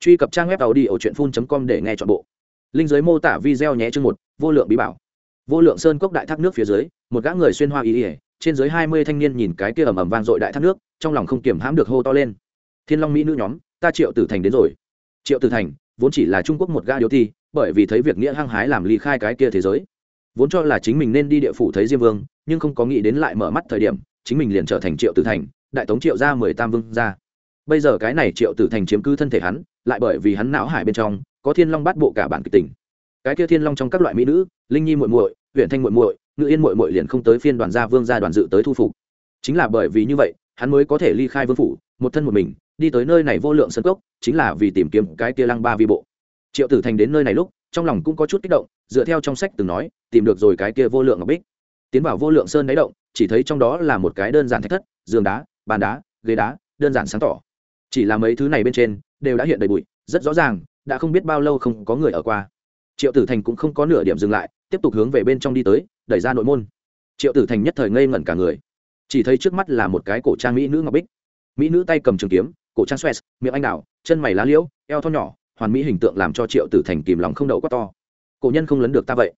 truy cập trang web tàu đi ở truyện phun com để nghe chọn bộ. Linh giới mô tả video nhé chương một, vô lượng bí bảo. Vô lượng sơn cốc đại thác nước phía dưới, một gã người xuyên hoa ý ỉa trên dưới hai mươi thanh niên nhìn cái kia ầm ầm vang dội đại thác nước, trong lòng không kiểm hãm được hô to lên. Thiên long mỹ nữ nhóm, ta triệu tử thành đến rồi. Triệu tử thành, vốn chỉ là trung quốc một gã điếu thi, bởi vì thấy việc nghĩa hăng hái làm ly khai cái kia thế giới. Vốn cho là chính mình nên đi địa phủ thấy diêm vương, nhưng không có nghĩ đến lại mở mắt thời điểm, chính mình liền trở thành triệu tử thành, đại tống triệu ra mười tam vương ra bây giờ cái này triệu tử thành chiếm cứ thân thể hắn, lại bởi vì hắn não hải bên trong, có thiên long bắt bộ cả bản kịch tình. Cái kia thiên long trong các loại mỹ nữ, linh nhi muội muội huyện thanh muội muội, ngự yên muội muội liền không tới phiên đoàn gia vương gia đoàn dự tới thu phục. Chính là bởi vì như vậy, hắn mới có thể ly khai vương phủ, một thân một mình, đi tới nơi này vô lượng sân cốc, chính là vì tìm kiếm cái kia lăng ba vi bộ. Triệu tử thành đến nơi này lúc, trong lòng cũng có chút kích động, dựa theo trong sách từng nói, tìm được rồi cái kia vô lượng ngọc bích. Tiến vào vô lượng sơn đáy động, chỉ thấy trong đó là một cái đơn giản thạch thất, giường đá, bàn đá, ghế đá, đơn giản sáng tỏ chỉ là mấy thứ này bên trên, đều đã hiện đầy bụi, rất rõ ràng, đã không biết bao lâu không có người ở qua. Triệu tử thành cũng không có nửa điểm dừng lại, tiếp tục hướng về bên trong đi tới, đẩy ra nội môn. Triệu tử thành nhất thời ngây ngẩn cả người. Chỉ thấy trước mắt là một cái cổ trang mỹ nữ ngọc bích. Mỹ nữ tay cầm trường kiếm, cổ trang xoes miệng anh đào, chân mày lá liễu, eo thon nhỏ, hoàn mỹ hình tượng làm cho triệu tử thành kìm lòng không đậu quá to. Cổ nhân không lấn được ta vậy.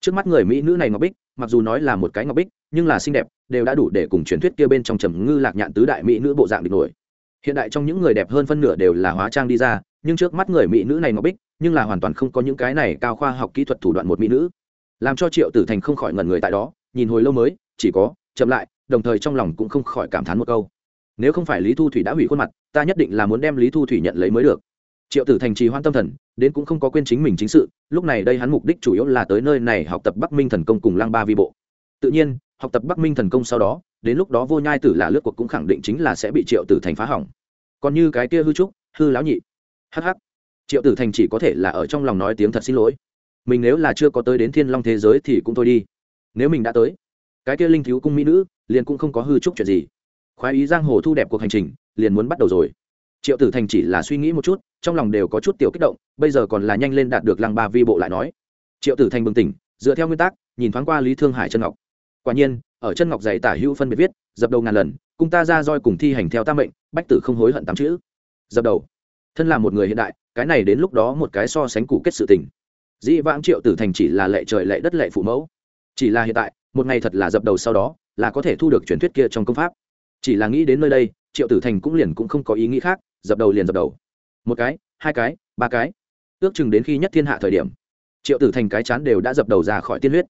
Trước mắt người mỹ nữ này ngọc bích, mặc dù nói là một cái ngọc bích, nhưng là xinh đẹp, đều đã đủ để cùng truyền thuyết kia bên trong trầm ngư lạc nhạn tứ đại mỹ nữ bộ dạng địch nổi hiện đại trong những người đẹp hơn phân nửa đều là hóa trang đi ra, nhưng trước mắt người mỹ nữ này ngọc bích, nhưng là hoàn toàn không có những cái này cao khoa học kỹ thuật thủ đoạn một mỹ nữ. Làm cho triệu tử thành không khỏi ngẩn người tại đó, nhìn hồi lâu mới, chỉ có, chậm lại, đồng thời trong lòng cũng không khỏi cảm thán một câu. Nếu không phải lý thu thủy đã hủy khuôn mặt, ta nhất định là muốn đem lý thu thủy nhận lấy mới được. Triệu tử thành trì hoan tâm thần, đến cũng không có quên chính mình chính sự, lúc này đây hắn mục đích chủ yếu là tới nơi này học tập bắc minh thần công cùng lang ba vi bộ. Tự nhiên, học tập bắc minh thần công sau đó đến lúc đó vô nhai tử là lướt cuộc cũng khẳng định chính là sẽ bị triệu tử thành phá hỏng. Còn như cái kia hư trúc, hư lão nhị. Hh triệu tử thành chỉ có thể là ở trong lòng nói tiếng thật xin lỗi. Mình nếu là chưa có tới đến thiên long thế giới thì cũng thôi đi. Nếu mình đã tới, cái kia linh thiếu cung mỹ nữ liền cũng không có hư trúc chuyện gì. Khoái ý giang hồ thu đẹp cuộc hành trình, liền muốn bắt đầu rồi. Triệu tử thành chỉ là suy nghĩ một chút, trong lòng đều có chút tiểu kích động, bây giờ còn là nhanh lên đạt được lăng ba vi bộ lại nói. Triệu tử thành bừng tỉnh, dựa theo nguyên tắc, nhìn thoáng qua lý thương hải chân ngọc. Quả nhiên ở chân ngọc dày tả hữu phân biệt viết, dập đầu ngàn lần, cùng ta ra roi cùng thi hành theo ta mệnh, bách tử không hối hận tám chữ. Dập đầu. Thân là một người hiện đại, cái này đến lúc đó một cái so sánh cụ kết sự tình. Dĩ vãng triệu tử thành chỉ là lệ trời lệ đất lệ phụ mẫu. Chỉ là hiện tại, một ngày thật là dập đầu sau đó, là có thể thu được truyền thuyết kia trong công pháp. Chỉ là nghĩ đến nơi đây, triệu tử thành cũng liền cũng không có ý nghĩ khác, dập đầu liền dập đầu. Một cái, hai cái, ba cái. Ước chừng đến khi nhất thiên hạ thời điểm, triệu tử thành cái chán đều đã dập đầu ra khỏi tiên huyết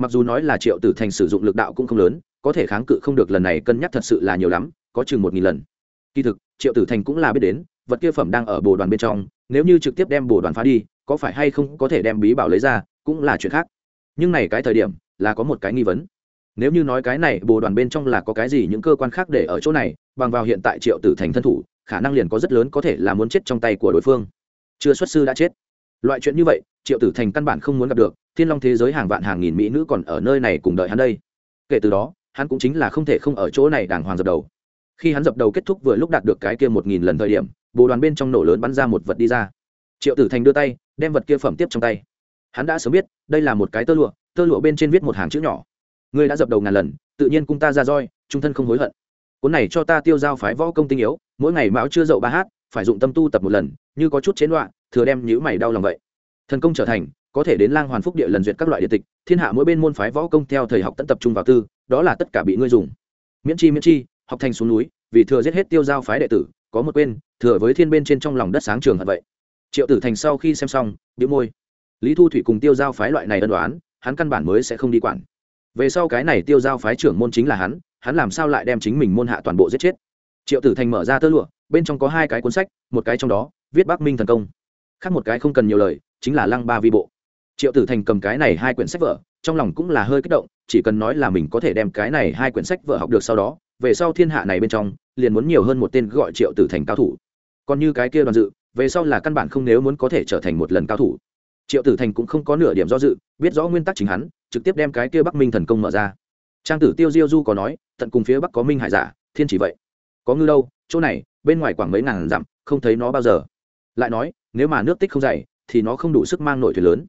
mặc dù nói là triệu tử thành sử dụng lực đạo cũng không lớn, có thể kháng cự không được lần này cân nhắc thật sự là nhiều lắm, có chừng một nghìn lần. Kỳ thực, triệu tử thành cũng là biết đến, vật kia phẩm đang ở bồ đoàn bên trong, nếu như trực tiếp đem bồ đoàn phá đi, có phải hay không có thể đem bí bảo lấy ra, cũng là chuyện khác. Nhưng này cái thời điểm, là có một cái nghi vấn. Nếu như nói cái này bồ đoàn bên trong là có cái gì những cơ quan khác để ở chỗ này, bằng vào hiện tại triệu tử thành thân thủ, khả năng liền có rất lớn có thể là muốn chết trong tay của đối phương. Chưa xuất sư đã chết. Loại chuyện như vậy, triệu tử thành căn bản không muốn gặp được thiên long thế giới hàng vạn hàng nghìn mỹ nữ còn ở nơi này cùng đợi hắn đây. Kể từ đó, hắn cũng chính là không thể không ở chỗ này đàng hoàng dập đầu. Khi hắn dập đầu kết thúc vừa lúc đạt được cái kia một nghìn lần thời điểm, bồ đoàn bên trong nổ lớn bắn ra một vật đi ra. Triệu tử thành đưa tay, đem vật kia phẩm tiếp trong tay. Hắn đã sớm biết, đây là một cái tơ lụa tơ lụa bên trên viết một hàng chữ nhỏ. Ngươi đã dập đầu ngàn lần, tự nhiên cung ta ra roi, trung thân không hối hận. Cuốn này cho ta tiêu giao phái võ công tinh yếu, mỗi ngày mão chưa dậu ba hát, phải dụng tâm tu tập một lần, như có chút chế loạn, thừa đem nhữ mày đau lòng vậy. Thần công trở thành có thể đến lang hoàn phúc địa lần duyệt các loại địa tịch, thiên hạ mỗi bên môn phái võ công theo thời học tận tập trung vào tư, đó là tất cả bị ngươi dùng. Miễn chi miễn chi, học thành xuống núi, vì thừa giết hết tiêu giao phái đệ tử, có một quên, thừa với thiên bên trên trong lòng đất sáng trường hận vậy. Triệu tử thành sau khi xem xong đĩu môi. Lý thu thủy cùng tiêu giao phái loại này ân đoán hắn căn bản mới sẽ không đi quản. Về sau cái này tiêu giao phái trưởng môn chính là hắn hắn làm sao lại đem chính mình môn hạ toàn bộ giết chết? Triệu tử thành mở ra tơ lụa, bên trong có hai cái cuốn sách, một cái trong đó, viết bắc minh thần công. Khác một cái không cần nhiều lời, chính là lăng ba vi bộ triệu tử thành cầm cái này hai quyển sách vở, trong lòng cũng là hơi kích động, chỉ cần nói là mình có thể đem cái này hai quyển sách vở học được sau đó, về sau thiên hạ này bên trong, liền muốn nhiều hơn một tên gọi triệu tử thành cao thủ. Còn như cái kia đoàn dự, về sau là căn bản không nếu muốn có thể trở thành một lần cao thủ. Triệu tử thành cũng không có nửa điểm do dự, biết rõ nguyên tắc chính hắn, trực tiếp đem cái kia bắc minh thần công mở ra. Trang tử tiêu diêu du có nói, tận cùng phía bắc có minh hải giả, thiên chỉ vậy. Có ngư đâu, chỗ này, bên ngoài khoảng mấy ngàn dặm, không thấy nó bao giờ. Lại nói, nếu mà nước tích không dày, thì nó không đủ sức mang nổi thuyền lớn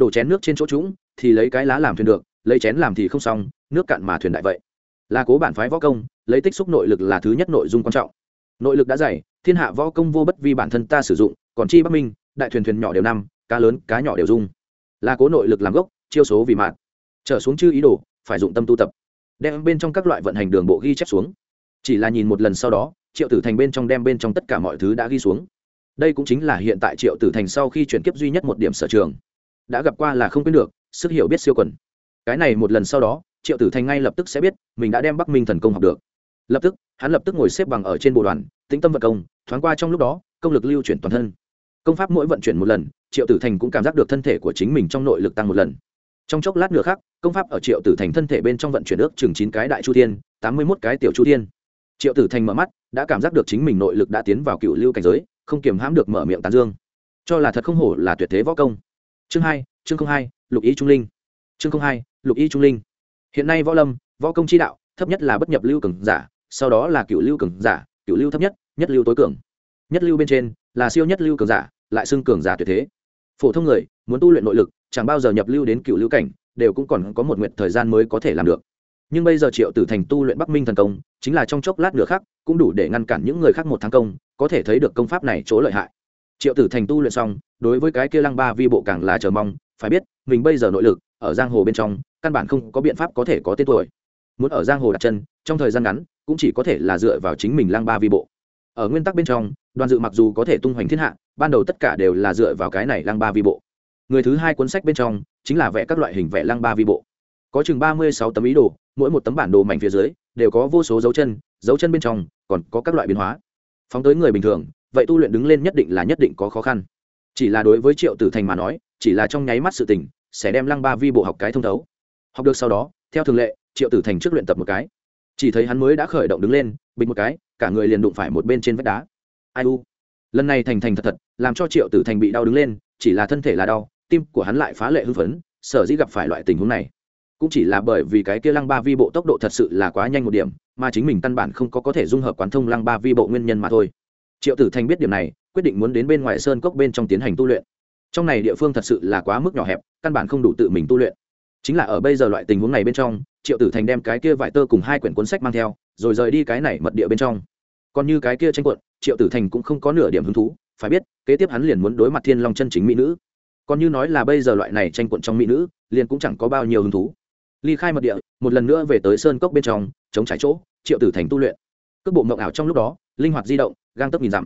đổ chén nước trên chỗ trũng, thì lấy cái lá làm thuyền được, lấy chén làm thì không xong, nước cạn mà thuyền đại vậy. Là cố bản phái võ công, lấy tích xúc nội lực là thứ nhất nội dung quan trọng. Nội lực đã dày, thiên hạ võ công vô bất vi bản thân ta sử dụng, còn chi bắc minh, đại thuyền thuyền nhỏ đều năm, cá lớn, cá nhỏ đều dung. Là cố nội lực làm gốc, chiêu số vì mạng trở xuống chư ý đồ, phải dụng tâm tu tập. Đem bên trong các loại vận hành đường bộ ghi chép xuống. Chỉ là nhìn một lần sau đó, triệu tử thành bên trong đem bên trong tất cả mọi thứ đã ghi xuống. Đây cũng chính là hiện tại triệu tử thành sau khi chuyển kiếp duy nhất một điểm sở trường đã gặp qua là không quên được, sức hiểu biết siêu quần. Cái này một lần sau đó, triệu tử thành ngay lập tức sẽ biết mình đã đem bắc minh thần công học được. Lập tức, hắn lập tức ngồi xếp bằng ở trên bộ đoàn, tĩnh tâm vận công, thoáng qua trong lúc đó, công lực lưu chuyển toàn thân. Công pháp mỗi vận chuyển một lần, triệu tử thành cũng cảm giác được thân thể của chính mình trong nội lực tăng một lần. Trong chốc lát nửa khác công pháp ở triệu tử thành thân thể bên trong vận chuyển ước chừng chín cái đại chu thiên, tám mươi mốt cái tiểu chu thiên. Triệu tử thành mở mắt, đã cảm giác được chính mình nội lực đã tiến vào cựu lưu cảnh giới, không kiềm hãm được mở miệng tán dương. Cho là thật không hổ là tuyệt thế võ công chương hai chương hai, lục ý trung linh. Chương hai, lục ý trung linh. Hiện nay võ lâm, võ công chi đạo, thấp nhất là bất nhập lưu cường giả, sau đó là cựu lưu cường giả cựu lưu thấp nhất nhất lưu tối cường. Nhất lưu bên trên là siêu nhất lưu cường giả, lại xưng cường giả tuyệt thế. Phổ thông người, muốn tu luyện nội lực, chẳng bao giờ nhập lưu đến cựu lưu cảnh, đều cũng còn có một nguyện thời gian mới có thể làm được. Nhưng bây giờ triệu tử thành tu luyện bắc minh thần công, chính là trong chốc lát nữa khác cũng đủ để ngăn cản những người khác một tháng công, có thể thấy được công pháp này chỗ lợi hại triệu tử thành tu luyện xong, đối với cái kia lăng ba vi bộ càng là chờ mong, phải biết, mình bây giờ nội lực, ở giang hồ bên trong, căn bản không có biện pháp có thể có tên tuổi. Muốn ở giang hồ đặt chân, trong thời gian ngắn, cũng chỉ có thể là dựa vào chính mình lăng ba vi bộ. Ở nguyên tắc bên trong, đoàn dự mặc dù có thể tung hoành thiên hạ, ban đầu tất cả đều là dựa vào cái này lăng ba vi bộ. Người thứ hai cuốn sách bên trong, chính là vẽ các loại hình vẽ lăng ba vi bộ. Có chừng ba mươi sáu tấm ý đồ, mỗi một tấm bản đồ mảnh phía dưới, đều có vô số dấu chân dấu chân bên trong còn có các loại biến hóa. Phóng tới người bình thường vậy tu luyện đứng lên nhất định là nhất định có khó khăn. Chỉ là đối với triệu tử thành mà nói, chỉ là trong nháy mắt sự tình, sẽ đem lăng ba vi bộ học cái thông thấu. Học được sau đó, theo thường lệ, triệu tử thành trước luyện tập một cái. Chỉ thấy hắn mới đã khởi động đứng lên, bịch một cái, cả người liền đụng phải một bên trên vách đá. Ai u? Lần này thành thành thật thật, làm cho triệu tử thành bị đau đứng lên, chỉ là thân thể là đau, tim của hắn lại phá lệ hưng phấn, sở dĩ gặp phải loại tình huống này. Cũng chỉ là bởi vì cái kia lăng ba vi bộ tốc độ thật sự là quá nhanh một điểm, mà chính mình căn bản không có có thể dung hợp quán thông lăng ba vi bộ nguyên nhân mà thôi triệu tử thành biết điểm này quyết định muốn đến bên ngoài sơn cốc bên trong tiến hành tu luyện. Trong này địa phương thật sự là quá mức nhỏ hẹp căn bản không đủ tự mình tu luyện. Chính là ở bây giờ loại tình huống này bên trong triệu tử thành đem cái kia vải tơ cùng hai quyển cuốn sách mang theo rồi rời đi cái này mật địa bên trong. Còn như cái kia tranh cuộn, triệu tử thành cũng không có nửa điểm hứng thú phải biết kế tiếp hắn liền muốn đối mặt thiên long chân chính mỹ nữ. Còn như nói là bây giờ loại này tranh cuộn trong mỹ nữ liền cũng chẳng có bao nhiêu hứng thú. Ly khai mật địa một lần nữa về tới sơn cốc bên trong chống trái chỗ triệu tử thành tu luyện cước bộ mộng ảo trong lúc đó, linh hoạt di động, gang tấp nhìn dặm.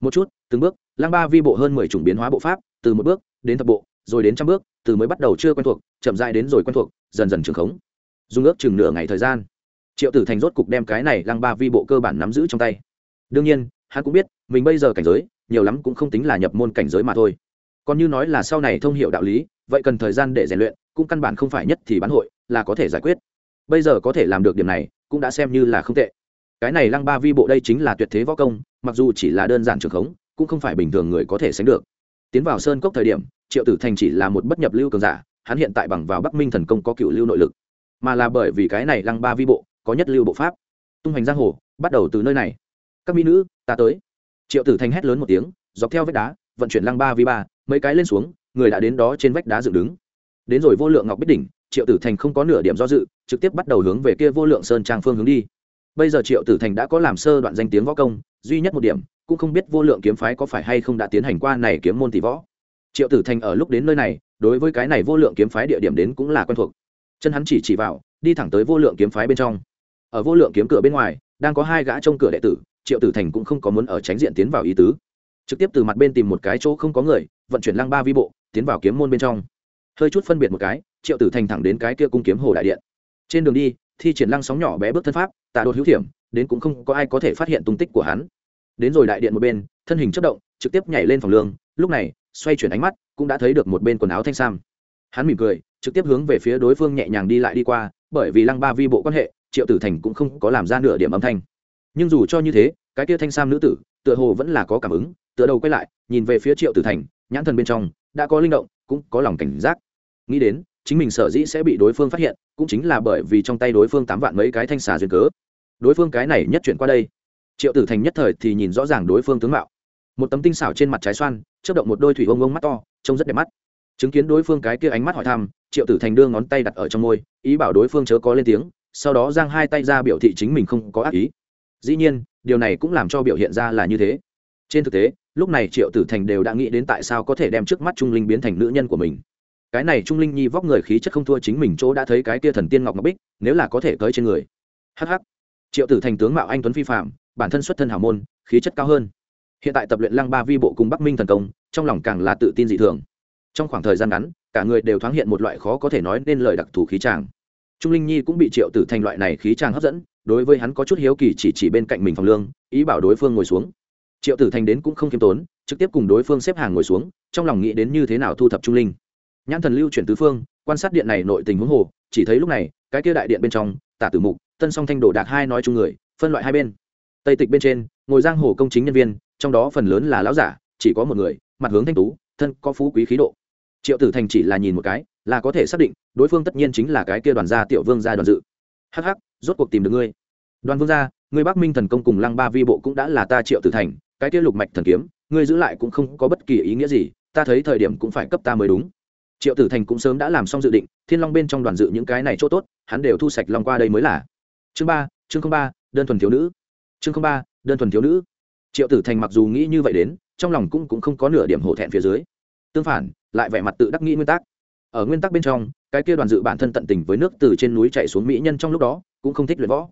Một chút, từng bước, lang ba vi bộ hơn mười chủng biến hóa bộ pháp, từ một bước đến thập bộ, rồi đến trăm bước, từ mới bắt đầu chưa quen thuộc, chậm dại đến rồi quen thuộc, dần dần trường khống. Dùng ước chừng nửa ngày thời gian, triệu tử thành rốt cục đem cái này lăng ba vi bộ cơ bản nắm giữ trong tay. Đương nhiên, hắn cũng biết, mình bây giờ cảnh giới, nhiều lắm cũng không tính là nhập môn cảnh giới mà thôi. Còn như nói là sau này thông hiệu đạo lý, vậy cần thời gian để rèn luyện, cũng căn bản không phải nhất thì bán hội, là có thể giải quyết. Bây giờ có thể làm được điểm này, cũng đã xem như là không tệ cái này lăng ba vi bộ đây chính là tuyệt thế võ công, mặc dù chỉ là đơn giản trường khống, cũng không phải bình thường người có thể sánh được. Tiến vào sơn cốc thời điểm, triệu tử thành chỉ là một bất nhập lưu cường giả, hắn hiện tại bằng vào bắc minh thần công có cựu lưu nội lực. Mà là bởi vì cái này lăng ba vi bộ có nhất lưu bộ pháp. Tung hoành giang hồ, bắt đầu từ nơi này. Các mỹ nữ, ta tới. Triệu tử thành hét lớn một tiếng, dọc theo vách đá, vận chuyển lăng ba vi ba, mấy cái lên xuống, người đã đến đó trên vách đá dựng đứng. Đến rồi vô lượng ngọc bích đỉnh, triệu tử thành không có nửa điểm do dự, trực tiếp bắt đầu hướng về kia vô lượng sơn trang phương hướng đi bây giờ triệu tử thành đã có làm sơ đoạn danh tiếng võ công, duy nhất một điểm, cũng không biết vô lượng kiếm phái có phải hay không đã tiến hành qua này kiếm môn tỷ võ. Triệu tử thành ở lúc đến nơi này, đối với cái này vô lượng kiếm phái địa điểm đến cũng là quen thuộc. Chân hắn chỉ chỉ vào, đi thẳng tới vô lượng kiếm phái bên trong. Ở vô lượng kiếm cửa bên ngoài, đang có hai gã trông cửa đệ tử, triệu tử thành cũng không có muốn ở tránh diện tiến vào ý tứ. Trực tiếp từ mặt bên tìm một cái chỗ không có người, vận chuyển lăng ba vi bộ, tiến vào kiếm môn bên trong. Hơi chút phân biệt một cái, triệu tử thành thẳng đến cái kia cung kiếm hồ đại điện. Trên đường đi, thi triển lăng sóng nhỏ bé bước thân pháp tạ đột hữu thiểm, đến cũng không có ai có thể phát hiện tung tích của hắn. Đến rồi đại điện một bên, thân hình chất động, trực tiếp nhảy lên phòng lương. Lúc này, xoay chuyển ánh mắt, cũng đã thấy được một bên quần áo thanh sam. Hắn mỉm cười, trực tiếp hướng về phía đối phương nhẹ nhàng đi lại đi qua, bởi vì lăng ba vi bộ quan hệ, triệu tử thành cũng không có làm ra nửa điểm âm thanh. Nhưng dù cho như thế, cái kia thanh sam nữ tử, tựa hồ vẫn là có cảm ứng, tựa đầu quay lại, nhìn về phía triệu tử thành, nhãn thần bên trong, đã có linh động, cũng có lòng cảnh giác. Nghĩ đến, chính mình sở dĩ sẽ bị đối phương phát hiện, cũng chính là bởi vì trong tay đối phương tám vạn mấy cái thanh xà duyên cớ đối phương cái này nhất chuyển qua đây. Triệu tử thành nhất thời thì nhìn rõ ràng đối phương tướng mạo. Một tấm tinh xảo trên mặt trái xoan chất động một đôi thủy ông ông mắt to, trông rất đẹp mắt. Chứng kiến đối phương cái kia ánh mắt hỏi thăm, triệu tử thành đưa ngón tay đặt ở trong môi, ý bảo đối phương chớ có lên tiếng, sau đó giang hai tay ra biểu thị chính mình không có ác ý. Dĩ nhiên, điều này cũng làm cho biểu hiện ra là như thế. Trên thực tế, lúc này triệu tử thành đều đã nghĩ đến tại sao có thể đem trước mắt trung linh biến thành nữ nhân của mình. Cái này trung linh nhi vóc người khí chất không thua chính mình chỗ đã thấy cái kia thần tiên ngọc ngọc bích, nếu là có thể tới trên người. Hh triệu tử thành tướng mạo anh tuấn phi phạm bản thân xuất thân hào môn, khí chất cao hơn. Hiện tại tập luyện lăng ba vi bộ cùng bắc minh thần công, trong lòng càng là tự tin dị thường. Trong khoảng thời gian ngắn, cả người đều thoáng hiện một loại khó có thể nói nên lời đặc thù khí tràng trung linh nhi cũng bị triệu tử thành loại này khí tràng hấp dẫn, đối với hắn có chút hiếu kỳ chỉ chỉ bên cạnh mình phòng lương, ý bảo đối phương ngồi xuống. Triệu tử thành đến cũng không khiêm tốn, trực tiếp cùng đối phương xếp hàng ngồi xuống, trong lòng nghĩ đến như thế nào thu thập trung linh. Nhãn thần lưu chuyển tứ phương, quan sát điện này nội tình huống hồ, chỉ thấy lúc này, cái kia đại điện bên trong, tả tử mục tân song thanh đồ đạc hai nói chung người, phân loại hai bên. Tây tịch bên trên, ngồi giang hồ công chính nhân viên, trong đó phần lớn là lão giả, chỉ có một người, mặt hướng thanh tú, thân có phú quý khí độ. Triệu tử thành chỉ là nhìn một cái, là có thể xác định, đối phương tất nhiên chính là cái kia đoàn gia tiểu vương gia đoàn dự. Hh rốt cuộc tìm được ngươi. Đoàn vương gia, ngươi bắc minh thần công cùng lăng ba vi bộ cũng đã là ta triệu tử thành, cái kia lục mạch thần kiếm, ngươi giữ lại cũng không có bất kỳ ý nghĩa gì, ta thấy thời điểm cũng phải cấp ta mới đúng. Triệu tử thành cũng sớm đã làm xong dự định, thiên long bên trong đoàn dự những cái này chỗ tốt, hắn đều thu sạch long qua đây mới là chương ba chương ba đơn thuần thiếu nữ. Chương ba đơn thuần thiếu nữ. Triệu tử thành mặc dù nghĩ như vậy đến trong lòng cũng, cũng không có nửa điểm hổ thẹn phía dưới. Tương phản lại vẻ mặt tự đắc nghĩ nguyên tắc. Ở nguyên tắc bên trong cái kia đoàn dự bản thân tận tình với nước từ trên núi chạy xuống mỹ nhân trong lúc đó cũng không thích luyện võ.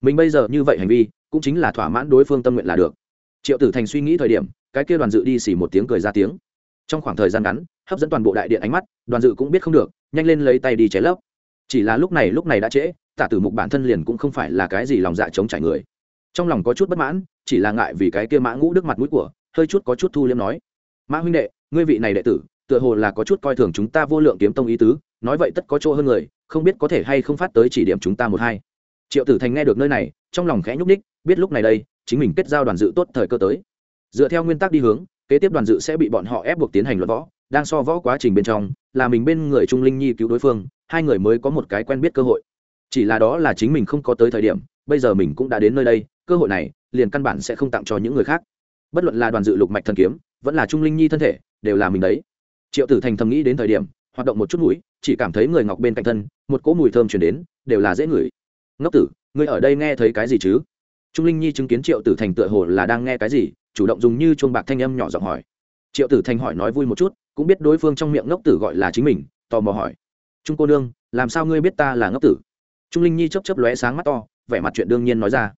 Mình bây giờ như vậy hành vi cũng chính là thỏa mãn đối phương tâm nguyện là được. Triệu tử thành suy nghĩ thời điểm cái kia đoàn dự đi xỉ một tiếng cười ra tiếng. Trong khoảng thời gian ngắn hấp dẫn toàn bộ đại điện ánh mắt đoàn dự cũng biết không được nhanh lên lấy tay đi cháy lấp. Chỉ là lúc này lúc này đã trễ tả tử mục bản thân liền cũng không phải là cái gì lòng dạ chống trải người. Trong lòng có chút bất mãn, chỉ là ngại vì cái kia mã ngũ đức mặt mũi của, hơi chút có chút thu liêm nói. Mã huynh đệ, ngươi vị này đệ tử, tựa hồ là có chút coi thường chúng ta vô lượng kiếm tông ý tứ, nói vậy tất có chỗ hơn người, không biết có thể hay không phát tới chỉ điểm chúng ta một hai. Triệu tử thành nghe được nơi này, trong lòng khẽ nhúc ních biết lúc này đây, chính mình kết giao đoàn dự tốt thời cơ tới. Dựa theo nguyên tắc đi hướng, kế tiếp đoàn dự sẽ bị bọn họ ép buộc tiến hành luận võ, đang so võ quá trình bên trong, là mình bên người trung linh nhi cứu đối phương, hai người mới có một cái quen biết cơ hội chỉ là đó là chính mình không có tới thời điểm, bây giờ mình cũng đã đến nơi đây, cơ hội này, liền căn bản sẽ không tặng cho những người khác. Bất luận là đoàn dự lục mạch thần kiếm, vẫn là trung linh nhi thân thể, đều là mình đấy. Triệu tử thành thầm nghĩ đến thời điểm, hoạt động một chút mũi, chỉ cảm thấy người ngọc bên cạnh thân, một cỗ mùi thơm chuyển đến, đều là dễ ngửi. Ngốc tử, ngươi ở đây nghe thấy cái gì chứ? Trung linh nhi chứng kiến triệu tử thành tựa hồ là đang nghe cái gì, chủ động dùng như chuông bạc thanh âm nhỏ giọng hỏi. Triệu tử thành hỏi nói vui một chút, cũng biết đối phương trong miệng ngốc tử gọi là chính mình, tò mò hỏi. Trung cô nương, làm sao ngươi biết ta là ngốc tử? Trung linh nhi chấp chấp lóe sáng mắt to, vẻ mặt chuyện đương nhiên nói ra.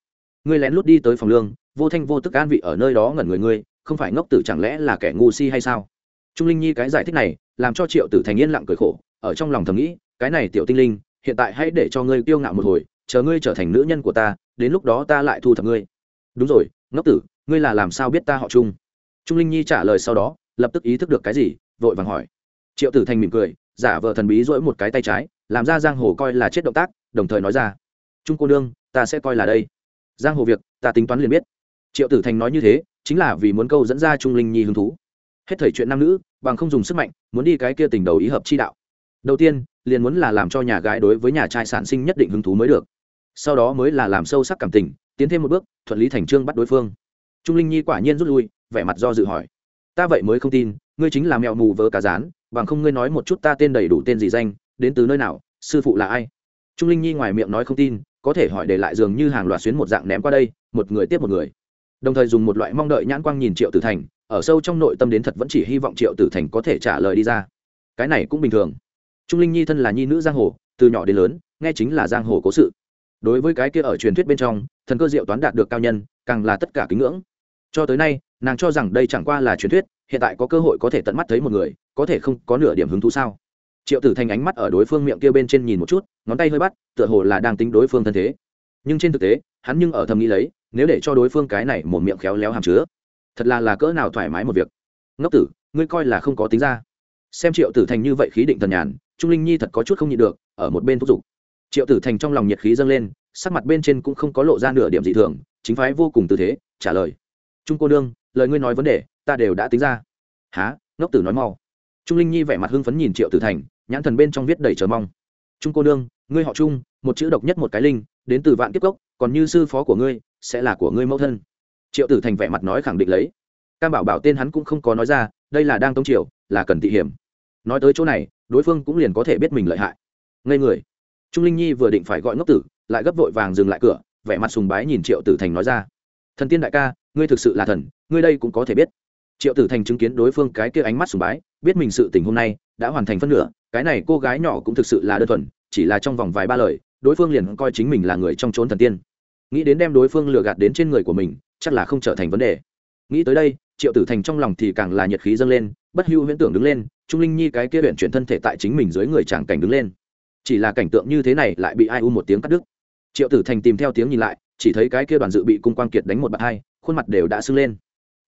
Ngươi lén lút đi tới phòng lương, vô thanh vô tức an vị ở nơi đó ngẩn người ngươi, không phải ngốc tử chẳng lẽ là kẻ ngu si hay sao? Trung linh nhi cái giải thích này, làm cho triệu tử thành yên lặng cười khổ, ở trong lòng thầm nghĩ, cái này tiểu tinh linh, hiện tại hãy để cho ngươi kiêu ngạo một hồi, chờ ngươi trở thành nữ nhân của ta, đến lúc đó ta lại thu thập ngươi. Đúng rồi, ngốc tử, ngươi là làm sao biết ta họ trung? Trung linh nhi trả lời sau đó, lập tức ý thức được cái gì, vội vàng hỏi. Triệu tử thành mỉm cười, giả vờ thần bí dỗi một cái tay trái, làm ra giang hồ coi là chết động tác đồng thời nói ra, trung cô nương, ta sẽ coi là đây. Giang hồ việc, ta tính toán liền biết. Triệu tử thành nói như thế, chính là vì muốn câu dẫn ra trung linh nhi hứng thú. Hết thời chuyện nam nữ, bằng không dùng sức mạnh, muốn đi cái kia tình đầu ý hợp chi đạo. Đầu tiên, liền muốn là làm cho nhà gái đối với nhà trai sản sinh nhất định hứng thú mới được. Sau đó mới là làm sâu sắc cảm tình, tiến thêm một bước, thuận lý thành trương bắt đối phương. Trung linh nhi quả nhiên rút lui, vẻ mặt do dự hỏi, ta vậy mới không tin, ngươi chính là mèo mù vớ cá rán, bằng không ngươi nói một chút ta tên đầy đủ tên gì danh, đến từ nơi nào, sư phụ là ai? Trung linh nhi ngoài miệng nói không tin, có thể hỏi để lại dường như hàng loạt xuyến một dạng ném qua đây, một người tiếp một người. Đồng thời dùng một loại mong đợi nhãn quang nhìn triệu tử thành, ở sâu trong nội tâm đến thật vẫn chỉ hy vọng triệu tử thành có thể trả lời đi ra. Cái này cũng bình thường. Trung linh nhi thân là nhi nữ giang hồ, từ nhỏ đến lớn, nghe chính là giang hồ cố sự. Đối với cái kia ở truyền thuyết bên trong, thần cơ diệu toán đạt được cao nhân, càng là tất cả kính ngưỡng. Cho tới nay, nàng cho rằng đây chẳng qua là truyền thuyết, hiện tại có cơ hội có thể tận mắt thấy một người, có thể không có nửa điểm hứng thú sao? Triệu tử thành ánh mắt ở đối phương miệng kia bên trên nhìn một chút, ngón tay hơi bắt, tựa hồ là đang tính đối phương thân thế. Nhưng trên thực tế, hắn nhưng ở thầm nghĩ lấy, nếu để cho đối phương cái này một miệng khéo léo hàm chứa, thật là là cỡ nào thoải mái một việc. Ngốc tử, ngươi coi là không có tính ra. Xem triệu tử thành như vậy khí định thần nhàn, trung linh nhi thật có chút không nhịn được, ở một bên thúc giục. Triệu tử thành trong lòng nhiệt khí dâng lên, sắc mặt bên trên cũng không có lộ ra nửa điểm dị thường, chính phái vô cùng tư thế, trả lời. Trung cô đương lời ngươi nói vấn đề, ta đều đã tính ra. Há ngốc tử nói mau trung linh nhi vẻ mặt hưng phấn nhìn triệu tử thành, nhãn thần bên trong viết đầy chờ mong. Trung cô nương, ngươi họ trung, một chữ độc nhất một cái linh, đến từ vạn kiếp cốc, còn như sư phó của ngươi, sẽ là của ngươi mẫu thân. Triệu tử thành vẻ mặt nói khẳng định lấy. Cam bảo bảo tên hắn cũng không có nói ra, đây là đang tông triều, là cần tị hiểm. Nói tới chỗ này, đối phương cũng liền có thể biết mình lợi hại. Ngây người. Trung linh nhi vừa định phải gọi ngốc tử, lại gấp vội vàng dừng lại cửa, vẻ mặt sùng bái nhìn triệu tử thành nói ra. Thần tiên đại ca, ngươi thực sự là thần, ngươi đây cũng có thể biết triệu tử thành chứng kiến đối phương cái kia ánh mắt sùng bái, biết mình sự tình hôm nay đã hoàn thành phân nửa, cái này cô gái nhỏ cũng thực sự là đơn thuần, chỉ là trong vòng vài ba lời, đối phương liền coi chính mình là người trong trốn thần tiên. Nghĩ đến đem đối phương lừa gạt đến trên người của mình, chắc là không trở thành vấn đề. Nghĩ tới đây, triệu tử thành trong lòng thì càng là nhiệt khí dâng lên, bất hưu huyễn tưởng đứng lên, trung linh nhi cái kia huyện chuyển thân thể tại chính mình dưới người chàng cảnh đứng lên. Chỉ là cảnh tượng như thế này lại bị ai u một tiếng cắt đứt. Triệu tử thành tìm theo tiếng nhìn lại, chỉ thấy cái kia đoàn dự bị cung quang kiệt đánh một bạt hai, khuôn mặt đều đã sưng lên.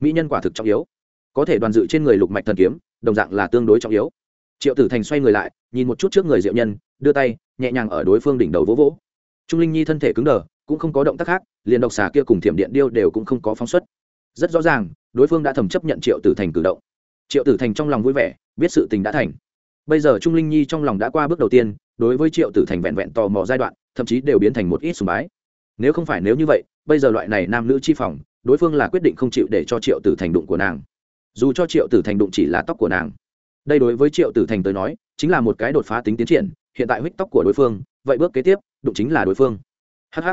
Mỹ nhân quả thực trọng yếu có thể đoàn dự trên người lục mạch thần kiếm, đồng dạng là tương đối trọng yếu. Triệu tử thành xoay người lại, nhìn một chút trước người diệu nhân, đưa tay, nhẹ nhàng ở đối phương đỉnh đầu vỗ vỗ. Trung linh nhi thân thể cứng đờ, cũng không có động tác khác, liền độc xà kia cùng thiểm điện điêu đều cũng không có phóng xuất. Rất rõ ràng, đối phương đã thầm chấp nhận triệu tử thành cử động. Triệu tử thành trong lòng vui vẻ, biết sự tình đã thành. Bây giờ trung linh nhi trong lòng đã qua bước đầu tiên, đối với triệu tử thành vẹn vẹn tò mò giai đoạn, thậm chí đều biến thành một ít sùng bái. Nếu không phải nếu như vậy, bây giờ loại này nam nữ chi phòng, đối phương là quyết định không chịu để cho triệu tử thành đụng của nàng dù cho triệu tử thành đụng chỉ là tóc của nàng. Đây đối với triệu tử thành tới nói, chính là một cái đột phá tính tiến triển, hiện tại huyết tóc của đối phương, vậy bước kế tiếp, đụng chính là đối phương. Hh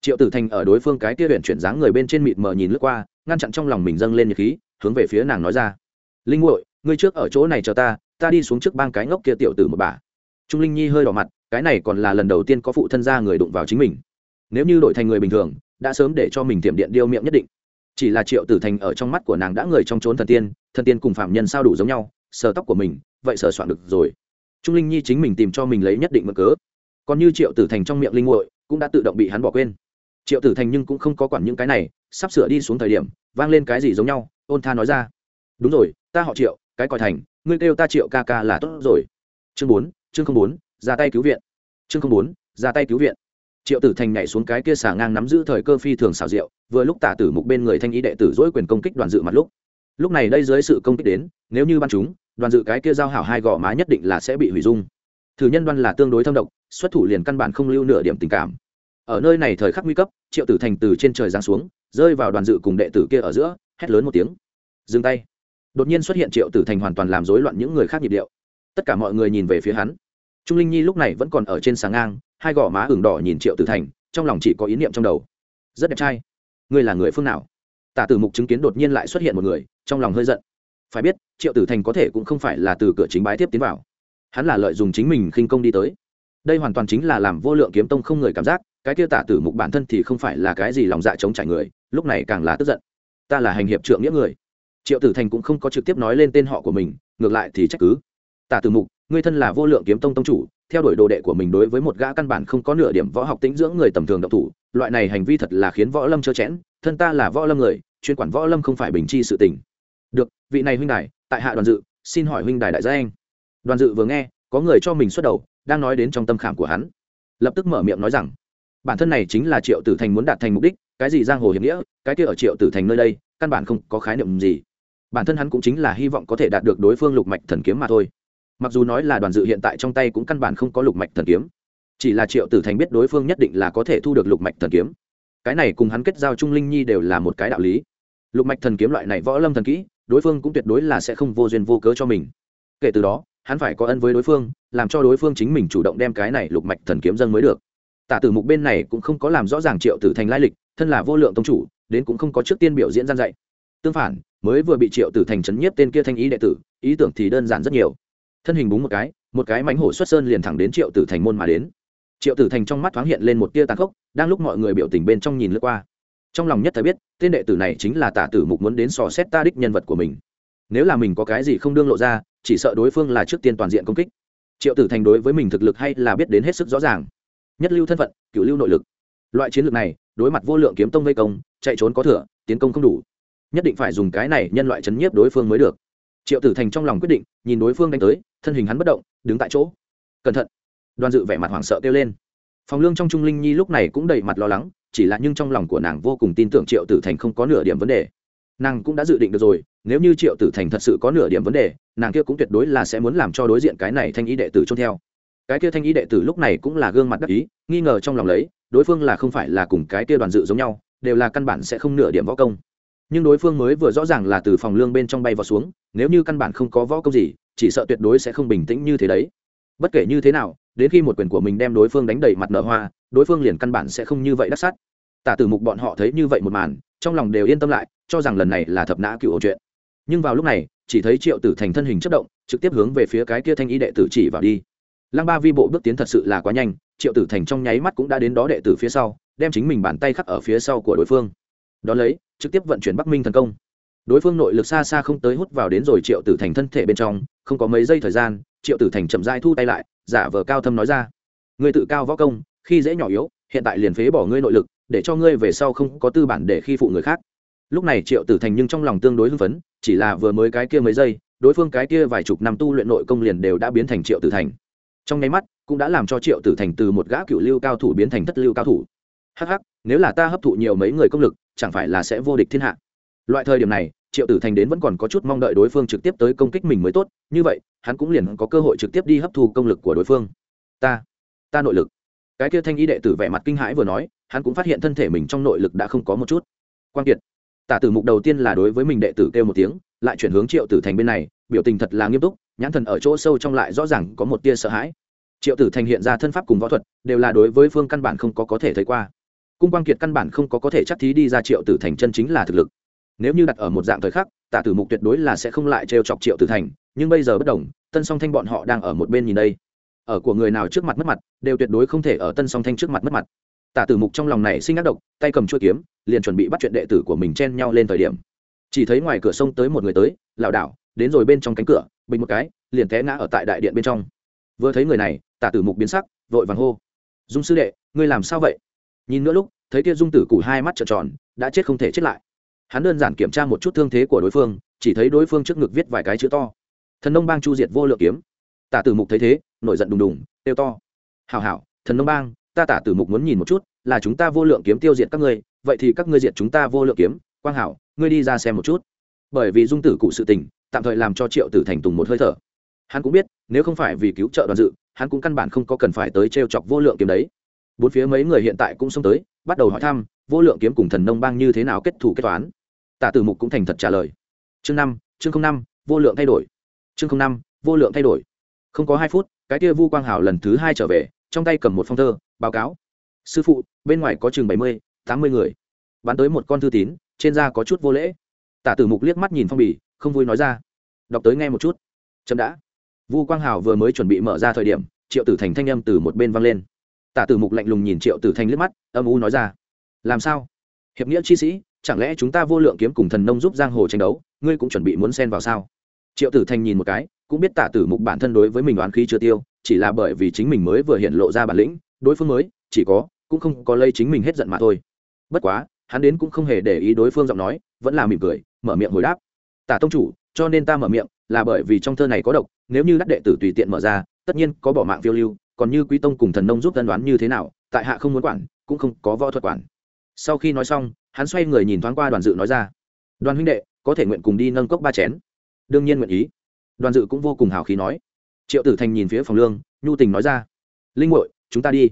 triệu tử thành ở đối phương cái kia huyện chuyển dáng người bên trên mịt mờ nhìn lướt qua, ngăn chặn trong lòng mình dâng lên nhiệt khí, hướng về phía nàng nói ra. Linh nguội ngươi trước ở chỗ này chờ ta ta đi xuống trước bang cái ngốc kia tiểu tử một bà. Trung linh nhi hơi đỏ mặt, cái này còn là lần đầu tiên có phụ thân gia người đụng vào chính mình. Nếu như đổi thành người bình thường, đã sớm để cho mình tiệm điện điêu miệng nhất định chỉ là triệu tử thành ở trong mắt của nàng đã người trong trốn thần tiên thần tiên cùng phạm nhân sao đủ giống nhau, sờ tóc của mình, vậy sờ soạn được rồi. Trung linh nhi chính mình tìm cho mình lấy nhất định mực cớ. Còn như triệu tử thành trong miệng linh nguội cũng đã tự động bị hắn bỏ quên. Triệu tử thành nhưng cũng không có quản những cái này, sắp sửa đi xuống thời điểm, vang lên cái gì giống nhau, ôn tha nói ra. Đúng rồi, ta họ triệu, cái còi thành, ngươi kêu ta triệu ca ca là tốt rồi. Chương bốn, chương không bốn, ra tay cứu viện. Chương không bốn, ra tay cứu viện triệu tử thành nhảy xuống cái kia xà ngang nắm giữ thời cơ phi thường xảo diệu, vừa lúc tả tử mục bên người thanh ý đệ tử dỗi quyền công kích đoàn dự mặt lúc. Lúc này đây dưới sự công kích đến, nếu như ban chúng, đoàn dự cái kia giao hảo hai gò má nhất định là sẽ bị hủy dung. Thử nhân đoan là tương đối thâm độc, xuất thủ liền căn bản không lưu nửa điểm tình cảm. Ở nơi này thời khắc nguy cấp, triệu tử thành từ trên trời giáng xuống, rơi vào đoàn dự cùng đệ tử kia ở giữa, hét lớn một tiếng. Dừng tay. Đột nhiên xuất hiện triệu tử thành hoàn toàn làm rối loạn những người khác nhịp điệu. Tất cả mọi người nhìn về phía hắn. Trung linh nhi lúc này vẫn còn ở trên sáng ngang hai gò má ửng đỏ nhìn triệu tử thành, trong lòng chỉ có ý niệm trong đầu. Rất đẹp trai. Ngươi là người phương nào? Tả tử mục chứng kiến đột nhiên lại xuất hiện một người, trong lòng hơi giận. Phải biết, triệu tử thành có thể cũng không phải là từ cửa chính bái tiếp tiến vào. Hắn là lợi dụng chính mình khinh công đi tới. Đây hoàn toàn chính là làm vô lượng kiếm tông không người cảm giác, cái kia tả tử mục bản thân thì không phải là cái gì lòng dạ chống trải người, lúc này càng là tức giận. Ta là hành hiệp trượng nghĩa người. Triệu tử thành cũng không có trực tiếp nói lên tên họ của mình, ngược lại thì trách cứ. Tả tử mục, ngươi thân là vô lượng kiếm tông tông chủ theo đuổi đồ đệ của mình đối với một gã căn bản không có nửa điểm võ học tính dưỡng người tầm thường độc thủ, loại này hành vi thật là khiến võ lâm trơ chẽn, thân ta là võ lâm người, chuyên quản võ lâm không phải bình chi sự tình. Được, vị này huynh đài, tại hạ đoàn dự, xin hỏi huynh đài đại gia anh đoàn dự vừa nghe, có người cho mình xuất đầu, đang nói đến trong tâm khảm của hắn. Lập tức mở miệng nói rằng, bản thân này chính là triệu tử thành muốn đạt thành mục đích, cái gì giang hồ hiểm nghĩa, cái kia ở triệu tử thành nơi đây, căn bản không có khái niệm gì. Bản thân hắn cũng chính là hy vọng có thể đạt được đối phương lục mạch thần kiếm mà thôi mặc dù nói là đoàn dự hiện tại trong tay cũng căn bản không có lục mạch thần kiếm, chỉ là triệu tử thành biết đối phương nhất định là có thể thu được lục mạch thần kiếm. Cái này cùng hắn kết giao trung linh nhi đều là một cái đạo lý. Lục mạch thần kiếm loại này võ lâm thần kỹ, đối phương cũng tuyệt đối là sẽ không vô duyên vô cớ cho mình. Kể từ đó, hắn phải có ân với đối phương, làm cho đối phương chính mình chủ động đem cái này lục mạch thần kiếm dâng mới được. Tả tử mục bên này cũng không có làm rõ ràng triệu tử thành lai lịch, thân là vô lượng tông chủ, đến cũng không có trước tiên biểu diễn gian dạy. Tương phản, mới vừa bị triệu tử thành chấn nhiếp tên kia thanh ý đệ tử, ý tưởng thì đơn giản rất nhiều thân hình búng một cái một cái mánh hổ xuất sơn liền thẳng đến triệu tử thành môn mà đến. Triệu tử thành trong mắt thoáng hiện lên một tia tàn khốc, đang lúc mọi người biểu tình bên trong nhìn lướt qua. Trong lòng nhất thời biết, tên đệ tử này chính là tả tử mục muốn đến sò xét ta đích nhân vật của mình. Nếu là mình có cái gì không đương lộ ra, chỉ sợ đối phương là trước tiên toàn diện công kích. Triệu tử thành đối với mình thực lực hay là biết đến hết sức rõ ràng. Nhất lưu thân phận cựu lưu nội lực. Loại chiến lược này, đối mặt vô lượng kiếm tông vây công, chạy trốn có thừa, tiến công không đủ. Nhất định phải dùng cái này nhân loại chấn nhiếp đối phương mới được triệu tử thành trong lòng quyết định, nhìn đối phương đánh tới, thân hình hắn bất động, đứng tại chỗ. Cẩn thận. Đoàn dự vẻ mặt hoảng sợ kêu lên. Phòng lương trong trung linh nhi lúc này cũng đầy mặt lo lắng, chỉ là nhưng trong lòng của nàng vô cùng tin tưởng triệu tử thành không có nửa điểm vấn đề. Nàng cũng đã dự định được rồi, nếu như triệu tử thành thật sự có nửa điểm vấn đề, nàng kia cũng tuyệt đối là sẽ muốn làm cho đối diện cái này thanh ý đệ tử trôn theo. Cái kia thanh ý đệ tử lúc này cũng là gương mặt đắc ý, nghi ngờ trong lòng lấy, đối phương là không phải là cùng cái kia đoàn dự giống nhau, đều là căn bản sẽ không nửa điểm võ công. Nhưng đối phương mới vừa rõ ràng là từ phòng lương bên trong bay vào xuống nếu như căn bản không có võ công gì, chỉ sợ tuyệt đối sẽ không bình tĩnh như thế đấy. Bất kể như thế nào, đến khi một quyền của mình đem đối phương đánh đầy mặt nở hoa, đối phương liền căn bản sẽ không như vậy đắc sát. Tả tử mục bọn họ thấy như vậy một màn, trong lòng đều yên tâm lại, cho rằng lần này là thập nã cựu ổ chuyện. Nhưng vào lúc này, chỉ thấy triệu tử thành thân hình chất động, trực tiếp hướng về phía cái kia thanh y đệ tử chỉ vào đi. Lăng ba vi bộ bước tiến thật sự là quá nhanh, triệu tử thành trong nháy mắt cũng đã đến đó đệ tử phía sau, đem chính mình bàn tay khắc ở phía sau của đối phương. Đón lấy, trực tiếp vận chuyển bắc minh thần công đối phương nội lực xa xa không tới hút vào đến rồi triệu tử thành thân thể bên trong, không có mấy giây thời gian, triệu tử thành chậm dai thu tay lại, giả vờ cao thâm nói ra. Người tự cao võ công, khi dễ nhỏ yếu, hiện tại liền phế bỏ ngươi nội lực, để cho ngươi về sau không có tư bản để khi phụ người khác. Lúc này triệu tử thành nhưng trong lòng tương đối hưng phấn, chỉ là vừa mới cái kia mấy giây, đối phương cái kia vài chục năm tu luyện nội công liền đều đã biến thành triệu tử thành. Trong nháy mắt, cũng đã làm cho triệu tử thành từ một gã cựu lưu cao thủ biến thành thất lưu cao thủ. Hh nếu là ta hấp thụ nhiều mấy người công lực, chẳng phải là sẽ vô địch thiên hạ. Loại thời điểm này triệu tử thành đến vẫn còn có chút mong đợi đối phương trực tiếp tới công kích mình mới tốt, như vậy, hắn cũng liền có cơ hội trực tiếp đi hấp thu công lực của đối phương. Ta ta nội lực. Cái kia thanh y đệ tử vẻ mặt kinh hãi vừa nói, hắn cũng phát hiện thân thể mình trong nội lực đã không có một chút. Quan kiệt, tả tử mục đầu tiên là đối với mình đệ tử kêu một tiếng, lại chuyển hướng triệu tử thành bên này, biểu tình thật là nghiêm túc, nhãn thần ở chỗ sâu trong lại rõ ràng có một tia sợ hãi. Triệu tử thành hiện ra thân pháp cùng võ thuật, đều là đối với phương căn bản không có có thể thấy qua. Cung quang kiệt căn bản không có có thể chắc thí đi ra triệu tử thành chân chính là thực lực nếu như đặt ở một dạng thời khắc Tạ tử mục tuyệt đối là sẽ không lại trêu chọc triệu tử thành, nhưng bây giờ bất đồng, tân song thanh bọn họ đang ở một bên nhìn đây. Ở của người nào trước mặt mất mặt, đều tuyệt đối không thể ở tân song thanh trước mặt mất mặt. Tạ tử mục trong lòng này sinh ác độc, tay cầm chuôi kiếm, liền chuẩn bị bắt chuyện đệ tử của mình chen nhau lên thời điểm. Chỉ thấy ngoài cửa sông tới một người tới, lảo đảo, đến rồi bên trong cánh cửa, bình một cái, liền té ngã ở tại đại điện bên trong. Vừa thấy người này Tạ tử mục biến sắc, vội vàng hô. Dung sư đệ, ngươi làm sao vậy? Nhìn nữa lúc, thấy kia dung tử củ hai mắt trợn tròn, đã chết không thể chết lại hắn đơn giản kiểm tra một chút thương thế của đối phương, chỉ thấy đối phương trước ngực viết vài cái chữ to. Thần nông bang chu diệt vô lượng kiếm. Tả tử mục thấy thế, nổi giận đùng đùng têu to. Hào hảo, thần nông bang, ta tả tử mục muốn nhìn một chút, là chúng ta vô lượng kiếm tiêu diệt các ngươi, vậy thì các ngươi diệt chúng ta vô lượng kiếm. Quang hảo, ngươi đi ra xem một chút. Bởi vì dung tử cụ sự tình, tạm thời làm cho triệu tử thành tùng một hơi thở. Hắn cũng biết, nếu không phải vì cứu trợ đoàn dự, hắn cũng căn bản không có cần phải tới t r e o chọc vô lượng kiếm đấy. Bốn phía mấy người hiện tại cũng xông tới, bắt đầu hỏi thăm, vô lượng kiếm cùng thần nông bang như thế nào kết thủ kết toán tả tử mục cũng thành thật trả lời. Chương năm chương năm, vô lượng thay đổi. Chương năm, vô lượng thay đổi. Không có hai phút, cái kia vu quang hảo lần thứ hai trở về, trong tay cầm một phong thơ, báo cáo. Sư phụ, bên ngoài có chừng bảy mươi, tám mươi người. Bắn tới một con thư tín, trên da có chút vô lễ. Tả tử mục liếc mắt nhìn phong bì, không vui nói ra. Đọc tới nghe một chút. Chậm đã. Vu quang hào vừa mới chuẩn bị mở ra thời điểm, triệu tử thành thanh âm từ một bên vang lên. Tả tử mục lạnh lùng nhìn triệu tử thành liếc mắt, âm u nói ra. Làm sao? Hiệp nghĩa chi sĩ chẳng lẽ chúng ta vô lượng kiếm cùng thần nông giúp giang hồ tranh đấu, ngươi cũng chuẩn bị muốn xen vào sao? Triệu tử thành nhìn một cái, cũng biết tả tử mục bản thân đối với mình oán khí chưa tiêu, chỉ là bởi vì chính mình mới vừa hiện lộ ra bản lĩnh, đối phương mới, chỉ có, cũng không có lây chính mình hết giận mà thôi. Bất quá, hắn đến cũng không hề để ý đối phương giọng nói, vẫn là mỉm cười, mở miệng hồi đáp. Tả tông chủ, cho nên ta mở miệng, là bởi vì trong thơ này có độc, nếu như đắc đệ tử tùy tiện mở ra, tất nhiên có bỏ mạng phiêu lưu, còn như quý tông cùng thần nông giúp tân đoán như thế nào, tại hạ không muốn quản, cũng không có võ thuật quản. Sau khi nói xong hắn xoay người nhìn thoáng qua đoàn dự nói ra. Đoàn huynh đệ, có thể nguyện cùng đi nâng cốc ba chén. Đương nhiên nguyện ý. Đoàn dự cũng vô cùng hào khí nói. Triệu tử thành nhìn phía phòng lương, nhu tình nói ra. Linh hội chúng ta đi.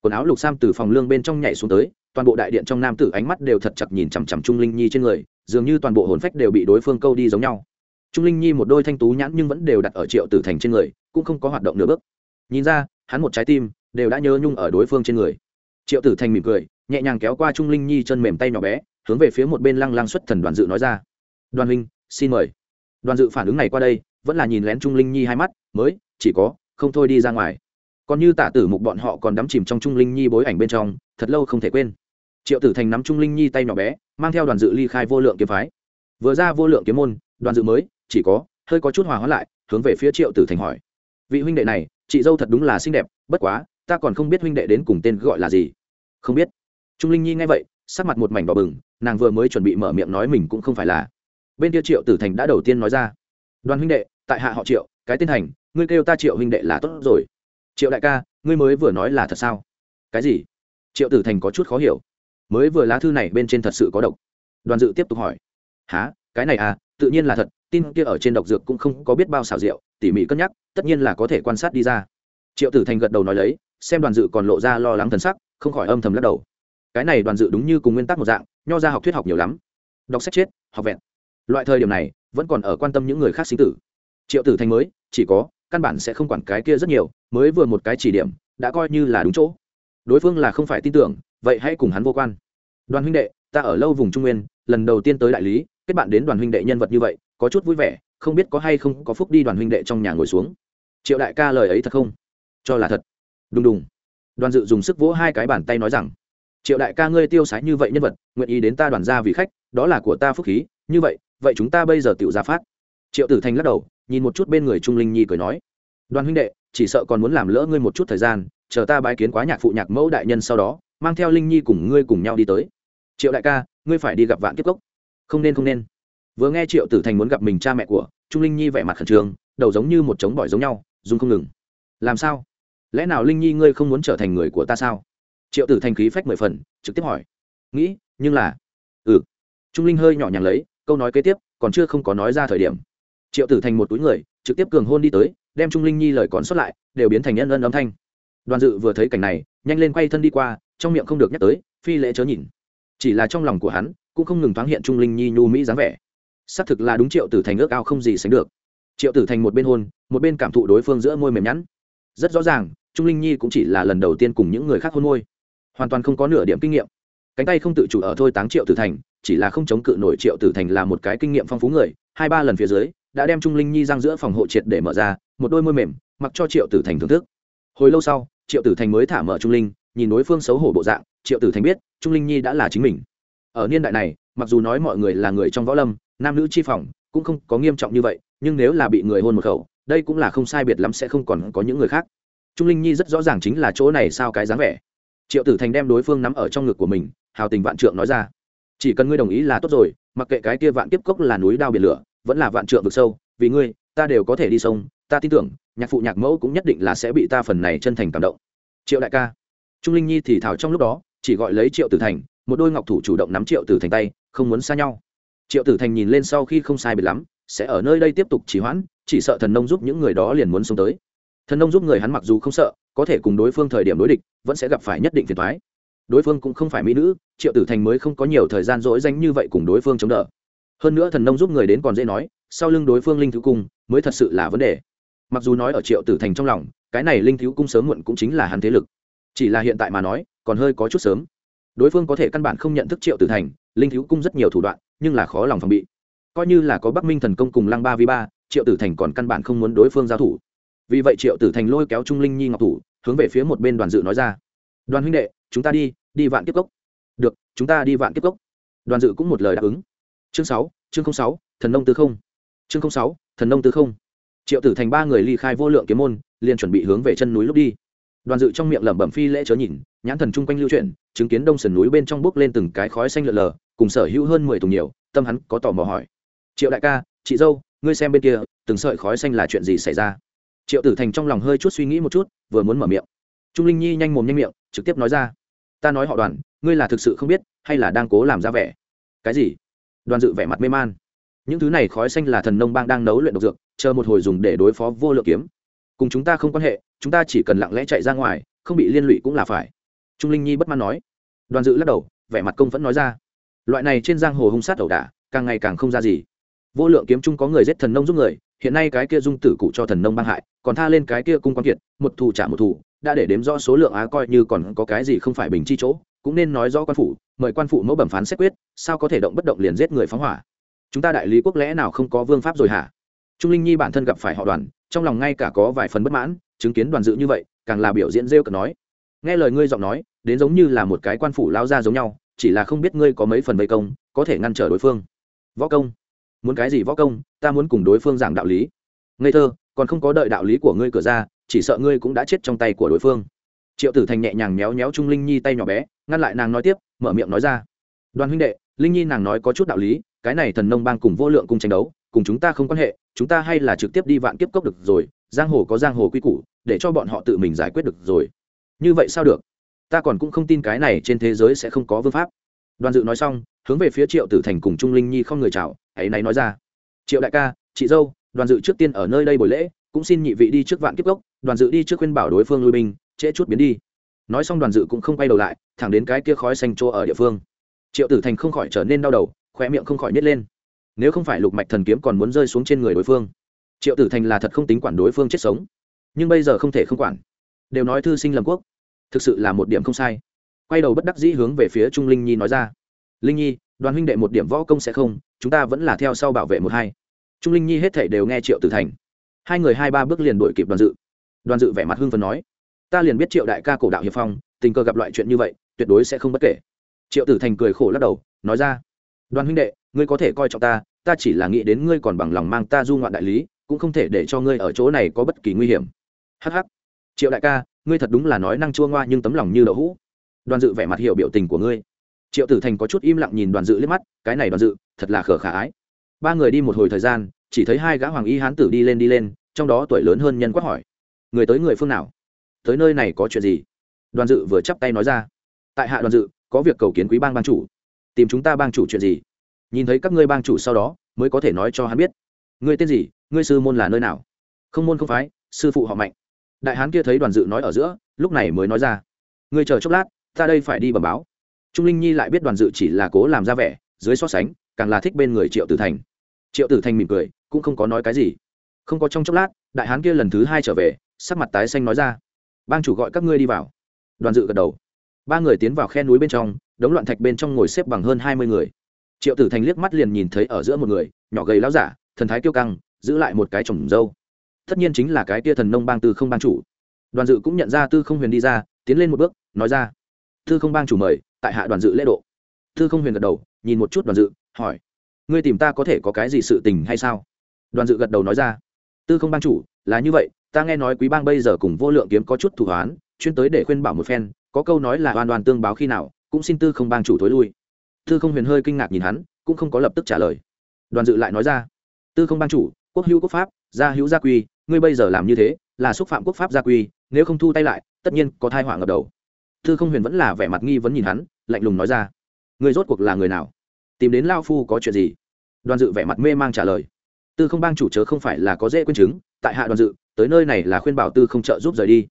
Quần áo lục sam từ phòng lương bên trong nhảy xuống tới, toàn bộ đại điện trong nam tử ánh mắt đều thật chặt nhìn chằm chằm trung linh nhi trên người, dường như toàn bộ hồn phách đều bị đối phương câu đi giống nhau. Trung linh nhi một đôi thanh tú nhãn nhưng vẫn đều đặt ở triệu tử thành trên người, cũng không có hoạt động nửa bước. Nhìn ra, hắn một trái tim đều đã nhớ nhung ở đối phương trên người. Triệu tử thành mỉm cười nhẹ nhàng kéo qua trung linh nhi chân mềm tay nhỏ bé, hướng về phía một bên lăng lăng xuất thần đoàn dự nói ra. Đoàn huynh, xin mời. Đoàn dự phản ứng này qua đây, vẫn là nhìn lén trung linh nhi hai mắt, mới, chỉ có, không thôi đi ra ngoài. Còn như tả tử mục bọn họ còn đắm chìm trong trung linh nhi bối ảnh bên trong, thật lâu không thể quên. Triệu tử thành nắm trung linh nhi tay nhỏ bé, mang theo đoàn dự ly khai vô lượng kiếm phái. Vừa ra vô lượng kiếm môn, đoàn dự mới, chỉ có, hơi có chút hòa hóa lại, hướng về phía triệu tử thành hỏi. Vị huynh đệ này, chị dâu thật đúng là xinh đẹp, bất quá, ta còn không biết huynh đệ đến cùng tên gọi là gì. Không biết trung linh nhi nghe vậy, sắc mặt một mảnh đỏ bừng, nàng vừa mới chuẩn bị mở miệng nói mình cũng không phải là. Bên kia triệu tử thành đã đầu tiên nói ra, đoàn huynh đệ, tại hạ họ triệu, cái tên thành, ngươi kêu ta triệu huynh đệ là tốt rồi. Triệu đại ca, ngươi mới vừa nói là thật sao? Cái gì? Triệu tử thành có chút khó hiểu. Mới vừa lá thư này bên trên thật sự có độc. Đoàn dự tiếp tục hỏi há cái này à tự nhiên là thật, tin kia ở trên độc dược cũng không có biết bao xào rượu tỉ mỉ cân nhắc, tất nhiên là có thể quan sát đi ra. Triệu tử thành gật đầu nói lấy, xem đoàn dự còn lộ ra lo lắng thần sắc, không khỏi âm thầm lắc đầu cái này đoàn dự đúng như cùng nguyên tắc một dạng, nho ra học thuyết học nhiều lắm. Đọc sách chết, học vẹn. Loại thời điểm này, vẫn còn ở quan tâm những người khác sinh tử. Triệu tử thành mới, chỉ có, căn bản sẽ không quản cái kia rất nhiều, mới vừa một cái chỉ điểm, đã coi như là đúng chỗ. Đối phương là không phải tin tưởng, vậy hãy cùng hắn vô quan. Đoàn huynh đệ, ta ở lâu vùng trung nguyên, lần đầu tiên tới đại lý, kết bạn đến đoàn huynh đệ nhân vật như vậy, có chút vui vẻ, không biết có hay không có phúc đi đoàn huynh đệ trong nhà ngồi xuống. Triệu đại ca lời ấy thật không? Cho là thật. Đùng đùng. Đoàn dự dùng sức vỗ hai cái bàn tay nói rằng triệu đại ca ngươi tiêu sái như vậy nhân vật, nguyện ý đến ta đoàn ra vì khách, đó là của ta phúc khí, như vậy vậy chúng ta bây giờ tự ra phát. Triệu tử thành lắc đầu, nhìn một chút bên người trung linh nhi cười nói. Đoàn huynh đệ, chỉ sợ còn muốn làm lỡ ngươi một chút thời gian, chờ ta bái kiến quá nhạc phụ nhạc mẫu đại nhân sau đó, mang theo linh nhi cùng ngươi cùng nhau đi tới. Triệu đại ca, ngươi phải đi gặp vạn kiếp cốc. Không nên không nên. Vừa nghe triệu tử thành muốn gặp mình cha mẹ của trung linh nhi vẻ mặt khẩn trương, đầu giống như một trống bỏi giống nhau dùng không ngừng. Làm sao? Lẽ nào linh nhi ngươi không muốn trở thành người của ta sao? Triệu tử thành khí phách mười phần, trực tiếp hỏi. Nghĩ, nhưng là ừ. Trung linh hơi nhỏ nhàng lấy, câu nói kế tiếp, còn chưa không có nói ra thời điểm. Triệu tử thành một túi người, trực tiếp cường hôn đi tới, đem trung linh nhi lời còn xuất lại, đều biến thành nhân ân âm thanh. Đoàn dự vừa thấy cảnh này, nhanh lên quay thân đi qua, trong miệng không được nhắc tới, phi lễ chớ nhìn. Chỉ là trong lòng của hắn, cũng không ngừng thoáng hiện trung linh nhi nhu mỹ dáng vẻ. Xác thực là đúng triệu tử thành ước ao không gì sánh được. Triệu tử thành một bên hôn, một bên cảm thụ đối phương giữa môi mềm nhẵn. Rất rõ ràng, trung linh nhi cũng chỉ là lần đầu tiên cùng những người khác hôn môi hoàn toàn không có nửa điểm kinh nghiệm. Cánh tay không tự chủ ở thôi táng triệu tử thành, chỉ là không chống cự nổi triệu tử thành là một cái kinh nghiệm phong phú người, hai ba lần phía dưới, đã đem trung linh nhi răng giữa phòng hộ triệt để mở ra, một đôi môi mềm, mặc cho triệu tử thành thưởng thức. Hồi lâu sau, triệu tử thành mới thả mở trung linh, nhìn đối phương xấu hổ bộ dạng, triệu tử thành biết, trung linh nhi đã là chính mình. Ở niên đại này, mặc dù nói mọi người là người trong võ lâm, nam nữ chi phòng, cũng không có nghiêm trọng như vậy, nhưng nếu là bị người hôn một khẩu, đây cũng là không sai biệt lắm sẽ không còn có những người khác. Trung linh nhi rất rõ ràng chính là chỗ này sao cái dáng vẻ triệu tử thành đem đối phương nắm ở trong ngực của mình, hào tình vạn trượng nói ra. Chỉ cần ngươi đồng ý là tốt rồi, mặc kệ cái kia vạn kiếp cốc là núi đao biển lửa, vẫn là vạn trượng vực sâu, vì ngươi, ta đều có thể đi sông, ta tin tưởng, nhạc phụ nhạc mẫu cũng nhất định là sẽ bị ta phần này chân thành cảm động. Triệu đại ca. Trung linh nhi thì thảo trong lúc đó, chỉ gọi lấy triệu tử thành, một đôi ngọc thủ chủ động nắm triệu tử thành tay, không muốn xa nhau. Triệu tử thành nhìn lên sau khi không sai biệt lắm, sẽ ở nơi đây tiếp tục trì hoãn, chỉ sợ thần nông giúp những người đó liền muốn xuống tới. Thần nông giúp người hắn mặc dù không sợ có thể cùng đối phương thời điểm đối địch, vẫn sẽ gặp phải nhất định phiền thoái đối phương cũng không phải mỹ nữ, triệu tử thành mới không có nhiều thời gian dỗi danh như vậy cùng đối phương chống đỡ. Hơn nữa thần nông giúp người đến còn dễ nói, sau lưng đối phương linh thứ cung mới thật sự là vấn đề. Mặc dù nói ở triệu tử thành trong lòng, cái này linh thiếu cung sớm muộn cũng chính là hắn thế lực. Chỉ là hiện tại mà nói, còn hơi có chút sớm. Đối phương có thể căn bản không nhận thức triệu tử thành, linh thiếu cung rất nhiều thủ đoạn, nhưng là khó lòng phòng bị. Coi như là có bắc minh thần công cùng lăng ba v ba, triệu tử thành còn căn bản không muốn đối phương giao thủ vì vậy triệu tử thành lôi kéo trung linh nhi ngọc thủ, hướng về phía một bên đoàn dự nói ra. Đoàn huynh đệ, chúng ta đi đi vạn kiếp cốc. Được, chúng ta đi vạn kiếp cốc. Đoàn dự cũng một lời đáp ứng. Chương sáu chương sáu, thần nông tư không. Chương sáu, thần nông tư không. Triệu tử thành ba người ly khai vô lượng kiếm môn, liền chuẩn bị hướng về chân núi lúc đi. Đoàn dự trong miệng lẩm bẩm phi lễ chớ nhìn, nhãn thần chung quanh lưu chuyển, chứng kiến đông sườn núi bên trong bước lên từng cái khói xanh lợn lờ, cùng sở hữu hơn mười thùng nhiều, tâm hắn có tò mò hỏi. Triệu đại ca, chị dâu, ngươi xem bên kia, từng sợi khói xanh là chuyện gì xảy ra? Triệu tử thành trong lòng hơi chút suy nghĩ một chút, vừa muốn mở miệng. Trung linh nhi nhanh mồm nhanh miệng, trực tiếp nói ra. Ta nói họ đoàn, ngươi là thực sự không biết, hay là đang cố làm ra vẻ? Cái gì? Đoàn dự vẻ mặt mê man. Những thứ này khói xanh là thần nông bang đang nấu luyện độc dược, chờ một hồi dùng để đối phó vô lượng kiếm. Cùng chúng ta không quan hệ, chúng ta chỉ cần lặng lẽ chạy ra ngoài, không bị liên lụy cũng là phải. Trung linh nhi bất mãn nói. Đoàn dự lắc đầu, vẻ mặt công vẫn nói ra. Loại này trên giang hồ hung sát ẩu đả, càng ngày càng không ra gì. Vô lượng kiếm chung có người giết thần nông giúp người hiện nay cái kia dung tử cụ cho thần nông băng hại, còn tha lên cái kia cung quan kiệt, một thù trả một thù, đã để đếm rõ số lượng á coi như còn có cái gì không phải bình chi chỗ, cũng nên nói rõ quan phủ, mời quan phụ mẫu bẩm phán xét quyết, sao có thể động bất động liền giết người phóng hỏa. Chúng ta đại lý quốc lẽ nào không có vương pháp rồi hả? Trung linh nhi bản thân gặp phải họ đoàn, trong lòng ngay cả có vài phần bất mãn, chứng kiến đoàn dự như vậy, càng là biểu diễn rêu cực nói. Nghe lời ngươi giọng nói, đến giống như là một cái quan phủ lao ra giống nhau, chỉ là không biết ngươi có mấy phần vây công, có thể ngăn trở đối phương. Võ công muốn cái gì võ công, ta muốn cùng đối phương giảng đạo lý. Ngây thơ, còn không có đợi đạo lý của ngươi cửa ra, chỉ sợ ngươi cũng đã chết trong tay của đối phương. Triệu tử thành nhẹ nhàng méo méo trung linh nhi tay nhỏ bé, ngăn lại nàng nói tiếp, mở miệng nói ra. Đoàn huynh đệ, linh nhi nàng nói có chút đạo lý, cái này thần nông bang cùng vô lượng cùng tranh đấu, cùng chúng ta không quan hệ, chúng ta hay là trực tiếp đi vạn kiếp cốc được rồi, giang hồ có giang hồ quy củ, để cho bọn họ tự mình giải quyết được rồi. Như vậy sao được? Ta còn cũng không tin cái này trên thế giới sẽ không có vương pháp. Đoàn dự nói xong, hướng về phía triệu tử thành cùng trung linh nhi không người chào hãy này nói ra. Triệu đại ca, chị dâu, đoàn dự trước tiên ở nơi đây buổi lễ, cũng xin nhị vị đi trước vạn kiếp gốc, đoàn dự đi trước khuyên bảo đối phương lui binh, trễ chút biến đi. Nói xong đoàn dự cũng không quay đầu lại, thẳng đến cái kia khói xanh chỗ ở địa phương. Triệu tử thành không khỏi trở nên đau đầu khoe miệng không khỏi nhét lên. Nếu không phải lục mạch thần kiếm còn muốn rơi xuống trên người đối phương, triệu tử thành là thật không tính quản đối phương chết sống. Nhưng bây giờ không thể không quản. Đều nói thư sinh lầm quốc, thực sự là một điểm không sai. Quay đầu bất đắc dĩ hướng về phía trung linh nhi nói ra. Linh nhi đoàn huynh đệ một điểm võ công sẽ không, chúng ta vẫn là theo sau bảo vệ một hai. Trung linh nhi hết thể đều nghe triệu tử thành. Hai người hai ba bước liền đuổi kịp đoàn dự. Đoàn dự vẻ mặt hưng phấn nói, ta liền biết triệu đại ca cổ đạo hiệp phong, tình cờ gặp loại chuyện như vậy, tuyệt đối sẽ không bất kể. Triệu tử thành cười khổ lắc đầu, nói ra, đoàn huynh đệ, ngươi có thể coi trọng ta ta chỉ là nghĩ đến ngươi còn bằng lòng mang ta du ngoạn đại lý, cũng không thể để cho ngươi ở chỗ này có bất kỳ nguy hiểm. Hh triệu đại ca, ngươi thật đúng là nói năng chua ngoa nhưng tấm lòng như đậu hũ. Đoàn dự vẻ mặt hiểu biểu tình của ngươi triệu tử thành có chút im lặng nhìn đoàn dự liếc mắt, cái này đoàn dự, thật là khở khả ái. Ba người đi một hồi thời gian, chỉ thấy hai gã hoàng y hán tử đi lên đi lên, trong đó tuổi lớn hơn nhân quát hỏi. Người tới người phương nào? Tới nơi này có chuyện gì? Đoàn dự vừa chắp tay nói ra. Tại hạ đoàn dự, có việc cầu kiến quý bang bang chủ. Tìm chúng ta bang chủ chuyện gì? Nhìn thấy các ngươi bang chủ sau đó, mới có thể nói cho hắn biết. Ngươi tên gì? Ngươi sư môn là nơi nào? Không môn không phái, sư phụ họ mạnh. Đại hán kia thấy đoàn dự nói ở giữa, lúc này mới nói ra. Ngươi chờ chốc lát, ta đây phải đi bẩm báo trung linh nhi lại biết đoàn dự chỉ là cố làm ra vẻ, dưới so sánh, càng là thích bên người triệu tử thành. Triệu tử thành mỉm cười, cũng không có nói cái gì. Không có trong chốc lát, đại hán kia lần thứ hai trở về, sắc mặt tái xanh nói ra. Bang chủ gọi các ngươi đi vào. Đoàn dự gật đầu. Ba người tiến vào khe núi bên trong, đống loạn thạch bên trong ngồi xếp bằng hơn hai mươi người. Triệu tử thành liếc mắt liền nhìn thấy ở giữa một người, nhỏ gầy láo giả, thần thái kiêu căng, giữ lại một cái trồng dâu. Tất nhiên chính là cái tia thần nông bang tư không bang chủ. Đoàn dự cũng nhận ra tư không huyền đi ra, tiến lên một bước, nói ra. Tư không bang chủ mời tại hạ đoàn dự lễ độ. Thư không huyền gật đầu, nhìn một chút đoàn dự, hỏi, ngươi tìm ta có thể có cái gì sự tình hay sao? Đoàn dự gật đầu nói ra, tư không bang chủ, là như vậy, ta nghe nói quý bang bây giờ cùng vô lượng kiếm có chút thủ hoán, chuyên tới để khuyên bảo một phen, có câu nói là oan oan tương báo khi nào, cũng xin tư không bang chủ thối lui. Tư không huyền hơi kinh ngạc nhìn hắn, cũng không có lập tức trả lời. Đoàn dự lại nói ra, tư không bang chủ, quốc hữu quốc pháp, gia hữu gia quy, ngươi bây giờ làm như thế, là xúc phạm quốc pháp gia quy, nếu không thu tay lại, tất nhiên có thai họa ngập đầu tư không huyền vẫn là vẻ mặt nghi vấn nhìn hắn, lạnh lùng nói ra. Người rốt cuộc là người nào? Tìm đến lao phu có chuyện gì? Đoàn dự vẻ mặt mê mang trả lời. Tư không bang chủ chớ không phải là có dễ quên chứng, tại hạ đoàn dự, tới nơi này là khuyên bảo tư không trợ giúp rời đi.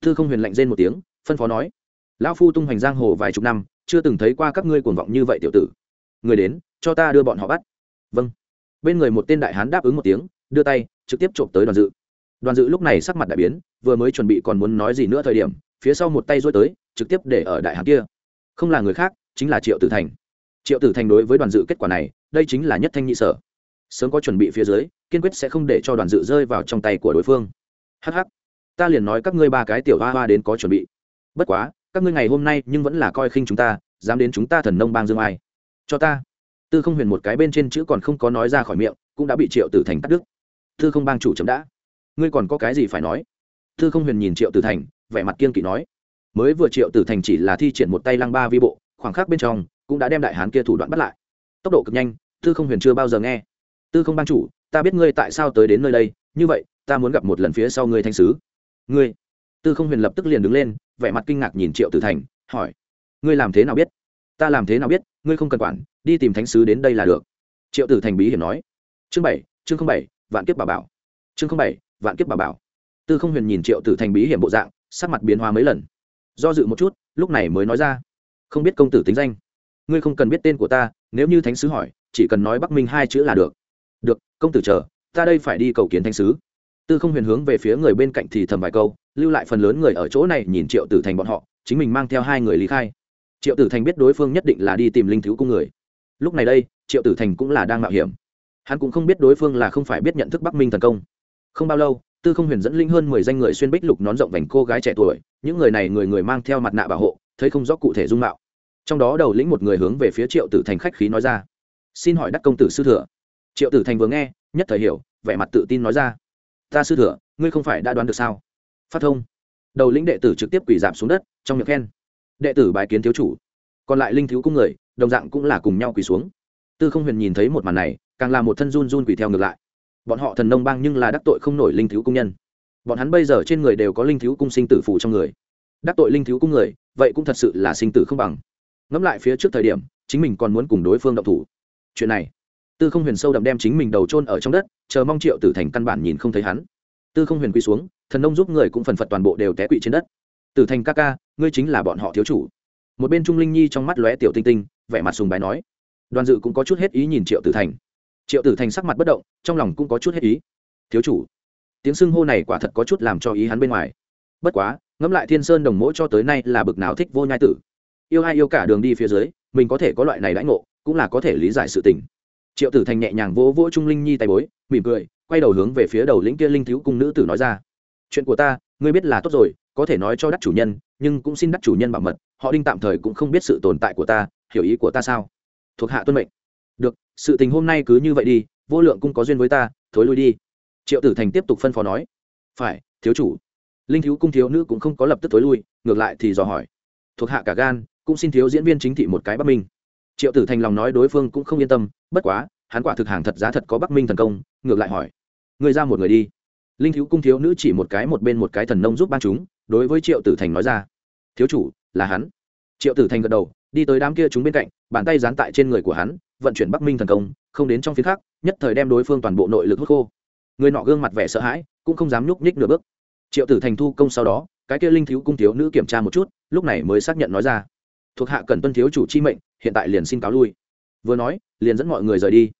Tư không huyền lạnh rên một tiếng, phân phó nói, lão phu tung hoành giang hồ vài chục năm, chưa từng thấy qua các ngươi cuồng vọng như vậy tiểu tử. Người đến, cho ta đưa bọn họ bắt. Vâng. Bên người một tên đại hán đáp ứng một tiếng, đưa tay, trực tiếp trộm tới đoàn dự. Đoàn dự lúc này sắc mặt đại biến, vừa mới chuẩn bị còn muốn nói gì nữa thời điểm, phía sau một tay rối tới trực tiếp để ở đại hán kia. Không là người khác, chính là triệu tử thành. Triệu tử thành đối với đoàn dự kết quả này, đây chính là nhất thanh nhị sở. Sớm có chuẩn bị phía dưới, kiên quyết sẽ không để cho đoàn dự rơi vào trong tay của đối phương. Hh ta liền nói các ngươi ba cái tiểu hoa hoa đến có chuẩn bị. Bất quá, các ngươi ngày hôm nay nhưng vẫn là coi khinh chúng ta, dám đến chúng ta thần nông bang dương ai. Cho ta. Tư không huyền một cái bên trên chữ còn không có nói ra khỏi miệng, cũng đã bị triệu tử thành cắt đứt. Tư không bang chủ chấm đã. Ngươi còn có cái gì phải nói? Tư không huyền nhìn triệu tử thành, vẻ mặt kiên kỵ nói mới vừa triệu tử thành chỉ là thi triển một tay lăng ba vi bộ, khoảng khắc bên trong, cũng đã đem đại hán kia thủ đoạn bắt lại. Tốc độ cực nhanh, tư không huyền chưa bao giờ nghe. Tư không bang chủ, ta biết ngươi tại sao tới đến nơi đây, như vậy, ta muốn gặp một lần phía sau ngươi thanh sứ. Ngươi? Tư không huyền lập tức liền đứng lên, vẻ mặt kinh ngạc nhìn triệu tử thành, hỏi. Ngươi làm thế nào biết? Ta làm thế nào biết? Ngươi không cần quản, đi tìm thánh sứ đến đây là được. Triệu tử thành bí hiểm nói. Chương bảy, chương không bảy, vạn kiếp bà bảo. Chương không bảy, vạn kiếp bà bảo. Tư không huyền nhìn triệu tử thành bí hiểm bộ dạng, sắc mặt biến hóa mấy lần do dự một chút, lúc này mới nói ra. Không biết công tử tính danh. Ngươi không cần biết tên của ta, nếu như thánh sứ hỏi, chỉ cần nói bắc minh hai chữ là được. Được, công tử chờ, ta đây phải đi cầu kiến thánh sứ. Tư không huyền hướng về phía người bên cạnh thì thầm vài câu, lưu lại phần lớn người ở chỗ này nhìn triệu tử thành bọn họ, chính mình mang theo hai người lý khai. Triệu tử thành biết đối phương nhất định là đi tìm linh thiếu cung người. Lúc này đây, triệu tử thành cũng là đang mạo hiểm. Hắn cũng không biết đối phương là không phải biết nhận thức bắc minh thần công. Không bao lâu tư không huyền dẫn linh hơn mười danh người xuyên bích lục nón rộng vành cô gái trẻ tuổi, những người này người người mang theo mặt nạ bảo hộ, thấy không rõ cụ thể dung mạo. Trong đó đầu lĩnh một người hướng về phía triệu tử thành khách khí nói ra. Xin hỏi đắc công tử sư thừa. Triệu tử thành vừa nghe, nhất thời hiểu, vẻ mặt tự tin nói ra. Ta sư thừa, ngươi không phải đã đoán được sao? Phát thông. Đầu lĩnh đệ tử trực tiếp quỳ giảm xuống đất, trong miệng khen. Đệ tử bài kiến thiếu chủ. Còn lại linh thiếu cung người, đồng dạng cũng là cùng nhau quỳ xuống. Tư không huyền nhìn thấy một màn này, càng là một thân run run quỳ theo ngược lại bọn họ thần nông bang nhưng là đắc tội không nổi linh thiếu cung nhân. Bọn hắn bây giờ trên người đều có linh thiếu cung sinh tử phủ trong người. Đắc tội linh thiếu cung người, vậy cũng thật sự là sinh tử không bằng. Ngẫm lại phía trước thời điểm, chính mình còn muốn cùng đối phương động thủ. Chuyện này, tư không huyền sâu đậm đem chính mình đầu trôn ở trong đất, chờ mong triệu tử thành căn bản nhìn không thấy hắn. Tư không huyền quy xuống, thần nông giúp người cũng phần phật toàn bộ đều té quỵ trên đất. Tử thành ca ca, ngươi chính là bọn họ thiếu chủ. Một bên trung linh nhi trong mắt lóe tiểu tinh tinh, vẻ mặt sùng bái nói. Đoàn dự cũng có chút hết ý nhìn triệu tử thành triệu tử thành sắc mặt bất động, trong lòng cũng có chút hết ý. Thiếu chủ. Tiếng xưng hô này quả thật có chút làm cho ý hắn bên ngoài. Bất quá, ngẫm lại thiên sơn đồng mỗi cho tới nay là bực nào thích vô nhai tử. Yêu ai yêu cả đường đi phía dưới, mình có thể có loại này đãi ngộ, cũng là có thể lý giải sự tình. Triệu tử thành nhẹ nhàng vỗ vỗ trung linh nhi tay bối, mỉm cười, quay đầu hướng về phía đầu lĩnh kia linh thiếu cung nữ tử nói ra. Chuyện của ta, ngươi biết là tốt rồi, có thể nói cho đắc chủ nhân, nhưng cũng xin đắc chủ nhân bảo mật, họ đinh tạm thời cũng không biết sự tồn tại của ta, hiểu ý của ta sao? Thuộc hạ tuân mệnh sự tình hôm nay cứ như vậy đi, vô lượng cũng có duyên với ta, thối lui đi. Triệu tử thành tiếp tục phân phó nói. Phải, thiếu chủ. Linh thiếu cung thiếu nữ cũng không có lập tức thối lui, ngược lại thì dò hỏi. Thuộc hạ cả gan, cũng xin thiếu diễn viên chính thị một cái bắc minh. Triệu tử thành lòng nói đối phương cũng không yên tâm, bất quá, hắn quả thực hàng thật giá thật có bắc minh thần công, ngược lại hỏi. Người ra một người đi. Linh thiếu cung thiếu nữ chỉ một cái một bên một cái thần nông giúp ban chúng, đối với triệu tử thành nói ra. Thiếu chủ, là hắn. Triệu tử thành gật đầu, đi tới đám kia chúng bên cạnh bàn tay dán tại trên người của hắn, vận chuyển bắc minh thần công, không đến trong phía khác, nhất thời đem đối phương toàn bộ nội lực hút khô. Người nọ gương mặt vẻ sợ hãi, cũng không dám nhúc nhích nửa bước. Triệu tử thành thu công sau đó, cái kia linh thiếu cung thiếu nữ kiểm tra một chút, lúc này mới xác nhận nói ra. Thuộc hạ cần tuân thiếu chủ chi mệnh, hiện tại liền xin cáo lui. Vừa nói, liền dẫn mọi người rời đi.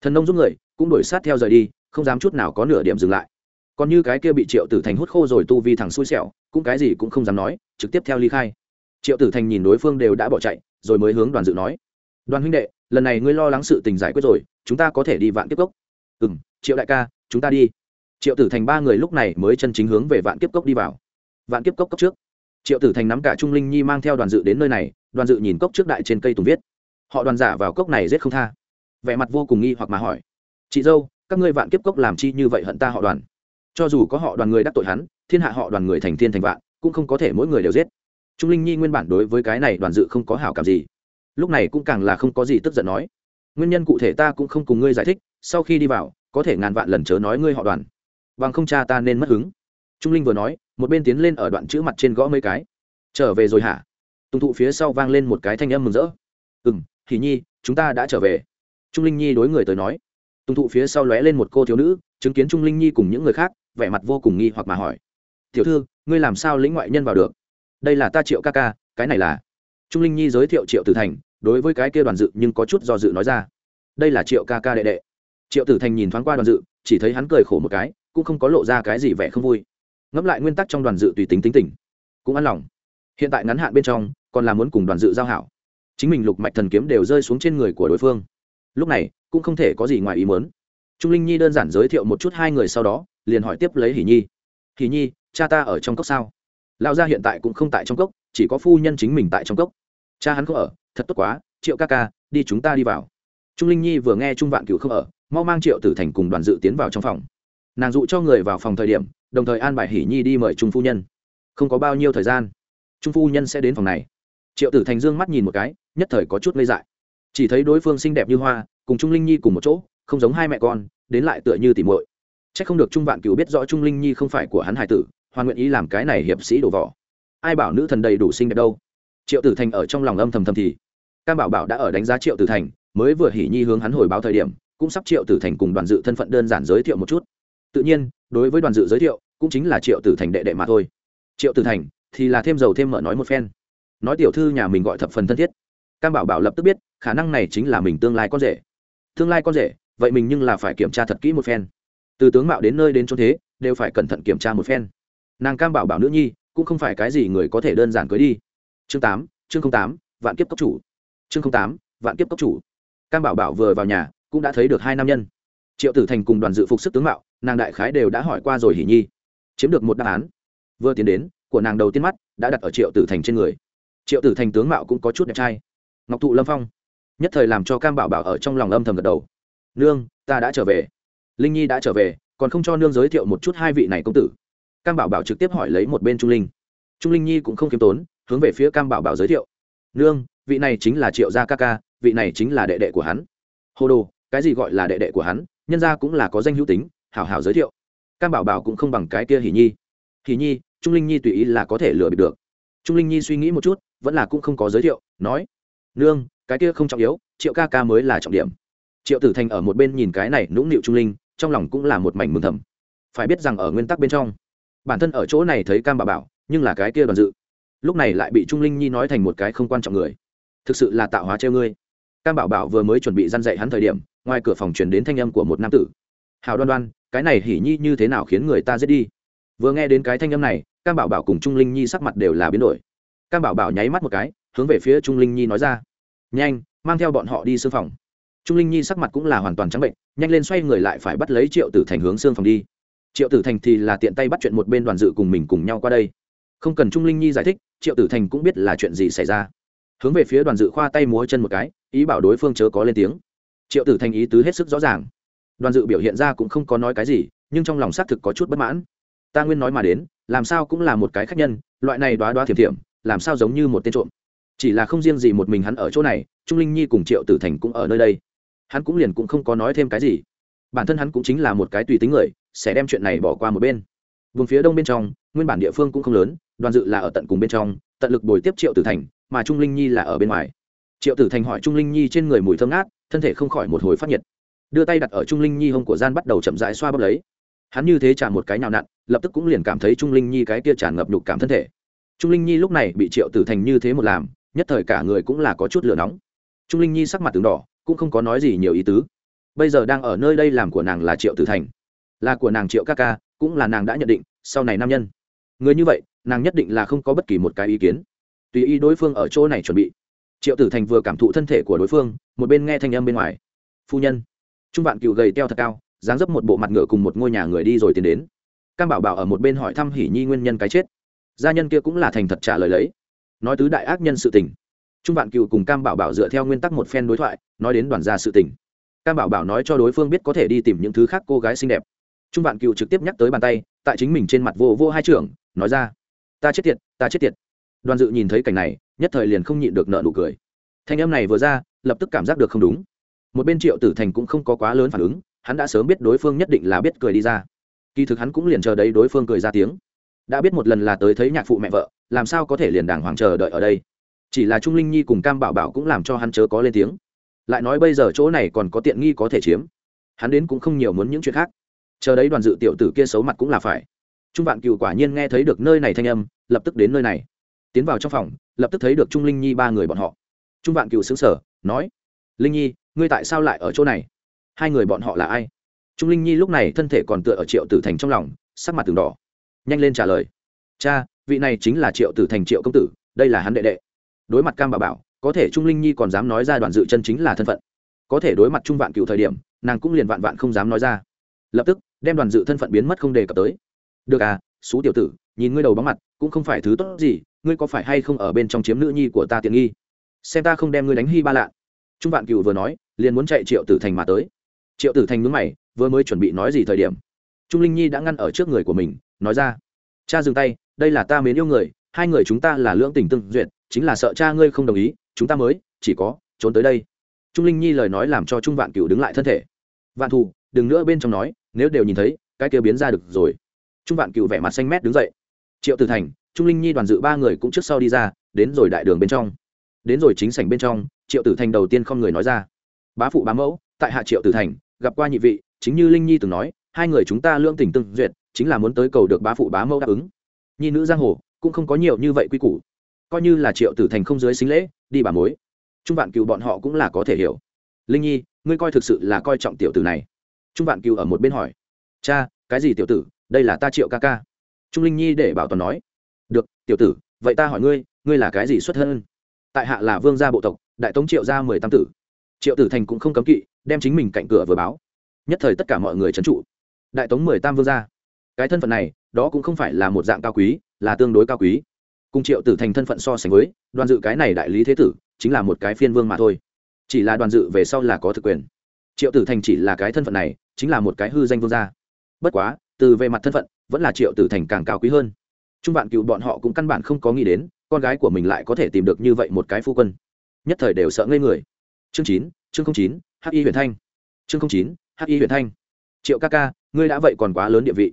Thần nông giúp người, cũng đuổi sát theo rời đi, không dám chút nào có nửa điểm dừng lại. Còn như cái kia bị triệu tử thành hút khô rồi tu vi thằng xui xẻo, cũng cái gì cũng không dám nói, trực tiếp theo ly khai triệu tử thành nhìn đối phương đều đã bỏ chạy, rồi mới hướng đoàn dự nói. Đoàn huynh đệ, lần này ngươi lo lắng sự tình giải quyết rồi, chúng ta có thể đi vạn kiếp cốc. Ừ m triệu đại ca, chúng ta đi. Triệu tử thành ba người lúc này mới chân chính hướng về vạn kiếp cốc đi vào. Vạn kiếp cốc cốc trước. Triệu tử thành nắm cả trung linh nhi mang theo đoàn dự đến nơi này, đoàn dự nhìn cốc trước đại trên cây tùng viết. Họ đoàn giả vào cốc này giết không tha. Vẻ mặt vô cùng nghi hoặc mà hỏi. Chị dâu, các ngươi vạn kiếp cốc làm chi như vậy hận ta họ đoàn? Cho dù có họ đoàn người đắc tội hắn, thiên hạ họ đoàn người thành thiên thành vạn, cũng không có thể mỗi người đều giết trung linh nhi nguyên bản đối với cái này đoàn dự không có hảo cảm gì. Lúc này cũng càng là không có gì tức giận nói. Nguyên nhân cụ thể ta cũng không cùng ngươi giải thích, sau khi đi vào, có thể ngàn vạn lần chớ nói ngươi họ đoàn. Bằng không cha ta nên mất hứng. Trung linh vừa nói, một bên tiến lên ở đoạn chữ mặt trên gõ mấy cái. Trở về rồi hả? Tùng thụ phía sau vang lên một cái thanh âm mừng rỡ. Ừ m thì nhi, chúng ta đã trở về. Trung linh nhi đối người tới nói. Tùng thụ phía sau lóe lên một cô thiếu nữ, chứng kiến trung linh nhi cùng những người khác, vẻ mặt vô cùng nghi hoặc mà hỏi. Tiểu thư, ngươi làm sao lĩnh ngoại nhân vào được? Đây là ta triệu ca ca, cái này là. Trung linh nhi giới thiệu triệu tử thành, đối với cái kia đoàn dự nhưng có chút do dự nói ra. Đây là triệu ca ca đệ đệ. Triệu tử thành nhìn thoáng qua đoàn dự, chỉ thấy hắn cười khổ một cái, cũng không có lộ ra cái gì vẻ không vui. Ngẫm lại nguyên tắc trong đoàn dự tùy tính tính tình, cũng an lòng. Hiện tại ngắn hạn bên trong, còn là muốn cùng đoàn dự giao hảo. Chính mình lục mạch thần kiếm đều rơi xuống trên người của đối phương. Lúc này, cũng không thể có gì ngoài ý muốn. Trung linh nhi đơn giản giới thiệu một chút hai người sau đó, liền hỏi tiếp lấy hỷ nhi. Hỷ nhi, cha ta ở trong cốc sao? Lão gia hiện tại cũng không tại trong cốc, chỉ có phu nhân chính mình tại trong cốc. Cha hắn không ở, thật tốt quá, triệu ca ca, đi chúng ta đi vào. Trung linh nhi vừa nghe trung vạn cửu không ở, mau mang triệu tử thành cùng đoàn dự tiến vào trong phòng. Nàng dụ cho người vào phòng thời điểm, đồng thời an bài hỷ nhi đi mời trung phu nhân. Không có bao nhiêu thời gian, trung phu nhân sẽ đến phòng này. Triệu tử thành dương mắt nhìn một cái, nhất thời có chút ngây dại. Chỉ thấy đối phương xinh đẹp như hoa, cùng trung linh nhi cùng một chỗ, không giống hai mẹ con, đến lại tựa như tỉ muội. C h ắ c không được trung vạn cửu biết rõ trung linh nhi không phải của hắn hải tử hoàn nguyện ý làm cái này hiệp sĩ đổ vỏ. Ai bảo nữ thần đầy đủ xinh đẹp đâu? Triệu tử thành ở trong lòng âm thầm thầm thì. Cam bảo bảo đã ở đánh giá triệu tử thành, mới vừa hỉ nhi hướng hắn hồi báo thời điểm, cũng sắp triệu tử thành cùng đoàn dự thân phận đơn giản giới thiệu một chút. Tự nhiên, đối với đoàn dự giới thiệu, cũng chính là triệu tử thành đệ đệ mà thôi. Triệu tử thành thì là thêm dầu thêm mở nói một phen. Nói tiểu thư nhà mình gọi thập phần thân thiết. Cam bảo bảo lập tức biết, khả năng này chính là mình tương lai con rể. Tương lai con rể, vậy mình nhưng là phải kiểm tra thật kỹ một phen. Từ tướng mạo đến nơi đến chỗ thế, đều phải cẩn thận kiểm tra một phen nàng cam bảo bảo nữ nhi, cũng không phải cái gì người có thể đơn giản cưới đi. Chương tám chương tám, vạn kiếp cấp chủ. Chương tám, vạn kiếp cấp chủ. Cam bảo bảo vừa vào nhà, cũng đã thấy được hai nam nhân. Triệu tử thành cùng đoàn dự phục sức tướng mạo, nàng đại khái đều đã hỏi qua rồi hỉ nhi. Chiếm được một đáp án. Vừa tiến đến, của nàng đầu tiên mắt đã đặt ở triệu tử thành trên người. Triệu tử thành tướng mạo cũng có chút đẹp trai. Ngọc thụ lâm phong. Nhất thời làm cho cam bảo bảo ở trong lòng âm thầm gật đầu. Nương, ta đã trở về. Linh nhi đã trở về, còn không cho nương giới thiệu một chút hai vị này công tử cam bảo bảo trực tiếp hỏi lấy một bên trung linh. Trung linh nhi cũng không khiêm tốn, hướng về phía cam bảo bảo giới thiệu. Nương, vị này chính là triệu gia ca ca, vị này chính là đệ đệ của hắn. Hồ đồ, cái gì gọi là đệ đệ của hắn? Nhân gia cũng là có danh hữu tính, hảo hảo giới thiệu. Cam bảo bảo cũng không bằng cái kia hỉ nhi. Hỉ nhi, trung linh nhi tùy ý là có thể lừa bịp được. Trung linh nhi suy nghĩ một chút, vẫn là cũng không có giới thiệu, nói, nương, cái kia không trọng yếu, triệu ca ca mới là trọng điểm. Triệu tử thành ở một bên nhìn cái này nũng nịu trung linh, trong lòng cũng là một mảnh mừng thầm. Phải biết rằng ở nguyên tắc bên trong bản thân ở chỗ này thấy cam bà bảo, nhưng là cái kia đoàn dự. Lúc này lại bị trung linh nhi nói thành một cái không quan trọng người. Thực sự là tạo hóa treo ngươi. Cam bảo bảo vừa mới chuẩn bị dăn dạy hắn thời điểm, ngoài cửa phòng truyền đến thanh âm của một nam tử. Hào đoan đoan, cái này hỉ nhi như thế nào khiến người ta giết đi? Vừa nghe đến cái thanh âm này, cam bảo bảo cùng trung linh nhi sắc mặt đều là biến đổi. Cam bảo bảo nháy mắt một cái, hướng về phía trung linh nhi nói ra, nhanh, mang theo bọn họ đi xương phòng. Trung linh nhi sắc mặt cũng là hoàn toàn trắng bệnh, nhanh lên xoay người lại phải bắt lấy triệu tử thành hướng xương phòng đi triệu tử thành thì là tiện tay bắt chuyện một bên đoàn dự cùng mình cùng nhau qua đây. Không cần trung linh nhi giải thích, triệu tử thành cũng biết là chuyện gì xảy ra. Hướng về phía đoàn dự khoa tay múa chân một cái, ý bảo đối phương chớ có lên tiếng. Triệu tử thành ý tứ hết sức rõ ràng. Đoàn dự biểu hiện ra cũng không có nói cái gì, nhưng trong lòng xác thực có chút bất mãn. Ta nguyên nói mà đến, làm sao cũng là một cái khách nhân, loại này đoá đoá thiểm thiểm, làm sao giống như một tên trộm. Chỉ là không riêng gì một mình hắn ở chỗ này, trung linh nhi cùng triệu tử thành cũng ở nơi đây. Hắn cũng liền cũng không có nói thêm cái gì. Bản thân hắn cũng chính là một cái tùy tính người sẽ đem chuyện này bỏ qua một bên. Vùng phía đông bên trong, nguyên bản địa phương cũng không lớn, đoàn dự là ở tận cùng bên trong, tận lực bồi tiếp triệu tử thành, mà trung linh nhi là ở bên ngoài. Triệu tử thành hỏi trung linh nhi trên người mùi thơm ngát, thân thể không khỏi một hồi phát nhiệt. Đưa tay đặt ở trung linh nhi hông của gian bắt đầu chậm rãi xoa bóp lấy. Hắn như thế trả một cái nào nặn, lập tức cũng liền cảm thấy trung linh nhi cái kia tràn ngập nhục cảm thân thể. Trung linh nhi lúc này bị triệu tử thành như thế một làm, nhất thời cả người cũng là có chút lửa nóng. Trung linh nhi sắc mặt từng đỏ, cũng không có nói gì nhiều ý tứ. Bây giờ đang ở nơi đây làm của nàng là triệu tử thành là của nàng triệu ca ca, cũng là nàng đã nhận định, sau này nam nhân. Người như vậy, nàng nhất định là không có bất kỳ một cái ý kiến. Tùy ý đối phương ở chỗ này chuẩn bị. Triệu tử thành vừa cảm thụ thân thể của đối phương, một bên nghe thanh âm bên ngoài. Phu nhân, trung vạn cựu gầy teo thật cao, dáng dấp một bộ mặt ngựa cùng một ngôi nhà người đi rồi tiến đến. Cam bảo bảo ở một bên hỏi thăm hỉ nhi nguyên nhân cái chết. Gia nhân kia cũng là thành thật trả lời lấy. Nói tứ đại ác nhân sự tình. Trung vạn cựu cùng cam bảo bảo dựa theo nguyên tắc một phen đối thoại, nói đến đoàn gia sự tình. Cam bảo bảo nói cho đối phương biết có thể đi tìm những thứ khác cô gái xinh đẹp trung vạn cựu trực tiếp nhắc tới bàn tay, tại chính mình trên mặt vô vô hai trưởng, nói ra, ta chết tiệt, ta chết tiệt. Đoàn dự nhìn thấy cảnh này, nhất thời liền không nhịn được nợ nụ cười. Thanh em này vừa ra, lập tức cảm giác được không đúng. Một bên triệu tử thành cũng không có quá lớn phản ứng, hắn đã sớm biết đối phương nhất định là biết cười đi ra. Kỳ thực hắn cũng liền chờ đấy đối phương cười ra tiếng. Đã biết một lần là tới thấy nhạc phụ mẹ vợ, làm sao có thể liền đàng hoàng chờ đợi ở đây? Chỉ là trung linh nhi cùng cam bảo bảo cũng làm cho hắn chớ có lên tiếng. Lại nói bây giờ chỗ này còn có tiện nghi có thể chiếm. Hắn đến cũng không nhiều muốn những chuyện khác chờ đấy đoàn dự tiểu tử kia xấu mặt cũng là phải. Trung vạn cựu quả nhiên nghe thấy được nơi này thanh âm, lập tức đến nơi này. Tiến vào trong phòng, lập tức thấy được trung linh nhi ba người bọn họ. Trung vạn cựu xứng sở nói, linh nhi, ngươi tại sao lại ở chỗ này? Hai người bọn họ là ai? Trung linh nhi lúc này thân thể còn tựa ở triệu tử thành trong lòng, sắc mặt từng đỏ. Nhanh lên trả lời, cha, vị này chính là triệu tử thành triệu công tử, đây là hắn đệ đệ. Đối mặt cam bà bảo, có thể trung linh nhi còn dám nói ra đoàn dự chân chính là thân phận. Có thể đối mặt trung vạn cựu thời điểm, nàng cũng liền vạn vạn không dám nói ra lập tức đem đoàn dự thân phận biến mất không đề cập tới. Được à xú tiểu tử, nhìn ngươi đầu bóng mặt, cũng không phải thứ tốt gì, ngươi có phải hay không ở bên trong chiếm nữ nhi của ta tiện nghi? Xem ta không đem ngươi đánh hy ba lạ. Trung vạn cựu vừa nói, liền muốn chạy triệu tử thành mà tới. Triệu tử thành ngứng mày, vừa mới chuẩn bị nói gì thời điểm, trung linh nhi đã ngăn ở trước người của mình, nói ra, cha dừng tay, đây là ta mến yêu người, hai người chúng ta là lưỡng tình tương duyệt, chính là sợ cha ngươi không đồng ý, chúng ta mới chỉ có trốn tới đây. Trung linh nhi lời nói làm cho trung vạn cựu đứng lại thân thể. Vạn thù đừng nữa bên trong nói, nếu đều nhìn thấy, cái kia biến ra được rồi. Trung vạn cựu vẻ mặt xanh mét đứng dậy. Triệu tử thành, trung linh nhi đoàn dự ba người cũng trước sau đi ra, đến rồi đại đường bên trong. Đến rồi chính sảnh bên trong, triệu tử thành đầu tiên không người nói ra. Bá phụ bá mẫu, tại hạ triệu tử thành, gặp qua nhị vị, chính như linh nhi từng nói, hai người chúng ta lương tình tương duyệt, chính là muốn tới cầu được bá phụ bá mẫu đáp ứng. Nhi nữ giang hồ, cũng không có nhiều như vậy quy củ. Coi như là triệu tử thành không dưới xính lễ, đi bà mối. Trung vạn cựu bọn họ cũng là có thể hiểu. Linh nhi, ngươi coi thực sự là coi trọng tiểu tử này trung vạn cừu ở một bên hỏi. Cha, cái gì tiểu tử? Đây là ta triệu ca ca. Trung linh nhi để bảo toàn nói. Được, tiểu tử, vậy ta hỏi ngươi ngươi là cái gì xuất thân? Tại hạ là vương gia bộ tộc, đại tống triệu gia mười tam tử. Triệu tử thành cũng không cấm kỵ, đem chính mình cạnh cửa vừa báo. Nhất thời tất cả mọi người trấn trụ. Đại tống mười tam vương gia. Cái thân phận này, đó cũng không phải là một dạng cao quý, là tương đối cao quý. Cùng triệu tử thành thân phận so sánh với, đoàn dự cái này đại lý thế tử, chính là một cái phiên vương mà thôi. Chỉ là đoàn dự về sau là có thực quyền. Triệu tử thành chỉ là cái thân phận này chính là một cái hư danh vương gia. Bất quá, từ về mặt thân phận, vẫn là triệu tử thành càng cao quý hơn. Trung vạn cựu bọn họ cũng căn bản không có nghĩ đến, con gái của mình lại có thể tìm được như vậy một cái phu quân. Nhất thời đều sợ ngây người. Chương chín chương chín, hắc y huyền thanh. Chương chín, hắc y huyền thanh. Triệu ca ca, ngươi đã vậy còn quá lớn địa vị.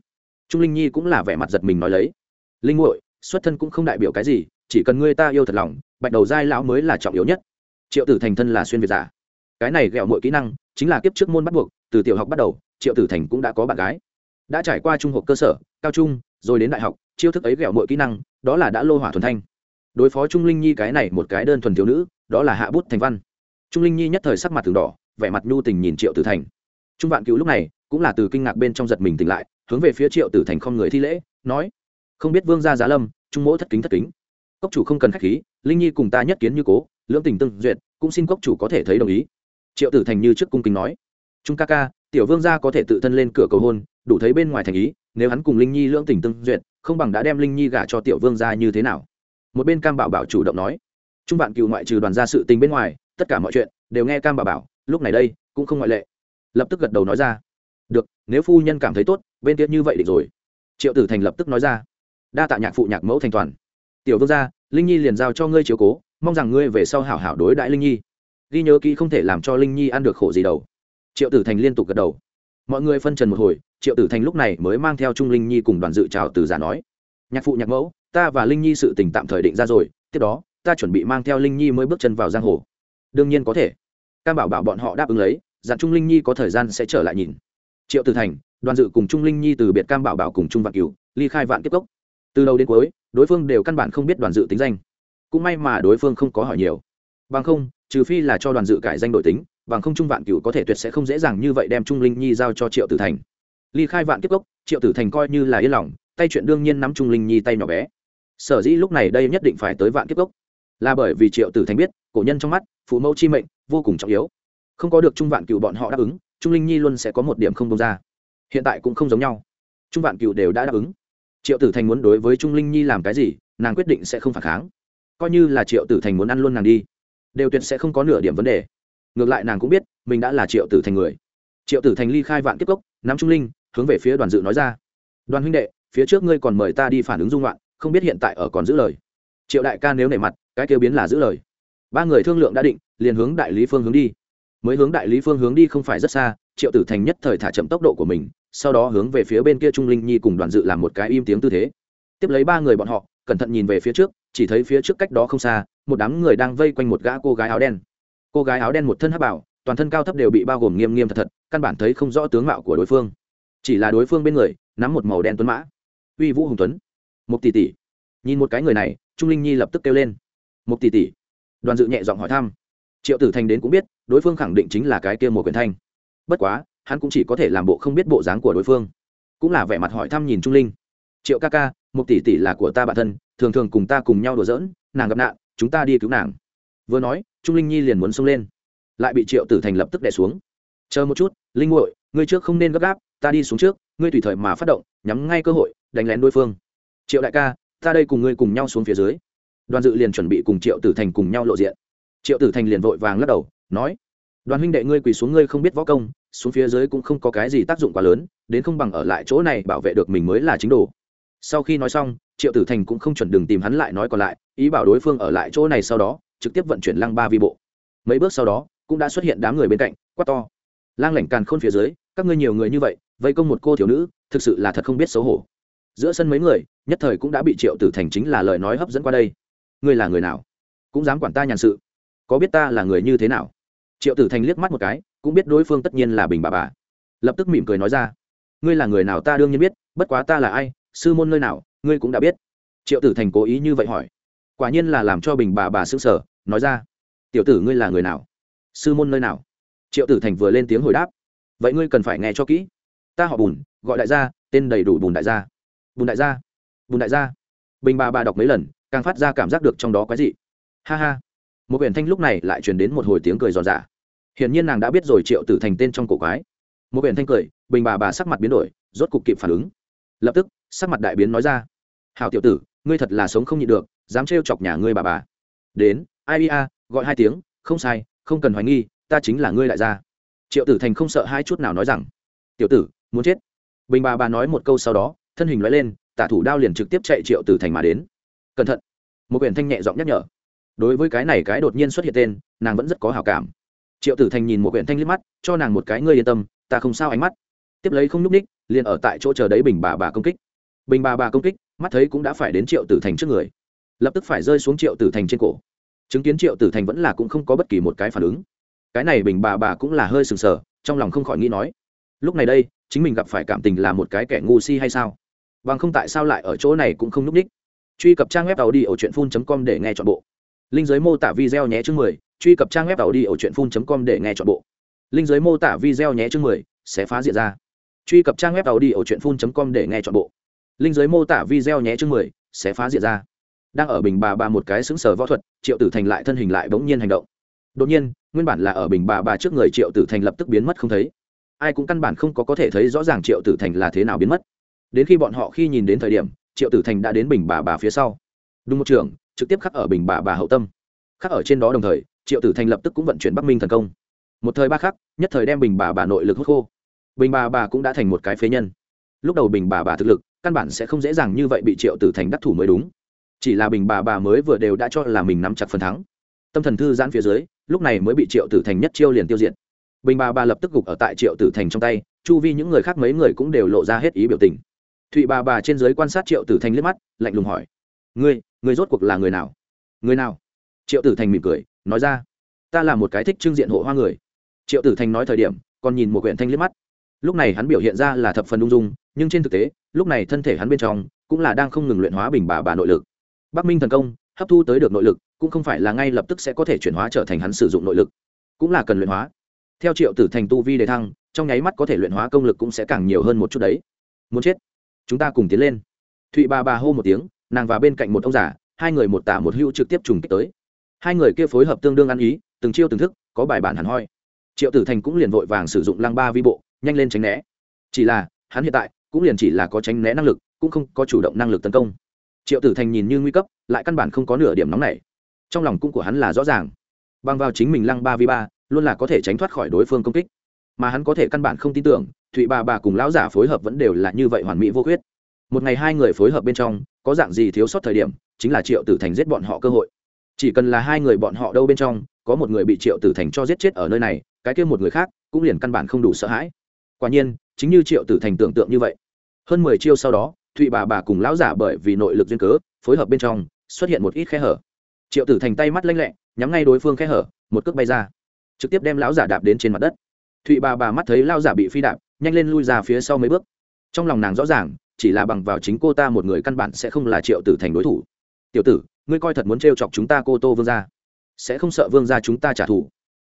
Trung linh nhi cũng là vẻ mặt giật mình nói lấy. Linh muội, xuất thân cũng không đại biểu cái gì, chỉ cần ngươi ta yêu thật lòng, bạch đầu giai lão mới là trọng yếu nhất. Triệu tử thành thân là xuyên việt giả. Cái này ghẹo mọi kỹ năng, chính là kiếp trước môn bắt buộc từ tiểu học bắt đầu, triệu tử thành cũng đã có bạn gái. Đã trải qua trung học cơ sở, cao trung, rồi đến đại học, chiêu thức ấy ghẹo mọi kỹ năng, đó là đã lô hỏa thuần thanh. Đối phó trung linh nhi cái này một cái đơn thuần thiếu nữ, đó là hạ bút thành văn. Trung linh nhi nhất thời sắc mặt từng đỏ, vẻ mặt nhu tình nhìn triệu tử thành. Trung vạn cứu lúc này cũng là từ kinh ngạc bên trong giật mình tỉnh lại, hướng về phía triệu tử thành không người thi lễ, nói, không biết vương gia giá lâm, trung mỗ thất kính thất kính. Cốc chủ không cần khách khí, linh nhi cùng ta nhất kiến như cố, lưỡng tình tương duyệt, cũng xin cốc chủ có thể thấy đồng ý. Triệu tử thành như trước cung kính nói trung ca ca, tiểu vương gia có thể tự thân lên cửa cầu hôn, đủ thấy bên ngoài thành ý, nếu hắn cùng linh nhi lưỡng tình tương duyệt, không bằng đã đem linh nhi gả cho tiểu vương gia như thế nào? Một bên cam bảo bảo chủ động nói. Trung vạn cựu ngoại trừ đoàn gia sự tình bên ngoài, tất cả mọi chuyện đều nghe cam bảo bảo, lúc này đây, cũng không ngoại lệ. Lập tức gật đầu nói ra. Được, nếu phu nhân cảm thấy tốt, bên tiết như vậy định rồi. Triệu tử thành lập tức nói ra. Đa tạ nhạc phụ nhạc mẫu thành toàn. Tiểu vương gia, linh nhi liền giao cho ngươi chiếu cố, mong rằng ngươi về sau hảo hảo đối đãi linh nhi. Ghi nhớ kỹ không thể làm cho linh nhi ăn được khổ gì đâu triệu tử thành liên tục gật đầu. Mọi người phân trần một hồi, triệu tử thành lúc này mới mang theo trung linh nhi cùng đoàn dự chào từ giả nói, nhạc phụ, nhạc mẫu, ta và linh nhi sự tình tạm thời định ra rồi, tiếp đó, ta chuẩn bị mang theo linh nhi mới bước chân vào giang hồ. Đương nhiên có thể. Cam bảo bảo bọn họ đáp ứng lấy, dặn trung linh nhi có thời gian sẽ trở lại nhìn. Triệu tử thành, đoàn dự cùng trung linh nhi từ biệt cam bảo bảo cùng trung vạn cửu, ly khai vạn kiếp cốc. Từ đầu đến cuối, đối phương đều căn bản không biết đoàn dự tính danh. Cũng may mà đối phương không có hỏi nhiều. Bằng không, trừ phi là cho đoàn dự cải danh đội tính bằng không trung vạn cửu có thể tuyệt sẽ không dễ dàng như vậy đem trung linh nhi giao cho triệu tử thành. Ly khai vạn kiếp cốc, triệu tử thành coi như là yên lòng, tay chuyện đương nhiên nắm trung linh nhi tay nhỏ bé. Sở dĩ lúc này đây nhất định phải tới vạn kiếp cốc, là bởi vì triệu tử thành biết, cổ nhân trong mắt, phụ mẫu chi mệnh vô cùng trọng yếu. Không có được trung vạn cựu bọn họ đáp ứng, trung linh nhi luôn sẽ có một điểm không đông ra. Hiện tại cũng không giống nhau. Trung vạn cựu đều đã đáp ứng. Triệu tử thành muốn đối với trung linh nhi làm cái gì, nàng quyết định sẽ không phản kháng. Coi như là triệu tử thành muốn ăn luôn nàng đi, đều tuyệt sẽ không có nửa điểm vấn đề ngược lại nàng cũng biết mình đã là triệu tử thành người triệu tử thành ly khai vạn kiếp cốc nắm trung linh hướng về phía đoàn dự nói ra đoàn huynh đệ phía trước ngươi còn mời ta đi phản ứng dung loạn không biết hiện tại ở còn giữ lời triệu đại ca nếu nể mặt cái kêu biến là giữ lời ba người thương lượng đã định liền hướng đại lý phương hướng đi mới hướng đại lý phương hướng đi không phải rất xa triệu tử thành nhất thời thả chậm tốc độ của mình sau đó hướng về phía bên kia trung linh nhi cùng đoàn dự làm một cái im tiếng tư thế tiếp lấy ba người bọn họ cẩn thận nhìn về phía trước chỉ thấy phía trước cách đó không xa một đám người đang vây quanh một gã cô gái áo đen cô gái áo đen một thân hắc bảo, toàn thân cao thấp đều bị bao gồm nghiêm nghiêm thật thật, căn bản thấy không rõ tướng mạo của đối phương. Chỉ là đối phương bên người, nắm một màu đen tuấn mã. Uy vũ hùng tuấn. Một tỷ tỷ. Nhìn một cái người này, trung linh nhi lập tức kêu lên. Một tỷ tỷ. Đoàn dự nhẹ giọng hỏi thăm. Triệu tử thành đến cũng biết, đối phương khẳng định chính là cái kia một quyền thanh. Bất quá, hắn cũng chỉ có thể làm bộ không biết bộ dáng của đối phương. Cũng là vẻ mặt hỏi thăm nhìn trung linh. Triệu ca ca một tỷ tỷ là của ta bản thân, thường thường cùng ta cùng nhau đùa giỡn, nàng gặp nạn, chúng ta đi cứu nàng. Vừa nói trung linh nhi liền muốn xông lên. Lại bị triệu tử thành lập tức đè xuống. Chờ một chút, linh nguội ngươi trước không nên gấp gáp, ta đi xuống trước, ngươi tùy thời mà phát động, nhắm ngay cơ hội, đánh lén đối phương. Triệu đại ca, ta đây cùng ngươi cùng nhau xuống phía dưới. Đoàn dự liền chuẩn bị cùng triệu tử thành cùng nhau lộ diện. Triệu tử thành liền vội vàng lắc đầu, nói, đoàn huynh đệ ngươi quỳ xuống ngươi không biết võ công, xuống phía dưới cũng không có cái gì tác dụng quá lớn, đến không bằng ở lại chỗ này bảo vệ được mình mới là chính đồ. Sau khi nói xong, triệu tử thành cũng không chuẩn đừng tìm hắn lại nói còn lại, ý bảo đối phương ở lại chỗ này sau đó trực tiếp vận chuyển lăng ba vi bộ. Mấy bước sau đó, cũng đã xuất hiện đám người bên cạnh, quát to. Lang lảnh càn khôn phía dưới, các ngươi nhiều người như vậy, vây công một cô thiếu nữ, thực sự là thật không biết xấu hổ. Giữa sân mấy người, nhất thời cũng đã bị triệu tử thành chính là lời nói hấp dẫn qua đây. Ngươi là người nào? Cũng dám quản ta nhàn sự. Có biết ta là người như thế nào? Triệu tử thành liếc mắt một cái, cũng biết đối phương tất nhiên là bình bà bà. Lập tức mỉm cười nói ra. Ngươi là người nào ta đương nhiên biết, bất quá ta là ai, sư môn nơi nào, ngươi cũng đã biết. Triệu tử thành cố ý như vậy hỏi. Quả nhiên là làm cho bình bà bà s ư n g sở nói ra, tiểu tử ngươi là người nào? Sư môn nơi nào? Triệu tử thành vừa lên tiếng hồi đáp, vậy ngươi cần phải nghe cho kỹ. Ta họ bùn, gọi đại gia, tên đầy đủ bùn đại gia. Bùn đại gia? Bùn đại gia? Bình bà bà đọc mấy lần, càng phát ra cảm giác được trong đó quái dị. Ha ha. Một quyển thanh lúc này lại truyền đến một hồi tiếng cười giòn giả hiển nhiên nàng đã biết rồi triệu tử thành tên trong cổ quái. Một quyển thanh cười, bình bà bà sắc mặt biến đổi, rốt cục kịp phản ứng. Lập tức, sắc mặt đại biến nói ra hào tiểu tử, ngươi thật là sống không nhịn được, dám trêu chọc nhà ngươi bà bà. Đến ai ia gọi hai tiếng, không sai, không cần hoài nghi, ta chính là ngươi đại gia. Triệu tử thành không sợ hai chút nào nói rằng, tiểu tử, muốn chết. Bình bà bà nói một câu sau đó, thân hình nói lên, tả thủ đao liền trực tiếp chạy triệu tử thành mà đến. Cẩn thận. Một quyển thanh nhẹ giọng nhắc nhở. Đối với cái này cái đột nhiên xuất hiện tên, nàng vẫn rất có hào cảm. Triệu tử thành nhìn một quyển thanh liếc mắt, cho nàng một cái ngươi yên tâm, ta không sao ánh mắt. Tiếp lấy không n ú c ních liền ở tại chỗ chờ đấy bình bà bà công kích. Bình bà bà công kích, mắt thấy cũng đã phải đến triệu tử thành trước người. Lập tức phải rơi xuống triệu tử thành trên cổ chứng kiến triệu tử thành vẫn là cũng không có bất kỳ một cái phản ứng. Cái này bình bà bà cũng là hơi sừng sờ, trong lòng không khỏi nghĩ nói, lúc này đây, chính mình gặp phải cảm tình là một cái kẻ ngu si hay sao? Bằng không tại sao lại ở chỗ này cũng không n ú c ních? Truy cập trang web tàu đi ở truyện phun com để nghe chọn bộ. Linh giới mô tả video nhé chương mười, truy cập trang web tàu đi ở truyện phun com để nghe chọn bộ. Linh giới mô tả video nhé chương mười, sẽ phá diện ra. Truy cập trang web tàu đi ở truyện phun com để nghe chọn bộ. Linh giới mô tả video nhé chương mười, sẽ phá diện ra đang ở bình bà bà một cái xứng sở võ thuật, triệu tử thành lại thân hình lại bỗng nhiên hành động. Đột nhiên, nguyên bản là ở bình bà bà trước người triệu tử thành lập tức biến mất không thấy. Ai cũng căn bản không có có thể thấy rõ ràng triệu tử thành là thế nào biến mất. Đến khi bọn họ khi nhìn đến thời điểm, triệu tử thành đã đến bình bà bà phía sau. Đúng một trường, trực tiếp khắc ở bình bà bà hậu tâm. Khắc ở trên đó đồng thời, triệu tử thành lập tức cũng vận chuyển bắc minh thần công. Một thời ba khắc, nhất thời đem bình bà bà nội lực hút khô. Bình bà bà cũng đã thành một cái phế nhân. Lúc đầu bình bà bà thực lực, căn bản sẽ không dễ dàng như vậy bị triệu tử thành đắc thủ mới đúng chỉ là bình bà bà mới vừa đều đã cho là mình nắm chặt phần thắng. Tâm thần thư giãn phía dưới, lúc này mới bị triệu tử thành nhất chiêu liền tiêu diệt. Bình bà bà lập tức gục ở tại triệu tử thành trong tay, chu vi những người khác mấy người cũng đều lộ ra hết ý biểu tình. Thụy bà bà trên giới quan sát triệu tử thành liếc mắt, lạnh lùng hỏi, ngươi ngươi rốt cuộc là người nào? Người nào? Triệu tử thành mỉm cười, nói ra, ta là một cái thích trưng diện hộ hoa người. Triệu tử thành nói thời điểm, còn nhìn một quyển thanh liếc mắt. Lúc này hắn biểu hiện ra là thập phần ung dung, nhưng trên thực tế, lúc này thân thể hắn bên trong cũng là đang không ngừng luyện hóa bình bà bà nội lực bắc minh thần công, hấp thu tới được nội lực, cũng không phải là ngay lập tức sẽ có thể chuyển hóa trở thành hắn sử dụng nội lực, cũng là cần luyện hóa. Theo triệu tử thành tu vi đề thăng, trong nháy mắt có thể luyện hóa công lực cũng sẽ càng nhiều hơn một chút đấy. Muốn chết. Chúng ta cùng tiến lên. Thụy bà bà hô một tiếng, nàng và bên cạnh một ông già, hai người một tả một hữu trực tiếp trùng kích tới. Hai người kia phối hợp tương đương ăn ý, từng chiêu từng thức, có bài bản hẳn hoi. Triệu tử thành cũng liền vội vàng sử dụng lăng ba vi bộ, nhanh lên tránh né. Chỉ là, hắn hiện tại cũng liền chỉ là có tránh né năng lực, cũng không có chủ động năng lực tấn công triệu tử thành nhìn như nguy cấp, lại căn bản không có nửa điểm nóng này trong lòng cũng của hắn là rõ ràng. Bằng vào chính mình lăng ba v ba, luôn là có thể tránh thoát khỏi đối phương công kích. Mà hắn có thể căn bản không tin tưởng, thụy bà bà cùng lão giả phối hợp vẫn đều là như vậy hoàn mỹ vô khuyết. Một ngày hai người phối hợp bên trong, có dạng gì thiếu sót thời điểm, chính là triệu tử thành giết bọn họ cơ hội. Chỉ cần là hai người bọn họ đâu bên trong, có một người bị triệu tử thành cho giết chết ở nơi này, cái kia một người khác cũng liền căn bản không đủ sợ hãi. Quả nhiên, chính như triệu tử thành tưởng tượng như vậy, hơn mười chiêu sau đó thụy bà bà cùng lão giả bởi vì nội lực duyên cớ, phối hợp bên trong, xuất hiện một ít khe hở. Triệu tử thành tay mắt lanh lẹ, nhắm ngay đối phương khe hở, một cước bay ra. Trực tiếp đem lão giả đạp đến trên mặt đất. Thụy bà bà mắt thấy lao giả bị phi đạp, nhanh lên lui ra phía sau mấy bước. Trong lòng nàng rõ ràng, chỉ là bằng vào chính cô ta một người căn bản sẽ không là triệu tử thành đối thủ. Tiểu tử, ngươi coi thật muốn t chọc chúng ta cô tô vương gia. Sẽ không sợ vương gia chúng ta trả thù.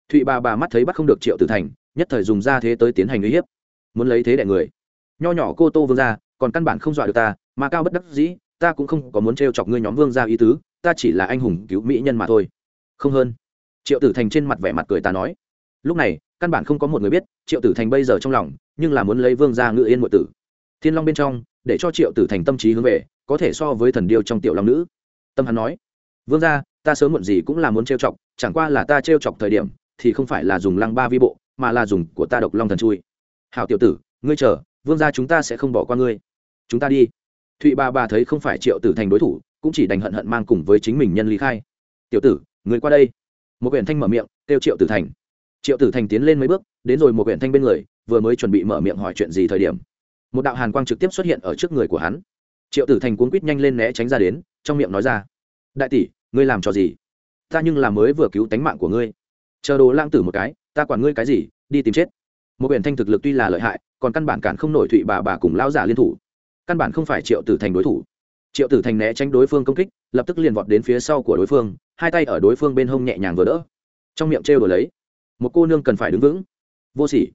Thụy bà bà mắt thấy bắt không được triệu tử thành, nhất thời dùng ra thế tới tiến hành uy hiếp. Muốn lấy thế đại người? Nho nhỏ cô tô vương gia còn căn bản không dọa được ta, mà cao bất đắc dĩ, ta cũng không có muốn t chọc ngươi nhóm vương gia ý tứ, ta chỉ là anh hùng cứu mỹ nhân mà thôi. Không hơn. Triệu tử thành trên mặt vẻ mặt cười ta nói. Lúc này, căn bản không có một người biết, triệu tử thành bây giờ trong lòng, nhưng là muốn lấy vương gia ngự yên ngụy tử. Thiên long bên trong, để cho triệu tử thành tâm trí hướng về, có thể so với thần điêu trong tiểu long nữ. Tâm hắn nói, vương gia, ta sớm muộn gì cũng là muốn trêu chọc, chẳng qua là ta trêu chọc thời điểm, thì không phải là dùng lăng ba vi bộ, mà là dùng của ta độc long thần chui. Hào tiểu tử, ngươi chờ, vương gia chúng ta sẽ không bỏ qua ngươi chúng ta đi. Thụy bà bà thấy không phải triệu tử thành đối thủ, cũng chỉ đành hận hận mang cùng với chính mình nhân lý khai. Tiểu tử, người qua đây. Một quyển thanh mở miệng, kêu triệu tử thành. Triệu tử thành tiến lên mấy bước, đến rồi một quyển thanh bên người, vừa mới chuẩn bị mở miệng hỏi chuyện gì thời điểm, một đạo hàn quang trực tiếp xuất hiện ở trước người của hắn. Triệu tử thành cuốn quýt nhanh lên né tránh ra đến, trong miệng nói ra, đại tỷ, ngươi làm cho gì? Ta nhưng là mới vừa cứu tánh mạng của ngươi. Chờ đồ lang tử một cái, ta quản ngươi cái gì, đi tìm chết. Một biển thanh thực lực tuy là lợi hại, còn căn bản cản không nổi thụy bà bà cùng lão giả liên thủ căn bản không phải triệu tử thành đối thủ. Triệu tử thành né tránh đối phương công kích, lập tức liền vọt đến phía sau của đối phương, hai tay ở đối phương bên hông nhẹ nhàng vừa đỡ. Trong miệng trêu đổi lấy, một cô nương cần phải đứng vững. Vô sỉ.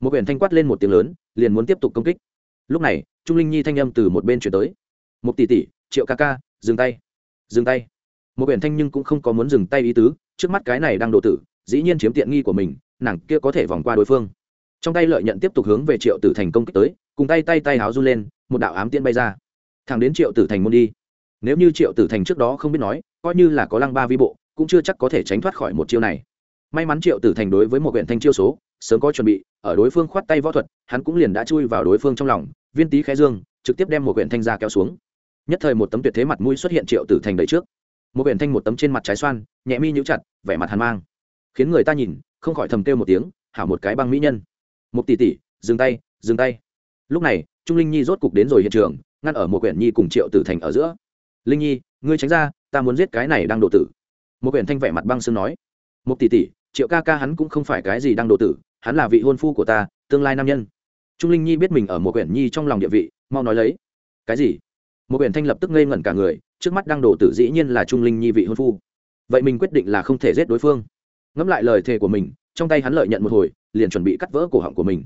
Một biển thanh quát lên một tiếng lớn, liền muốn tiếp tục công kích. Lúc này, trung linh nhi thanh âm từ một bên chuyển tới. Một tỷ tỷ, triệu ca ca, dừng tay. Dừng tay. Một biển thanh nhưng cũng không có muốn dừng tay ý tứ, trước mắt cái này đang độ tử, dĩ nhiên chiếm tiện nghi của mình, nàng kia có thể vòng qua đối phương trong tay lợi nhận tiếp tục hướng về triệu tử thành công kích tới, cùng tay tay tay háo run lên, một đạo ám tiên bay ra. Thẳng đến triệu tử thành môn đi. Nếu như triệu tử thành trước đó không biết nói, coi như là có lăng ba vi bộ, cũng chưa chắc có thể tránh thoát khỏi một chiêu này. May mắn triệu tử thành đối với một huyện thanh chiêu số, sớm có chuẩn bị, ở đối phương khoát tay võ thuật, hắn cũng liền đã chui vào đối phương trong lòng, viên tý khẽ dương, trực tiếp đem một huyện thanh ra kéo xuống. Nhất thời một tấm tuyệt thế mặt mũi xuất hiện triệu tử thành đầy trước. Một huyện thanh một tấm trên mặt trái xoan, nhẹ mi nhũ chặt, vẻ mặt hàn mang. Khiến người ta nhìn, không khỏi thầm kêu một tiếng, hảo một cái băng mỹ nhân một tỷ tỷ, dừng tay dừng tay. Lúc này, trung linh nhi rốt cục đến rồi hiện trường, ngăn ở một quyển nhi cùng triệu tử thành ở giữa. Linh nhi, ngươi tránh ra, ta muốn giết cái này đang độ tử. Một quyển thanh vẻ mặt băng sương nói. Một tỷ tỷ, triệu ca ca hắn cũng không phải cái gì đang độ tử, hắn là vị hôn phu của ta, tương lai nam nhân. Trung linh nhi biết mình ở một quyển nhi trong lòng địa vị, mau nói lấy. Cái gì? Một quyển thanh lập tức ngây ngẩn cả người, trước mắt đang đổ tử dĩ nhiên là trung linh nhi vị hôn phu. Vậy mình quyết định là không thể giết đối phương. Ngẫm lại lời thề của mình, trong tay hắn lợi nhận một hồi liền chuẩn bị cắt vỡ cổ họng của mình.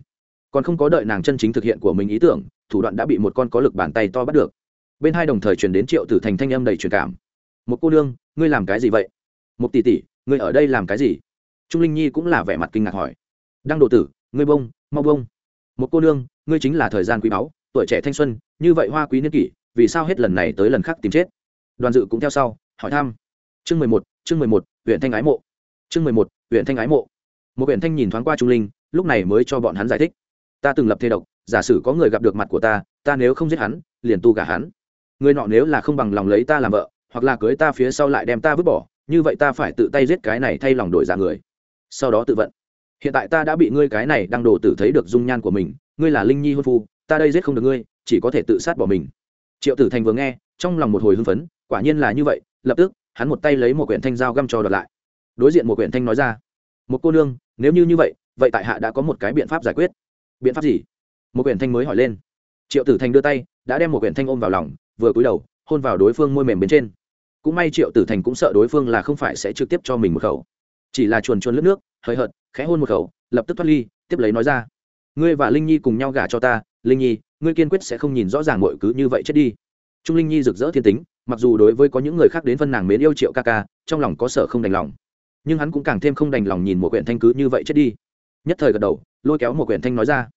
Còn không có đợi nàng chân chính thực hiện của mình ý tưởng, thủ đoạn đã bị một con có lực bàn tay to bắt được. Bên hai đồng thời truyền đến triệu tử thành thanh âm đầy truyền cảm. Một cô nương, ngươi làm cái gì vậy? Một tỷ tỷ, ngươi ở đây làm cái gì? Trung linh nhi cũng là vẻ mặt kinh ngạc hỏi. Đăng độ tử, ngươi bông, mau bông. Một cô nương, ngươi chính là thời gian quý báu, tuổi trẻ thanh xuân, như vậy hoa quý niên kỷ, vì sao hết lần này tới lần khác tìm chết? Đoàn dự cũng theo sau, hỏi thăm. Chương mười một, chương mười một, huyện thanh ái mộ. Chương mười một, huyện thanh ái mộ một huyện thanh nhìn thoáng qua trung linh, lúc này mới cho bọn hắn giải thích. Ta từng lập thê độc, giả sử có người gặp được mặt của ta ta nếu không giết hắn, liền tu gả hắn. Người nọ nếu là không bằng lòng lấy ta làm vợ, hoặc là cưới ta phía sau lại đem ta vứt bỏ, như vậy ta phải tự tay giết cái này thay lòng đổi giả người. Sau đó tự vận. Hiện tại ta đã bị ngươi cái này đang đổ tử thấy được dung nhan của mình, ngươi là linh nhi hôn phu, ta đây giết không được ngươi, chỉ có thể tự sát bỏ mình. Triệu tử thành vừa nghe, trong lòng một hồi hưng phấn, quả nhiên là như vậy, lập tức, hắn một tay lấy một quyển thanh dao găm cho đợt lại. Đối diện một quyển thanh nói ra một cô nương, nếu như như vậy vậy tại hạ đã có một cái biện pháp giải quyết. Biện pháp gì? Một quyển thanh mới hỏi lên. Triệu tử thành đưa tay, đã đem một quyển thanh ôm vào lòng, vừa cúi đầu, hôn vào đối phương môi mềm bên trên. Cũng may triệu tử thành cũng sợ đối phương là không phải sẽ trực tiếp cho mình một khẩu. Chỉ là chuồn chuồn lướt nước hơi hợt, khẽ hôn một khẩu, lập tức thoát ly, tiếp lấy nói ra. Ngươi và linh nhi cùng nhau gả cho ta, linh nhi, ngươi kiên quyết sẽ không nhìn rõ ràng mọi cứ như vậy chết đi. Trung linh nhi rực rỡ thiên tính, mặc dù đối với có những người khác đến phân nàng mến yêu triệu ca ca, trong lòng có sở không đành lòng nhưng hắn cũng càng thêm không đành lòng nhìn một quyển thanh cứ như vậy chết đi. Nhất thời gật đầu, lôi kéo một quyển thanh nói ra.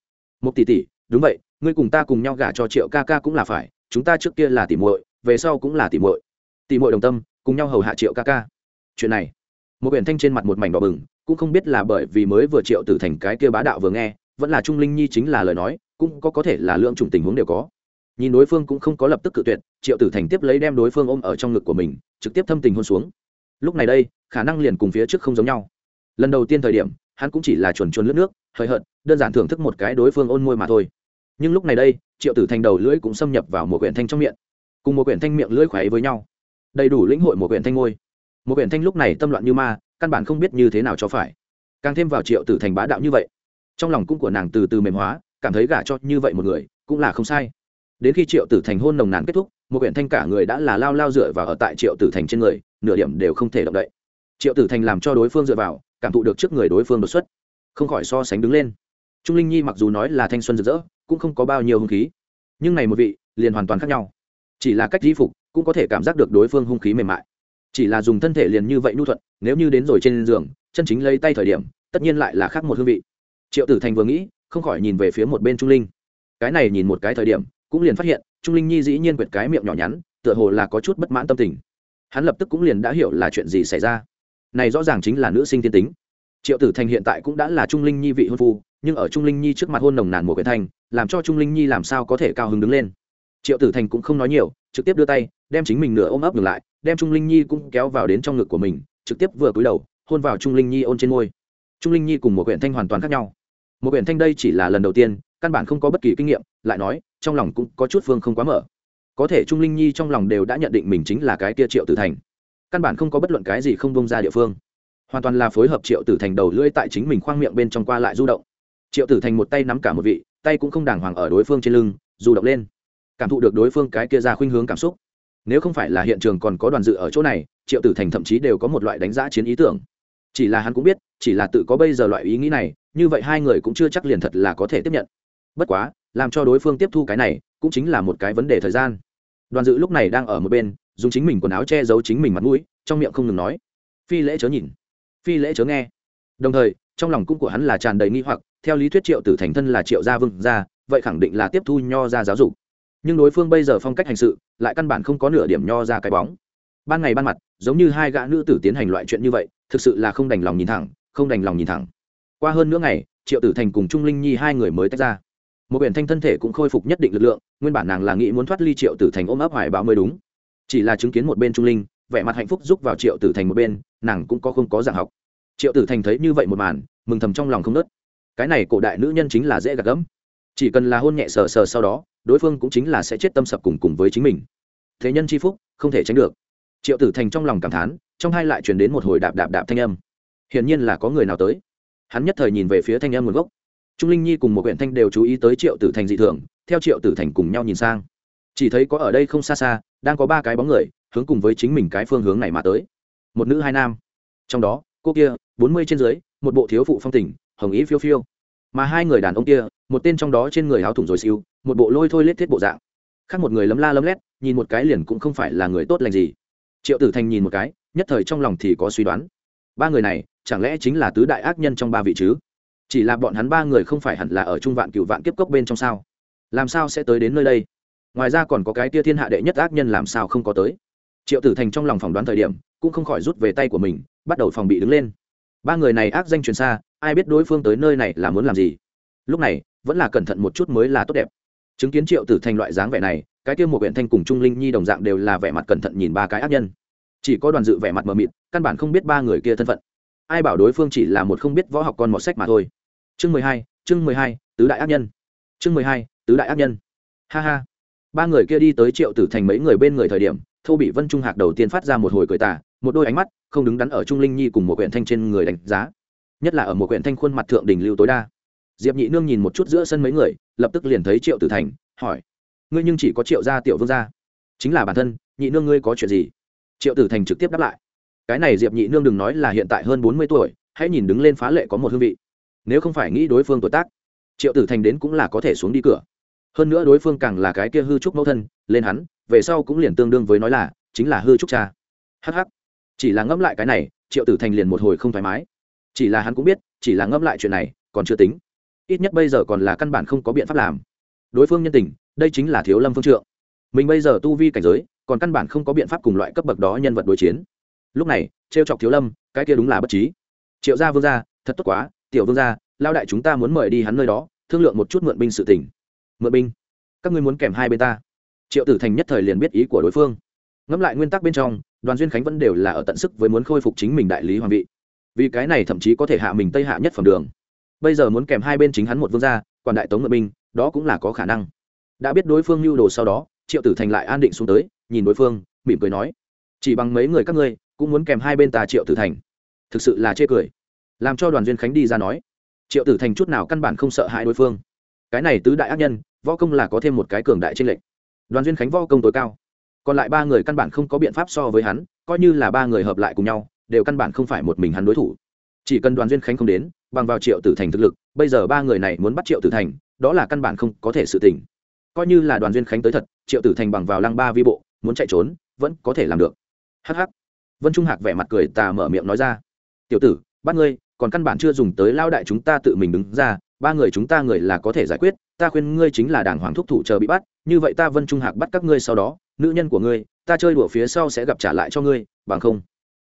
Một tỷ tỷ, đúng vậy, ngươi cùng ta cùng nhau gả cho triệu ca ca cũng là phải, chúng ta trước kia là tỷ muội, về sau cũng là tỷ muội. Tỷ muội đồng tâm, cùng nhau hầu hạ triệu ca ca. Chuyện này, một quyển thanh trên mặt một mảnh đỏ bừng, cũng không biết là bởi vì mới vừa triệu tử thành cái kia bá đạo vừa nghe, vẫn là trung linh nhi chính là lời nói, cũng có có thể là lượng chủng tình huống đều có. Nhìn đối phương cũng không có lập tức cự tuyệt, triệu tử thành tiếp lấy đem đối phương ôm ở trong ngực của mình, trực tiếp thâm tình hôn xuống lúc này đây, khả năng liền cùng phía trước không giống nhau. Lần đầu tiên thời điểm, hắn cũng chỉ là chuồn chuồn lướt nước hơi hợt, đơn giản thưởng thức một cái đối phương ôn môi mà thôi. Nhưng lúc này đây, triệu tử thành đầu lưỡi cũng xâm nhập vào một quyển thanh trong miệng. Cùng một quyển thanh miệng lưỡi khỏe với nhau. Đầy đủ lĩnh hội một quyển thanh ngôi. Một quyển thanh lúc này tâm loạn như ma, căn bản không biết như thế nào cho phải. Càng thêm vào triệu tử thành bá đạo như vậy, trong lòng cũng của nàng từ từ mềm hóa, cảm thấy gả cho như vậy một người, cũng là không sai. Đến khi triệu tử thành hôn nồng nàn kết thúc, một quyển thanh cả người đã là lao lao dựa và ở tại triệu tử thành trên người nửa điểm đều không thể động đậy. Triệu tử thành làm cho đối phương dựa vào, cảm thụ được trước người đối phương đột xuất, không khỏi so sánh đứng lên. Trung linh nhi mặc dù nói là thanh xuân rực rỡ, cũng không có bao nhiêu hung khí, nhưng này một vị, liền hoàn toàn khác nhau. Chỉ là cách di phục, cũng có thể cảm giác được đối phương hung khí mềm mại. Chỉ là dùng thân thể liền như vậy nhu thuận, nếu như đến rồi trên giường, chân chính lấy tay thời điểm, tất nhiên lại là khác một hương vị. Triệu tử thành vừa nghĩ, không khỏi nhìn về phía một bên trung linh. Cái này nhìn một cái thời điểm, cũng liền phát hiện, trung linh nhi dĩ nhiên quyệt cái miệng nhỏ nhắn, tựa hồ là có chút bất mãn tâm tình hắn lập tức cũng liền đã hiểu là chuyện gì xảy ra. Này rõ ràng chính là nữ sinh tiên tính. Triệu tử thành hiện tại cũng đã là trung linh nhi vị hôn phu, nhưng ở trung linh nhi trước mặt hôn nồng nàn một quyển thanh làm cho trung linh nhi làm sao có thể cao hứng đứng lên. Triệu tử thành cũng không nói nhiều, trực tiếp đưa tay, đem chính mình nửa ôm ấp ngược lại, đem trung linh nhi cũng kéo vào đến trong ngực của mình, trực tiếp vừa cúi đầu, hôn vào trung linh nhi ôn trên môi. Trung linh nhi cùng một quyển thanh hoàn toàn khác nhau. Một quyển thanh đây chỉ là lần đầu tiên, căn bản không có bất kỳ kinh nghiệm, lại nói, trong lòng cũng có chút phương không quá mở có thể trung linh nhi trong lòng đều đã nhận định mình chính là cái kia triệu tử thành. Căn bản không có bất luận cái gì không bông ra địa phương. Hoàn toàn là phối hợp triệu tử thành đầu lưỡi tại chính mình khoang miệng bên trong qua lại du động. Triệu tử thành một tay nắm cả một vị, tay cũng không đàng hoàng ở đối phương trên lưng, du động lên. Cảm thụ được đối phương cái kia ra khuynh hướng cảm xúc. Nếu không phải là hiện trường còn có đoàn dự ở chỗ này, triệu tử thành thậm chí đều có một loại đánh giá chiến ý tưởng. Chỉ là hắn cũng biết, chỉ là tự có bây giờ loại ý nghĩ này, như vậy hai người cũng chưa chắc liền thật là có thể tiếp nhận. Bất quá, làm cho đối phương tiếp thu cái này, cũng chính là một cái vấn đề thời gian đoàn dự lúc này đang ở một bên, dùng chính mình quần áo che giấu chính mình mặt mũi, trong miệng không ngừng nói, phi lễ chớ nhìn, phi lễ chớ nghe. Đồng thời, trong lòng cũng của hắn là tràn đầy nghi hoặc, theo lý thuyết triệu tử thành thân là triệu gia vương gia, vậy khẳng định là tiếp thu nho ra giáo dục. Nhưng đối phương bây giờ phong cách hành sự, lại căn bản không có nửa điểm nho ra cái bóng. Ban ngày ban mặt, giống như hai gã nữ tử tiến hành loại chuyện như vậy, thực sự là không đành lòng nhìn thẳng, không đành lòng nhìn thẳng. Qua hơn nửa ngày, triệu tử thành cùng trung linh nhi hai người mới tách ra một biển thanh thân thể cũng khôi phục nhất định lực lượng, nguyên bản nàng là nghĩ muốn thoát ly triệu tử thành ôm ấp hoài báo mới đúng. Chỉ là chứng kiến một bên trung linh, vẻ mặt hạnh phúc giúp vào triệu tử thành một bên, nàng cũng có không có dạng học. Triệu tử thành thấy như vậy một màn, mừng thầm trong lòng không nớt. Cái này cổ đại nữ nhân chính là dễ gạt gẫm. Chỉ cần là hôn nhẹ sờ sờ sau đó, đối phương cũng chính là sẽ chết tâm sập cùng cùng với chính mình. Thế nhân c h i phúc, không thể tránh được. Triệu tử thành trong lòng cảm thán, trong hai lại chuyển đến một hồi đạp đạp đạp thanh âm. Hiển nhiên là có người nào tới. Hắn nhất thời nhìn về phía thanh âm nguồn gốc trung linh nhi cùng một huyện thanh đều chú ý tới triệu tử thành dị thường, theo triệu tử thành cùng nhau nhìn sang. Chỉ thấy có ở đây không xa xa, đang có ba cái bóng người, hướng cùng với chính mình cái phương hướng này mà tới. Một nữ hai nam. Trong đó, cô kia, bốn mươi trên dưới, một bộ thiếu phụ phong tình, hồng ý phiêu phiêu. Mà hai người đàn ông kia, một tên trong đó trên người áo thủng rồi siêu, một bộ lôi thôi lết thiết bộ dạng. Khác một người lấm la lấm lét, nhìn một cái liền cũng không phải là người tốt lành gì. Triệu tử thành nhìn một cái, nhất thời trong lòng thì có suy đoán. Ba người này, chẳng lẽ chính là tứ đại ác nhân trong ba vị chứ? Chỉ là bọn hắn ba người không phải hẳn là ở trung vạn cựu vạn kiếp cốc bên trong sao? Làm sao sẽ tới đến nơi đây? Ngoài ra còn có cái tia thiên hạ đệ nhất ác nhân làm sao không có tới? Triệu tử thành trong lòng phỏng đoán thời điểm, cũng không khỏi rút về tay của mình, bắt đầu phòng bị đứng lên. Ba người này ác danh truyền xa, ai biết đối phương tới nơi này là muốn làm gì? Lúc này, vẫn là cẩn thận một chút mới là tốt đẹp. Chứng kiến triệu tử thành loại dáng vẻ này, cái kia một huyện thanh cùng trung linh nhi đồng dạng đều là vẻ mặt cẩn thận nhìn ba cái ác nhân. Chỉ có đoàn dự vẻ mặt mờ mịt, căn bản không biết ba người kia thân phận. Ai bảo đối phương chỉ là một không biết võ học con một sách mà thôi chương mười hai, chương mười hai, tứ đại ác nhân. Chương mười hai, tứ đại ác nhân. Ha ha. Ba người kia đi tới triệu tử thành mấy người bên người thời điểm, thô bị vân trung hạc đầu tiên phát ra một hồi cười tả một đôi ánh mắt không đứng đắn ở trung linh nhi cùng một quyển thanh trên người đánh giá. Nhất là ở một quyển thanh khuôn mặt thượng đỉnh lưu tối đa. Diệp nhị nương nhìn một chút giữa sân mấy người, lập tức liền thấy triệu tử thành, hỏi, ngươi nhưng chỉ có triệu gia tiểu vương gia? Chính là bản thân, nhị nương ngươi có chuyện gì? Triệu tử thành trực tiếp đáp lại, cái này diệp nhị nương đừng nói là hiện tại hơn bốn mươi tuổi, hãy nhìn đứng lên phá lệ có một hương vị nếu không phải nghĩ đối phương tuổi tác, triệu tử thành đến cũng là có thể xuống đi cửa. Hơn nữa đối phương càng là cái kia hư trúc mẫu thân, lên hắn, về sau cũng liền tương đương với nói là, chính là hư trúc cha. Hh chỉ là ngẫm lại cái này, triệu tử thành liền một hồi không thoải mái. Chỉ là hắn cũng biết, chỉ là ngẫm lại chuyện này, còn chưa tính. Ít nhất bây giờ còn là căn bản không có biện pháp làm. Đối phương nhân tình, đây chính là thiếu lâm phương trượng. Mình bây giờ tu vi cảnh giới, còn căn bản không có biện pháp cùng loại cấp bậc đó nhân vật đối chiến. Lúc này, trêu chọc thiếu lâm, cái kia đúng là bất trí. Triệu gia vương gia, thật tốt quá tiểu vương gia lao đại chúng ta muốn mời đi hắn nơi đó, thương lượng một chút mượn binh sự tỉnh mượn binh? Các ngươi muốn kèm hai bên ta. Triệu tử thành nhất thời liền biết ý của đối phương. Ngẫm lại nguyên tắc bên trong, đoàn duyên khánh vẫn đều là ở tận sức với muốn khôi phục chính mình đại lý hoàng vị. Vì cái này thậm chí có thể hạ mình tây hạ nhất phẩm đường. Bây giờ muốn kèm hai bên chính hắn một vương gia, quản đại tống mượn binh, đó cũng là có khả năng. Đã biết đối phương lưu đồ sau đó, triệu tử thành lại an định xuống tới, nhìn đối phương, mỉm cười nói, chỉ bằng mấy người các ngươi, cũng muốn kèm hai bên tà triệu tử thành. Thực sự là chê cười làm cho đoàn duyên khánh đi ra nói, triệu tử thành chút nào căn bản không sợ hãi đối phương. Cái này tứ đại ác nhân, võ công là có thêm một cái cường đại trên lệnh đoàn duyên khánh võ công tối cao, còn lại ba người căn bản không có biện pháp so với hắn, coi như là ba người hợp lại cùng nhau, đều căn bản không phải một mình hắn đối thủ. Chỉ cần đoàn duyên khánh không đến, bằng vào triệu tử thành thực lực, bây giờ ba người này muốn bắt triệu tử thành, đó là căn bản không có thể sự tỉnh coi như là đoàn duyên khánh tới thật, triệu tử thành bằng vào lăng ba vi bộ, muốn chạy trốn, vẫn có thể làm được. Hh vân trung hạc vẻ mặt cười tà mở miệng nói ra, tiểu tử, bắt ngươi còn căn bản chưa dùng tới lao đại chúng ta tự mình đứng ra, ba người chúng ta người là có thể giải quyết, ta khuyên ngươi chính là đảng hoàng thúc thủ chờ bị bắt, như vậy ta vân trung hạc bắt các ngươi sau đó, nữ nhân của ngươi, ta chơi đùa phía sau sẽ gặp trả lại cho ngươi, bằng không?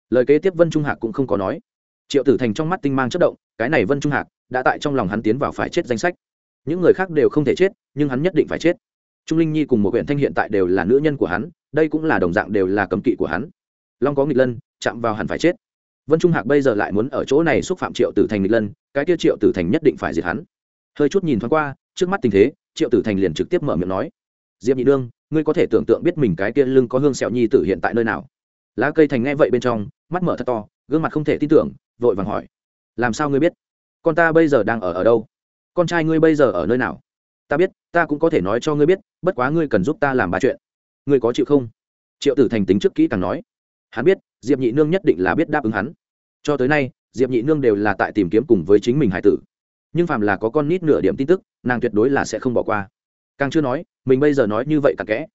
Lời kế tiếp vân trung hạc cũng không có nói. Triệu tử thành trong mắt tinh mang chất động, cái này vân trung hạc đã tại trong lòng hắn tiến vào phải chết danh sách. Những người khác đều không thể chết, nhưng hắn nhất định phải chết. Trung linh nhi cùng một huyện thanh hiện tại đều là nữ nhân của hắn, đây cũng là đồng dạng đều là cầm kỵ của hắn. Long có nghịch lân, chạm vào hẳn phải chết vân trung hạc bây giờ lại muốn ở chỗ này xúc phạm triệu tử thành nghịch lân, cái kia triệu tử thành nhất định phải diệt hắn. Hơi chút nhìn thoáng qua, trước mắt tình thế, triệu tử thành liền trực tiếp mở miệng nói, diệp nhị đương ngươi có thể tưởng tượng biết mình cái kia lưng có hương sẹo nhi tử hiện tại nơi nào? Lá cây thành nghe vậy bên trong, mắt mở thật to, gương mặt không thể tin tưởng, vội vàng hỏi, làm sao ngươi biết? Con ta bây giờ đang ở ở đâu? Con trai ngươi bây giờ ở nơi nào? Ta biết, ta cũng có thể nói cho ngươi biết, bất quá ngươi cần giúp ta làm ba chuyện. Ngươi có chịu không? Triệu tử thành tính trước kỹ càng nói hắn biết, diệp nhị nương nhất định là biết đáp ứng hắn. Cho tới nay, diệp nhị nương đều là tại tìm kiếm cùng với chính mình hải tử. Nhưng phàm là có con nít nửa điểm tin tức, nàng tuyệt đối là sẽ không bỏ qua. Càng chưa nói, mình bây giờ nói như vậy cặn kẽ.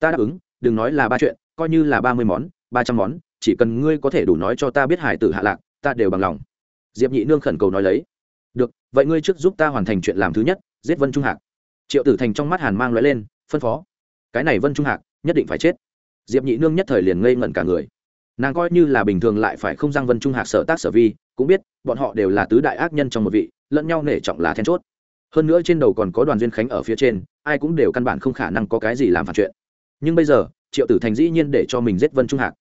Ta đáp ứng, đừng nói là ba chuyện, coi như là ba mươi món, ba trăm món, chỉ cần ngươi có thể đủ nói cho ta biết hải tử hạ lạc, ta đều bằng lòng. Diệp nhị nương khẩn cầu nói lấy. Được, vậy ngươi trước giúp ta hoàn thành chuyện làm thứ nhất, giết vân trung hạc. Triệu tử thành trong mắt hàn mang l lên, phân phó. Cái này vân trung hạc nhất định phải chết. Diệp nhị nương nhất thời liền ngây ngẩn cả người nàng coi như là bình thường lại phải không giang vân trung hạc sở tác sở vi, cũng biết, bọn họ đều là tứ đại ác nhân trong một vị, lẫn nhau nể trọng là then chốt. Hơn nữa trên đầu còn có đoàn duyên khánh ở phía trên, ai cũng đều căn bản không khả năng có cái gì làm phản chuyện. Nhưng bây giờ, triệu tử thành dĩ nhiên để cho mình giết vân trung hạc.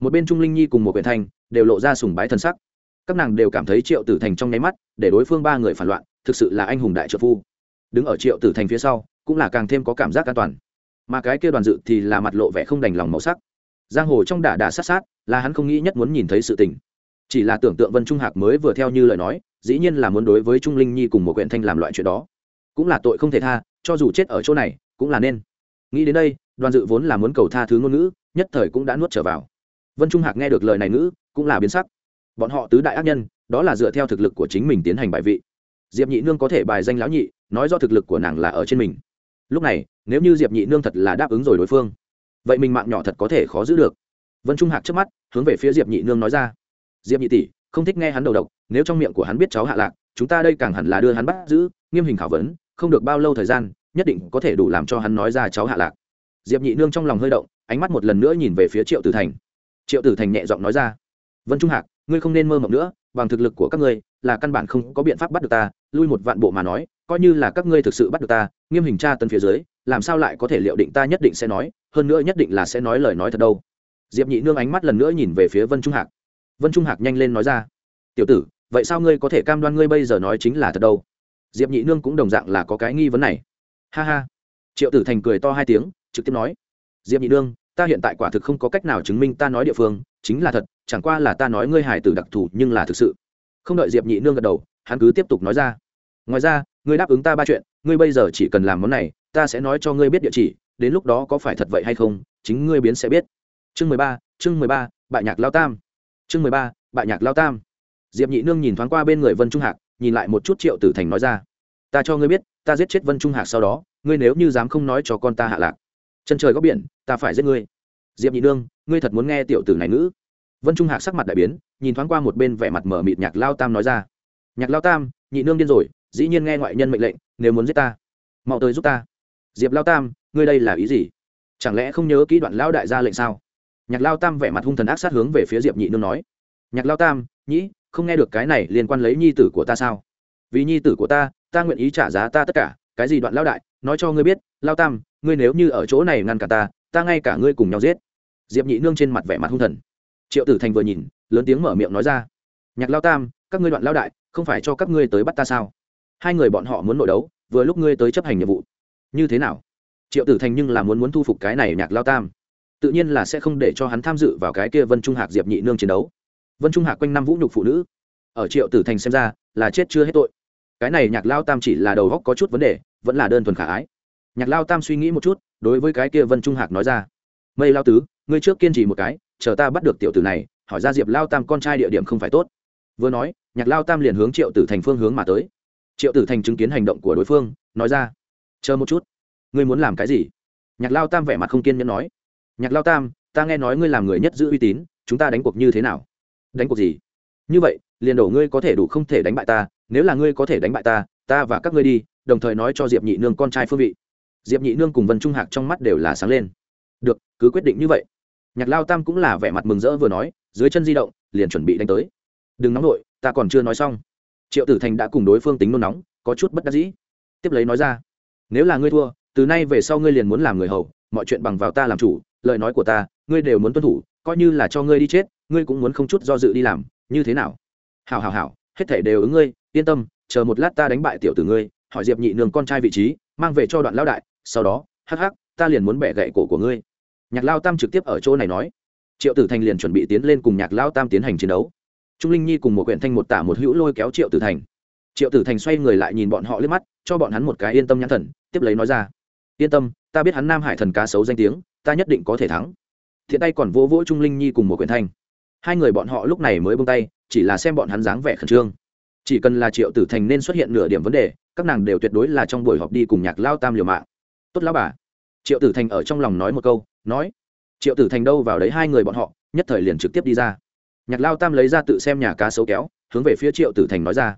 Một bên trung linh nhi cùng một quyển thanh, đều lộ ra sùng bái thân sắc. Các nàng đều cảm thấy triệu tử thành trong nháy mắt, để đối phương ba người phản loạn, thực sự là anh hùng đại trợ phu. Đứng ở triệu tử thành phía sau, cũng là càng thêm có cảm giác an toàn. Mà cái kia đoàn dự thì là mặt lộ vẻ không đành lòng màu sắc giang hồ trong đả đả sát sát, là hắn không nghĩ nhất muốn nhìn thấy sự tình. Chỉ là tưởng tượng vân trung hạc mới vừa theo như lời nói, dĩ nhiên là muốn đối với trung linh nhi cùng một quyện thanh làm loại chuyện đó. Cũng là tội không thể tha, cho dù chết ở chỗ này, cũng là nên. Nghĩ đến đây, đoàn dự vốn là muốn cầu tha thứ ngôn ngữ, nhất thời cũng đã nuốt trở vào. Vân trung hạc nghe được lời này ngữ, cũng là biến sắc. Bọn họ tứ đại ác nhân, đó là dựa theo thực lực của chính mình tiến hành bài vị. Diệp nhị nương có thể bài danh lão nhị, nói do thực lực của nàng là ở trên mình. Lúc này, nếu như diệp nhị nương thật là đáp ứng rồi đối phương vậy mình mạng nhỏ thật có thể khó giữ được. Vân trung hạc trước mắt, hướng về phía diệp nhị nương nói ra. Diệp nhị tỷ, không thích nghe hắn đầu độc, nếu trong miệng của hắn biết cháu hạ lạc, chúng ta đây càng hẳn là đưa hắn bắt giữ, nghiêm hình khảo vấn, không được bao lâu thời gian, nhất định có thể đủ làm cho hắn nói ra cháu hạ lạc. Diệp nhị nương trong lòng hơi động, ánh mắt một lần nữa nhìn về phía triệu tử thành. Triệu tử thành nhẹ giọng nói ra, vân trung hạc, ngươi không nên mơ mộng nữa, bằng thực lực của các ngươi, là căn bản không có biện pháp bắt được ta, lui một vạn bộ mà nói, coi như là các ngươi thực sự bắt được ta, nghiêm hình tra tân phía dưới làm sao lại có thể liệu định ta nhất định sẽ nói, hơn nữa nhất định là sẽ nói lời nói thật đâu. Diệp nhị nương ánh mắt lần nữa nhìn về phía vân trung hạc. Vân trung hạc nhanh lên nói ra, tiểu tử, vậy sao ngươi có thể cam đoan ngươi bây giờ nói chính là thật đâu? Diệp nhị nương cũng đồng dạng là có cái nghi vấn này. Ha ha. Triệu tử thành cười to hai tiếng, trực tiếp nói, diệp nhị nương, ta hiện tại quả thực không có cách nào chứng minh ta nói địa phương, chính là thật, chẳng qua là ta nói ngươi hải tử đặc thù nhưng là thực sự. Không đợi diệp nhị nương gật đầu, hắn cứ tiếp tục nói ra, ngoài ra, ngươi đáp ứng ta ba chuyện, ngươi bây giờ chỉ cần làm món này ta sẽ nói cho ngươi biết địa chỉ, đến lúc đó có phải thật vậy hay không, chính ngươi biến sẽ biết. Chương mười ba, chương mười ba, bại nhạc lao tam. Chương mười ba, bại nhạc lao tam. Diệp nhị nương nhìn thoáng qua bên người vân trung hạc, nhìn lại một chút triệu tử thành nói ra. Ta cho ngươi biết, ta giết chết vân trung hạc sau đó, ngươi nếu như dám không nói cho con ta hạ lạc, chân trời góc biển, ta phải giết ngươi. Diệp nhị nương, ngươi thật muốn nghe tiểu tử này ngữ. Vân trung hạc sắc mặt đại biến, nhìn thoáng qua một bên vẻ mặt mở mịt nhạc lao tam nói ra. Nhạc lao tam, nhị nương điên rồi, dĩ nhiên nghe ngoại nhân mệnh lệnh, nếu muốn giết ta, mau tới giúp ta diệp lao tam, ngươi đây là ý gì? Chẳng lẽ không nhớ kỹ đoạn lao đại ra lệnh sao? Nhạc lao tam vẻ mặt hung thần ác sát hướng về phía diệp nhị nương nói. Nhạc lao tam, nhĩ, không nghe được cái này liên quan lấy nhi tử của ta sao? Vì nhi tử của ta ta nguyện ý trả giá ta tất cả. Cái gì đoạn lao đại? Nói cho ngươi biết, lao tam, ngươi nếu như ở chỗ này ngăn cả ta ta ngay cả ngươi cùng nhau giết. Diệp nhị nương trên mặt vẻ mặt hung thần. Triệu tử thành vừa nhìn, lớn tiếng mở miệng nói ra. Nhạc lao tam, các ngươi đoạn lao đại, không phải cho các ngươi tới bắt ta sao? Hai người bọn họ muốn nội đấu, vừa lúc ngươi tới chấp hành nhiệm vụ như thế nào? Triệu tử thành nhưng là muốn muốn thu phục cái này nhạc lao tam. Tự nhiên là sẽ không để cho hắn tham dự vào cái kia vân trung hạc diệp nhị nương chiến đấu. Vân trung hạc quanh năm vũ nhục phụ nữ. Ở triệu tử thành xem ra, là chết chưa hết tội. Cái này nhạc lao tam chỉ là đầu góc có chút vấn đề, vẫn là đơn thuần khả ái. Nhạc lao tam suy nghĩ một chút, đối với cái kia vân trung hạc nói ra, mây lao tứ, ngươi trước kiên trì một cái, chờ ta bắt được tiểu tử này, hỏi ra diệp lao tam con trai địa điểm không phải tốt. Vừa nói, nhạc lao tam liền hướng triệu tử thành phương hướng mà tới. Triệu tử thành chứng kiến hành động của đối phương, nói ra chờ một chút. Ngươi muốn làm cái gì? Nhạc lao tam vẻ mặt không kiên nhẫn nói. Nhạc lao tam, ta nghe nói ngươi làm người nhất giữ uy tín, chúng ta đánh cuộc như thế nào? Đánh cuộc gì? Như vậy, liền đổ ngươi có thể đủ không thể đánh bại ta, nếu là ngươi có thể đánh bại ta ta và các ngươi đi, đồng thời nói cho diệp nhị nương con trai phương vị. Diệp nhị nương cùng vân trung hạc trong mắt đều là sáng lên. Được, cứ quyết định như vậy. Nhạc lao tam cũng là vẻ mặt mừng rỡ vừa nói, dưới chân di động, liền chuẩn bị đánh tới. Đừng nóng nổi ta còn chưa nói xong. Triệu tử thành đã cùng đối phương tính nôn nóng, có chút bất đắc dĩ. Tiếp lấy nói ra nếu là ngươi thua, từ nay về sau ngươi liền muốn làm người hầu, mọi chuyện bằng vào ta làm chủ, lời nói của ta, ngươi đều muốn tuân thủ, coi như là cho ngươi đi chết, ngươi cũng muốn không chút do dự đi làm, như thế nào? Hào hào hào hết thể đều ứng ngươi, yên tâm, chờ một lát ta đánh bại tiểu tử ngươi, hỏi diệp nhị nương con trai vị trí, mang về cho đoạn lao đại, sau đó, hắc hắc, ta liền muốn bẻ gậy cổ của ngươi. Nhạc lao tam trực tiếp ở chỗ này nói. Triệu tử thành liền chuẩn bị tiến lên cùng nhạc lao tam tiến hành chiến đấu. Trung linh nhi cùng một quyển thanh một tả một hữu lôi kéo triệu tử thành triệu tử thành xoay người lại nhìn bọn họ liếc mắt, cho bọn hắn một cái yên tâm nhãn thần, tiếp lấy nói ra. Yên tâm, ta biết hắn nam hải thần cá sấu danh tiếng, ta nhất định có thể thắng. Thiện tay còn vỗ vỗ trung linh nhi cùng một quyển thanh. Hai người bọn họ lúc này mới bông tay, chỉ là xem bọn hắn dáng vẻ khẩn trương. Chỉ cần là triệu tử thành nên xuất hiện nửa điểm vấn đề, các nàng đều tuyệt đối là trong buổi họp đi cùng nhạc lao tam liều mạng. Tốt lão bà. Triệu tử thành ở trong lòng nói một câu, nói, triệu tử thành đâu vào đấy hai người bọn họ, nhất thời liền trực tiếp đi ra. Nhạc lao tam lấy ra tự xem nhà cá sấu kéo, hướng về phía triệu tử thành nói ra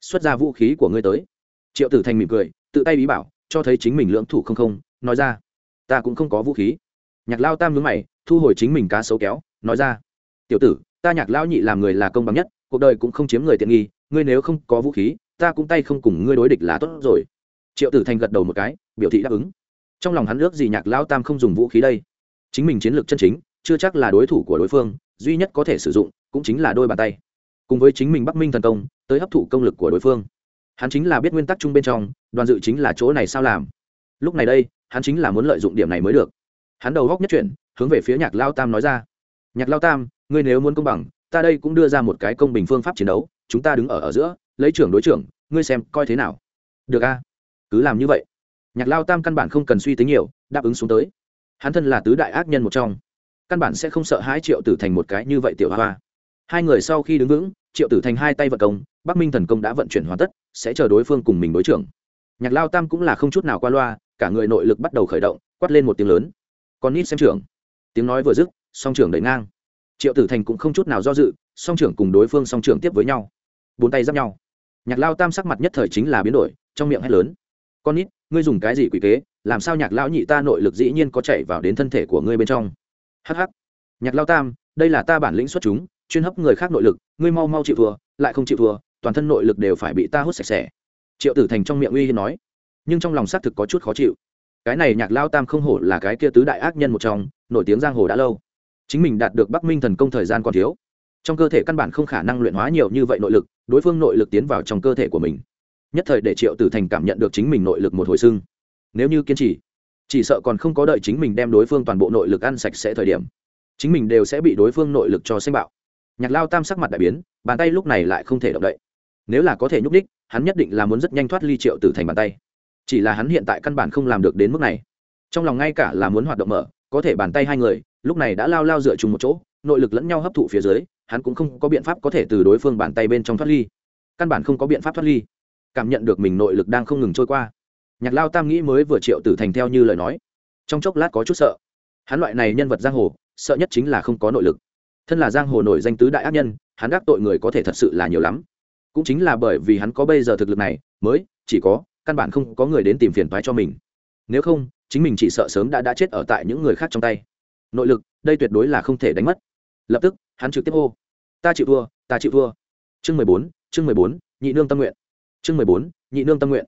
xuất ra vũ khí của ngươi tới. Triệu tử thành mỉm cười, tự tay bí bảo, cho thấy chính mình lưỡng thủ không không, nói ra, ta cũng không có vũ khí. Nhạc lao tam nhớ mày, thu hồi chính mình cá xấu kéo, nói ra, tiểu tử, ta nhạc lao nhị làm người là công bằng nhất, cuộc đời cũng không chiếm người tiện nghi, ngươi nếu không có vũ khí, ta cũng tay không cùng ngươi đối địch là tốt rồi. Triệu tử thành gật đầu một cái, biểu thị đáp ứng. Trong lòng hắn ước gì nhạc lao tam không dùng vũ khí đây. Chính mình chiến lược chân chính, chưa chắc là đối thủ của đối phương, duy nhất có thể sử dụng, cũng chính là đôi bàn tay. Cùng với chính mình bắc minh thần công tới hấp thụ công lực của đối phương. Hắn chính là biết nguyên tắc chung bên trong, đoàn dự chính là chỗ này sao làm. Lúc này đây, hắn chính là muốn lợi dụng điểm này mới được. Hắn đầu góc nhất chuyển, hướng về phía nhạc lao tam nói ra. Nhạc lao tam, ngươi nếu muốn công bằng, ta đây cũng đưa ra một cái công bình phương pháp chiến đấu, chúng ta đứng ở ở giữa, lấy trưởng đối trưởng, ngươi xem coi thế nào. Được a, cứ làm như vậy. Nhạc lao tam căn bản không cần suy tính nhiều, đáp ứng xuống tới. Hắn thân là tứ đại ác nhân một trong. Căn bản sẽ không sợ hãi triệu tử thành một cái như vậy tiểu hoa hai người sau khi đứng vững, triệu tử thành hai tay vận công, bắc minh thần công đã vận chuyển hoàn tất, sẽ chờ đối phương cùng mình đối trưởng. Nhạc lao tam cũng là không chút nào qua loa, cả người nội lực bắt đầu khởi động, quát lên một tiếng lớn. Còn nít xem trưởng. Tiếng nói vừa dứt, song trưởng đẩy ngang. Triệu tử thành cũng không chút nào do dự, song trưởng cùng đối phương song trưởng tiếp với nhau. Bốn tay giáp nhau. Nhạc lao tam sắc mặt nhất thời chính là biến đổi, trong miệng hét lớn. Con nít, ngươi dùng cái gì quỷ kế? Làm sao nhạc lão nhị ta nội lực dĩ nhiên có chạy vào đến thân thể của ngươi bên trong? Hh nhạc lao tam, đây là ta bản lĩnh xuất chúng chuyên hấp người khác nội lực, ngươi mau mau chịu thua, lại không chịu thua, toàn thân nội lực đều phải bị ta hút sạch sẽ. Triệu tử thành trong miệng uy hiên nói, nhưng trong lòng xác thực có chút khó chịu. Cái này nhạc lao tam không hổ là cái kia tứ đại ác nhân một trong, nổi tiếng giang hồ đã lâu. Chính mình đạt được bắc minh thần công thời gian còn thiếu. Trong cơ thể căn bản không khả năng luyện hóa nhiều như vậy nội lực, đối phương nội lực tiến vào trong cơ thể của mình. Nhất thời để triệu tử thành cảm nhận được chính mình nội lực một hồi xưng nếu như kiên trì, chỉ sợ còn không có đợi chính mình đem đối phương toàn bộ nội lực ăn sạch sẽ thời điểm, chính mình đều sẽ bị đối phương nội lực cho xanh bạo nhạc lao tam sắc mặt đại biến, bàn tay lúc này lại không thể động đậy. Nếu là có thể nhúc đích hắn nhất định là muốn rất nhanh thoát ly triệu tử thành bàn tay. Chỉ là hắn hiện tại căn bản không làm được đến mức này. Trong lòng ngay cả là muốn hoạt động mở, có thể bàn tay hai người, lúc này đã lao lao dựa chung một chỗ, nội lực lẫn nhau hấp thụ phía dưới, hắn cũng không có biện pháp có thể từ đối phương bàn tay bên trong thoát ly. Căn bản không có biện pháp thoát ly. Cảm nhận được mình nội lực đang không ngừng trôi qua. Nhạc lao tam nghĩ mới vừa triệu tử thành theo như lời nói. Trong chốc lát có chút sợ. Hắn loại này nhân vật giang hồ, sợ nhất chính là không có nội lực thân là giang hồ nổi danh tứ đại ác nhân, hắn đắc tội người có thể thật sự là nhiều lắm. Cũng chính là bởi vì hắn có bây giờ thực lực này, mới, chỉ có, căn bản không có người đến tìm phiền toái cho mình. Nếu không, chính mình chỉ sợ sớm đã đã chết ở tại những người khác trong tay. Nội lực, đây tuyệt đối là không thể đánh mất. Lập tức, hắn trực tiếp hô, ta chịu thua, ta chịu thua. Chương mười bốn, chương mười bốn, nhị nương tâm nguyện. Chương mười bốn, nhị nương tâm nguyện.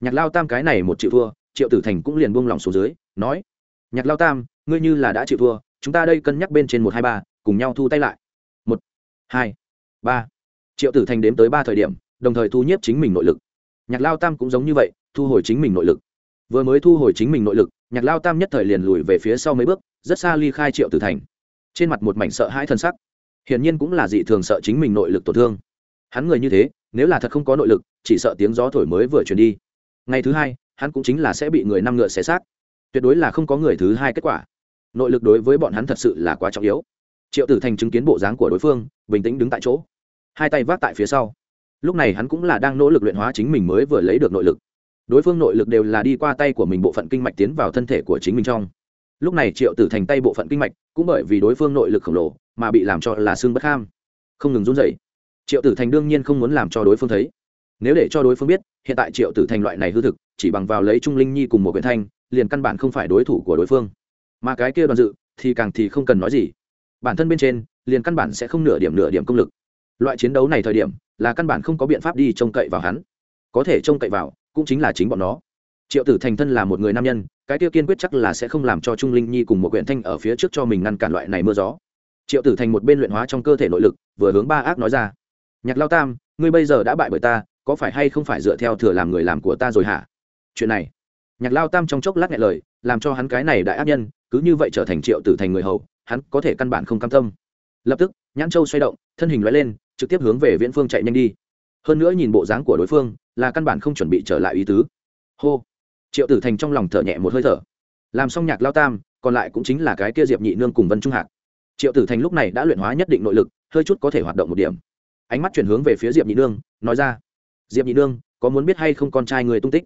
Nhạc lao tam cái này một chịu thua, triệu tử thành cũng liền buông lỏng xuống dưới, nói, nhạc lao tam, ngươi như là đã chịu thua, chúng ta đây cân nhắc bên trên một hai ba cùng nhau thu tay lại. Một, hai, ba. Triệu tử thành đếm tới ba thời điểm, đồng thời thu nhiếp chính mình nội lực. Nhạc lao tam cũng giống như vậy, thu hồi chính mình nội lực. Vừa mới thu hồi chính mình nội lực, nhạc lao tam nhất thời liền lùi về phía sau mấy bước, rất xa ly khai triệu tử thành. Trên mặt một mảnh sợ hãi thân sắc. Hiển nhiên cũng là dị thường sợ chính mình nội lực tổn thương. Hắn người như thế, nếu là thật không có nội lực, chỉ sợ tiếng gió thổi mới vừa chuyển đi. Ngày thứ hai, hắn cũng chính là sẽ bị người năm ngựa xé xác. Tuyệt đối là không có người thứ hai kết quả. Nội lực đối với bọn hắn thật sự là quá trọng yếu triệu tử thành chứng kiến bộ dáng của đối phương, bình tĩnh đứng tại chỗ. Hai tay vác tại phía sau. Lúc này hắn cũng là đang nỗ lực luyện hóa chính mình mới vừa lấy được nội lực. Đối phương nội lực đều là đi qua tay của mình bộ phận kinh mạch tiến vào thân thể của chính mình trong. Lúc này triệu tử thành tay bộ phận kinh mạch cũng bởi vì đối phương nội lực khổng lồ mà bị làm cho là xương bất kham không ngừng run dậy triệu tử thành đương nhiên không muốn làm cho đối phương thấy. Nếu để cho đối phương biết, hiện tại triệu tử thành loại này hư thực, chỉ bằng vào lấy trung linh nhi cùng một quyển thanh, liền căn bản không phải đối thủ của đối phương. Mà cái kia đoàn dự thì càng thì không cần nói gì bản thân bên trên, liền căn bản sẽ không nửa điểm nửa điểm công lực. Loại chiến đấu này thời điểm, là căn bản không có biện pháp đi trông cậy vào hắn. Có thể trông cậy vào, cũng chính là chính bọn nó. Triệu tử thành thân là một người nam nhân, cái tiêu kiên quyết chắc là sẽ không làm cho trung linh nhi cùng một quyển thanh ở phía trước cho mình ngăn cản loại này mưa gió. Triệu tử thành một bên luyện hóa trong cơ thể nội lực, vừa hướng ba ác nói ra. Nhạc lao tam, ngươi bây giờ đã bại bởi ta, có phải hay không phải dựa theo thừa làm người làm của ta rồi hả? Chuyện này, nhạc lao tam trong chốc lát nghe lời, làm cho hắn cái này đại ác nhân, cứ như vậy trở thành triệu tử thành người hầu hắn có thể căn bản không cam tâm. Lập tức, nhãn châu xoay động, thân hình lóe lên, trực tiếp hướng về viễn phương chạy nhanh đi. Hơn nữa nhìn bộ dáng của đối phương, là căn bản không chuẩn bị trở lại ý tứ. Hô! Triệu tử thành trong lòng thở nhẹ một hơi thở. Làm xong nhạc lao tam, còn lại cũng chính là cái kia diệp nhị nương cùng vân trung hạc. Triệu tử thành lúc này đã luyện hóa nhất định nội lực, hơi chút có thể hoạt động một điểm. Ánh mắt chuyển hướng về phía diệp nhị nương, nói ra, diệp nhị nương, có muốn biết hay không con trai người tung tích?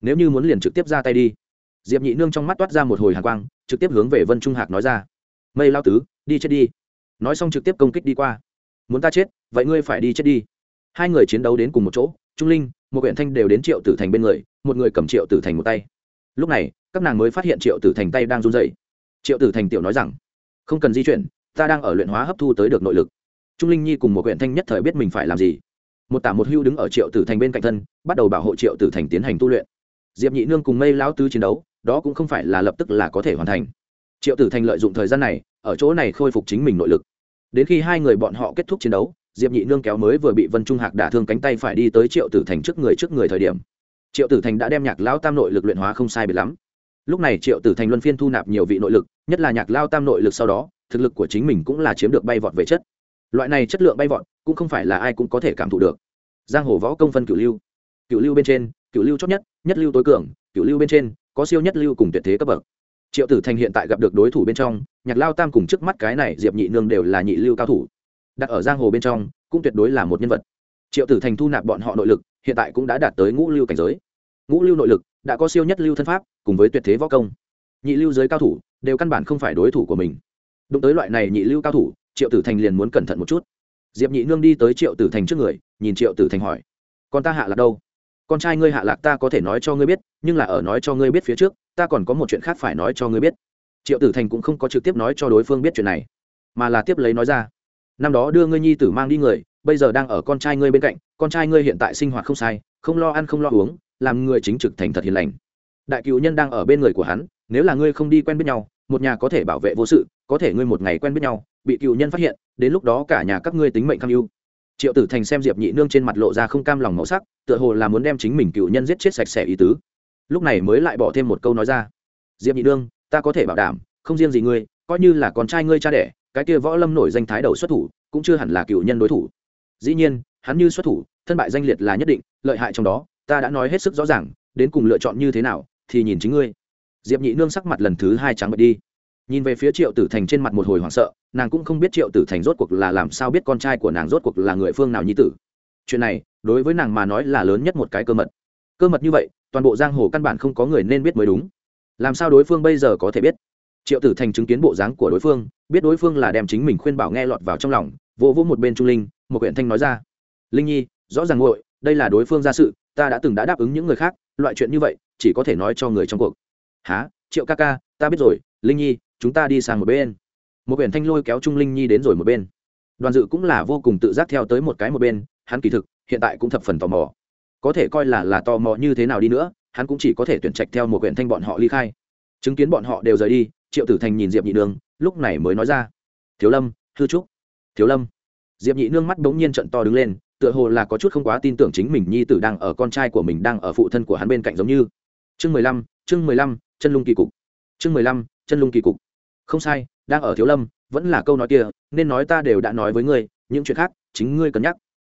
Nếu như muốn liền trực tiếp ra tay đi. Diệp nhị nương trong mắt toát ra một hồi hàng quang, trực tiếp hướng về vân trung hạc nói ra mây lao tứ, đi chết đi. Nói xong trực tiếp công kích đi qua. Muốn ta chết, vậy ngươi phải đi chết đi. Hai người chiến đấu đến cùng một chỗ, trung linh, một huyện thanh đều đến triệu tử thành bên người, một người cầm triệu tử thành một tay. Lúc này, các nàng mới phát hiện triệu tử thành tay đang run dày triệu tử thành tiểu nói rằng, không cần di chuyển, ta đang ở luyện hóa hấp thu tới được nội lực. Trung linh nhi cùng một huyện thanh nhất thời biết mình phải làm gì. Một tả một hưu đứng ở triệu tử thành bên cạnh thân, bắt đầu bảo hộ triệu tử thành tiến hành tu luyện. Diệp nhị nương cùng mây lão tứ chiến đấu, đó cũng không phải là lập tức là có thể hoàn thành triệu tử thành lợi dụng thời gian này, ở chỗ này khôi phục chính mình nội lực. Đến khi hai người bọn họ kết thúc chiến đấu, diệp nhị nương kéo mới vừa bị vân trung hạc đả thương cánh tay phải đi tới triệu tử thành trước người trước người thời điểm. Triệu tử thành đã đem nhạc lao tam nội lực luyện hóa không sai biệt lắm. Lúc này triệu tử thành luân phiên thu nạp nhiều vị nội lực, nhất là nhạc lao tam nội lực sau đó, thực lực của chính mình cũng là chiếm được bay vọt về chất. Loại này chất lượng bay vọt, cũng không phải là ai cũng có thể cảm thụ được. Giang hồ võ công phân cửu lưu. Cửu lưu bên trên, cửu lưu chót nhất nhất lưu tối cường, cửu lưu bên trên, có siêu nhất lưu cùng tuyệt thế cấp bậc triệu tử thành hiện tại gặp được đối thủ bên trong, nhạc lao tam cùng trước mắt cái này diệp nhị nương đều là nhị lưu cao thủ. Đặt ở giang hồ bên trong, cũng tuyệt đối là một nhân vật. Triệu tử thành thu nạp bọn họ nội lực, hiện tại cũng đã đạt tới ngũ lưu cảnh giới. Ngũ lưu nội lực, đã có siêu nhất lưu thân pháp, cùng với tuyệt thế võ công. Nhị lưu giới cao thủ, đều căn bản không phải đối thủ của mình. Đụng tới loại này nhị lưu cao thủ, triệu tử thành liền muốn cẩn thận một chút. Diệp nhị nương đi tới triệu tử thành trước người, nhìn triệu tử thành hỏi, con ta hạ lạc đâu? Con trai ngươi hạ lạc ta có thể nói cho ngươi biết, nhưng là ở nói cho ngươi biết phía trước ta còn có một chuyện khác phải nói cho ngươi biết. Triệu tử thành cũng không có trực tiếp nói cho đối phương biết chuyện này, mà là tiếp lấy nói ra. Năm đó đưa ngươi nhi tử mang đi người, bây giờ đang ở con trai ngươi bên cạnh, con trai ngươi hiện tại sinh hoạt không sai, không lo ăn không lo uống, làm người chính trực thành thật hiền lành. Đại cựu nhân đang ở bên người của hắn, nếu là ngươi không đi quen biết nhau, một nhà có thể bảo vệ vô sự, có thể ngươi một ngày quen biết nhau, bị cựu nhân phát hiện, đến lúc đó cả nhà các ngươi tính mệnh tham mưu triệu tử thành xem diệp nhị nương trên mặt lộ ra không cam lòng màu sắc, tựa hồ là muốn đem chính mình cựu nhân giết chết sạch sẽ ý tứ lúc này mới lại bỏ thêm một câu nói ra. Diệp nhị đương, ta có thể bảo đảm không riêng gì ngươi coi như là con trai ngươi cha đẻ cái kia võ lâm nổi danh thái đầu xuất thủ cũng chưa hẳn là cựu nhân đối thủ. Dĩ nhiên hắn như xuất thủ thân bại danh liệt là nhất định lợi hại trong đó ta đã nói hết sức rõ ràng đến cùng lựa chọn như thế nào thì nhìn chính ngươi. Diệp nhị nương sắc mặt lần thứ hai trắng bật đi. Nhìn về phía triệu tử thành trên mặt một hồi hoảng sợ nàng cũng không biết triệu tử thành rốt cuộc là làm sao biết con trai của nàng rốt cuộc là người phương nào nhi tử. Chuyện này đối với nàng mà nói là lớn nhất một cái cơ mật. Cơ mật như vậy toàn bộ giang hồ căn bản không có người nên biết mới đúng. Làm sao đối phương bây giờ có thể biết? Triệu tử thành chứng kiến bộ dáng của đối phương, biết đối phương là đem chính mình khuyên bảo nghe lọt vào trong lòng, vỗ vỗ một bên trung linh, một huyện thanh nói ra. Linh nhi, rõ ràng nguội đây là đối phương ra sự, ta đã từng đã đáp ứng những người khác, loại chuyện như vậy, chỉ có thể nói cho người trong cuộc. Há triệu ca ca, ta biết rồi, linh nhi, chúng ta đi sang một bên. Một huyện thanh lôi kéo trung linh nhi đến rồi một bên. Đoàn dự cũng là vô cùng tự giác theo tới một cái một bên, hắn kỳ thực, hiện tại cũng thập phần tò mò có thể coi là là tò mò như thế nào đi nữa, hắn cũng chỉ có thể tuyển trạch theo một huyện thanh bọn họ ly khai. Chứng kiến bọn họ đều rời đi, triệu tử thành nhìn diệp nhị nương, lúc này mới nói ra. Thiếu lâm, hư trúc. Thiếu lâm. Diệp nhị nương mắt bỗng nhiên trận to đứng lên, tựa hồ là có chút không quá tin tưởng chính mình nhi tử đang ở con trai của mình đang ở phụ thân của hắn bên cạnh giống như. Chương mười lăm, chương mười lăm, chân lung kỳ cục. Chương mười lăm, chân lung kỳ cục. Không sai, đang ở thiếu lâm, vẫn là câu nói kia, nên nói ta đều đã nói với ngươi, những chuyện khác, chính ngươi cân nhắc.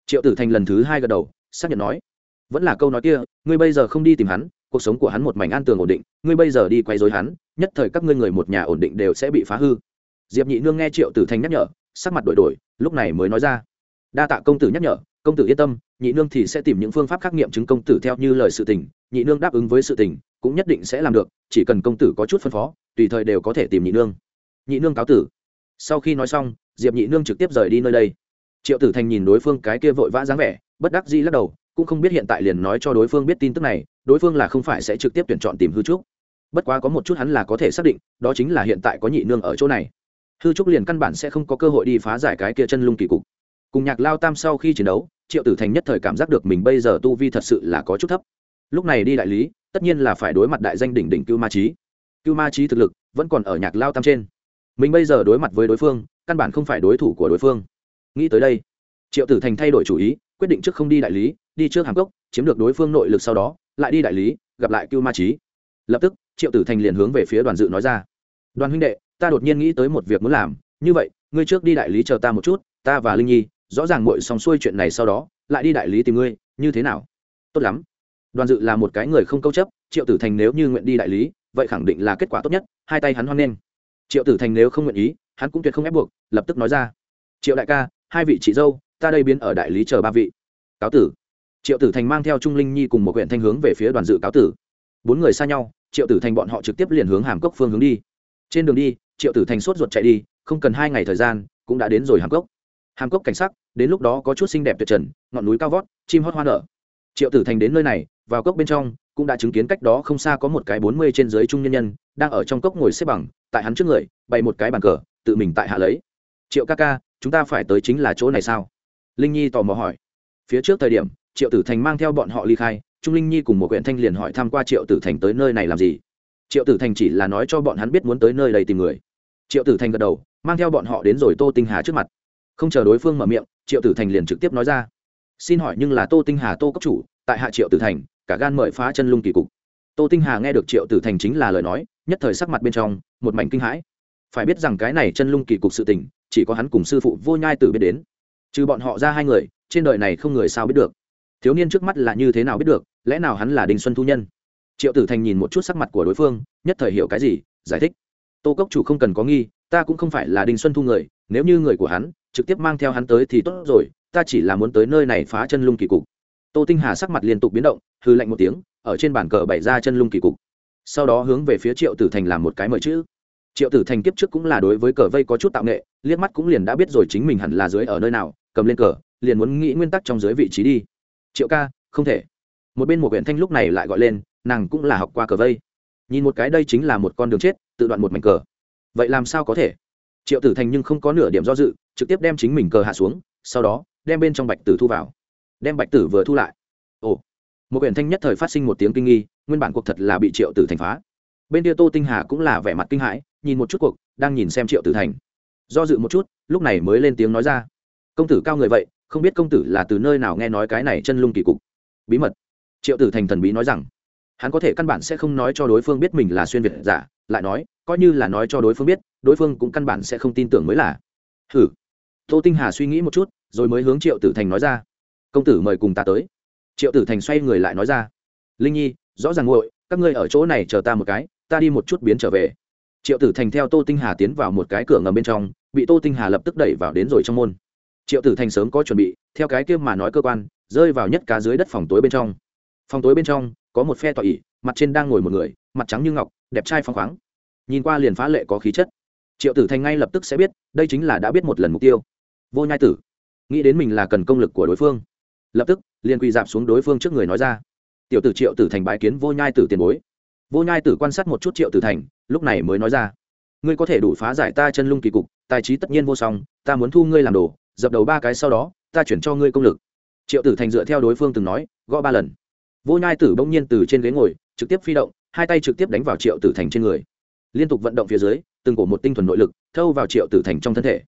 Triệu tử thành lần thứ hai gật đầu, xác nhận nói vẫn là câu nói kia, ngươi bây giờ không đi tìm hắn, cuộc sống của hắn một mảnh an tường ổn định, ngươi bây giờ đi quay dối hắn, nhất thời các ngươi người một nhà ổn định đều sẽ bị phá hư. Diệp nhị nương nghe triệu tử thành nhắc nhở, sắc mặt đổi đổi, lúc này mới nói ra. Đa tạ công tử nhắc nhở, công tử yên tâm, nhị nương thì sẽ tìm những phương pháp khắc nghiệm chứng công tử theo như lời sự tình, nhị nương đáp ứng với sự tình, cũng nhất định sẽ làm được, chỉ cần công tử có chút phân phó, tùy thời đều có thể tìm nhị nương. Nhị nương cáo tử. Sau khi nói xong, diệp nhị nương trực tiếp rời đi nơi đây. Triệu tử thành nhìn đối phương cái kia vội vã dáng vẻ, bất đắc dĩ lắc đầu cũng không biết hiện tại liền nói cho đối phương biết tin tức này, đối phương là không phải sẽ trực tiếp tuyển chọn tìm hư trúc. Bất quá có một chút hắn là có thể xác định, đó chính là hiện tại có nhị nương ở chỗ này. Hư trúc liền căn bản sẽ không có cơ hội đi phá giải cái kia chân lung kỳ cục. Cùng nhạc lao tam sau khi chiến đấu, triệu tử thành nhất thời cảm giác được mình bây giờ tu vi thật sự là có chút thấp. Lúc này đi đại lý, tất nhiên là phải đối mặt đại danh đỉnh đỉnh cưu ma trí cưu ma trí thực lực vẫn còn ở nhạc lao tam trên. Mình bây giờ đối mặt với đối phương, căn bản không phải đối thủ của đối phương. Nghĩ tới đây, triệu tử thành thay đổi chủ ý, quyết định trước không đi đại lý đi trước hàm cốc, chiếm được đối phương nội lực sau đó, lại đi đại lý, gặp lại cưu ma trí lập tức, triệu tử thành liền hướng về phía đoàn dự nói ra. Đoàn huynh đệ, ta đột nhiên nghĩ tới một việc muốn làm. Như vậy, ngươi trước đi đại lý chờ ta một chút, ta và linh nhi, rõ ràng mội xong xuôi chuyện này sau đó, lại đi đại lý tìm ngươi, như thế nào? Tốt lắm. Đoàn dự là một cái người không câu chấp, triệu tử thành nếu như nguyện đi đại lý, vậy khẳng định là kết quả tốt nhất, hai tay hắn hoan nghênh. Triệu tử thành nếu không nguyện ý, hắn cũng tuyệt không ép buộc, lập tức nói ra. Triệu đại ca, hai vị chị dâu, ta đây biến ở đại lý chờ ba vị. Cáo tử triệu tử thành mang theo trung linh nhi cùng một huyện thanh hướng về phía đoàn dự cáo tử. Bốn người xa nhau, triệu tử thành bọn họ trực tiếp liền hướng hàm cốc phương hướng đi. Trên đường đi, triệu tử thành sốt ruột chạy đi, không cần hai ngày thời gian, cũng đã đến rồi hàm cốc. Hàm cốc cảnh sắc, đến lúc đó có chút xinh đẹp tuyệt trần, ngọn núi cao vót, chim hót hoa nở. Triệu tử thành đến nơi này, vào cốc bên trong, cũng đã chứng kiến cách đó không xa có một cái bốn mươi trên dưới trung nhân nhân, đang ở trong cốc ngồi xếp bằng, tại hắn trước người, bày một cái bàn cờ, tự mình tại hạ lấy. Triệu ca ca, chúng ta phải tới chính là chỗ này sao? Linh nhi tò mò hỏi. Phía trước thời điểm triệu tử thành mang theo bọn họ ly khai, trung linh nhi cùng một huyện thanh liền hỏi tham q u a triệu tử thành tới nơi này làm gì. Triệu tử thành chỉ là nói cho bọn hắn biết muốn tới nơi đây tìm người. Triệu tử thành gật đầu, mang theo bọn họ đến rồi tô tinh hà trước mặt. Không chờ đối phương mở miệng, triệu tử thành liền trực tiếp nói ra. Xin hỏi nhưng là tô tinh hà tô cấp chủ, tại hạ triệu tử thành, cả gan mời phá chân lung kỳ cục. Tô tinh hà nghe được triệu tử thành chính là lời nói, nhất thời sắc mặt bên trong, một mảnh kinh hãi. Phải biết rằng cái này chân lung kỳ cục sự tình, chỉ có hắn cùng sư phụ vô nhai tử biết đến. Trừ bọn họ ra hai người, trên đời này không người sao biết được thiếu niên trước mắt là như thế nào biết được, lẽ nào hắn là Đinh xuân thu nhân? Triệu tử thành nhìn một chút sắc mặt của đối phương, nhất thời hiểu cái gì, giải thích. Tô cốc chủ không cần có nghi, ta cũng không phải là Đinh xuân thu người, nếu như người của hắn trực tiếp mang theo hắn tới thì tốt rồi, ta chỉ là muốn tới nơi này phá chân lung kỳ cục. Tô tinh hà sắc mặt liên tục biến động hư lạnh một tiếng, ở trên bàn cờ bày ra chân lung kỳ cục. Sau đó hướng về phía triệu tử thành làm một cái mời chữ. Triệu tử thành kiếp trước cũng là đối với cờ vây có chút tạo nghệ, liếc mắt cũng liền đã biết rồi chính mình hẳn là dưới ở nơi nào, cầm lên cờ, liền muốn nghĩ nguyên tắc trong dưới vị trí đi triệu ca, không thể. Một bên một huyện thanh lúc này lại gọi lên, nàng cũng là học qua cờ vây. Nhìn một cái đây chính là một con đường chết, tự đoạn một mảnh cờ. Vậy làm sao có thể? Triệu tử thành nhưng không có nửa điểm do dự, trực tiếp đem chính mình cờ hạ xuống, sau đó, đem bên trong bạch tử thu vào. Đem bạch tử vừa thu lại. Ồ. Một huyện thanh nhất thời phát sinh một tiếng kinh nghi, nguyên bản cuộc thật là bị triệu tử thành phá. Bên kia tô tinh hà cũng là vẻ mặt kinh hãi, nhìn một chút cuộc, đang nhìn xem triệu tử thành. Do dự một chút, lúc này mới lên tiếng nói ra. Công tử cao người vậy không biết công tử là từ nơi nào nghe nói cái này chân lung kỳ cục. Bí mật. Triệu tử thành thần bí nói rằng, hắn có thể căn bản sẽ không nói cho đối phương biết mình là xuyên việt giả, lại nói, coi như là nói cho đối phương biết, đối phương cũng căn bản sẽ không tin tưởng mới là. Hử tô tinh hà suy nghĩ một chút, rồi mới hướng triệu tử thành nói ra. Công tử mời cùng ta tới. Triệu tử thành xoay người lại nói ra. Linh nhi, rõ ràng nguội các ngươi ở chỗ này chờ ta một cái, ta đi một chút biến trở về. Triệu tử thành theo tô tinh hà tiến vào một cái cửa ngầm bên trong, bị tô tinh hà lập tức đẩy vào đến rồi trong môn triệu tử thành sớm có chuẩn bị, theo cái kia mà nói cơ quan, rơi vào nhất cá dưới đất phòng tối bên trong. Phòng tối bên trong, có một phe tọa ỉ mặt trên đang ngồi một người, mặt trắng như ngọc, đẹp trai phong khoáng. Nhìn qua liền phá lệ có khí chất. Triệu tử thành ngay lập tức sẽ biết, đây chính là đã biết một lần mục tiêu. Vô nhai tử, nghĩ đến mình là cần công lực của đối phương. Lập tức, liền quỳ dạp xuống đối phương trước người nói ra. Tiểu tử triệu tử thành bái kiến vô nhai tử tiền bối. Vô nhai tử quan sát một chút triệu tử thành, lúc này mới nói ra. Ngươi có thể đủ phá giải ta chân lung kỳ cục, tài trí tất nhiên vô song, ta muốn thu ngươi làm đồ dập đầu ba cái sau đó, ta chuyển cho ngươi công lực. Triệu tử thành dựa theo đối phương từng nói, gõ ba lần. Vô nhai tử bỗng nhiên từ trên ghế ngồi, trực tiếp phi động, hai tay trực tiếp đánh vào triệu tử thành trên người. Liên tục vận động phía dưới, từng cổ một tinh thuần nội lực thâu vào triệu tử thành trong thân thể.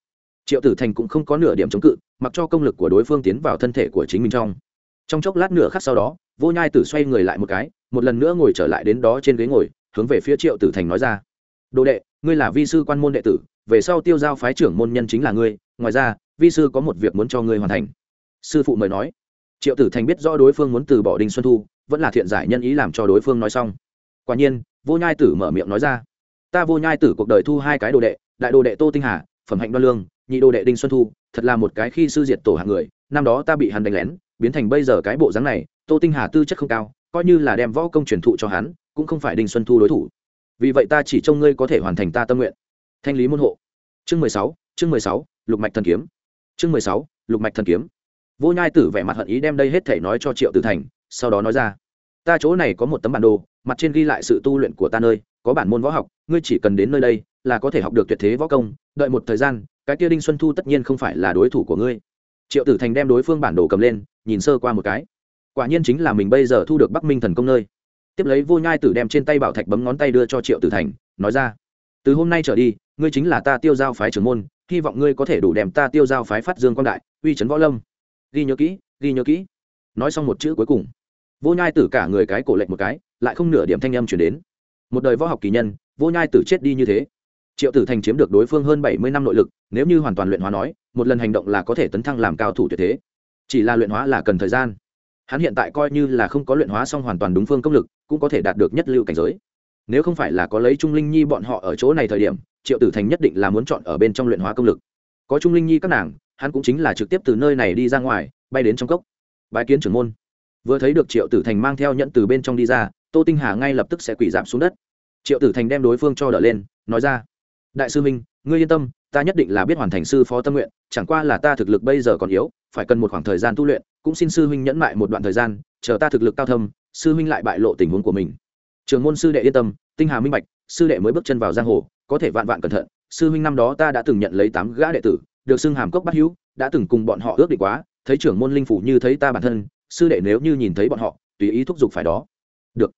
Triệu tử thành cũng không có nửa điểm chống cự, mặc cho công lực của đối phương tiến vào thân thể của chính mình trong. Trong chốc lát nửa khắc sau đó, vô nhai tử xoay người lại một cái, một lần nữa ngồi trở lại đến đó trên ghế ngồi, hướng về phía triệu tử thành nói ra. Đồ đệ, ngươi là vi sư quan môn đệ tử, về sau tiêu giao phái trưởng môn nhân chính là ngươi, ngoài ra vi sư có một việc muốn cho ngươi hoàn thành. Sư phụ mời nói. Triệu tử thành biết rõ đối phương muốn từ bỏ đinh xuân thu, vẫn là thiện giải nhân ý làm cho đối phương nói xong. Quả nhiên, vô nhai tử mở miệng nói ra. Ta vô nhai tử cuộc đời thu hai cái đồ đệ, đại đồ đệ tô tinh hà, phẩm hạnh đoan lương, nhị đồ đệ đinh xuân thu, thật là một cái khi sư diệt tổ hạng người, năm đó ta bị hắn đánh lén, biến thành bây giờ cái bộ dáng này, tô tinh hà tư chất không cao, coi như là đem võ công truyền thụ cho hắn, cũng không phải đinh xuân thu đối thủ. Vì vậy ta chỉ trông ngươi có thể hoàn thành ta tâm nguyện. Thanh lý môn hộ. Chương mười sáu, chương mười sáu, lục mạch thần kiếm chương mười sáu, lục mạch thần kiếm. Vô nhai tử vẻ mặt hận ý đem đây hết thể nói cho triệu tử thành, sau đó nói ra, ta chỗ này có một tấm bản đồ, mặt trên ghi lại sự tu luyện của ta nơi, có bản môn võ học, ngươi chỉ cần đến nơi đây là có thể học được tuyệt thế võ công, đợi một thời gian, cái kia đinh xuân thu tất nhiên không phải là đối thủ của ngươi. Triệu tử thành đem đối phương bản đồ cầm lên, nhìn sơ qua một cái. Quả nhiên chính là mình bây giờ thu được bắc minh thần công nơi. Tiếp lấy vô nhai tử đem trên tay bảo thạch bấm ngón tay đưa cho triệu tử thành, nói ra, từ hôm nay trở đi, ngươi chính là ta tiêu giao phái trưởng môn hy vọng ngươi có thể đủ đem ta tiêu giao phái phát dương quan đại, uy trấn võ lâm. Ghi nhớ kỹ, ghi nhớ kỹ. Nói xong một chữ cuối cùng. Vô nhai tử cả người cái cổ lệnh một cái, lại không nửa điểm thanh âm chuyển đến. Một đời võ học kỳ nhân, vô nhai tử chết đi như thế. Triệu tử thành chiếm được đối phương hơn bảy mươi năm nội lực, nếu như hoàn toàn luyện hóa nói, một lần hành động là có thể tấn thăng làm cao thủ tuyệt thế. Chỉ là luyện hóa là cần thời gian. Hắn hiện tại coi như là không có luyện hóa xong hoàn toàn đúng phương công lực, cũng có thể đạt được nhất lưu cảnh giới nếu không phải là có lấy trung linh nhi bọn họ ở chỗ này thời điểm, triệu tử thành nhất định là muốn chọn ở bên trong luyện hóa công lực. Có trung linh nhi các nàng, hắn cũng chính là trực tiếp từ nơi này đi ra ngoài, bay đến trong cốc. Bãi kiến trưởng môn. Vừa thấy được triệu tử thành mang theo nhận từ bên trong đi ra, tô tinh hà ngay lập tức sẽ quỷ giảm xuống đất. Triệu tử thành đem đối phương cho đỡ lên, nói ra, đại sư minh, ngươi yên tâm, ta nhất định là biết hoàn thành sư phó tâm nguyện, chẳng qua là ta thực lực bây giờ còn yếu, phải cần một khoảng thời gian tu luyện, cũng xin sư huynh nhẫn mại một đoạn thời gian, chờ ta thực lực cao thâm, sư huynh lại bại lộ tình huống của mình trường môn sư đệ yên tâm, tinh hà minh bạch, sư đệ mới bước chân vào giang hồ, có thể vạn vạn cẩn thận. Sư huynh năm đó ta đã từng nhận lấy tám gã đệ tử, được xưng hàm cốc bắt hữu, đã từng cùng bọn họ ước định quá, thấy trưởng môn linh phủ như thấy ta bản thân, sư đệ nếu như nhìn thấy bọn họ, tùy ý thúc giục phải đó. Được.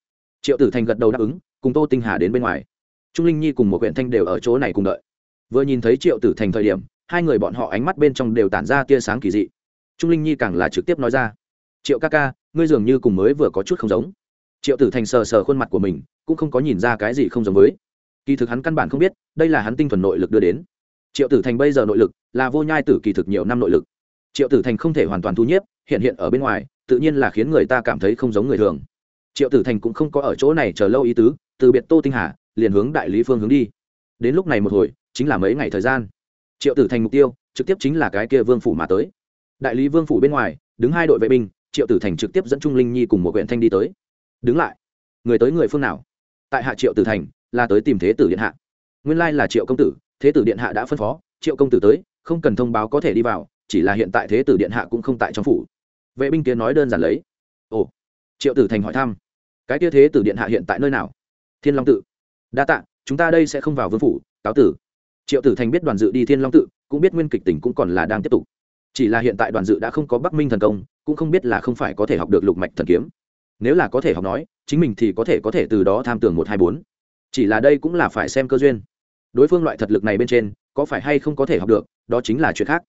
Triệu tử thành gật đầu đáp ứng, cùng tô tinh hà đến bên ngoài. Trung linh nhi cùng một huyện thanh đều ở chỗ này cùng đợi. Vừa nhìn thấy triệu tử thành thời điểm, hai người bọn họ ánh mắt bên trong đều tản ra tia sáng kỳ dị. Trung linh nhi càng là trực tiếp nói ra, triệu ca ca, ngươi dường như cùng mới vừa có chút không giống triệu tử thành sờ sờ khuôn mặt của mình, cũng không có nhìn ra cái gì không giống với. Kỳ thực hắn căn bản không biết, đây là hắn tinh thuần nội lực đưa đến. Triệu tử thành bây giờ nội lực là vô nhai tử kỳ thực nhiều năm nội lực. Triệu tử thành không thể hoàn toàn thu nhiếp, hiện hiện ở bên ngoài, tự nhiên là khiến người ta cảm thấy không giống người thường. Triệu tử thành cũng không có ở chỗ này chờ lâu ý tứ, từ biệt tô tinh hà, liền hướng đại lý phương hướng đi. Đến lúc này một hồi, chính là mấy ngày thời gian. Triệu tử thành mục tiêu, trực tiếp chính là cái kia vương phủ mà tới. Đại lý vương phủ bên ngoài, đứng hai đội vệ binh, triệu tử thành trực tiếp dẫn trung linh nhi cùng một huyện thanh đi tới đứng lại. Người tới người phương nào? Tại hạ triệu tử thành, là tới tìm thế tử điện hạ. Nguyên lai là triệu công tử, thế tử điện hạ đã phân phó, triệu công tử tới, không cần thông báo có thể đi vào, chỉ là hiện tại thế tử điện hạ cũng không tại trong phủ. Vệ binh kia nói đơn giản lấy. Ồ. Triệu tử thành hỏi thăm. Cái kia thế tử điện hạ hiện tại nơi nào? Thiên long tự. Đa tạ, chúng ta đây sẽ không vào vương phủ, cáo tử. Triệu tử thành biết đoàn dự đi thiên long tự, cũng biết nguyên kịch tỉnh cũng còn là đang tiếp tục. Chỉ là hiện tại đoàn dự đã không có bắc minh thần công, cũng không biết là không phải có thể học được lục mạch thần kiếm nếu là có thể học nói, chính mình thì có thể có thể từ đó tham tưởng một hai bốn. Chỉ là đây cũng là phải xem cơ duyên. Đối phương loại thật lực này bên trên, có phải hay không có thể học được, đó chính là chuyện khác.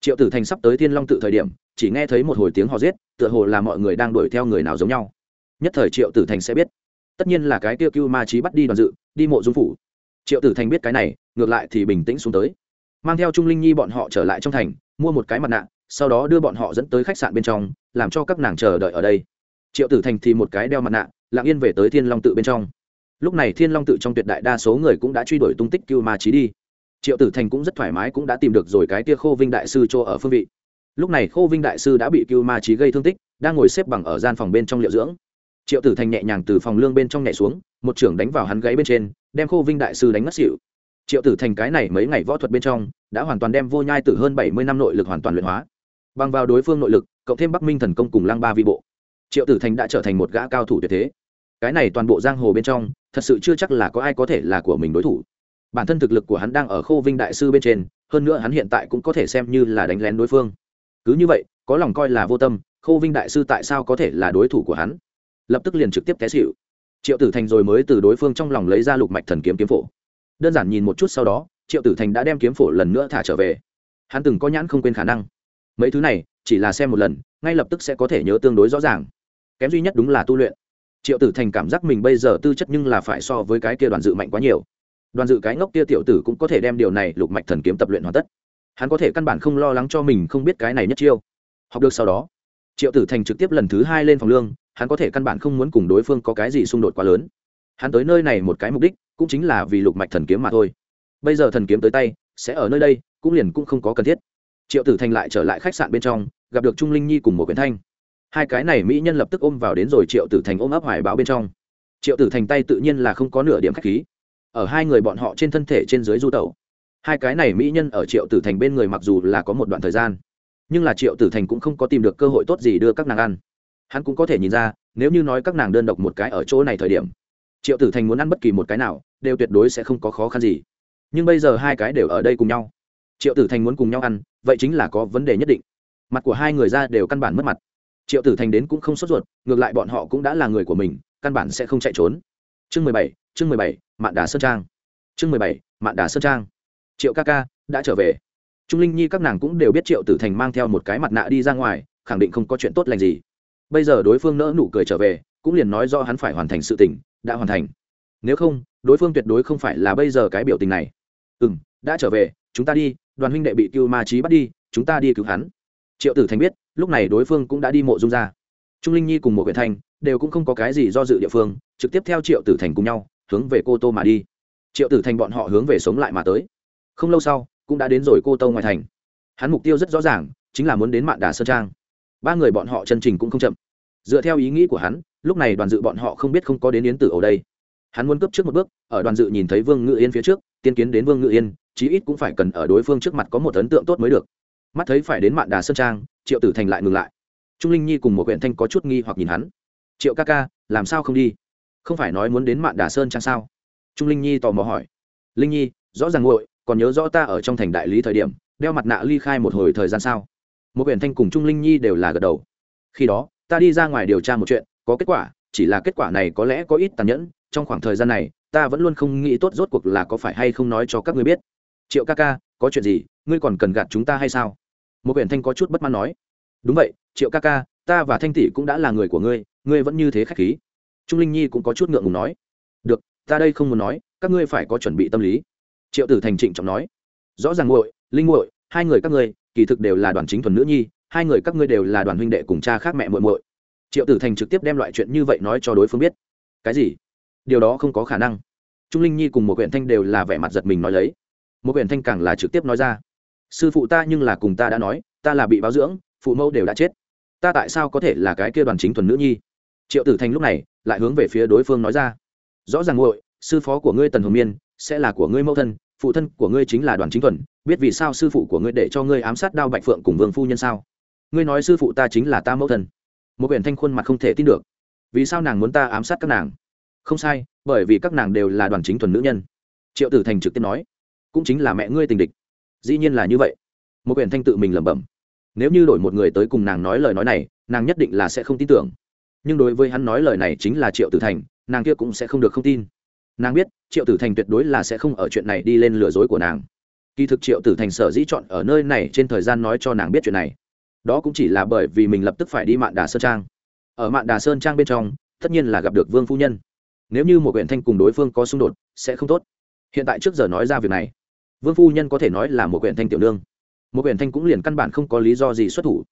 Triệu tử thành sắp tới thiên long tự thời điểm, chỉ nghe thấy một hồi tiếng hò giết, tựa hồ là mọi người đang đuổi theo người nào giống nhau. Nhất thời triệu tử thành sẽ biết. Tất nhiên là cái tiêu cưu ma trí bắt đi đoàn dự, đi mộ dung phủ. Triệu tử thành biết cái này, ngược lại thì bình tĩnh xuống tới. Mang theo trung linh nhi bọn họ trở lại trong thành, mua một cái mặt nạ, sau đó đưa bọn họ dẫn tới khách sạn bên trong, làm cho các nàng chờ đợi ở đây triệu tử thành thì một cái đeo mặt nạ, lặng yên về tới thiên long tự bên trong. Lúc này thiên long tự trong tuyệt đại đa số người cũng đã truy đuổi tung tích cưu ma trí đi. Triệu tử thành cũng rất thoải mái cũng đã tìm được rồi cái tia khô vinh đại sư cho ở phương vị. Lúc này khô vinh đại sư đã bị cưu ma trí gây thương tích, đang ngồi xếp bằng ở gian phòng bên trong liệu dưỡng. Triệu tử thành nhẹ nhàng từ phòng lương bên trong nhảy xuống, một trưởng đánh vào hắn gáy bên trên, đem khô vinh đại sư đánh mất xịu triệu tử thành cái này mấy ngày võ thuật bên trong, đã hoàn toàn đem vô nhai từ hơn bảy mươi năm nội lực hoàn toàn luyện hóa. Bằng vào đối phương nội lực, cộng thêm bắc minh thần công cùng lăng ba vi bộ triệu tử thành đã trở thành một gã cao thủ tuyệt thế. Cái này toàn bộ giang hồ bên trong, thật sự chưa chắc là có ai có thể là của mình đối thủ. Bản thân thực lực của hắn đang ở khô vinh đại sư bên trên, hơn nữa hắn hiện tại cũng có thể xem như là đánh lén đối phương. Cứ như vậy, có lòng coi là vô tâm, khô vinh đại sư tại sao có thể là đối thủ của hắn? Lập tức liền trực tiếp té xịu triệu tử thành rồi mới từ đối phương trong lòng lấy ra lục mạch thần kiếm kiếm phổ. Đơn giản nhìn một chút sau đó, triệu tử thành đã đem kiếm phổ lần nữa thả trở về. Hắn từng có nhãn không quên khả năng. Mấy thứ này, chỉ là xem một lần, ngay lập tức sẽ có thể nhớ tương đối rõ ràng kém duy nhất đúng là tu luyện. Triệu tử thành cảm giác mình bây giờ tư chất nhưng là phải so với cái kia đoàn dự mạnh quá nhiều. Đoàn dự cái ngốc kia tiểu tử cũng có thể đem điều này lục mạch thần kiếm tập luyện hoàn tất. Hắn có thể căn bản không lo lắng cho mình không biết cái này nhất chiêu. Học được sau đó, triệu tử thành trực tiếp lần thứ hai lên phòng lương, hắn có thể căn bản không muốn cùng đối phương có cái gì xung đột quá lớn. Hắn tới nơi này một cái mục đích cũng chính là vì lục mạch thần kiếm mà thôi. Bây giờ thần kiếm tới tay, sẽ ở nơi đây, cũng liền cũng không có cần thiết. Triệu tử thành lại trở lại khách sạn bên trong, gặp được trung linh nhi cùng một quyển thanh hai cái này mỹ nhân lập tức ôm vào đến rồi triệu tử thành ôm ấp hoài báo bên trong. Triệu tử thành tay tự nhiên là không có nửa điểm khách khí. Ở hai người bọn họ trên thân thể trên dưới du tẩu. Hai cái này mỹ nhân ở triệu tử thành bên người mặc dù là có một đoạn thời gian, nhưng là triệu tử thành cũng không có tìm được cơ hội tốt gì đưa các nàng ăn. Hắn cũng có thể nhìn ra, nếu như nói các nàng đơn độc một cái ở chỗ này thời điểm, triệu tử thành muốn ăn bất kỳ một cái nào, đều tuyệt đối sẽ không có khó khăn gì. Nhưng bây giờ hai cái đều ở đây cùng nhau. Triệu tử thành muốn cùng nhau ăn, vậy chính là có vấn đề nhất định. Mặt của hai người ra đều căn bản mất mặt triệu tử thành đến cũng không sốt ruột, ngược lại bọn họ cũng đã là người của mình, căn bản sẽ không chạy trốn. Chương mười bảy, chương mười bảy, mạn đà sơn trang. Chương mười bảy, mạn đà sơn trang. Triệu ca ca, đã trở về. Trung linh nhi các nàng cũng đều biết triệu tử thành mang theo một cái mặt nạ đi ra ngoài, khẳng định không có chuyện tốt lành gì. Bây giờ đối phương nỡ nụ cười trở về, cũng liền nói do hắn phải hoàn thành sự tình, đã hoàn thành. Nếu không, đối phương tuyệt đối không phải là bây giờ cái biểu tình này. Ừ m đã trở về, chúng ta đi, đoàn huynh đệ bị cưu ma trí bắt đi, chúng ta đi cứu hắn. Triệu tử thành biết lúc này đối phương cũng đã đi mộ dung ra. Trung linh nhi cùng một huyện thanh đều cũng không có cái gì do dự địa phương, trực tiếp theo triệu tử thành cùng nhau, hướng về cô tô mà đi. Triệu tử thành bọn họ hướng về sống lại mà tới. Không lâu sau, cũng đã đến rồi cô tô ngoài thành. Hắn mục tiêu rất rõ ràng, chính là muốn đến mạn đà sơn trang. Ba người bọn họ chân trình cũng không chậm. Dựa theo ý nghĩ của hắn, lúc này đoàn dự bọn họ không biết không có đến yến tử ở đây. Hắn muốn cấp trước một bước, ở đoàn dự nhìn thấy vương ngự yên phía trước, tiên kiến đến vương ngự yên, chí ít cũng phải cần ở đối phương trước mặt có một ấn tượng tốt mới được. Mắt thấy phải đến mạn đà sơn trang triệu tử thành lại ngừng lại. Trung linh nhi cùng một huyện thanh có chút nghi hoặc nhìn hắn. Triệu ca ca, làm sao không đi? Không phải nói muốn đến mạn đà sơn chăng sao? Trung linh nhi tò mò hỏi. Linh nhi, rõ ràng nguội còn nhớ rõ ta ở trong thành đại lý thời điểm, đeo mặt nạ ly khai một hồi thời gian sao? Một huyện thanh cùng trung linh nhi đều là gật đầu. Khi đó, ta đi ra ngoài điều tra một chuyện, có kết quả, chỉ là kết quả này có lẽ có ít tàn nhẫn, trong khoảng thời gian này, ta vẫn luôn không nghĩ tốt rốt cuộc là có phải hay không nói cho các ngươi biết. Triệu ca ca, có chuyện gì, ngươi còn cần gạt chúng ta hay sao? Một huyện thanh có chút bất mãn nói đúng vậy triệu ca ca ta và thanh tỷ cũng đã là người của ngươi ngươi vẫn như thế khách khí. Trung linh nhi cũng có chút ngượng ngùng nói được ta đây không muốn nói các ngươi phải có chuẩn bị tâm lý. Triệu tử thành trịnh trọng nói rõ ràng nguội, linh nguội, hai người các ngươi kỳ thực đều là đoàn chính thuần nữ nhi hai người các ngươi đều là đoàn huynh đệ cùng cha khác mẹ muội muội. Triệu tử thành trực tiếp đem loại chuyện như vậy nói cho đối phương biết. Cái gì? Điều đó không có khả năng. Trung linh nhi cùng một huyện thanh đều là vẻ mặt giật mình nói lấy. Một huyện thanh càng là trực tiếp nói ra sư phụ ta nhưng là cùng ta đã nói, ta là bị báo dưỡng, phụ mẫu đều đã chết. Ta tại sao có thể là cái kia đoàn chính thuần nữ nhi? Triệu tử thành lúc này lại hướng về phía đối phương nói ra. Rõ ràng ngội sư phó của ngươi tần hồng miên sẽ là của ngươi mẫu thân, phụ thân của ngươi chính là đoàn chính thuần, biết vì sao sư phụ của ngươi để cho ngươi ám sát đao bạch phượng cùng vương phu nhân sao? Ngươi nói sư phụ ta chính là ta mẫu thân. Một quyển thanh khuôn mặt không thể tin được. Vì sao nàng muốn ta ám sát các nàng? Không sai, bởi vì các nàng đều là đoàn chính thuần nữ nhân. Triệu tử thành trực tiếp nói, cũng chính là mẹ ngươi tình địch dĩ nhiên là như vậy. Một quyển thanh tự mình lẩm bẩm. Nếu như đổi một người tới cùng nàng nói lời nói này, nàng nhất định là sẽ không tin tưởng. Nhưng đối với hắn nói lời này chính là triệu tử thành, nàng kia cũng sẽ không được không tin. Nàng biết, triệu tử thành tuyệt đối là sẽ không ở chuyện này đi lên lừa dối của nàng. Kỳ thực triệu tử thành sở dĩ chọn ở nơi này trên thời gian nói cho nàng biết chuyện này. Đó cũng chỉ là bởi vì mình lập tức phải đi mạn đà sơn trang. Ở mạn đà sơn trang bên trong, tất nhiên là gặp được vương phu nhân. Nếu như một huyện thanh cùng đối phương có xung đột, sẽ không tốt. Hiện tại trước giờ nói ra việc này vương phu nhân có thể nói là một quyển thanh tiểu nương một quyển thanh cũng liền căn bản không có lý do gì xuất thủ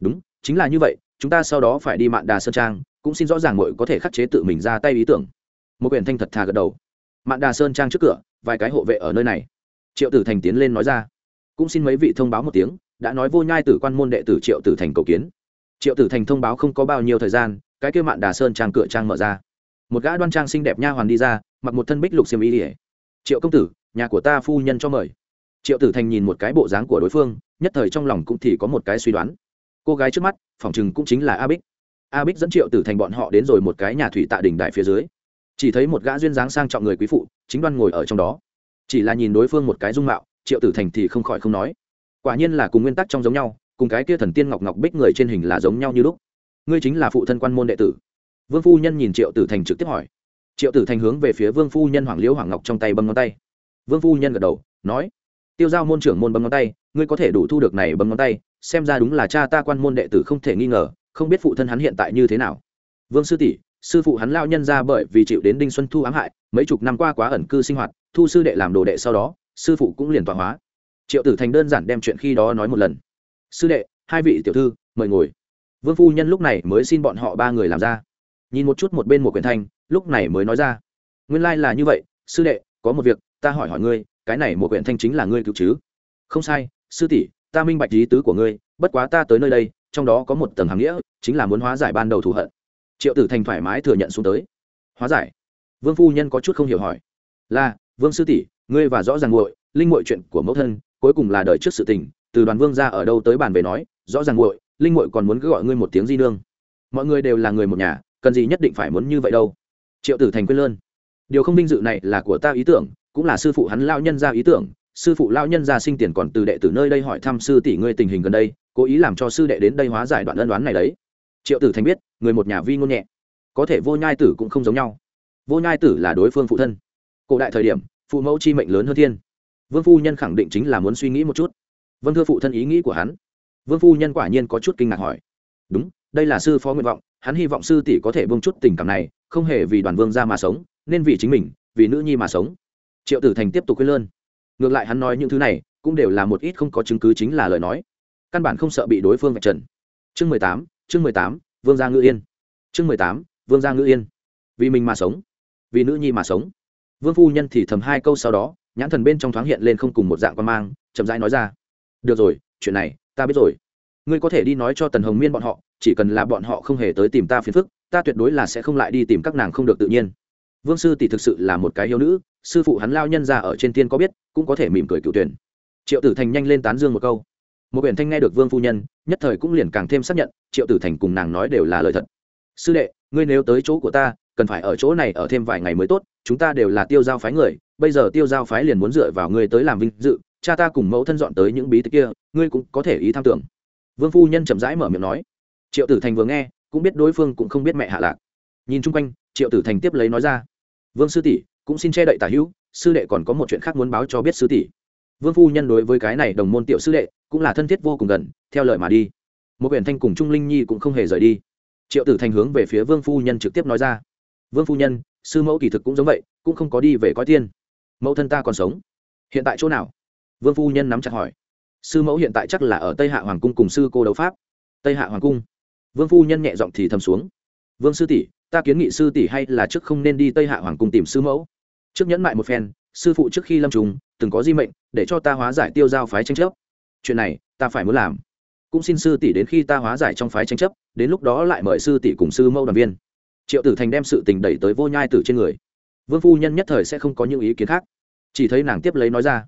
đúng chính là như vậy chúng ta sau đó phải đi mạn đà sơn trang cũng xin rõ ràng mọi có thể khắc chế tự mình ra tay ý tưởng một quyển thanh thật thà gật đầu mạn đà sơn trang trước cửa vài cái hộ vệ ở nơi này triệu tử thành tiến lên nói ra cũng xin mấy vị thông báo một tiếng đã nói vô nhai tử quan môn đệ tử triệu tử thành cầu kiến triệu tử thành thông báo không có bao nhiêu thời gian cái kêu mạn đà sơn trang cửa trang mở ra một gã đoan trang xinh đẹp nha hoàn đi ra mặc một thân bích lục xiêm y ỉa triệu công tử nhà của ta phu nhân cho mời. Triệu tử thành nhìn một cái bộ dáng của đối phương, nhất thời trong lòng cũng thì có một cái suy đoán. Cô gái trước mắt phỏng chừng cũng chính là a bích. A bích dẫn triệu tử thành bọn họ đến rồi một cái nhà thủy tạ đỉnh đại phía dưới. Chỉ thấy một gã duyên dáng sang trọng người quý phụ, chính đoan ngồi ở trong đó. Chỉ là nhìn đối phương một cái dung mạo, triệu tử thành thì không khỏi không nói. Quả nhiên là cùng nguyên tắc trong giống nhau, cùng cái kia thần tiên ngọc ngọc bích người trên hình là giống nhau như lúc. Ngươi chính là phụ thân quan môn đệ tử. Vương phu nhân nhìn triệu tử thành trực tiếp hỏi. Triệu tử thành hướng về phía vương phu nhân hoàng liễu hoàng ngọc trong tay bấm ngón tay vương phu nhân gật đầu, nói, tiêu giao môn trưởng môn bấm ngón tay, ngươi có thể đủ thu được này bấm ngón tay, xem ra đúng là cha ta quan môn đệ tử không thể nghi ngờ, không biết phụ thân hắn hiện tại như thế nào. Vương sư tỷ, sư phụ hắn lao nhân ra bởi vì chịu đến đinh xuân thu ám hại, mấy chục năm qua quá ẩn cư sinh hoạt, thu sư đệ làm đồ đệ sau đó, sư phụ cũng liền tọa hóa. Triệu tử thành đơn giản đem chuyện khi đó nói một lần. Sư đệ, hai vị tiểu thư, mời ngồi. Vương phu nhân lúc này mới xin bọn họ ba người làm ra. Nhìn một chút một bên một quyển thanh, lúc này mới nói ra. Nguyên lai là như vậy, sư đệ có một việc, ta hỏi hỏi ngươi, cái này một quyển thanh chính là ngươi cứu chứ? Không sai, sư tỷ, ta minh bạch lý tứ của ngươi, bất quá ta tới nơi đây, trong đó có một tầng hàng nghĩa, chính là muốn hóa giải ban đầu thù hận. Triệu tử thành thoải mái thừa nhận xuống tới. Hóa giải? Vương phu nhân có chút không hiểu hỏi. Là, vương sư tỷ, ngươi và rõ ràng nguội linh nguội chuyện của mẫu thân, cuối cùng là đời trước sự tình, từ đoàn vương ra ở đâu tới bàn về nói, rõ ràng nguội linh nguội còn muốn cứ gọi ngươi một tiếng di nương. Mọi người đều là người một nhà, cần gì nhất định phải muốn như vậy đâu? Triệu tử thành quên lơn điều không vinh dự này là của ta ý tưởng, cũng là sư phụ hắn lao nhân ra ý tưởng. Sư phụ lao nhân ra sinh tiền còn từ đệ tử nơi đây hỏi thăm sư tỷ ngươi tình hình gần đây, cố ý làm cho sư đệ đến đây hóa giải đoạn ân đoán này đấy. Triệu tử thành biết, người một nhà vi ngôn nhẹ. Có thể vô nhai tử cũng không giống nhau. Vô nhai tử là đối phương phụ thân. Cổ đại thời điểm, phụ mẫu chi mệnh lớn hơn thiên. Vương phu nhân khẳng định chính là muốn suy nghĩ một chút. Vâng thưa phụ thân ý nghĩ của hắn. Vương phu nhân quả nhiên có chút kinh ngạc hỏi. Đúng, đây là sư phó nguyện vọng, hắn hy vọng sư tỷ có thể bông chút tình cảm này, không hề vì đoàn vương ra mà sống nên vì chính mình, vì nữ nhi mà sống. Triệu tử thành tiếp tục khuyên lơn. Ngược lại hắn nói những thứ này cũng đều là một ít không có chứng cứ chính là lời nói. Căn bản không sợ bị đối phương vạch trần. Chương mười tám, chương mười tám, vương gia ngữ yên. Chương mười tám, vương gia ngữ yên. Vì mình mà sống, vì nữ nhi mà sống. Vương phu nhân thì thầm hai câu sau đó, nhãn thần bên trong thoáng hiện lên không cùng một dạng quan mang, chậm rãi nói ra. Được rồi, chuyện này, ta biết rồi. Ngươi có thể đi nói cho tần hồng miên bọn họ, chỉ cần là bọn họ không hề tới tìm ta phiền phức, ta tuyệt đối là sẽ không lại đi tìm các nàng không được tự nhiên vương sư tỷ thực sự là một cái yêu nữ, sư phụ hắn lao nhân ra ở trên tiên có biết, cũng có thể mỉm cười cựu tuyển. Triệu tử thành nhanh lên tán dương một câu. Một biển thanh nghe được vương phu nhân, nhất thời cũng liền càng thêm xác nhận, triệu tử thành cùng nàng nói đều là lời thật. Sư đệ, ngươi nếu tới chỗ của ta, cần phải ở chỗ này ở thêm vài ngày mới tốt, chúng ta đều là tiêu giao phái người, bây giờ tiêu giao phái liền muốn dựa vào ngươi tới làm vinh dự, cha ta cùng mẫu thân dọn tới những bí tích kia, ngươi cũng có thể ý tham tưởng. Vương phu nhân chậm rãi mở miệng nói. Triệu tử thành vừa nghe, cũng biết đối phương cũng không biết mẹ hạ lạc. Nhìn chung quanh triệu tử thành tiếp lấy nói ra. Vương sư tỷ, cũng xin che đậy tả hữu, sư đệ còn có một chuyện khác muốn báo cho biết sư tỷ. Vương phu nhân đối với cái này đồng môn tiểu sư đệ, cũng là thân thiết vô cùng gần, theo lời mà đi. Một huyện thanh cùng trung linh nhi cũng không hề rời đi. Triệu tử thành hướng về phía vương phu nhân trực tiếp nói ra. Vương phu nhân, sư mẫu kỳ thực cũng giống vậy, cũng không có đi về coi tiên. Mẫu thân ta còn sống. Hiện tại chỗ nào? Vương phu nhân nắm chặt hỏi. Sư mẫu hiện tại chắc là ở tây hạ hoàng cung cùng sư cô đấu pháp. Tây hạ hoàng cung. Vương phu nhân nhẹ giọng thì thầm xuống. Vương sư tỷ ta kiến nghị sư tỷ hay là trước không nên đi tây hạ hoàng cung tìm sư mẫu. Trước nhẫn mại một phen, sư phụ trước khi lâm trùng, từng có di mệnh, để cho ta hóa giải tiêu giao phái tranh chấp. Chuyện này, ta phải muốn làm. Cũng xin sư tỷ đến khi ta hóa giải trong phái tranh chấp, đến lúc đó lại mời sư tỷ cùng sư mẫu đoàn viên. Triệu tử thành đem sự tình đẩy tới vô nhai tử trên người. Vương phu nhân nhất thời sẽ không có những ý kiến khác. Chỉ thấy nàng tiếp lấy nói ra,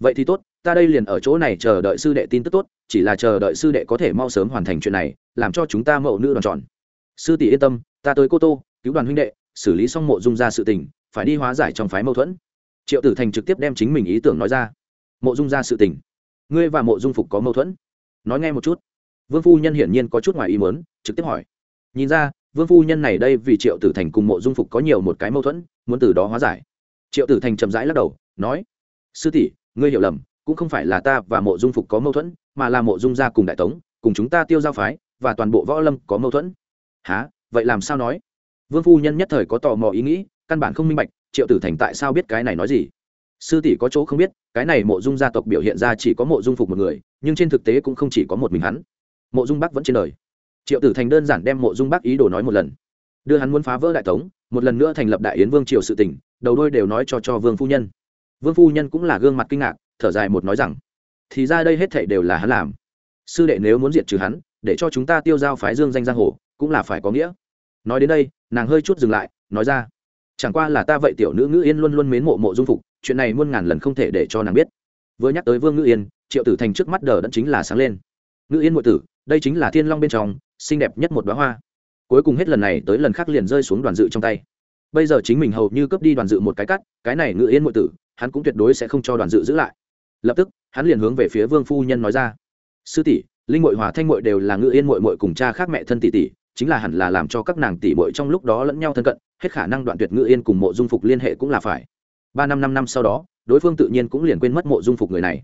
vậy thì tốt, ta đây liền ở chỗ này chờ đợi sư đệ tin tức tốt, chỉ là chờ đợi sư đệ có thể mau sớm hoàn thành chuyện này, làm cho chúng ta mậu nữ đoàn tròn. Sư tỷ yên tâm ta tới cô tô, cứu đoàn huynh đệ, xử lý xong mộ dung ra sự tình, phải đi hóa giải trong phái mâu thuẫn. Triệu tử thành trực tiếp đem chính mình ý tưởng nói ra. Mộ dung ra sự tình. Ngươi và mộ dung phục có mâu thuẫn. Nói nghe một chút. Vương phu nhân hiển nhiên có chút ngoài ý mớn trực tiếp hỏi. Nhìn ra, vương phu nhân này đây vì triệu tử thành cùng mộ dung phục có nhiều một cái mâu thuẫn, muốn từ đó hóa giải. Triệu tử thành chậm rãi lắc đầu, nói. Sư tỷ, ngươi hiểu lầm, cũng không phải là ta và mộ dung phục có mâu thuẫn, mà là mộ dung gia cùng đại tống, cùng chúng ta tiêu giao phái, và toàn bộ võ lâm có mâu thuẫn. Há vậy làm sao nói? Vương phu nhân nhất thời có tò mò ý nghĩ, căn bản không minh bạch, triệu tử thành tại sao biết cái này nói gì? Sư tỷ có chỗ không biết, cái này mộ dung gia tộc biểu hiện ra chỉ có mộ dung phục một người, nhưng trên thực tế cũng không chỉ có một mình hắn. Mộ dung bắc vẫn trên đời. Triệu tử thành đơn giản đem mộ dung bắc ý đồ nói một lần. Đưa hắn muốn phá vỡ đại tống, một lần nữa thành lập đại yến vương triều sự tỉnh, đầu đôi đều nói cho cho vương phu nhân. Vương phu nhân cũng là gương mặt kinh ngạc, thở dài một nói rằng, thì ra đây hết thảy đều là hắn làm. Sư đệ nếu muốn diệt trừ hắn, để cho chúng ta tiêu giao phái dương danh giang hồ, cũng là phải có nghĩa nói đến đây, nàng hơi chút dừng lại, nói ra, chẳng qua là ta vậy tiểu nữ ngữ yên luôn luôn mến mộ mộ dung phục, chuyện này muôn ngàn lần không thể để cho nàng biết. Vừa nhắc tới vương ngữ yên, triệu tử thành trước mắt đờ đẫn chính là sáng lên. Ngữ yên ngụy tử, đây chính là thiên long bên trong, xinh đẹp nhất một đoá hoa. Cuối cùng hết lần này tới lần khác liền rơi xuống đoàn dự trong tay. Bây giờ chính mình hầu như cướp đi đoàn dự một cái cắt, cái này ngữ yên ngụy tử, hắn cũng tuyệt đối sẽ không cho đoàn dự giữ lại. Lập tức, hắn liền hướng về phía vương phu nhân nói ra, sư tỷ, linh mội hòa thanh mội đều là ngữ yên mội mội cùng cha khác mẹ thân tỷ tỷ chính là hẳn là làm cho các nàng tỷ muội trong lúc đó lẫn nhau thân cận, hết khả năng đoạn tuyệt ngự yên cùng mộ dung phục liên hệ cũng là phải. Ba năm năm năm sau đó, đối phương tự nhiên cũng liền quên mất mộ dung phục người này.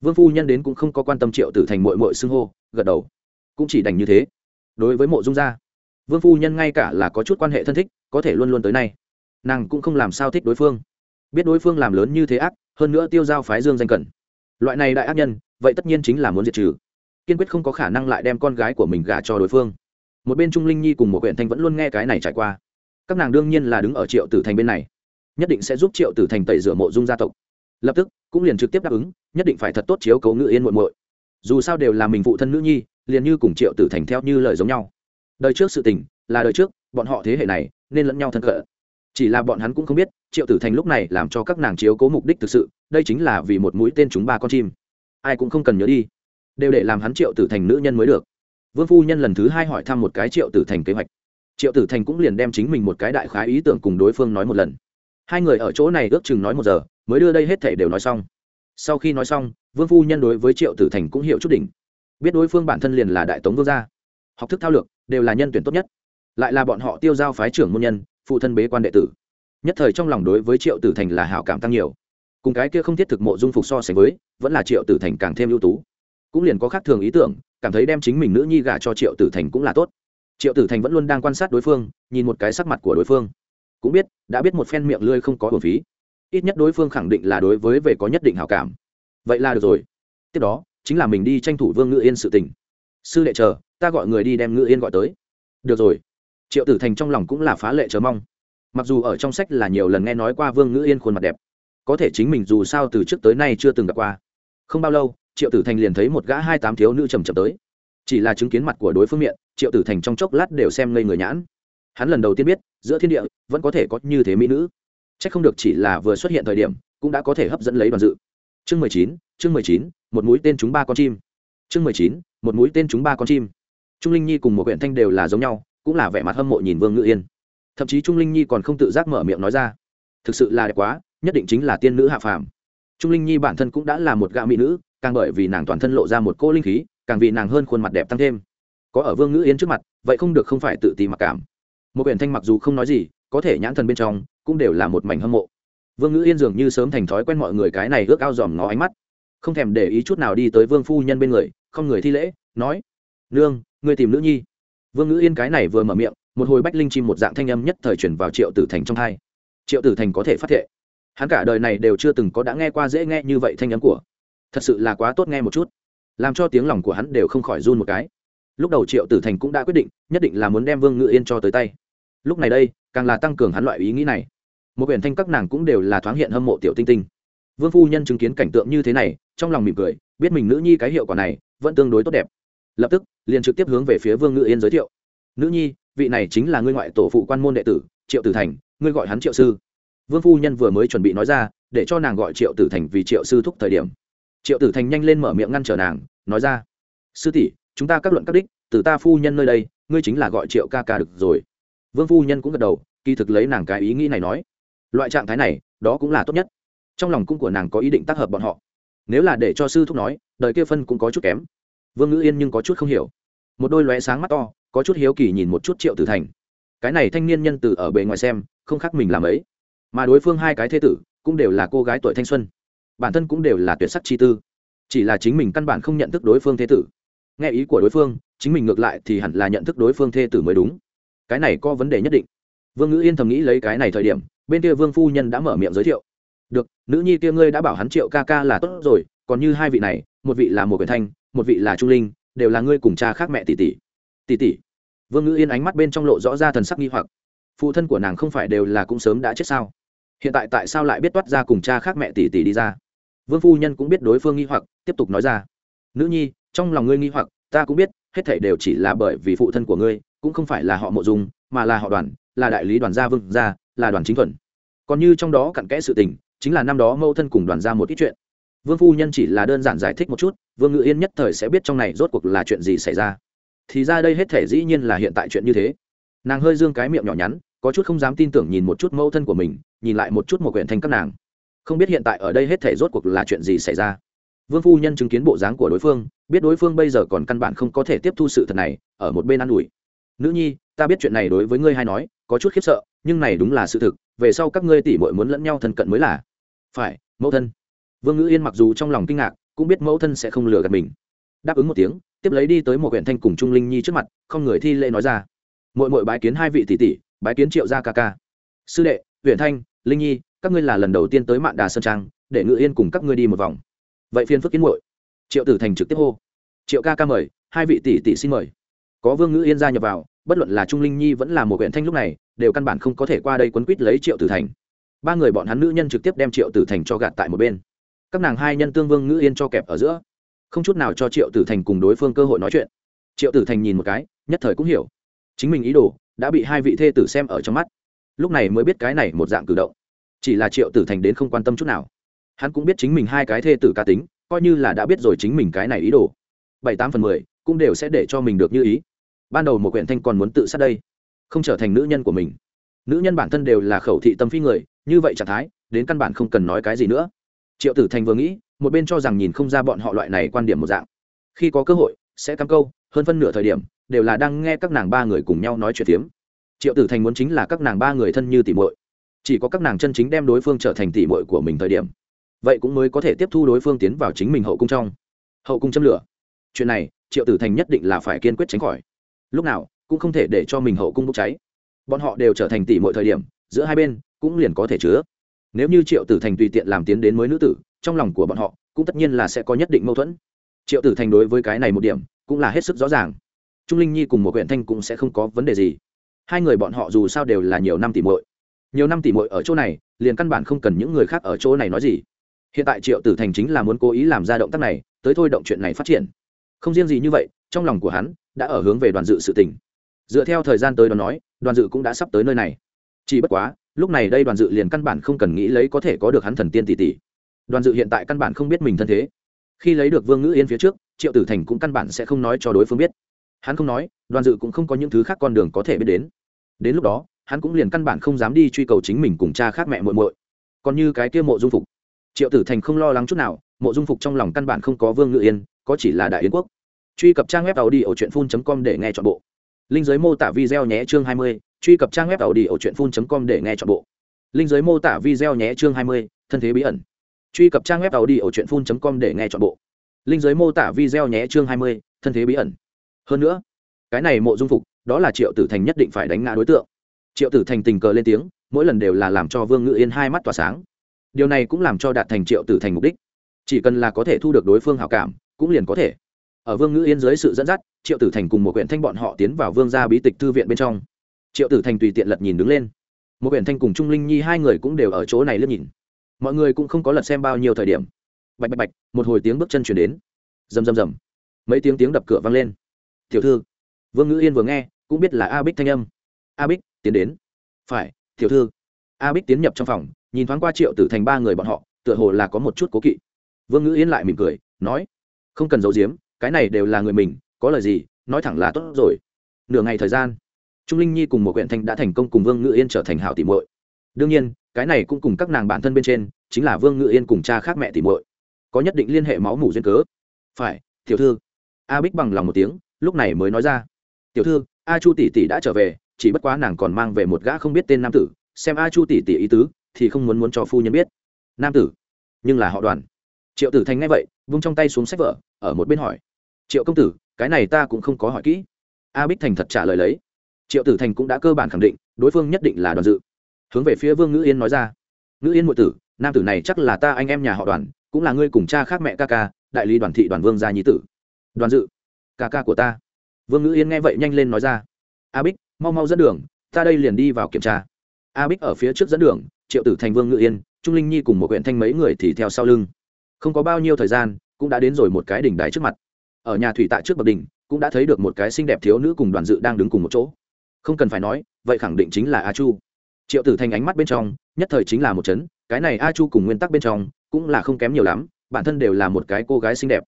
Vương phu nhân đến cũng không có quan tâm triệu tử thành mội mội xưng hô, gật đầu. Cũng chỉ đành như thế. Đối với mộ dung gia, vương phu nhân ngay cả là có chút quan hệ thân thích, có thể luôn luôn tới nay. Nàng cũng không làm sao thích đối phương. Biết đối phương làm lớn như thế ác, hơn nữa tiêu giao phái dương danh cẩn. Loại này đại ác nhân, vậy tất nhiên chính là muốn diệt trừ. Kiên quyết không có khả năng lại đem con gái của mình gả cho đối phương một bên trung linh nhi cùng một huyện thanh vẫn luôn nghe cái này trải qua các nàng đương nhiên là đứng ở triệu tử thành bên này nhất định sẽ giúp triệu tử thành tẩy rửa mộ dung gia tộc lập tức cũng liền trực tiếp đáp ứng nhất định phải thật tốt chiếu cấu ngự yên muội muội dù sao đều là mình phụ thân nữ nhi liền như cùng triệu tử thành theo như lời giống nhau đời trước sự tình là đời trước bọn họ thế hệ này nên lẫn nhau thân cận chỉ là bọn hắn cũng không biết triệu tử thành lúc này làm cho các nàng chiếu cố mục đích thực sự đây chính là vì một mũi tên chúng ba con chim ai cũng không cần nhớ đi đều để làm hắn triệu tử thành nữ nhân mới được vương phu nhân lần thứ hai hỏi thăm một cái triệu tử thành kế hoạch. Triệu tử thành cũng liền đem chính mình một cái đại khái ý tưởng cùng đối phương nói một lần. Hai người ở chỗ này ước chừng nói một giờ, mới đưa đây hết thể đều nói xong. Sau khi nói xong, vương phu nhân đối với triệu tử thành cũng hiểu chút đỉnh. Biết đối phương bản thân liền là đại tống vương gia. Học thức thao lược, đều là nhân tuyển tốt nhất. Lại là bọn họ tiêu giao phái trưởng môn nhân, phụ thân bế quan đệ tử. Nhất thời trong lòng đối với triệu tử thành là hảo cảm tăng nhiều. Cùng cái kia không thiết thực mộ dung phục so sánh với, vẫn là triệu tử thành càng thêm ưu tú cũng liền có khác thường ý tưởng, cảm thấy đem chính mình nữ nhi gả cho triệu tử thành cũng là tốt. Triệu tử thành vẫn luôn đang quan sát đối phương, nhìn một cái sắc mặt của đối phương. Cũng biết, đã biết một phen miệng lươi không có hồn phí. Ít nhất đối phương khẳng định là đối với về có nhất định hảo cảm. Vậy là được rồi. Tiếp đó, chính là mình đi tranh thủ vương ngự yên sự tình. Sư đệ chờ, ta gọi người đi đem ngự yên gọi tới. Được rồi. Triệu tử thành trong lòng cũng là phá lệ chờ mong. Mặc dù ở trong sách là nhiều lần nghe nói qua vương ngữ yên khuôn mặt đẹp, có thể chính mình dù sao từ trước tới nay chưa từng gặp qua. Không bao lâu triệu tử thành liền thấy một gã hai tám thiếu nữ trầm trầm tới. Chỉ là chứng kiến mặt của đối phương miệng, triệu tử thành trong chốc lát đều xem ngây người nhãn. Hắn lần đầu tiên biết, giữa thiên địa, vẫn có thể có như thế mỹ nữ. C h ắ c không được chỉ là vừa xuất hiện thời điểm, cũng đã có thể hấp dẫn lấy đoàn dự. Chương mười chín, chương mười chín, một mũi tên chúng ba con chim. Chương mười chín, một mũi tên chúng ba con chim. Trung linh nhi cùng một huyện thanh đều là giống nhau, cũng là vẻ mặt hâm mộ nhìn vương ngự yên. Thậm chí trung linh nhi còn không tự giác mở miệng nói ra. Thực sự là đẹp quá, nhất định chính là tiên nữ hạ phàm. Trung linh nhi bản thân cũng đã là một gạo mỹ nữ càng bởi vì nàng toàn thân lộ ra một cô linh khí, càng vì nàng hơn khuôn mặt đẹp tăng thêm. Có ở vương ngữ Yến trước mặt, vậy không được không phải tự ti mặc cảm. Một biển thanh mặc dù không nói gì, có thể nhãn thần bên trong cũng đều là một mảnh hâm mộ. Vương ngữ yên dường như sớm thành thói quen mọi người cái này ước ao dòm ngó ánh mắt. Không thèm để ý chút nào đi tới vương phu nhân bên người, không người thi lễ, nói, nương người tìm nữ nhi. Vương ngữ yên cái này vừa mở miệng, một hồi bách linh chim một dạng thanh âm nhất thời chuyển vào triệu tử thành trong thai triệu tử thành có thể phát thệ. Hắn cả đời này đều chưa từng có đã nghe qua dễ nghe như vậy thanh âm của thật sự là quá tốt nghe một chút. Làm cho tiếng lòng của hắn đều không khỏi run một cái. Lúc đầu triệu tử thành cũng đã quyết định, nhất định là muốn đem vương ngự yên cho tới tay. Lúc này đây, càng là tăng cường hắn loại ý nghĩ này. Một huyện thanh các nàng cũng đều là thoáng hiện hâm mộ tiểu tinh tinh. Vương phu nhân chứng kiến cảnh tượng như thế này, trong lòng mỉm cười, biết mình nữ nhi cái hiệu quả này, vẫn tương đối tốt đẹp. Lập tức, liền trực tiếp hướng về phía vương ngự yên giới thiệu. Nữ nhi, vị này chính là ngươi ngoại tổ phụ quan môn đệ tử, triệu tử thành, ngươi gọi hắn triệu sư. Vương phu nhân vừa mới chuẩn bị nói ra, để cho nàng gọi triệu tử thành vì triệu sư thúc thời điểm triệu tử thành nhanh lên mở miệng ngăn trở nàng, nói ra, sư tỷ, chúng ta các luận các đích, từ ta phu nhân nơi đây, ngươi chính là gọi triệu ca ca được rồi. Vương phu nhân cũng gật đầu, kỳ thực lấy nàng cái ý nghĩ này nói, loại trạng thái này, đó cũng là tốt nhất. Trong lòng cung của nàng có ý định tác hợp bọn họ. Nếu là để cho sư thúc nói, đời kia phân cũng có chút kém. Vương ngữ yên nhưng có chút không hiểu. Một đôi lóe sáng mắt to, có chút hiếu kỳ nhìn một chút triệu tử thành. Cái này thanh niên nhân từ ở bề ngoài xem, không khác mình làm ấy. Mà đối phương hai cái thế tử, cũng đều là cô gái tuổi thanh xuân bản thân cũng đều là tuyệt sắc chi tư. Chỉ là chính mình căn bản không nhận thức đối phương thế tử. Nghe ý của đối phương, chính mình ngược lại thì hẳn là nhận thức đối phương thế tử mới đúng. Cái này có vấn đề nhất định. Vương ngữ yên thầm nghĩ lấy cái này thời điểm, bên kia vương phu nhân đã mở miệng giới thiệu. Được, nữ nhi kia ngươi đã bảo hắn triệu ca ca là tốt rồi, còn như hai vị này, một vị là một quyền thanh, một vị là trung linh, đều là ngươi cùng cha khác mẹ tỷ tỷ. Tỷ tỷ. Vương ngữ yên ánh mắt bên trong lộ rõ ra thần sắc nghi hoặc. Phụ thân của nàng không phải đều là cũng sớm đã chết sao? Hiện tại tại sao lại biết toát ra cùng cha khác mẹ tỷ tỷ đi ra? Vương phu nhân cũng biết đối phương nghi hoặc, tiếp tục nói ra. Nữ nhi, trong lòng ngươi nghi hoặc, ta cũng biết, hết thảy đều chỉ là bởi vì phụ thân của ngươi, cũng không phải là họ mộ dung, mà là họ đoàn, là đại lý đoàn gia vương gia, là đoàn chính thuần. Còn như trong đó cặn kẽ sự tình, chính là năm đó mâu thân cùng đoàn ra một ít chuyện. Vương phu nhân chỉ là đơn giản giải thích một chút, vương ngự yên nhất thời sẽ biết trong này rốt cuộc là chuyện gì xảy ra. Thì ra đây hết thể dĩ nhiên là hiện tại chuyện như thế. Nàng hơi dương cái miệng nhỏ nhắn, có chút không dám tin tưởng nhìn một chút mẫu thân của mình, nhìn lại một chút một quyển thanh các nàng không biết hiện tại ở đây hết thể rốt cuộc là chuyện gì xảy ra. Vương phu nhân chứng kiến bộ dáng của đối phương, biết đối phương bây giờ còn căn bản không có thể tiếp thu sự thật này, ở một bên ă n ủi. Nữ nhi, ta biết chuyện này đối với ngươi hay nói, có chút khiếp sợ, nhưng này đúng là sự thực, về sau các ngươi tỉ mội muốn lẫn nhau thân cận mới là. Phải, mẫu thân. Vương ngữ yên mặc dù trong lòng kinh ngạc, cũng biết mẫu thân sẽ không lừa gạt mình. Đáp ứng một tiếng, tiếp lấy đi tới một huyện thanh cùng trung linh nhi trước mặt, không người thi lễ nói ra. Mỗi mỗi bái kiến hai vị tỷ tỷ, bái kiến triệu gia ca ca. Sư đệ, huyện thanh, linh nhi các ngươi là lần đầu tiên tới mạn đà sơn trang, để ngự yên cùng các ngươi đi một vòng. Vậy phiên phức kiến muội. Triệu tử thành trực tiếp hô. Triệu ca ca mời, hai vị tỷ tỷ xin mời. Có vương ngữ yên gia nhập vào, bất luận là trung linh nhi vẫn là một huyện thanh lúc này, đều căn bản không có thể qua đây quấn quýt lấy triệu tử thành. Ba người bọn hắn nữ nhân trực tiếp đem triệu tử thành cho gạt tại một bên. Các nàng hai nhân tương vương ngữ yên cho kẹp ở giữa. Không chút nào cho triệu tử thành cùng đối phương cơ hội nói chuyện. Triệu tử thành nhìn một cái, nhất thời cũng hiểu. Chính mình ý đồ, đã bị hai vị thê tử xem ở trong mắt. Lúc này mới biết cái này một dạng cử động chỉ là triệu tử thành đến không quan tâm chút nào. Hắn cũng biết chính mình hai cái thê tử cá tính, coi như là đã biết rồi chính mình cái này ý đồ. Bảy tám phần mười, cũng đều sẽ để cho mình được như ý. Ban đầu một quyển thanh còn muốn tự sát đây, không trở thành nữ nhân của mình. Nữ nhân bản thân đều là khẩu thị tâm phi người, như vậy trạng thái, đến căn bản không cần nói cái gì nữa. Triệu tử thành vừa nghĩ, một bên cho rằng nhìn không ra bọn họ loại này quan điểm một dạng. Khi có cơ hội, sẽ cắm câu, hơn phân nửa thời điểm, đều là đang nghe các nàng ba người cùng nhau nói chuyện tiếm triệu tử thành muốn chính là các nàng ba người thân như tỉ muội chỉ có các nàng chân chính đem đối phương trở thành tỷ muội của mình thời điểm, vậy cũng mới có thể tiếp thu đối phương tiến vào chính mình hậu cung trong, hậu cung châm lửa. Chuyện này, triệu tử thành nhất định là phải kiên quyết tránh khỏi. Lúc nào, cũng không thể để cho mình hậu cung bốc cháy. Bọn họ đều trở thành tỷ mọi thời điểm, giữa hai bên cũng liền có thể chứa. Nếu như triệu tử thành tùy tiện làm tiến đến mới nữ tử, trong lòng của bọn họ cũng tất nhiên là sẽ có nhất định mâu thuẫn. Triệu tử thành đối với cái này một điểm cũng là hết sức rõ ràng. Trung linh nhi cùng một huyện thanh cũng sẽ không có vấn đề gì. Hai người bọn họ dù sao đều là nhiều năm tỷ muội nhiều năm tỷ muội ở chỗ này, liền căn bản không cần những người khác ở chỗ này nói gì. Hiện tại triệu tử thành chính là muốn cố ý làm ra động tác này, tới thôi động chuyện này phát triển. Không riêng gì như vậy, trong lòng của hắn đã ở hướng về đoàn dự sự tình. Dựa theo thời gian tới đó nói, đoàn dự cũng đã sắp tới nơi này. Chỉ bất quá, lúc này đây đoàn dự liền căn bản không cần nghĩ lấy có thể có được hắn thần tiên tỷ tỷ. Đoàn dự hiện tại căn bản không biết mình thân thế. Khi lấy được vương ngữ yên phía trước, triệu tử thành cũng căn bản sẽ không nói cho đối phương biết. Hắn không nói, đoàn dự cũng không có những thứ khác con đường có thể biết đến. Đến lúc đó hắn cũng liền căn bản không dám đi truy cầu chính mình cùng cha khác mẹ muội muội. Còn như cái kia mộ dung phục. Triệu tử thành không lo lắng chút nào mộ dung phục trong lòng căn bản không có vương ngự yên có chỉ là đại yến quốc. Truy cập trang web tàu đi ở truyện phun com để nghe chọn bộ. Linh giới mô tả video nhé chương 20, truy cập trang web tàu đi ở truyện phun com để nghe chọn bộ. Linh giới mô tả video nhé chương 20, thân thế bí ẩn. Truy cập trang web tàu đi ở truyện phun com để nghe chọn bộ. Linh giới mô tả video nhé chương 20, thân thế bí ẩn. Hơn nữa cái này mộ dung phục đó là triệu tử thành nhất định phải đánh ngã đối tượng triệu tử thành tình cờ lên tiếng, mỗi lần đều là làm cho vương ngự yên hai mắt tỏa sáng. Điều này cũng làm cho đạt thành triệu tử thành mục đích. Chỉ cần là có thể thu được đối phương hào cảm, cũng liền có thể. Ở vương ngữ yên dưới sự dẫn dắt, triệu tử thành cùng một huyện thanh bọn họ tiến vào vương gia bí tịch thư viện bên trong. Triệu tử thành tùy tiện lật nhìn đứng lên. Một huyện thanh cùng trung linh nhi hai người cũng đều ở chỗ này lướt nhìn. Mọi người cũng không có lật xem bao nhiêu thời điểm. Bạch bạch bạch, một hồi tiếng bước chân chuyển đến. Rầm rầm rầm. Mấy tiếng tiếng đập cửa vang lên. Tiểu thư. Vương ngữ yên vừa nghe, cũng biết là a bích thanh âm a bích tiến đến. Phải, tiểu thư. A bích tiến nhập trong phòng, nhìn thoáng qua triệu tử thành ba người bọn họ, tựa hồ là có một chút cố kỵ. Vương ngữ yên lại mỉm cười, nói, không cần giấu giếm, cái này đều là người mình, có lời gì, nói thẳng là tốt rồi. Nửa ngày thời gian, trung linh nhi cùng một huyện thanh đã thành công cùng vương ngữ yên trở thành hảo tỉ muội. Đương nhiên, cái này cũng cùng các nàng bản thân bên trên, chính là vương ngữ yên cùng cha khác mẹ tỉ muội. Có nhất định liên hệ máu mủ duyên cớ. Phải, tiểu thư. A bích bằng lòng một tiếng, lúc này mới nói ra, tiểu thư, a chu tỷ tỷ đã trở về chỉ bất quá nàng còn mang về một gã không biết tên nam tử, xem a chu tỷ tỷ ý tứ, thì không muốn muốn cho phu nhân biết. Nam tử? Nhưng là họ đoàn. Triệu tử thành nghe vậy, vung trong tay xuống sách vở, ở một bên hỏi. Triệu công tử, cái này ta cũng không có hỏi kỹ. A bích thành thật trả lời lấy. Triệu tử thành cũng đã cơ bản khẳng định, đối phương nhất định là đoàn dự. Hướng về phía vương ngữ yên nói ra. Ngữ yên m tử, nam tử này chắc là ta anh em nhà họ đoàn, cũng là ngươi cùng cha khác mẹ ca ca, đại lý đoàn thị đoàn vương gia nhí tử. Đoàn dự, ca ca của ta. Vương ngữ yên nghe vậy nhanh lên nói ra. A bích mau mau dẫn đường, ta đây liền đi vào kiểm tra. A bích ở phía trước dẫn đường, triệu tử thành, vương Ngự yên, trung linh nhi cùng một huyện thanh mấy người thì theo sau lưng. Không có bao nhiêu thời gian, cũng đã đến rồi một cái đỉnh đáy trước mặt. Ở nhà thủy tạ trước bậc đỉnh, cũng đã thấy được một cái xinh đẹp thiếu nữ cùng đoàn dự đang đứng cùng một chỗ. Không cần phải nói, vậy khẳng định chính là a chu. Triệu tử thành ánh mắt bên trong, nhất thời chính là một chấn, cái này a chu cùng nguyên tắc bên trong, cũng là không kém nhiều lắm, bản thân đều là một cái cô gái xinh đẹp.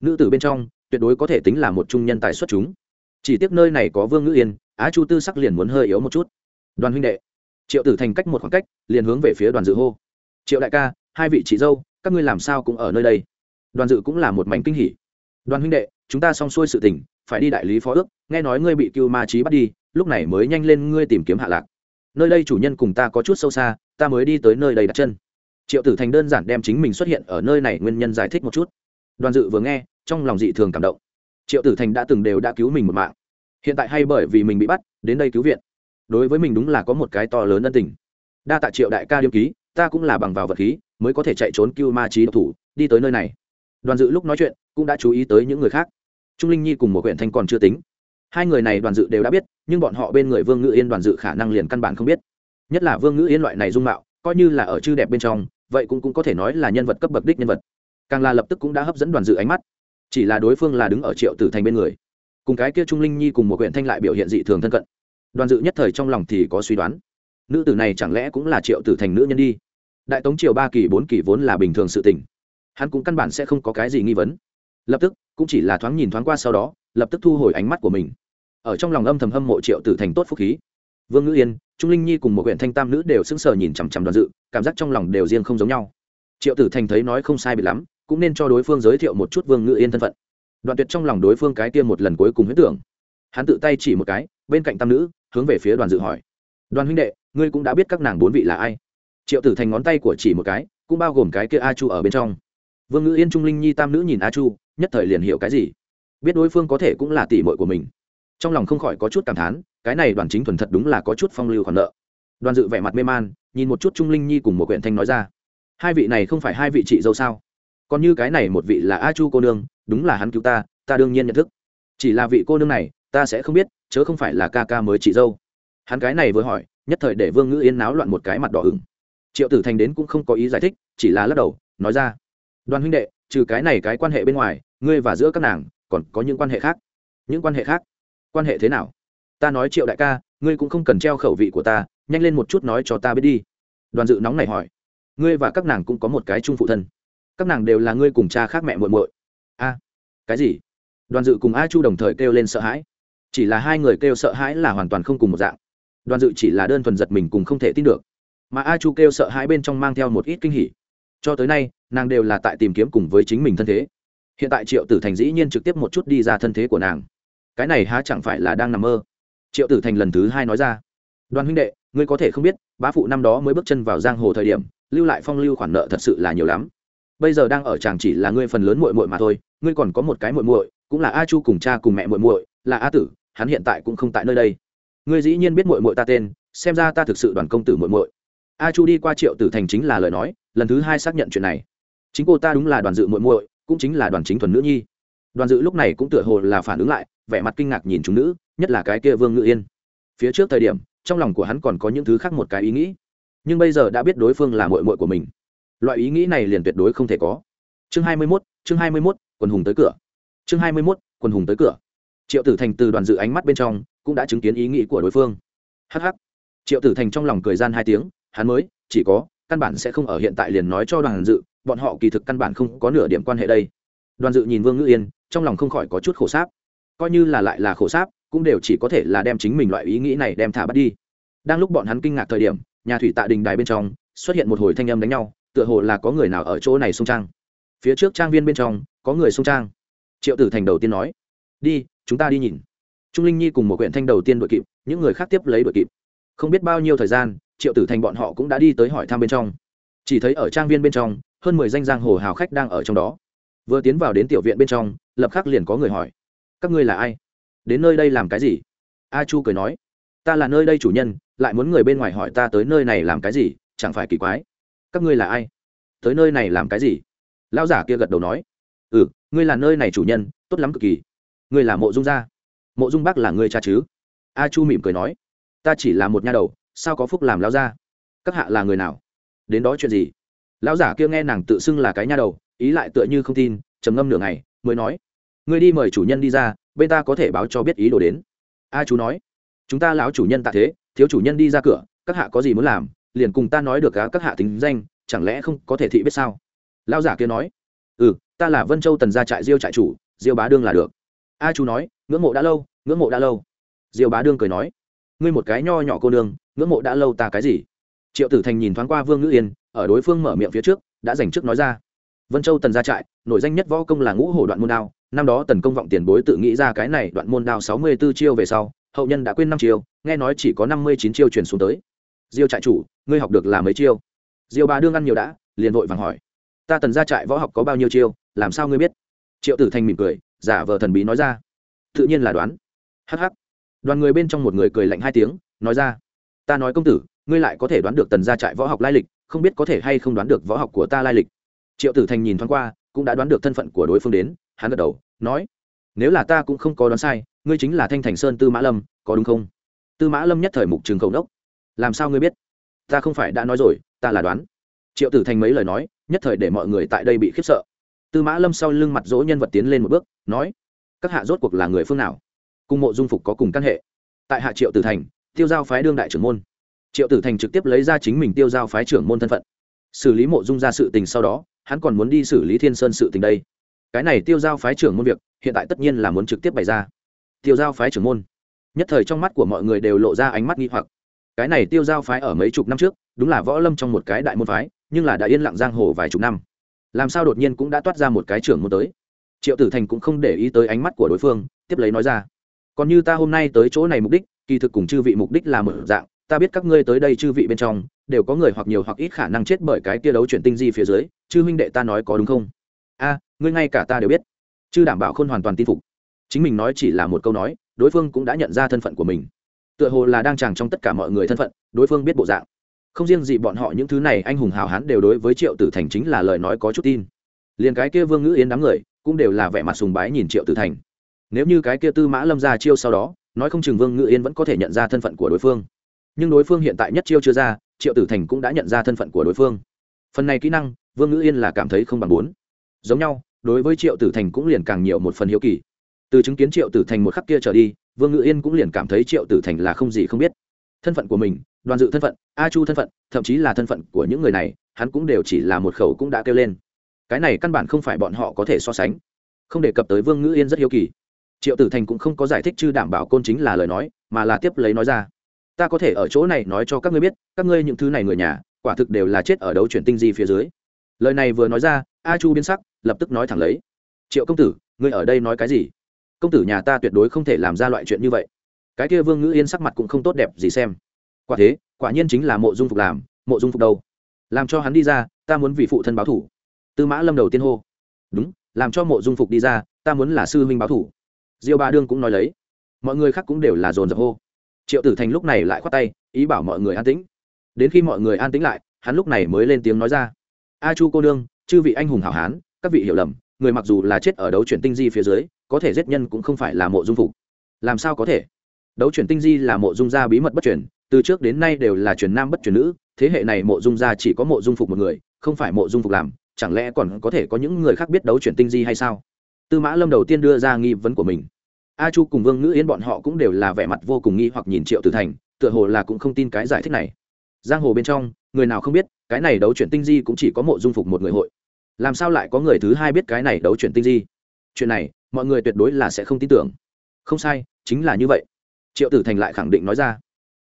Nữ tử bên trong, tuyệt đối có thể tính là một trung nhân tài xuất chúng. Chỉ tiếc nơi này có vương ngữ yên á chu tư sắc liền muốn hơi yếu một chút. Đoàn huynh đệ, triệu tử thành cách một khoảng cách, liền hướng về phía đoàn dự hô. Triệu đại ca, hai vị chị dâu, các ngươi làm sao cũng ở nơi đây? Đoàn dự cũng là một mảnh kinh hỉ. Đoàn huynh đệ, chúng ta xong xuôi sự tình, phải đi đại lý phó ước, nghe nói ngươi bị cưu ma trí bắt đi, lúc này mới nhanh lên ngươi tìm kiếm hạ lạc. Nơi đây chủ nhân cùng ta có chút sâu xa, ta mới đi tới nơi đây đặt chân. Triệu tử thành đơn giản đem chính mình xuất hiện ở nơi này nguyên nhân giải thích một chút. Đoàn dự vừa nghe, trong lòng dị thường cảm động. Triệu tử thành đã từng đều đã cứu mình một mạng hiện tại hay bởi vì mình bị bắt đến đây cứu viện. Đối với mình đúng là có một cái to lớn ân tình. Đa tạ triệu đại ca điêm ký ta cũng là bằng vào vật khí mới có thể chạy trốn cưu ma trí độc thủ đi tới nơi này. Đoàn dự lúc nói chuyện cũng đã chú ý tới những người khác. Trung linh nhi cùng một huyện thanh còn chưa tính. Hai người này đoàn dự đều đã biết nhưng bọn họ bên người vương ngữ yên đoàn dự khả năng liền căn bản không biết. Nhất là vương ngữ yên loại này dung mạo coi như là ở chư đẹp bên trong vậy cũng, cũng có thể nói là nhân vật cấp bậc đích nhân vật. Càng là lập tức cũng đã hấp dẫn đoàn dự ánh mắt. Chỉ là đối phương là đứng ở triệu tử thành bên người cùng cái kia trung linh nhi cùng một huyện thanh lại biểu hiện dị thường thân cận. Đoàn dự nhất thời trong lòng thì có suy đoán. Nữ tử này chẳng lẽ cũng là triệu tử thành nữ nhân đi? Đại tống triều ba kỳ bốn kỳ vốn là bình thường sự tình. Hắn cũng căn bản sẽ không có cái gì nghi vấn. Lập tức, cũng chỉ là thoáng nhìn thoáng qua sau đó, lập tức thu hồi ánh mắt của mình. Ở trong lòng âm thầm hâm mộ triệu tử thành tốt phúc khí. Vương ngữ yên, trung linh nhi cùng một huyện thanh tam nữ đều sững sờ nhìn chằm chằm đoàn dự, cảm giác trong lòng đều riêng không giống nhau. Triệu tử thành thấy nói không sai bị lắm, cũng nên cho đối phương giới thiệu một chút vương ngữ yên thân phận đoạn tuyệt trong lòng đối phương cái kia một lần cuối cùng huyết tưởng. Hắn tự tay chỉ một cái, bên cạnh tam nữ, hướng về phía đoàn dự hỏi. Đoàn huynh đệ, ngươi cũng đã biết các nàng bốn vị là ai? Triệu tử thành ngón tay của chỉ một cái, cũng bao gồm cái kia a chu ở bên trong. Vương ngữ yên, trung linh nhi, tam nữ nhìn a chu, nhất thời liền hiểu cái gì. Biết đối phương có thể cũng là tỷ muội của mình. Trong lòng không khỏi có chút cảm thán, cái này đoàn chính thuần thật đúng là có chút phong lưu khoản nợ. Đoàn dự vẻ mặt mê man, nhìn một chút trung linh nhi cùng một quyển thanh nói ra. Hai vị này không phải hai vị chị dâu sao? Còn như cái này một vị là a chu cô nương, đúng là hắn cứu ta ta đương nhiên nhận thức. Chỉ là vị cô nương này, ta sẽ không biết, chớ không phải là ca ca mới chị dâu. Hắn cái này vừa hỏi, nhất thời để vương ngữ yên náo loạn một cái mặt đỏ ửng. Triệu tử thành đến cũng không có ý giải thích, chỉ là lắc đầu, nói ra. Đoàn huynh đệ, trừ cái này cái quan hệ bên ngoài, ngươi và giữa các nàng, còn có những quan hệ khác? Những quan hệ khác? Quan hệ thế nào? Ta nói triệu đại ca, ngươi cũng không cần treo khẩu vị của ta, nhanh lên một chút nói cho ta biết đi. Đoàn dự nóng này hỏi. Ngươi và các nàng cũng có một cái chung phụ thân các nàng đều là ngươi cùng cha khác mẹ muội muội. A, cái gì? Đoàn dự cùng a chu đồng thời kêu lên sợ hãi. Chỉ là hai người kêu sợ hãi là hoàn toàn không cùng một dạng. Đoàn dự chỉ là đơn thuần giật mình cùng không thể tin được. Mà a chu kêu sợ hãi bên trong mang theo một ít kinh hỉ. Cho tới nay, nàng đều là tại tìm kiếm cùng với chính mình thân thế. Hiện tại triệu tử thành dĩ nhiên trực tiếp một chút đi ra thân thế của nàng. Cái này há chẳng phải là đang nằm mơ? Triệu tử thành lần thứ hai nói ra. Đoàn huynh đệ, ngươi có thể không biết, bá phụ năm đó mới bước chân vào giang hồ thời điểm, lưu lại phong lưu khoản nợ thật sự là nhiều lắm bây giờ đang ở chàng chỉ là ngươi phần lớn muội muội mà thôi, ngươi còn có một cái muội muội, cũng là a chu cùng cha cùng mẹ muội muội, là a tử, hắn hiện tại cũng không tại nơi đây. Ngươi dĩ nhiên biết muội muội ta tên, xem ra ta thực sự đoàn công tử muội muội. A chu đi qua triệu tử thành chính là lời nói, lần thứ hai xác nhận chuyện này. Chính cô ta đúng là đoàn dự muội muội, cũng chính là đoàn chính thuần nữ nhi. Đoàn dự lúc này cũng tựa hồ là phản ứng lại, vẻ mặt kinh ngạc nhìn chúng nữ, nhất là cái kia vương ngự yên. Phía trước thời điểm, trong lòng của hắn còn có những thứ khác một cái ý nghĩ. Nhưng bây giờ đã biết đối phương là muội muội của mình loại ý nghĩ này liền tuyệt đối không thể có. Chương hai mươi 21, chương hai mươi 21, quần hùng tới cửa. Chương hai mươi 21, quần hùng tới cửa. Triệu tử thành từ đoàn dự ánh mắt bên trong cũng đã chứng kiến ý nghĩ của đối phương. Hh triệu tử thành trong lòng cười gian hai tiếng hắn mới chỉ có căn bản sẽ không ở hiện tại liền nói cho đoàn dự bọn họ kỳ thực căn bản không có nửa điểm quan hệ đây. Đoàn dự nhìn vương ngữ yên trong lòng không khỏi có chút khổ sáp. Coi như là lại là khổ sáp cũng đều chỉ có thể là đem chính mình loại ý nghĩ này đem thả bắt đi. Đang lúc bọn hắn kinh ngạc thời điểm nhà thủy tạ đình đài bên trong xuất hiện một hồi thanh âm đánh nhau tựa hồ là có người nào ở chỗ này xung trang. Phía trước trang viên bên trong, có người xung trang. Triệu tử thành đầu tiên nói, đi, chúng ta đi nhìn. Trung linh nhi cùng một quyển thanh đầu tiên đội kịp, những người khác tiếp lấy đội kịp. Không biết bao nhiêu thời gian, triệu tử thành bọn họ cũng đã đi tới hỏi thăm bên trong. Chỉ thấy ở trang viên bên trong, hơn mười danh giang hồ hào khách đang ở trong đó. Vừa tiến vào đến tiểu viện bên trong, lập khắc liền có người hỏi, các ngươi là ai? Đến nơi đây làm cái gì? A chu cười nói, ta là nơi đây chủ nhân, lại muốn người bên ngoài hỏi ta tới nơi này làm cái gì, chẳng phải kỳ quái các ngươi là ai? Tới nơi này làm cái gì? Lão giả kia gật đầu nói. Ừ ngươi là nơi này chủ nhân, tốt lắm cực kỳ. Ngươi là mộ dung gia. Mộ dung bác là ngươi cha chứ? A chu mỉm cười nói. Ta chỉ là một nha đầu, sao có phúc làm lão gia? Các hạ là người nào? Đến đó chuyện gì? Lão giả kia nghe nàng tự xưng là cái nha đầu, ý lại tựa như không tin, trầm ngâm nửa ngày, mới nói. Ngươi đi mời chủ nhân đi ra, bên ta có thể báo cho biết ý đồ đến. A chú nói. Chúng ta lão chủ nhân tạ thế, thiếu chủ nhân đi ra cửa, các hạ có gì muốn làm liền cùng ta nói được cả các hạ tính danh, chẳng lẽ không có thể thị biết sao? Lão giả kia nói. Ừ ta là vân châu tần gia trại diêu trại chủ, diêu bá đương là được. A chú nói, ngưỡng mộ đã lâu, ngưỡng mộ đã lâu. Diêu bá đương cười nói. Ngươi một cái nho nhỏ cô nương, ngưỡng mộ đã lâu ta cái gì? Triệu tử thành nhìn thoáng qua vương ngữ yên, ở đối phương mở miệng phía trước, đã dành trước nói ra. Vân châu tần gia trại, nổi danh nhất võ công là ngũ hổ đoạn môn đao. Năm đó tần công vọng tiền bối tự nghĩ ra cái này đoạn môn đao sáu mươi b ố chiêu về sau, hậu nhân đã quên năm chiêu, nghe nói chỉ có năm mươi chín chiêu truyền xuống tới diêu trại chủ, ngươi học được là mấy chiêu? Diêu ba đương ăn nhiều đã, liền vội vàng hỏi. Ta tần gia trại võ học có bao nhiêu chiêu, làm sao ngươi biết? Triệu tử thành mỉm cười, giả vờ thần bí nói ra. Tự nhiên là đoán. Hh đoàn người bên trong một người cười lạnh hai tiếng, nói ra. Ta nói công tử, ngươi lại có thể đoán được tần gia trại võ học lai lịch, không biết có thể hay không đoán được võ học của ta lai lịch. Triệu tử thành nhìn thoáng qua, cũng đã đoán được thân phận của đối phương đến, hắn gật đầu, nói. Nếu là ta cũng không có đoán sai, ngươi chính là thanh thành sơn tư mã lâm, có đúng không? Tư mã lâm nhất thời mục trường cầu đốc làm sao ngươi biết? Ta không phải đã nói rồi, ta là đoán. Triệu tử thành mấy lời nói, nhất thời để mọi người tại đây bị khiếp sợ. Tư mã lâm sau lưng mặt dỗ nhân vật tiến lên một bước, nói, các hạ rốt cuộc là người phương nào? Cùng mộ dung phục có cùng căn hệ. Tại hạ triệu tử thành, tiêu giao phái đương đại trưởng môn. Triệu tử thành trực tiếp lấy ra chính mình tiêu giao phái trưởng môn thân phận. Xử lý mộ dung ra sự tình sau đó, hắn còn muốn đi xử lý thiên sơn sự tình đây. Cái này tiêu giao phái trưởng môn việc, hiện tại tất nhiên là muốn trực tiếp bày ra. Tiêu giao phái trưởng môn. Nhất thời trong mắt của mọi người đều lộ ra ánh mắt nghi hoặc cái này tiêu giao phái ở mấy chục năm trước, đúng là võ lâm trong một cái đại môn phái, nhưng là đã yên lặng giang hồ vài chục năm. Làm sao đột nhiên cũng đã toát ra một cái trưởng môn tới. Triệu tử thành cũng không để ý tới ánh mắt của đối phương, tiếp lấy nói ra. Còn như ta hôm nay tới chỗ này mục đích, kỳ thực cùng chư vị mục đích là một dạng, ta biết các ngươi tới đây chư vị bên trong, đều có người hoặc nhiều hoặc ít khả năng chết bởi cái kia đấu chuyển tinh di phía dưới, chư huynh đệ ta nói có đúng không? A, ngươi ngay cả ta đều biết. Chư đảm bảo không hoàn toàn tin phục. Chính mình nói chỉ là một câu nói, đối phương cũng đã nhận ra thân phận của mình tựa hồ là đang chàng trong tất cả mọi người thân phận, đối phương biết bộ dạng. Không riêng gì bọn họ, những thứ này anh hùng hào hán đều đối với triệu tử thành chính là lời nói có chút tin. Liền cái kia vương ngữ yến đám người, cũng đều là vẻ mặt sùng bái nhìn triệu tử thành. Nếu như cái kia tư mã lâm ra chiêu sau đó, nói không chừng vương ngữ yên vẫn có thể nhận ra thân phận của đối phương. Nhưng đối phương hiện tại nhất chiêu chưa ra, triệu tử thành cũng đã nhận ra thân phận của đối phương. Phần này kỹ năng, vương ngữ yên là cảm thấy không bằng bốn giống nhau, đối với triệu tử thành cũng liền càng nhiều một phần hiếu kỳ. Từ chứng kiến triệu tử thành một khắc kia trở đi vương ngữ yên cũng liền cảm thấy triệu tử thành là không gì không biết. Thân phận của mình, đoàn dự thân phận, a chu thân phận, thậm chí là thân phận của những người này, hắn cũng đều chỉ là một khẩu cũng đã kêu lên. Cái này căn bản không phải bọn họ có thể so sánh. Không đề cập tới vương ngữ yên rất hiếu kỳ. Triệu tử thành cũng không có giải thích chư đảm bảo côn chính là lời nói, mà là tiếp lấy nói ra. Ta có thể ở chỗ này nói cho các ngươi biết, các ngươi những thứ này người nhà, quả thực đều là chết ở đấu chuyển tinh di phía dưới. Lời này vừa nói ra, a chu biến sắc, lập tức nói thẳng lấy. Triệu công tử, ngươi ở đây nói cái gì? Công tử nhà ta tuyệt đối không thể làm ra loại chuyện như vậy. Cái kia vương ngữ yên sắc mặt cũng không tốt đẹp gì xem. Quả thế quả nhiên chính là mộ dung phục làm mộ dung phục đâu? Làm cho hắn đi ra ta muốn vì phụ thân báo thủ. Tư mã lâm đầu tiên hô. Đúng làm cho mộ dung phục đi ra ta muốn là sư huynh báo thủ. Diêu ba đương cũng nói lấy. Mọi người khác cũng đều là dồn dập hô. Triệu tử thành lúc này lại khoát tay ý bảo mọi người an tĩnh. Đến khi mọi người an tĩnh lại hắn lúc này mới lên tiếng nói ra. A chu cô đương, chư vị anh hùng hảo hán các vị hiểu lầm người mặc dù là chết ở đấu chuyển tinh di phía dưới, có thể giết nhân cũng không phải là mộ dung phục. Làm sao có thể? Đấu chuyển tinh di là mộ dung gia bí mật bất chuyển từ trước đến nay đều là truyền nam bất truyền nữ, thế hệ này mộ dung gia chỉ có mộ dung phục một người, không phải mộ dung phục làm, chẳng lẽ còn có thể có những người khác biết đấu chuyển tinh di hay sao? Tư mã lâm đầu tiên đưa ra nghi vấn của mình. A chu cùng vương ngữ yến bọn họ cũng đều là vẻ mặt vô cùng nghi hoặc nhìn triệu tử thành, tựa hồ là cũng không tin cái giải thích này. Giang hồ bên trong, người nào không biết, cái này đấu chuyển tinh di cũng chỉ có mộ dung phục một người hội làm sao lại có người thứ hai biết cái này đấu chuyển tinh di? Chuyện này, mọi người tuyệt đối là sẽ không tin tưởng. Không sai, chính là như vậy. Triệu tử thành lại khẳng định nói ra.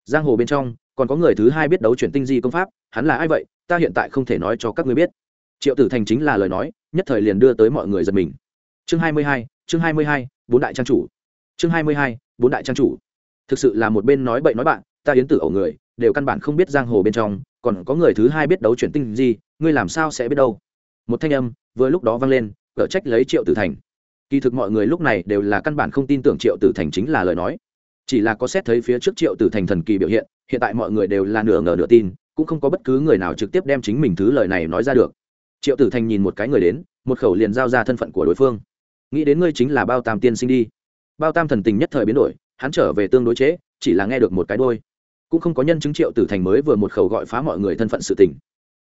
Giang hồ bên trong, còn có người thứ hai biết đấu chuyển tinh di công pháp, hắn là ai vậy? Ta hiện tại không thể nói cho các ngươi biết. Triệu tử thành chính là lời nói, nhất thời liền đưa tới mọi người giật mình. Chương hai mươi hai, chương hai mươi hai, bốn đại trang chủ. Chương hai mươi hai, bốn đại trang chủ. Thực sự là một bên nói bậy nói bạn, ta yến tử ẩu người, đều căn bản không biết giang hồ bên trong, còn có người thứ hai biết đấu chuyển tinh gì ngươi làm sao sẽ biết đâu? Một thanh âm vừa lúc đó vang lên cở trách lấy triệu tử thành. Kỳ thực mọi người lúc này đều là căn bản không tin tưởng triệu tử thành chính là lời nói. Chỉ là có xét thấy phía trước triệu tử thành thần kỳ biểu hiện hiện tại mọi người đều là nửa ngờ nửa tin cũng không có bất cứ người nào trực tiếp đem chính mình thứ lời này nói ra được. Triệu tử thành nhìn một cái người đến một khẩu liền giao ra thân phận của đối phương. Nghĩ đến ngươi chính là bao tam tiên sinh đi. Bao tam thần tình nhất thời biến đổi hắn trở về tương đối chế, chỉ là nghe được một cái đôi. Cũng không có nhân chứng triệu tử thành mới vừa một khẩu gọi phá mọi người thân phận sự tình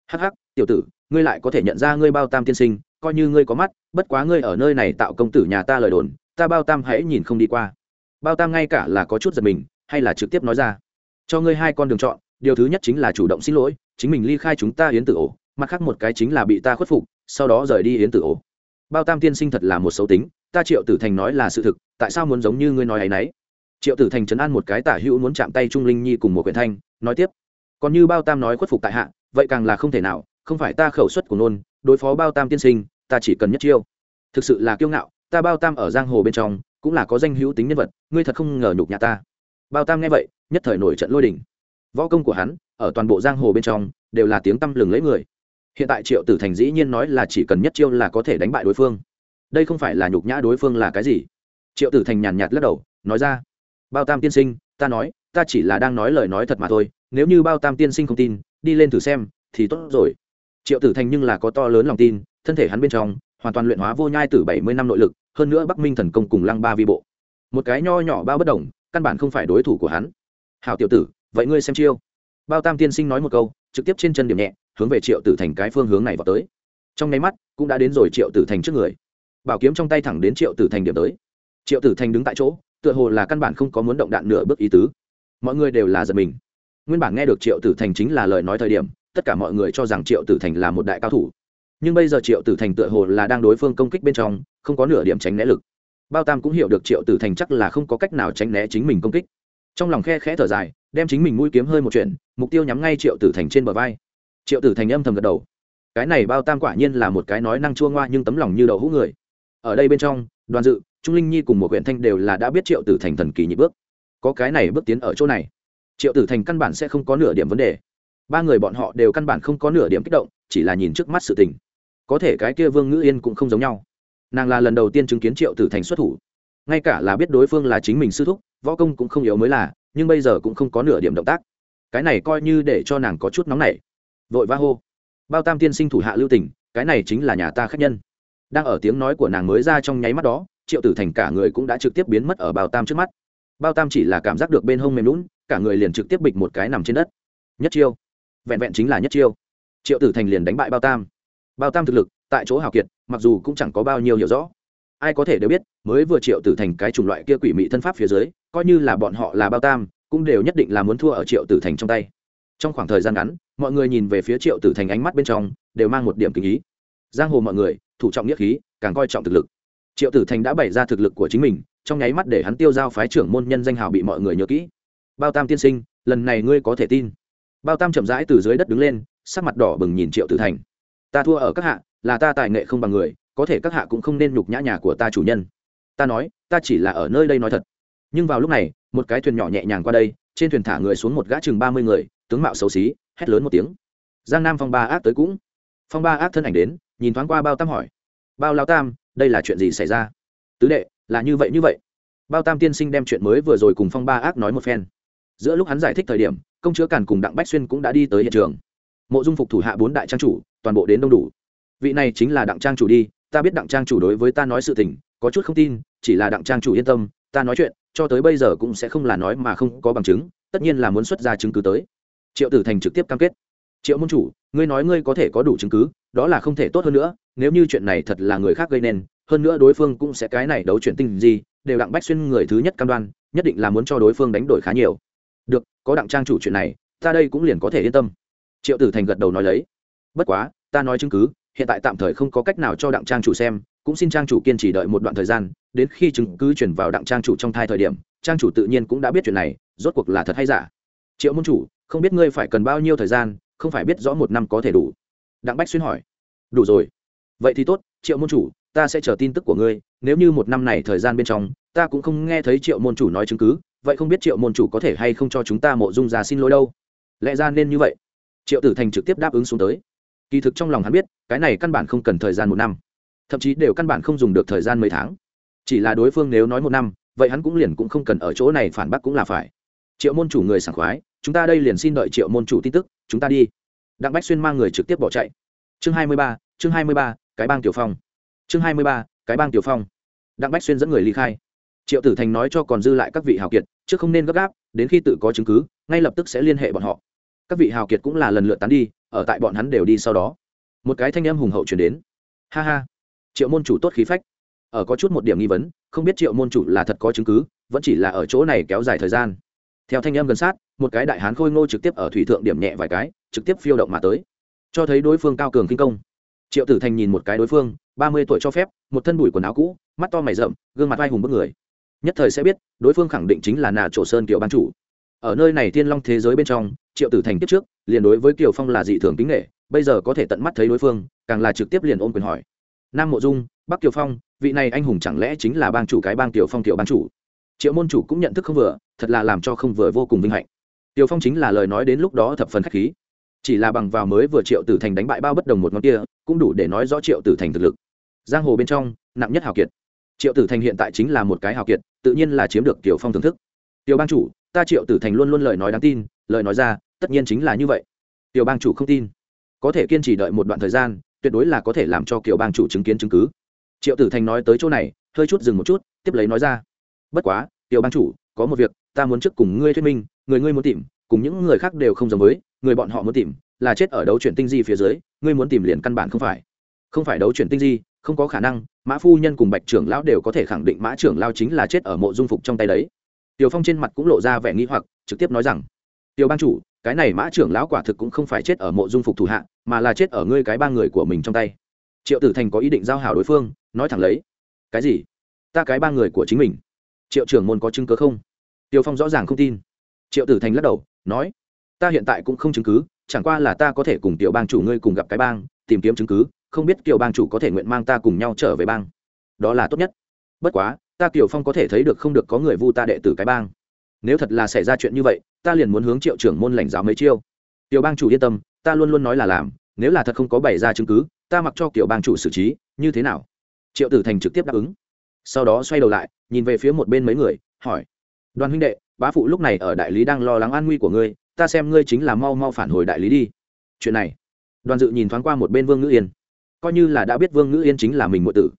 hắc hắc, tiểu tử, ngươi lại có thể nhận ra ngươi bao tam tiên sinh, coi như ngươi có mắt, bất quá ngươi ở nơi này tạo công tử nhà ta lời đồn, ta bao tam hãy nhìn không đi qua. Bao tam ngay cả là có chút giật mình, hay là trực tiếp nói ra. Cho ngươi hai con đường chọn, điều thứ nhất chính là chủ động xin lỗi, chính mình ly khai chúng ta yến tử ổ, mặt khác một cái chính là bị ta khuất phục, sau đó rời đi yến tử ổ. Bao tam tiên sinh thật là một xấu tính, ta triệu tử thành nói là sự thực, tại sao muốn giống như ngươi nói ấ y n ấ y triệu tử thành chấn an một cái tả hữu muốn chạm tay trung linh nhi cùng một quyển thanh, nói tiếp. Còn như bao tam nói khuất phục tại hạ vậy càng là không thể nào, không phải ta khẩu suất của nôn, đối phó bao tam tiên sinh, ta chỉ cần nhất chiêu. Thực sự là kiêu ngạo, ta bao tam ở giang hồ bên trong, cũng là có danh hữu tính nhân vật, ngươi thật không ngờ nhục nhà ta. Bao tam nghe vậy, nhất thời nổi trận lôi đình. Võ công của hắn, ở toàn bộ giang hồ bên trong, đều là tiếng tăm lừng lấy người. Hiện tại triệu tử thành dĩ nhiên nói là chỉ cần nhất chiêu là có thể đánh bại đối phương. Đây không phải là nhục nhã đối phương là cái gì? Triệu tử thành nhàn nhạt lắc đầu, nói ra. Bao tam tiên sinh, ta nói, ta chỉ là đang nói lời nói thật mà thôi, nếu như bao tam tiên sinh không tin đi lên thử xem, thì tốt rồi. Triệu tử thành nhưng là có to lớn lòng tin, thân thể hắn bên trong, hoàn toàn luyện hóa vô nhai từ bảy mươi năm nội lực, hơn nữa bắc minh thần công cùng lăng ba vi bộ. Một cái nho nhỏ bao bất đồng, căn bản không phải đối thủ của hắn. Hào tiểu tử, vậy ngươi xem chiêu. Bao tam tiên sinh nói một câu, trực tiếp trên chân điểm nhẹ, hướng về triệu tử thành cái phương hướng này vào tới. Trong nháy mắt, cũng đã đến rồi triệu tử thành trước người. Bảo kiếm trong tay thẳng đến triệu tử thành điểm tới. Triệu tử thành đứng tại chỗ, tựa hồ là căn bản không có muốn động đạn nửa bước ý tứ. Mọi người đều là giật mình nguyên bản nghe được triệu tử thành chính là lời nói thời điểm, tất cả mọi người cho rằng triệu tử thành là một đại cao thủ. Nhưng bây giờ triệu tử thành tựa hồ là đang đối phương công kích bên trong, không có nửa điểm tránh né lực. Bao tam cũng hiểu được triệu tử thành chắc là không có cách nào tránh né chính mình công kích. Trong lòng khe khẽ thở dài, đem chính mình mũi kiếm hơi một chuyện mục tiêu nhắm ngay triệu tử thành trên bờ vai. Triệu tử thành âm thầm gật đầu. Cái này bao tam quả nhiên là một cái nói năng chua ngoa nhưng tấm lòng như đậu hũ người. Ở đây bên trong, đoàn dự, trung linh nhi cùng một huyện thanh đều là đã biết triệu tử thành thần kỳ nhị bước. Có cái này bước tiến ở chỗ này triệu tử thành căn bản sẽ không có nửa điểm vấn đề. Ba người bọn họ đều căn bản không có nửa điểm kích động, chỉ là nhìn trước mắt sự tình. Có thể cái kia vương ngữ yên cũng không giống nhau. Nàng là lần đầu tiên chứng kiến triệu tử thành xuất thủ. Ngay cả là biết đối phương là chính mình sư thúc, võ công cũng không yếu mới là, nhưng bây giờ cũng không có nửa điểm động tác. Cái này coi như để cho nàng có chút nóng nảy. Vội va hô. Bao tam tiên sinh thủ hạ lưu tỉnh cái này chính là nhà ta khách nhân. Đang ở tiếng nói của nàng mới ra trong nháy mắt đó, triệu tử thành cả người cũng đã trực tiếp biến mất ở bao tam trước mắt. Bao tam chỉ là cảm giác được bên hông mềm lún cả người liền trực tiếp bịch một cái nằm trên đất. Nhất chiêu. Vẹn vẹn chính là nhất chiêu. Triệu tử thành liền đánh bại bao tam. Bao tam thực lực, tại chỗ hào kiệt, mặc dù cũng chẳng có bao nhiêu hiểu rõ. Ai có thể đều biết, mới vừa triệu tử thành cái chủng loại kia quỷ mị thân pháp phía dưới, coi như là bọn họ là bao tam, cũng đều nhất định là muốn thua ở triệu tử thành trong tay. Trong khoảng thời gian ngắn, mọi người nhìn về phía triệu tử thành ánh mắt bên trong, đều mang một điểm kinh ý. Giang hồ mọi người, thủ trọng nghĩa khí, càng coi trọng thực lực. Triệu tử thành đã bày ra thực lực của chính mình, trong nháy mắt để hắn tiêu giao phái trưởng môn nhân danh hào bị mọi người nhớ kỹ bao tam tiên sinh, lần này ngươi có thể tin. Bao tam chậm rãi từ dưới đất đứng lên, sắc mặt đỏ bừng nhìn triệu tử thành. Ta thua ở các hạ, là ta tài nghệ không bằng người, có thể các hạ cũng không nên nhục nhã nhà của ta chủ nhân. Ta nói, ta chỉ là ở nơi đây nói thật. Nhưng vào lúc này, một cái thuyền nhỏ nhẹ nhàng qua đây, trên thuyền thả người xuống một gã chừng ba mươi người, tướng mạo xấu xí, hét lớn một tiếng. Giang nam phong ba ác tới cũng. Phong ba ác thân ảnh đến, nhìn thoáng qua bao tam hỏi. Bao lao tam, đây là chuyện gì xảy ra? Tứ đệ, là như vậy như vậy. Bao tam tiên sinh đem chuyện mới vừa rồi cùng phong ba ác nói một phen giữa lúc hắn giải thích thời điểm, công chúa càn cùng đặng bách xuyên cũng đã đi tới hiện trường. Mộ dung phục thủ hạ bốn đại trang chủ, toàn bộ đến đông đủ. Vị này chính là đặng trang chủ đi, ta biết đặng trang chủ đối với ta nói sự tình, có chút không tin, chỉ là đặng trang chủ yên tâm, ta nói chuyện, cho tới bây giờ cũng sẽ không là nói mà không có bằng chứng, tất nhiên là muốn xuất ra chứng cứ tới. Triệu tử thành trực tiếp cam kết. Triệu môn chủ, ngươi nói ngươi có thể có đủ chứng cứ, đó là không thể tốt hơn nữa, nếu như chuyện này thật là người khác gây nên, hơn nữa đối phương cũng sẽ cái này đấu chuyện tình gì, đều đặng bách xuyên người thứ nhất cam đoan, nhất định là muốn cho đối phương đánh đổi khá nhiều được, có đặng trang chủ chuyện này, ta đây cũng liền có thể yên tâm. Triệu tử thành gật đầu nói lấy. Bất quá, ta nói chứng cứ, hiện tại tạm thời không có cách nào cho đặng trang chủ xem, cũng xin trang chủ kiên trì đợi một đoạn thời gian, đến khi chứng cứ chuyển vào đặng trang chủ trong thai thời điểm, trang chủ tự nhiên cũng đã biết chuyện này, rốt cuộc là thật hay giả. Triệu môn chủ, không biết ngươi phải cần bao nhiêu thời gian, không phải biết rõ một năm có thể đủ. Đặng bách xuyên hỏi. Đủ rồi. Vậy thì tốt, triệu môn chủ, ta sẽ chờ tin tức của ngươi, nếu như một năm này thời gian bên trong, ta cũng không nghe thấy triệu môn chủ nói chứng cứ vậy không biết triệu môn chủ có thể hay không cho chúng ta mộ dung ra xin lỗi đâu. Lẽ ra nên như vậy. Triệu tử thành trực tiếp đáp ứng xuống tới. Kỳ thực trong lòng hắn biết, cái này căn bản không cần thời gian một năm. Thậm chí đều căn bản không dùng được thời gian mấy tháng. Chỉ là đối phương nếu nói một năm, vậy hắn cũng liền cũng không cần ở chỗ này phản bác cũng là phải. Triệu môn chủ người sảng khoái, chúng ta đây liền xin đợi triệu môn chủ tin tức, chúng ta đi. Đặng bách xuyên mang người trực tiếp bỏ chạy. Chương hai mươi ba, chương hai mươi ba, cái bang tiểu phong. Chương hai mươi ba, cái bang tiểu phong. Đặng bách xuyên dẫn người ly khai triệu tử thành nói cho còn dư lại các vị hào kiệt chứ không nên gấp gáp, đến khi tự có chứng cứ, ngay lập tức sẽ liên hệ bọn họ. Các vị hào kiệt cũng là lần lượt tán đi, ở tại bọn hắn đều đi sau đó. Một cái thanh âm hùng hậu chuyển đến. Ha ha. Triệu môn chủ tốt khí phách. Ở có chút một điểm nghi vấn, không biết triệu môn chủ là thật có chứng cứ, vẫn chỉ là ở chỗ này kéo dài thời gian. Theo thanh âm gần sát, một cái đại hán khôi ngô trực tiếp ở thủy thượng điểm nhẹ vài cái, trực tiếp phiêu động mà tới. Cho thấy đối phương cao cường kinh công. Triệu tử thành nhìn một cái đối phương, ba mươi tuổi cho phép, một thân bụi quần áo cũ, mắt to mày rậm, gương mặt vai hùng bức người nhất thời sẽ biết, đối phương khẳng định chính là nà trổ sơn kiều ban chủ. Ở nơi này thiên long thế giới bên trong, triệu tử thành tiếp trước, liền đối với kiều phong là dị thường kính nghệ bây giờ có thể tận mắt thấy đối phương, càng là trực tiếp liền ôm quyền hỏi. Nam mộ dung, bắc kiều phong, vị này anh hùng chẳng lẽ chính là bang chủ cái bang kiều phong kiều ban chủ? Triệu môn chủ cũng nhận thức không vừa, thật là làm cho không vừa vô cùng vinh hạnh. Kiều phong chính là lời nói đến lúc đó thập phần khách khí. Chỉ là bằng vào mới vừa triệu tử thành đánh bại bao bất đồng một ngón kia, cũng đủ để nói rõ triệu tử thành thực lực. Giang hồ bên trong, nặng nhất hào kiệt. Triệu tử thành hiện tại chính là một cái hào kiệt tự nhiên là chiếm được tiểu phong thưởng thức. Tiểu bang chủ, ta triệu tử thành luôn luôn lời nói đáng tin, lời nói ra, tất nhiên chính là như vậy. Tiểu bang chủ không tin. Có thể kiên trì đợi một đoạn thời gian, tuyệt đối là có thể làm cho kiểu bang chủ chứng kiến chứng cứ. Triệu tử thành nói tới chỗ này, hơi chút dừng một chút, tiếp lấy nói ra. Bất quá, tiểu bang chủ, có một việc, ta muốn trước cùng ngươi thuyết minh, người ngươi muốn tìm, cùng những người khác đều không giống với, người bọn họ muốn tìm, là chết ở đấu chuyển tinh di phía dưới, ngươi muốn tìm liền căn bản không phải. Không phải đấu chuyển tinh di, không có khả năng mã phu nhân cùng bạch trưởng lão đều có thể khẳng định mã trưởng lao chính là chết ở mộ dung phục trong tay đấy. Tiểu phong trên mặt cũng lộ ra vẻ nghĩ hoặc, trực tiếp nói rằng, tiểu ban chủ, cái này mã trưởng lão quả thực cũng không phải chết ở mộ dung phục thủ hạ, mà là chết ở ngươi cái ba người của mình trong tay. Triệu tử thành có ý định giao hảo đối phương, nói thẳng lấy, cái gì? Ta cái ba người của chính mình. Triệu trưởng môn có chứng cứ không? Tiểu phong rõ ràng không tin. Triệu tử thành lắc đầu, nói, ta hiện tại cũng không chứng cứ, chẳng qua là ta có thể cùng tiểu bang chủ ngươi cùng gặp cái bang, tìm kiếm chứng cứ không biết kiều bang chủ có thể nguyện mang ta cùng nhau trở về bang. Đó là tốt nhất. Bất quá, ta kiều phong có thể thấy được không được có người vu ta đệ tử cái bang. Nếu thật là xảy ra chuyện như vậy, ta liền muốn hướng triệu trưởng môn lãnh giáo mấy chiêu. Tiểu bang chủ yên tâm, ta luôn luôn nói là làm, nếu là thật không có bày ra chứng cứ, ta mặc cho kiểu bang chủ xử trí, như thế nào? Triệu tử thành trực tiếp đáp ứng. Sau đó xoay đầu lại, nhìn về phía một bên mấy người, hỏi. Đoàn huynh đệ, bá phụ lúc này ở đại lý đang lo lắng an nguy của ngươi, ta xem ngươi chính là mau mau phản hồi đại lý đi. Chuyện này. Đoàn dự nhìn thoáng qua một bên vương ngữ yên coi như là đã biết vương ngữ yên chính là mình muội tử.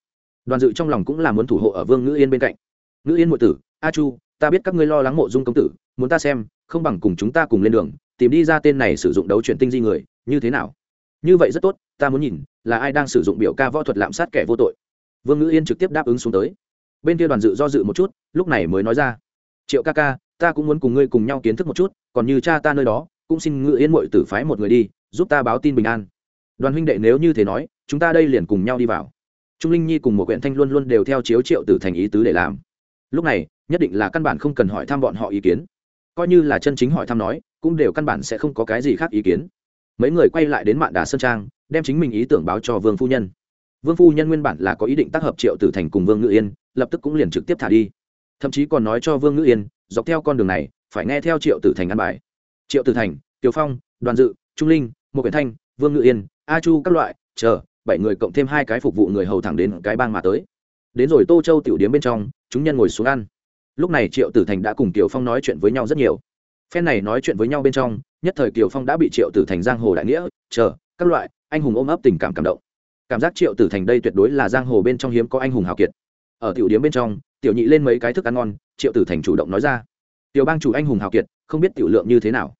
Đoàn dự trong lòng cũng là muốn thủ hộ ở vương ngữ yên bên cạnh. Ngữ yên muội tử, a chu, ta biết các ngươi lo lắng mộ dung công tử, muốn ta xem, không bằng cùng chúng ta cùng lên đường, tìm đi ra tên này sử dụng đấu chuyện tinh di người, như thế nào? Như vậy rất tốt, ta muốn nhìn, là ai đang sử dụng biểu ca võ thuật lạm sát kẻ vô tội. Vương ngữ yên trực tiếp đáp ứng xuống tới. Bên kia đoàn dự do dự một chút, lúc này mới nói ra. Triệu ca ca, ta cũng muốn cùng ngươi cùng nhau kiến thức một chút, còn như cha ta nơi đó, cũng xin ngữ yên mội tử phái một người đi, giúp ta báo tin bình an. Đoàn huynh đệ nếu như thế nói chúng ta đây liền cùng nhau đi vào. Trung linh nhi cùng một quyện thanh luôn luôn đều theo chiếu triệu tử thành ý tứ để làm. Lúc này, nhất định là căn bản không cần hỏi thăm bọn họ ý kiến. Coi như là chân chính hỏi thăm nói, cũng đều căn bản sẽ không có cái gì khác ý kiến. Mấy người quay lại đến mạn đà sơn trang, đem chính mình ý tưởng báo cho vương phu nhân. Vương phu nhân nguyên bản là có ý định tác hợp triệu tử thành cùng vương ngự yên, lập tức cũng liền trực tiếp thả đi. Thậm chí còn nói cho vương ngự yên, dọc theo con đường này, phải nghe theo triệu tử thành ăn bài. Triệu tử thành tiểu phong, đoàn dự, trung linh, một quyển thanh, vương ngự yên, a chu các loại, chờ bảy người cộng thêm hai cái phục vụ người hầu thẳng đến cái bang mà tới. Đến rồi tô châu tiểu điếm bên trong, chúng nhân ngồi xuống ăn. Lúc này triệu tử thành đã cùng tiểu phong nói chuyện với nhau rất nhiều. Phen này nói chuyện với nhau bên trong, nhất thời kiều phong đã bị triệu tử thành giang hồ đại nghĩa, chờ, các loại, anh hùng ôm ấp tình cảm cảm động. Cảm giác triệu tử thành đây tuyệt đối là giang hồ bên trong hiếm có anh hùng hào kiệt. Ở tiểu điếm bên trong, tiểu nhị lên mấy cái thức ăn ngon, triệu tử thành chủ động nói ra, tiểu bang chủ anh hùng hào kiệt, không biết tiểu lượng như thế nào.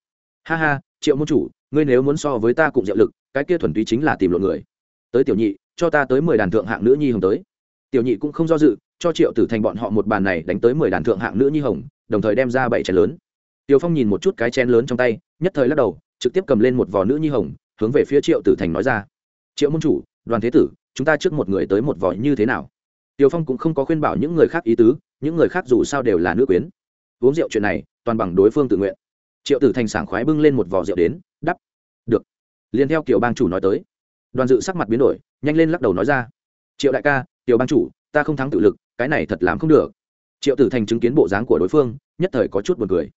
Ha ha, triệu môn chủ, ngươi nếu muốn so với ta cùng diệu lực, cái kia thuần túy chính là tìm lộn người tới tiểu nhị cho ta tới mười đàn thượng hạng nữ nhi hồng tới. Tiểu nhị cũng không do dự cho triệu tử thành bọn họ một bàn này đánh tới mười đàn thượng hạng nữ nhi hồng đồng thời đem ra bảy chén lớn. Tiểu Phong nhìn một chút cái chén lớn trong tay, nhất thời lắc đầu, trực tiếp cầm lên một vò nữ nhi hồng, hướng về phía triệu tử thành nói ra. Triệu môn chủ đoàn thế tử chúng ta trước một người tới một vò như thế nào? Tiểu phong cũng không có khuyên bảo những người khác ý tứ những người khác dù sao đều là nữ quyến. Uống rượu chuyện này toàn bằng đối phương tự nguyện. Triệu tử thành sảng khoái bưng lên một vò rượu đến đắp. Được. Liền theo kiểu bang chủ nói tới đoàn dự sắc mặt biến đổi, nhanh lên lắc đầu nói ra. Triệu đại ca, tiểu bang chủ, ta không thắng tự lực, cái này thật làm không được. Triệu tử thành chứng kiến bộ dáng của đối phương, nhất thời có chút buồn cười.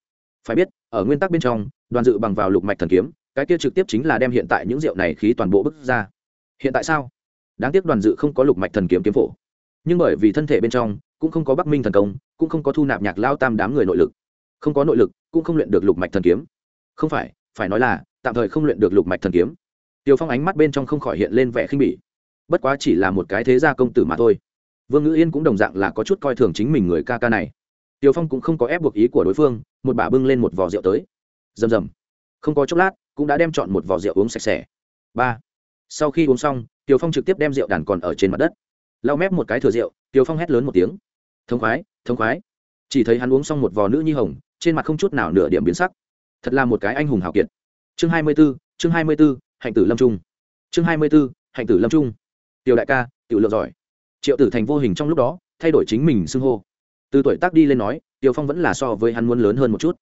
Phải biết, ở nguyên tắc bên trong, đoàn dự bằng vào lục mạch thần kiếm, cái kia trực tiếp chính là đem hiện tại những rượu này khí toàn bộ bức ra. Hiện tại sao? Đáng tiếc đoàn dự không có lục mạch thần kiếm kiếm phổ. Nhưng bởi vì thân thể bên trong cũng không có bắc minh thần công, cũng không có thu nạp nhạc lao tam đám người nội lực. Không có nội lực cũng không luyện được lục mạch thần kiếm. Không phải phải nói là, tạm thời không luyện được lục mạch thần kiếm tiều phong ánh mắt bên trong không khỏi hiện lên vẻ khinh bỉ. Bất quá chỉ là một cái thế gia công tử mà thôi. Vương ngữ yên cũng đồng dạng là có chút coi thường chính mình người ca ca này. Tiều phong cũng không có ép buộc ý của đối phương, một bà bưng lên một vò rượu tới. Rầm rầm. Không có chốc lát, cũng đã đem chọn một vò rượu uống sạch sẽ. Ba. Sau khi uống xong tiều phong trực tiếp đem rượu đàn còn ở trên mặt đất. Lau mép một cái thừa rượu tiều phong hét lớn một tiếng. Thống khoái thống khoái. Chỉ thấy hắn uống xong một vò nữ nhi hồng, trên mặt không chút nào nửa điểm biến sắc. Thật là một cái anh hùng hào kiệt. Chương hai mươi b ố chương hai mươi b ố hạnh tử lâm trung. Chương hai mươi b ố hạnh tử lâm trung. Tiểu đại ca, tiểu lượng giỏi. Triệu tử thành vô hình trong lúc đó, thay đổi chính mình xưng hô. Từ tuổi tác đi lên nói, tiểu phong vẫn là so với hắn muốn lớn hơn một chút.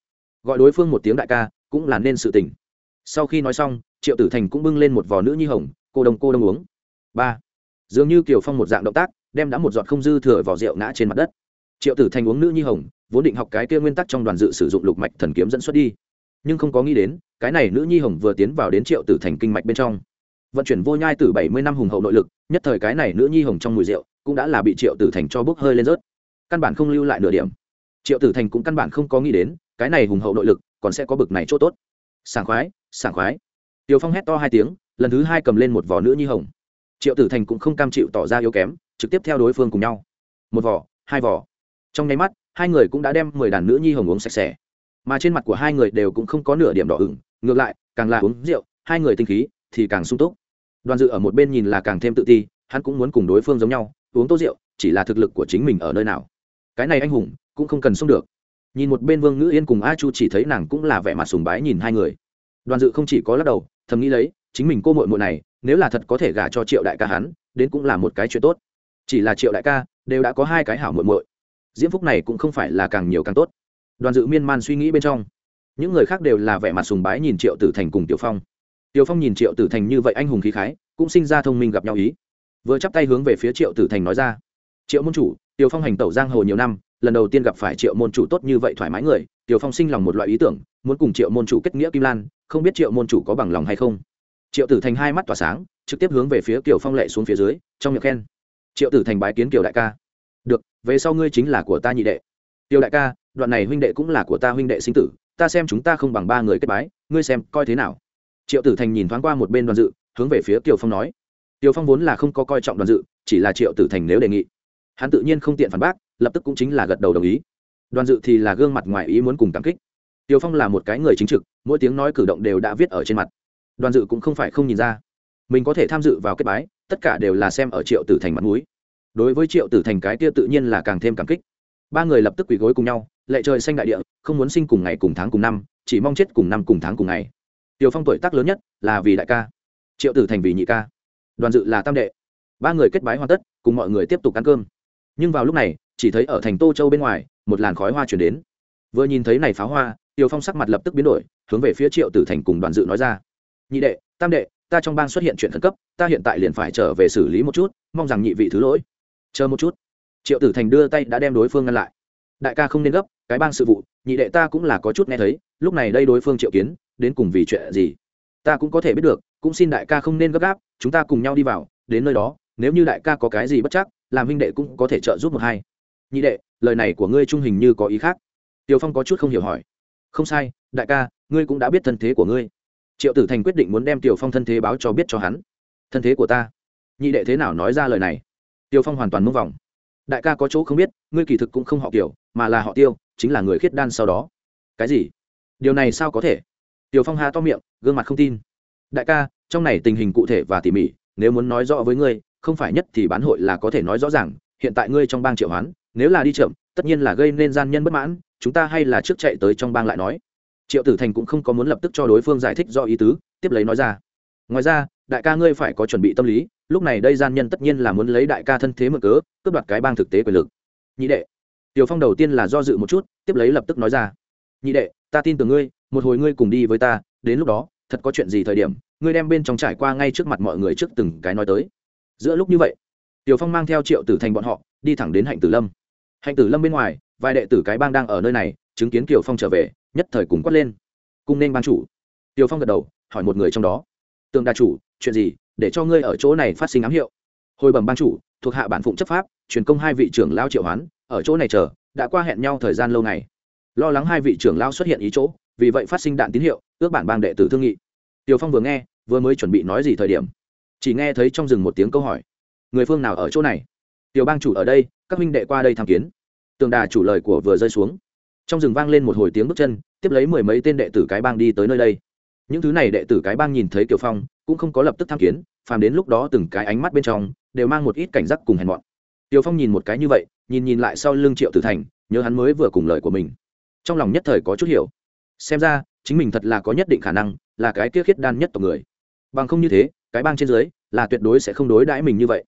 Gọi đối phương một tiếng đại ca, cũng là nên sự tỉnh. sau khi nói xong, triệu tử thành cũng bưng lên một vò nữ nhi hồng, cô đông cô đông uống. Ba. Dường như kiều phong một dạng động tác, đem đã một giọt không dư thừa vào rượu ngã trên mặt đất. Triệu tử thành uống nữ nhi hồng, vốn định học cái kia nguyên tắc trong đoàn dự sử dụng lục mạch thần kiếm dẫn xuất đi nhưng không có nghĩ đến, cái này nữ nhi hồng vừa tiến vào đến triệu tử thành kinh mạch bên trong. Vận chuyển vô nhai từ bảy mươi năm hùng hậu nội lực, nhất thời cái này nữ nhi hồng trong mùi rượu cũng đã là bị triệu tử thành cho bốc hơi lên rớt. Căn bản không lưu lại nửa điểm. Triệu tử thành cũng căn bản không có nghĩ đến, cái này hùng hậu nội lực còn sẽ có bực này chỗ tốt. Sảng khoái sảng khoái. Tiều phong hét to hai tiếng, lần thứ hai cầm lên một vỏ nữ nhi hồng. Triệu tử thành cũng không cam chịu tỏ ra yếu kém, trực tiếp theo đối phương cùng nhau. Một vỏ hai vỏ trong nháy mắt, hai người cũng đã đem mười đàn nữ nhi hồng uống sạch sẽ mà trên mặt của hai người đều cũng không có nửa điểm đỏ ửng, ngược lại, càng là uống rượu, hai người tinh khí thì càng sung túc. Đoàn dự ở một bên nhìn là càng thêm tự ti, hắn cũng muốn cùng đối phương giống nhau, uống tốt rượu, chỉ là thực lực của chính mình ở nơi nào. Cái này anh hùng, cũng không cần xung được. Nhìn một bên vương ngữ yên cùng a chu chỉ thấy nàng cũng là vẻ mặt sùng bái nhìn hai người. Đoàn dự không chỉ có lắc đầu, thầm nghĩ lấy, chính mình cô mội mội này, nếu là thật có thể gả cho triệu đại ca hắn, đến cũng là một cái chuyện tốt. Chỉ là triệu đại ca, đều đã có hai cái hảo mội mội diễm phúc này cũng không phải là càng nhiều càng tốt đoàn dự miên man suy nghĩ bên trong. Những người khác đều là vẻ mặt sùng bái nhìn triệu tử thành cùng tiểu phong. Tiểu phong nhìn triệu tử thành như vậy anh hùng khí khái, cũng sinh ra thông minh gặp nhau ý. Vừa chắp tay hướng về phía triệu tử thành nói ra, triệu môn chủ, tiểu phong hành tẩu giang hồ nhiều năm, lần đầu tiên gặp phải triệu môn chủ tốt như vậy thoải mái người, tiểu phong sinh lòng một loại ý tưởng, muốn cùng triệu môn chủ kết nghĩa kim lan, không biết triệu môn chủ có bằng lòng hay không? Triệu tử thành hai mắt tỏa sáng, trực tiếp hướng về phía tiểu phong lệ xuống phía dưới, trong miệng khen, triệu tử thành bái kiến kiều đại ca. Được, về sau ngươi chính là của ta nhị đệ. Tiêu đại ca đoạn này huynh đệ cũng là của ta huynh đệ sinh tử, ta xem chúng ta không bằng ba người kết bái, ngươi xem coi thế nào. Triệu tử thành nhìn thoáng qua một bên đoàn dự, hướng về phía kiều phong nói. Kiều phong vốn là không có coi trọng đoàn dự, chỉ là triệu tử thành nếu đề nghị. Hắn tự nhiên không tiện phản bác, lập tức cũng chính là gật đầu đồng ý. Đoàn dự thì là gương mặt ngoài ý muốn cùng cảm kích. Tiểu phong là một cái người chính trực, mỗi tiếng nói cử động đều đã viết ở trên mặt. Đoàn dự cũng không phải không nhìn ra. Mình có thể tham dự vào kết bái, tất cả đều là xem ở triệu tử thành mặt mũi. Đối với triệu tử thành cái kia tự nhiên là càng thêm cảm kích. Ba người lập tức quỳ gối cùng nhau lệ trời xanh đại địa, không muốn sinh cùng ngày cùng tháng cùng năm, chỉ mong chết cùng năm cùng tháng cùng ngày. Tiêu phong tuổi tác lớn nhất là vì đại ca. Triệu tử thành vì nhị ca. Đoàn dự là tam đệ. Ba người kết bái hoàn tất, cùng mọi người tiếp tục ăn cơm. Nhưng vào lúc này, chỉ thấy ở thành tô châu bên ngoài, một làn khói hoa chuyển đến. Vừa nhìn thấy này pháo hoa tiêu phong sắc mặt lập tức biến đổi, hướng về phía triệu tử thành cùng đoàn dự nói ra. Nhị đệ, tam đệ, ta trong bang xuất hiện chuyện khẩn cấp, ta hiện tại liền phải trở về xử lý một chút, mong rằng nhị vị thứ lỗi. Chờ một chút. Triệu tử thành đưa tay đã đem đối phương ngăn lại đại ca không nên gấp, cái bang sự vụ, nhị đệ ta cũng là có chút nghe thấy, lúc này đây đối phương triệu kiến, đến cùng vì chuyện gì? Ta cũng có thể biết được, cũng xin đại ca không nên gấp gáp, chúng ta cùng nhau đi vào, đến nơi đó, nếu như đại ca có cái gì bất chắc, làm huynh đệ cũng có thể trợ giúp một hai. Nhị đệ, lời này của ngươi trung hình như có ý khác. Tiều phong có chút không hiểu hỏi. Không sai, đại ca, ngươi cũng đã biết thân thế của ngươi. Triệu tử thành quyết định muốn đem tiều phong thân thế báo cho biết cho hắn. Thân thế của ta. Nhị đệ thế nào nói ra lời này? Tiều phong hoàn toàn mông vòng đại ca có chỗ không biết, ngươi kỳ thực cũng không họ kiểu mà là họ tiêu, chính là người khiết đan sau đó. Cái gì? Điều này sao có thể? Tiểu phong hà to miệng, gương mặt không tin. Đại ca, trong này tình hình cụ thể và tỉ mỉ, nếu muốn nói rõ với ngươi, không phải nhất thì bán hội là có thể nói rõ ràng, hiện tại ngươi trong bang triệu hoán, nếu là đi chậm, tất nhiên là gây nên gian nhân bất mãn, chúng ta hay là trước chạy tới trong bang lại nói. Triệu tử thành cũng không có muốn lập tức cho đối phương giải thích do ý tứ, tiếp lấy nói ra. Ngoài ra, đại ca ngươi phải có chuẩn bị tâm lý lúc này đây gian nhân tất nhiên là muốn lấy đại ca thân thế mở cớ, cướp đoạt cái bang thực tế quyền lực. Nhị đệ. Tiểu phong đầu tiên là do dự một chút, tiếp lấy lập tức nói ra. Nhị đệ, ta tin tưởng ngươi, một hồi ngươi cùng đi với ta, đến lúc đó, thật có chuyện gì thời điểm, ngươi đem bên trong trải qua ngay trước mặt mọi người trước từng cái nói tới. Giữa lúc như vậy, tiểu phong mang theo triệu tử thành bọn họ, đi thẳng đến hạnh tử lâm. Hạnh tử lâm bên ngoài, vài đệ tử cái bang đang ở nơi này, chứng kiến kiều phong trở về, nhất thời cùng quát lên. Cung nên ban chủ. Tiểu phong gật đầu, hỏi một người trong đó. Tường đa chủ, chuyện gì? Để cho ngươi ở chỗ này phát sinh ám hiệu. Hồi bẩm ban chủ, thuộc hạ bản phụng chấp pháp, truyền công hai vị trưởng lao triệu hoán, ở chỗ này chờ, đã qua hẹn nhau thời gian lâu ngày lo lắng hai vị trưởng lao xuất hiện ý chỗ, vì vậy phát sinh đạn tín hiệu, ước bản bang đệ tử thương nghị. Tiểu phong vừa nghe, vừa mới chuẩn bị nói gì thời điểm, chỉ nghe thấy trong rừng một tiếng câu hỏi. Người phương nào ở chỗ này? Tiểu bang chủ ở đây, các minh đệ qua đây tham kiến. Tường đà chủ lời của vừa rơi xuống. Trong rừng vang lên một hồi tiếng bước chân, tiếp lấy mười mấy tên đệ tử cái bang đi tới nơi đây những thứ này đệ tử cái bang nhìn thấy kiều phong, cũng không có lập tức tham kiến, phàm đến lúc đó từng cái ánh mắt bên trong đều mang một ít cảnh giác cùng hèn mọn. Tiều phong nhìn một cái như vậy, nhìn nhìn lại sau lưng triệu tử thành, nhớ hắn mới vừa cùng lời của mình. Trong lòng nhất thời có chút hiểu. Xem ra, chính mình thật là có nhất định khả năng, là cái kia khiết đan nhất tộc người. Bằng không như thế, cái bang trên dưới, là tuyệt đối sẽ không đối đãi mình như vậy.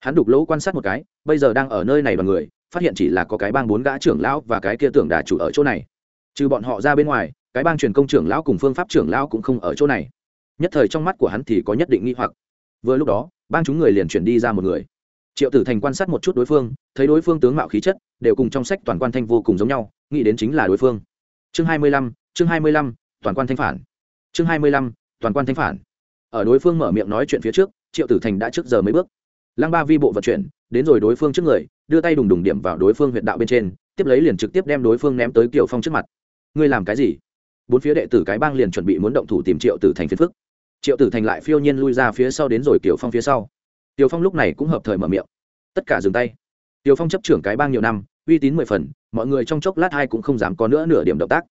Hắn đục lỗ quan sát một cái, bây giờ đang ở nơi này bằng người, phát hiện chỉ là có cái bang bốn gã trưởng lão và cái kia tưởng đà chủ ở chỗ này. Trừ bọn họ ra bên ngoài cái bang truyền công trưởng lão cùng phương pháp trưởng lão cũng không ở chỗ này. Nhất thời trong mắt của hắn thì có nhất định nghi hoặc. Vừa lúc đó, bang chúng người liền chuyển đi ra một người. Triệu tử thành quan sát một chút đối phương, thấy đối phương tướng mạo khí chất, đều cùng trong sách toàn quan thanh vô cùng giống nhau, nghĩ đến chính là đối phương. Chương hai mươi lăm, chương hai mươi lăm, toàn quan thanh phản. Chương hai mươi lăm, toàn quan thanh phản. Ở đối phương mở miệng nói chuyện phía trước, triệu tử thành đã trước giờ mấy bước. Lăng ba vi bộ vận chuyển, đến rồi đối phương trước người, đưa tay đùng đùng điểm vào đối phương huyện đạo bên trên, tiếp lấy liền trực tiếp đem đối phương ném tới kiều phong trước mặt. Ngươi làm cái gì? Bốn phía đệ tử cái bang liền chuẩn bị muốn động thủ tìm triệu tử thành phiền phức. Triệu tử thành lại phiêu nhiên lui ra phía sau đến rồi tiểu phong phía sau. Tiểu phong lúc này cũng hợp thời mở miệng. Tất cả dừng tay. Tiểu phong chấp trưởng cái bang nhiều năm, uy tín mười phần, mọi người trong chốc lát hai cũng không dám có nữa nửa điểm động tác.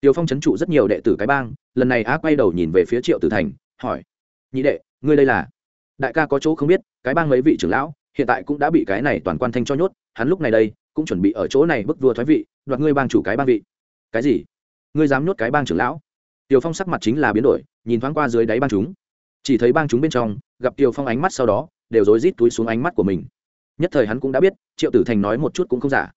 Tiểu phong c h ấ n trụ rất nhiều đệ tử cái bang, lần này á quay đầu nhìn về phía triệu tử thành, hỏi, nhị đệ, ngươi đây là? Đại ca có chỗ không biết, cái bang mấy vị trưởng lão, hiện tại cũng đã bị cái này toàn quan thanh cho nhốt, hắn lúc này đây, cũng chuẩn bị ở chỗ này bức vua thoái vị, đoạt ngươi bang chủ cái bang vị. Cái gì? Ngươi dám nhốt cái bang trưởng lão. Tiểu phong sắc mặt chính là biến đổi, nhìn thoáng qua dưới đáy bang chúng. Chỉ thấy bang chúng bên trong, gặp tiểu phong ánh mắt sau đó, đều rối rít túi xuống ánh mắt của mình. Nhất thời hắn cũng đã biết, triệu tử thành nói một chút cũng không giả.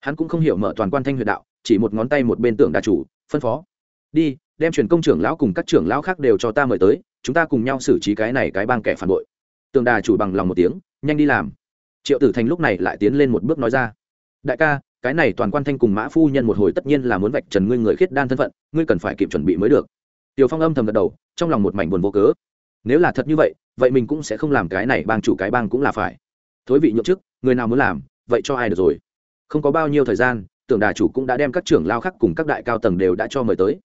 Hắn cũng không hiểu mở toàn quan thanh huyệt đạo, chỉ một ngón tay một bên tượng đà chủ, phân phó. Đi, đem truyền công trưởng lão cùng các trưởng lão khác đều cho ta mời tới, chúng ta cùng nhau xử trí cái này cái bang kẻ phản bội. Tượng đà chủ bằng lòng một tiếng, nhanh đi làm. Triệu tử thành lúc này lại tiến lên một bước nói ra, đại ca cái này toàn quan thanh cùng mã phu nhân một hồi tất nhiên là muốn vạch trần ngươi người khiết đan thân phận, ngươi cần phải kịp chuẩn bị mới được. Tiểu phong âm thầm gật đầu, trong lòng một mảnh buồn vô cớ. Nếu là thật như vậy vậy mình cũng sẽ không làm cái này bang chủ cái bang cũng là phải. Thối vị nhượng chức, người nào muốn làm, vậy cho ai được rồi. Không có bao nhiêu thời gian, tưởng đà chủ cũng đã đem các trưởng lao khác cùng các đại cao tầng đều đã cho mời tới.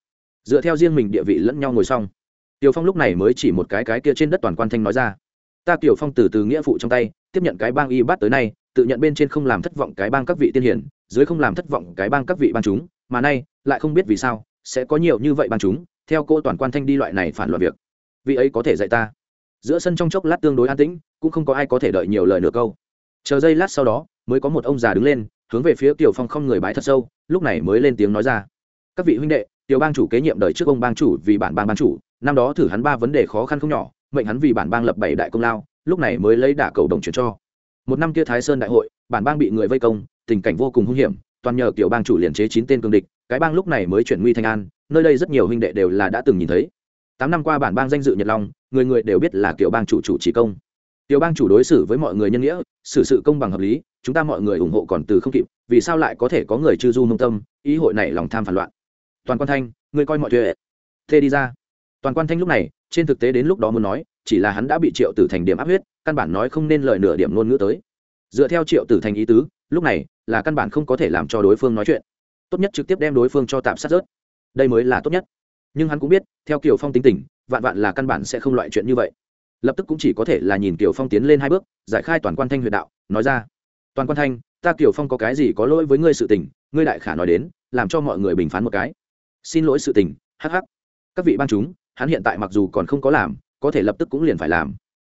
Dựa theo riêng mình địa vị lẫn nhau ngồi xong. Tiểu phong lúc này mới chỉ một cái cái kia trên đất toàn quan thanh nói ra. Ta tiểu phong từ từ nghĩa phụ trong tay, tiếp nhận cái bang y bắt tới nay, tự nhận bên trên không làm thất vọng cái bang các vị tiên hiển dưới không làm thất vọng cái bang các vị bang chúng, mà nay, lại không biết vì sao, sẽ có nhiều như vậy bang chúng, theo cô toàn quan thanh đi loại này phản loạn việc. Vị ấy có thể dạy ta. Giữa sân trong chốc lát tương đối an tĩnh, cũng không có ai có thể đợi nhiều lời nửa câu. Chờ giây lát sau đó, mới có một ông già đứng lên, hướng về phía tiểu phong không người bái thật sâu, lúc này mới lên tiếng nói ra. Các vị huynh đệ, tiểu bang chủ kế nhiệm đời trước ông bang chủ vì bản bang bang chủ, năm đó thử hắn ba vấn đề khó khăn không nhỏ, mệnh hắn vì bản bang lập bảy đại công lao, lúc này mới lấy đả cầu đồng chuyển cho. Một năm kia thái sơn đại hội, bản bang bị người vây công tình cảnh vô cùng hung hiểm, toàn nhờ kiểu bang chủ liền chế chín tên cương địch, cái bang lúc này mới chuyển nguy thành an, nơi đây rất nhiều huynh đệ đều là đã từng nhìn thấy. Tám năm qua bản bang danh dự nhật long, người người đều biết là kiểu bang chủ chủ chỉ công. Tiểu bang chủ đối xử với mọi người nhân nghĩa, xử sự công bằng hợp lý, chúng ta mọi người ủng hộ còn từ không kịp, vì sao lại có thể có người chư du nông tâm, ý hội này lòng tham phản loạn? Toàn quan thanh, người coi mọi chuyện. Thê đi ra. Toàn quan thanh lúc này, trên thực tế đến lúc đó muốn nói, chỉ là hắn đã bị triệu tử thành điểm áp huyết, căn bản nói không nên lời nửa điểm ngôn ngữ tới. Dựa theo triệu tử thành ý tứ lúc này là căn bản không có thể làm cho đối phương nói chuyện. Tốt nhất trực tiếp đem đối phương cho tạm sát rớt. Đây mới là tốt nhất. Nhưng hắn cũng biết, theo kiều phong tính tình, vạn vạn là căn bản sẽ không loại chuyện như vậy. Lập tức cũng chỉ có thể là nhìn kiều phong tiến lên hai bước, giải khai toàn quan thanh huyện đạo, nói ra, toàn quan thanh, ta kiều phong có cái gì có lỗi với ngươi sự tình, ngươi đại khả nói đến, làm cho mọi người bình phán một cái. Xin lỗi sự tình, hắc hắc. Các vị ban chúng, hắn hiện tại mặc dù còn không có làm, có thể lập tức cũng liền phải làm.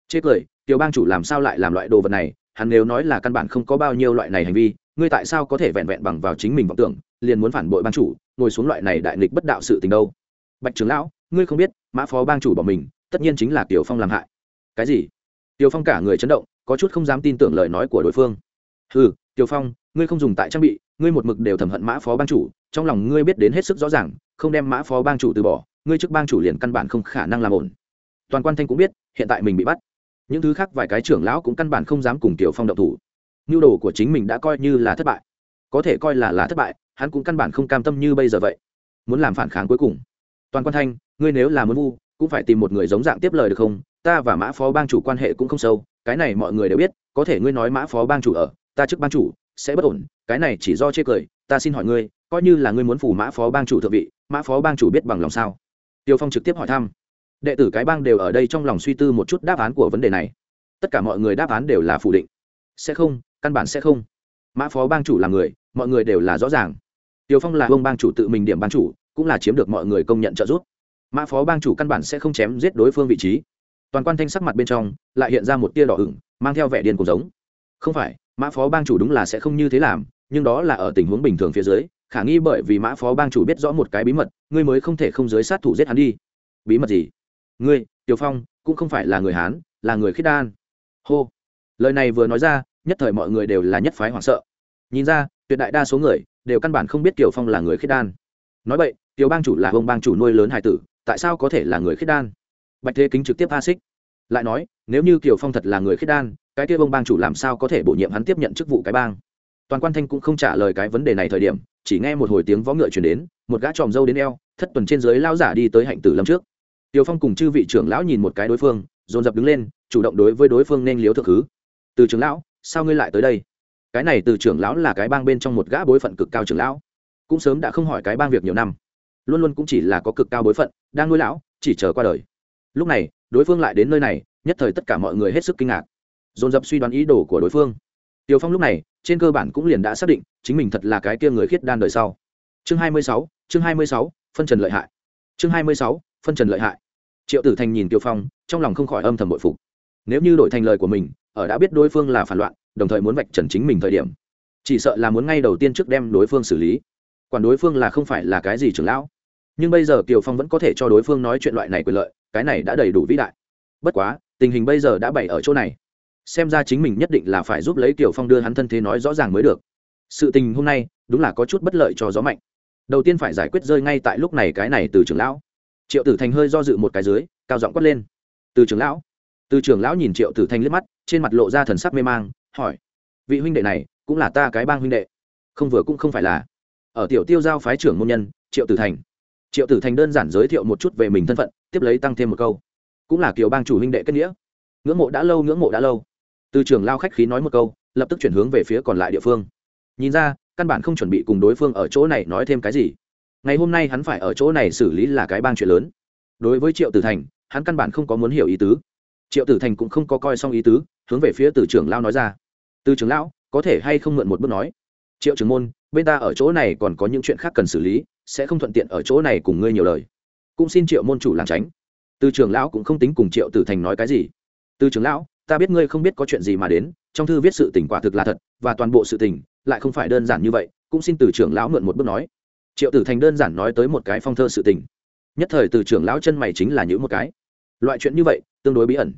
Chê cười tiểu bang chủ làm sao lại làm loại đồ vật này hắn nếu nói là căn bản không có bao nhiêu loại này hành vi, ngươi tại sao có thể vẹn vẹn bằng vào chính mình vọng tưởng, liền muốn phản bội bang chủ, ngồi xuống loại này đại nghịch bất đạo sự tình đâu? Bạch trưởng lão, ngươi không biết, mã phó bang chủ bỏ mình, tất nhiên chính là Tiểu phong làm hại. Cái gì? Tiểu phong cả người chấn động, có chút không dám tin tưởng lời nói của đối phương. Ừ Tiểu phong, ngươi không dùng tại trang bị, ngươi một mực đều thầm hận mã phó Bang chủ, trong lòng ngươi biết đến hết sức rõ ràng, không đem mã phó bang chủ từ bỏ, ngươi chức bang chủ liền căn bản không khả năng làm ổn. Toàn quan thanh cũng biết, hiện tại mình bị bắt những thứ khác vài cái trưởng lão cũng căn bản không dám cùng tiểu phong động thủ. Nhu đồ của chính mình đã coi như là thất bại. Có thể coi là là thất bại, hắn cũng căn bản không cam tâm như bây giờ vậy. Muốn làm phản kháng cuối cùng. Toàn quan thanh, ngươi nếu là muốn vu, cũng phải tìm một người giống dạng tiếp lời được không? Ta và mã phó bang chủ quan hệ cũng không sâu, cái này mọi người đều biết, có thể ngươi nói mã phó bang chủ ở, ta chức bang chủ, sẽ bất ổn, cái này chỉ do chê cười, ta xin hỏi ngươi, coi như là ngươi muốn phủ mã phó bang chủ thượng vị, mã phó bang chủ biết bằng lòng sao? Tiêu phong trực tiếp hỏi thăm đệ tử cái bang đều ở đây trong lòng suy tư một chút đáp án của vấn đề này. Tất cả mọi người đáp án đều là phủ định. Sẽ không, căn bản sẽ không. Mã phó bang chủ là người, mọi người đều là rõ ràng. Tiều phong là ông bang chủ tự mình điểm bang chủ, cũng là chiếm được mọi người công nhận trợ giúp. Mã phó bang chủ căn bản sẽ không chém giết đối phương vị trí. Toàn quan thanh sắc mặt bên trong, lại hiện ra một tia đỏ ửng, mang theo vẻ điên cùng giống. Không phải, mã phó bang chủ đúng là sẽ không như thế làm, nhưng đó là ở tình huống bình thường phía dưới, khả nghi bởi vì mã phó bang chủ biết rõ một cái bí mật, ngươi mới không thể không giới sát thủ giết hắn đi. Bí mật gì? Ngươi, tiểu phong, cũng không phải là người hán, là người khiết đan. Hô. Lời này vừa nói ra, nhất thời mọi người đều là nhất phái hoảng sợ. Nhìn ra, tuyệt đại đa số người đều căn bản không biết Tiểu phong là người khiết đan. Nói vậy, tiểu bang chủ là ông bang chủ nuôi lớn hải tử, tại sao có thể là người khiết đan? Bạch thế kính trực tiếp a xích. Lại nói, nếu như kiều phong thật là người khiết đan, cái kia ông bang chủ làm sao có thể bổ nhiệm hắn tiếp nhận chức vụ cái bang? Toàn quan thanh cũng không trả lời cái vấn đề này thời điểm, chỉ nghe một hồi tiếng võ ngựa chuyển đến, một gã tròm dâu đến eo, thất tuần trên dưới lao giả đi tới hạnh tử lâm trước tiều phong cùng chư vị trưởng lão nhìn một cái đối phương dồn dập đứng lên chủ động đối với đối phương nên liếu thượng thứ. Từ trưởng lão sao ngươi lại tới đây? Cái này từ trưởng lão là cái bang bên trong một gã bối phận cực cao trưởng lão. Cũng sớm đã không hỏi cái bang việc nhiều năm. Luôn luôn cũng chỉ là có cực cao bối phận đang nuôi lão chỉ chờ qua đời. Lúc này đối phương lại đến nơi này nhất thời tất cả mọi người hết sức kinh ngạc. Dồn dập suy đoán ý đồ của đối phương. Tiều phong lúc này trên cơ bản cũng liền đã xác định chính mình thật là cái kia người khiết đan đời sau. Chương 26, chương 26, phân trần lợi hại. Chương 26, phân trần lợi hại triệu tử thành nhìn tiêu phong, trong lòng không khỏi âm thầm bội phục. Nếu như đổi thành lời của mình, ở đã biết đối phương là phản loạn, đồng thời muốn vạch trần chính mình thời điểm, chỉ sợ là muốn ngay đầu tiên trước đem đối phương xử lý. Quản đối phương là không phải là cái gì trưởng lão. Nhưng bây giờ kiều phong vẫn có thể cho đối phương nói chuyện loại này quyền lợi, cái này đã đầy đủ vĩ đại. Bất quá, tình hình bây giờ đã bày ở chỗ này. Xem ra chính mình nhất định là phải giúp lấy kiều phong đưa hắn thân thế nói rõ ràng mới được. Sự tình hôm nay, đúng là có chút bất lợi cho gió mạnh. Đầu tiên phải giải quyết rơi ngay tại lúc này cái này từ trưởng lão triệu tử thành hơi do dự một cái dưới, cao giọng quát lên. Từ trưởng lão, từ trưởng lão nhìn triệu tử thành liếc mắt, trên mặt lộ ra thần sắc mê mang, hỏi, vị huynh đệ này cũng là ta cái bang huynh đệ. Không vừa cũng không phải là. Ở tiểu tiêu giao phái trưởng môn nhân, triệu tử thành. Triệu tử thành đơn giản giới thiệu một chút về mình thân phận, tiếp lấy tăng thêm một câu. Cũng là kiều bang chủ huynh đệ kết nghĩa. Ngưỡng mộ đã lâu, ngưỡng mộ đã lâu. Từ trưởng lao khách khí nói một câu, lập tức chuyển hướng về phía còn lại địa phương. Nhìn ra, căn bản không chuẩn bị cùng đối phương ở chỗ này nói thêm cái gì ngày hôm nay hắn phải ở chỗ này xử lý là cái bang chuyện lớn. Đối với triệu tử thành, hắn căn bản không có muốn hiểu ý tứ. Triệu tử thành cũng không có coi xong ý tứ, hướng về phía từ trưởng lao nói ra. Từ trưởng lão, có thể hay không mượn một bước nói? Triệu trưởng môn, bên ta ở chỗ này còn có những chuyện khác cần xử lý, sẽ không thuận tiện ở chỗ này cùng ngươi nhiều lời. Cũng xin triệu môn chủ làm tránh. Từ trưởng lão cũng không tính cùng triệu tử thành nói cái gì. Từ trưởng lão, ta biết ngươi không biết có chuyện gì mà đến, trong thư viết sự tình quả thực là thật, và toàn bộ sự tình lại không phải đơn giản như vậy, cũng xin từ trưởng lão mượn một bước nói triệu tử thành đơn giản nói tới một cái phong thơ sự tình. Nhất thời từ trưởng lão chân mày chính là những một cái. Loại chuyện như vậy, tương đối bí ẩn.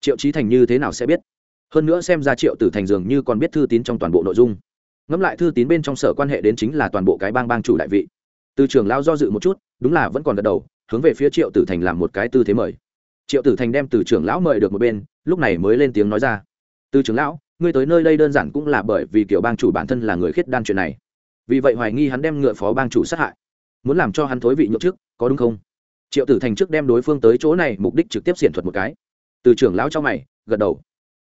Triệu trí thành như thế nào sẽ biết? Hơn nữa xem ra triệu tử thành dường như còn biết thư tín trong toàn bộ nội dung. Ngẫm lại thư tín bên trong sở quan hệ đến chính là toàn bộ cái bang bang chủ đại vị. Từ trưởng lão do dự một chút, đúng là vẫn còn gật đầu, hướng về phía triệu tử thành làm một cái tư thế mời. Triệu tử thành đem từ trưởng lão mời được một bên, lúc này mới lên tiếng nói ra. Từ trưởng lão, ngươi tới nơi đây đơn giản cũng là bởi vì kiểu bang chủ bản thân là người khiết đan chuyện này vì vậy hoài nghi hắn đem ngựa phó bang chủ sát hại. Muốn làm cho hắn thối vị nhậu trước, có đúng không? Triệu tử thành trước đem đối phương tới chỗ này mục đích trực tiếp xiển thuật một cái. Từ trưởng lão cho mày, gật đầu.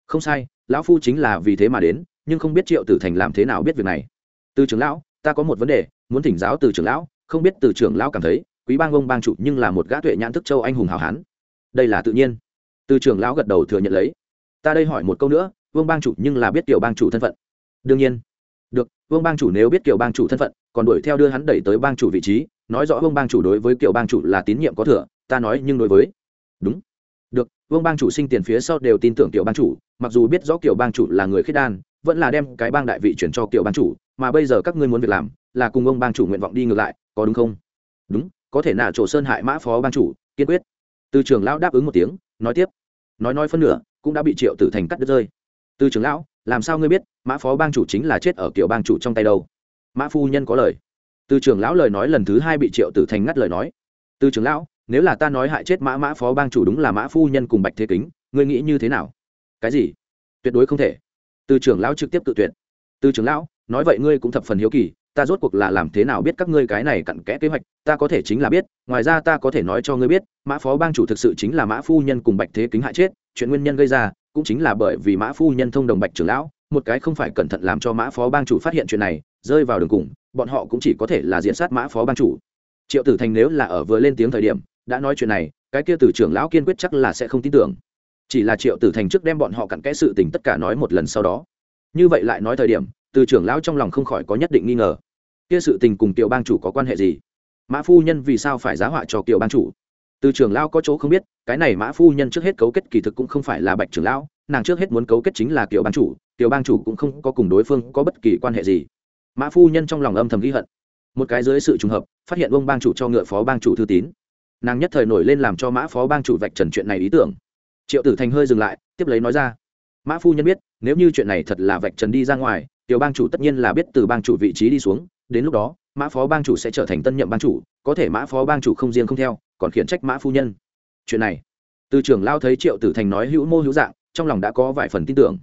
Không sai, lão phu chính là vì thế mà đến, nhưng không biết triệu tử thành làm thế nào biết việc này. Từ trưởng lão, ta có một vấn đề, muốn thỉnh giáo từ trưởng lão, không biết từ trưởng lão cảm thấy, quý bang ông bang chủ nhưng là một gã tuệ nhãn thức châu anh hùng hào hán. Đây là tự nhiên. Từ trưởng lão gật đầu thừa nhận lấy. Ta đây hỏi một câu nữa vương bang chủ nhưng là biết tiểu bang chủ thân phận. Đương nhiên được, vương bang chủ nếu biết kiểu bang chủ thân phận, còn đuổi theo đưa hắn đẩy tới bang chủ vị trí, nói rõ vương bang chủ đối với kiểu bang chủ là tín nhiệm có thừa, ta nói nhưng đối với. Đúng. Được, vương bang chủ sinh tiền phía sau đều tin tưởng kiểu bang chủ, mặc dù biết rõ kiểu bang chủ là người khiết đan, vẫn là đem cái bang đại vị chuyển cho kiểu bang chủ, mà bây giờ các ngươi muốn việc làm là cùng ông bang chủ nguyện vọng đi ngược lại, có đúng không? Đúng, có thể nạ chỗ sơn hại mã phó bang chủ, kiên quyết. Từ trưởng lão đáp ứng một tiếng, nói tiếp. Nói nói phân nửa, cũng đã bị triệu tử thành cắt đứt rơi. Từ trưởng lão làm sao ngươi biết, mã phó bang chủ chính là chết ở kiểu bang chủ trong tay đâu? Mã phu nhân có lời. Từ trưởng lão lời nói lần thứ hai bị triệu tử thành ngắt lời nói. Từ trưởng lão, nếu là ta nói hại chết mã mã phó bang chủ đúng là mã phu nhân cùng bạch thế kính, ngươi nghĩ như thế nào? Cái gì? Tuyệt đối không thể. Từ trưởng lão trực tiếp tự tuyệt. Từ trưởng lão, nói vậy ngươi cũng thập phần hiếu kỳ, ta rốt cuộc là làm thế nào biết các ngươi cái này cặn kẽ kế hoạch, ta có thể chính là biết, ngoài ra ta có thể nói cho ngươi biết, mã phó bang chủ thực sự chính là mã phu nhân cùng bạch thế kính hại chết, chuyện nguyên nhân gây ra cũng chính là bởi vì mã phu nhân thông đồng bạch trưởng lão, một cái không phải cẩn thận làm cho mã phó bang chủ phát hiện chuyện này, rơi vào đường cùng, bọn họ cũng chỉ có thể là diện sát mã phó bang chủ. Triệu tử thành nếu là ở vừa lên tiếng thời điểm, đã nói chuyện này, cái kia từ trưởng lão kiên quyết chắc là sẽ không tin tưởng. Chỉ là triệu tử thành trước đem bọn họ cặn kẽ sự tình tất cả nói một lần sau đó. Như vậy lại nói thời điểm, từ trưởng lão trong lòng không khỏi có nhất định nghi ngờ. Kia sự tình cùng kiều bang chủ có quan hệ gì? Mã phu nhân vì sao phải giá họa cho kiều bang chủ? Từ trưởng lão có chỗ không biết, cái này mã phu nhân trước hết cấu kết kỳ thực cũng không phải là bạch trưởng lão, nàng trước hết muốn cấu kết chính là kiểu bang chủ Tiểu bang chủ cũng không có cùng đối phương có bất kỳ quan hệ gì. Mã phu nhân trong lòng âm thầm ghi hận. Một cái dưới sự trùng hợp, phát hiện ông bang chủ cho ngựa phó bang chủ thư tín. Nàng nhất thời nổi lên làm cho mã phó bang chủ vạch trần chuyện này ý tưởng. Triệu tử thành hơi dừng lại, tiếp lấy nói ra. Mã phu nhân biết, nếu như chuyện này thật là vạch trần đi ra ngoài tiểu bang chủ tất nhiên là biết từ bang chủ vị trí đi xuống. Đến lúc đó, mã phó bang chủ sẽ trở thành tân nhậm bang chủ, có thể mã phó bang chủ không riêng không theo còn khiển trách mã phu nhân. Chuyện này, từ trưởng lao thấy triệu tử thành nói hữu mô hữu dạng, trong lòng đã có vài phần tin tưởng.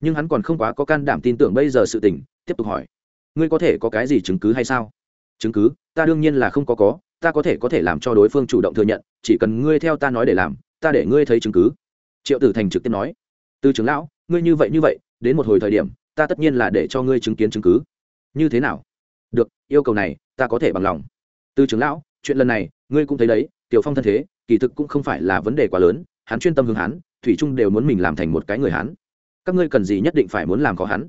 Nhưng hắn còn không quá có can đảm tin tưởng bây giờ sự tình, tiếp tục hỏi. Ngươi có thể có cái gì chứng cứ hay sao? Chứng cứ, ta đương nhiên là không có có, ta có thể có thể làm cho đối phương chủ động thừa nhận, chỉ cần ngươi theo ta nói để làm, ta để ngươi thấy chứng cứ. Triệu tử thành trực tiếp nói. Từ trưởng lão, ngươi như vậy như vậy, đến một hồi thời điểm, ta tất nhiên là để cho ngươi chứng kiến chứng cứ. Như thế nào? Được, yêu cầu này, ta có thể bằng lòng. Từ trưởng lão, chuyện lần này, ngươi cũng thấy đấy tiểu phong thân thế, kỳ thực cũng không phải là vấn đề quá lớn, hắn chuyên tâm hướng hắn, thủy trung đều muốn mình làm thành một cái người hắn. Các ngươi cần gì nhất định phải muốn làm có hắn.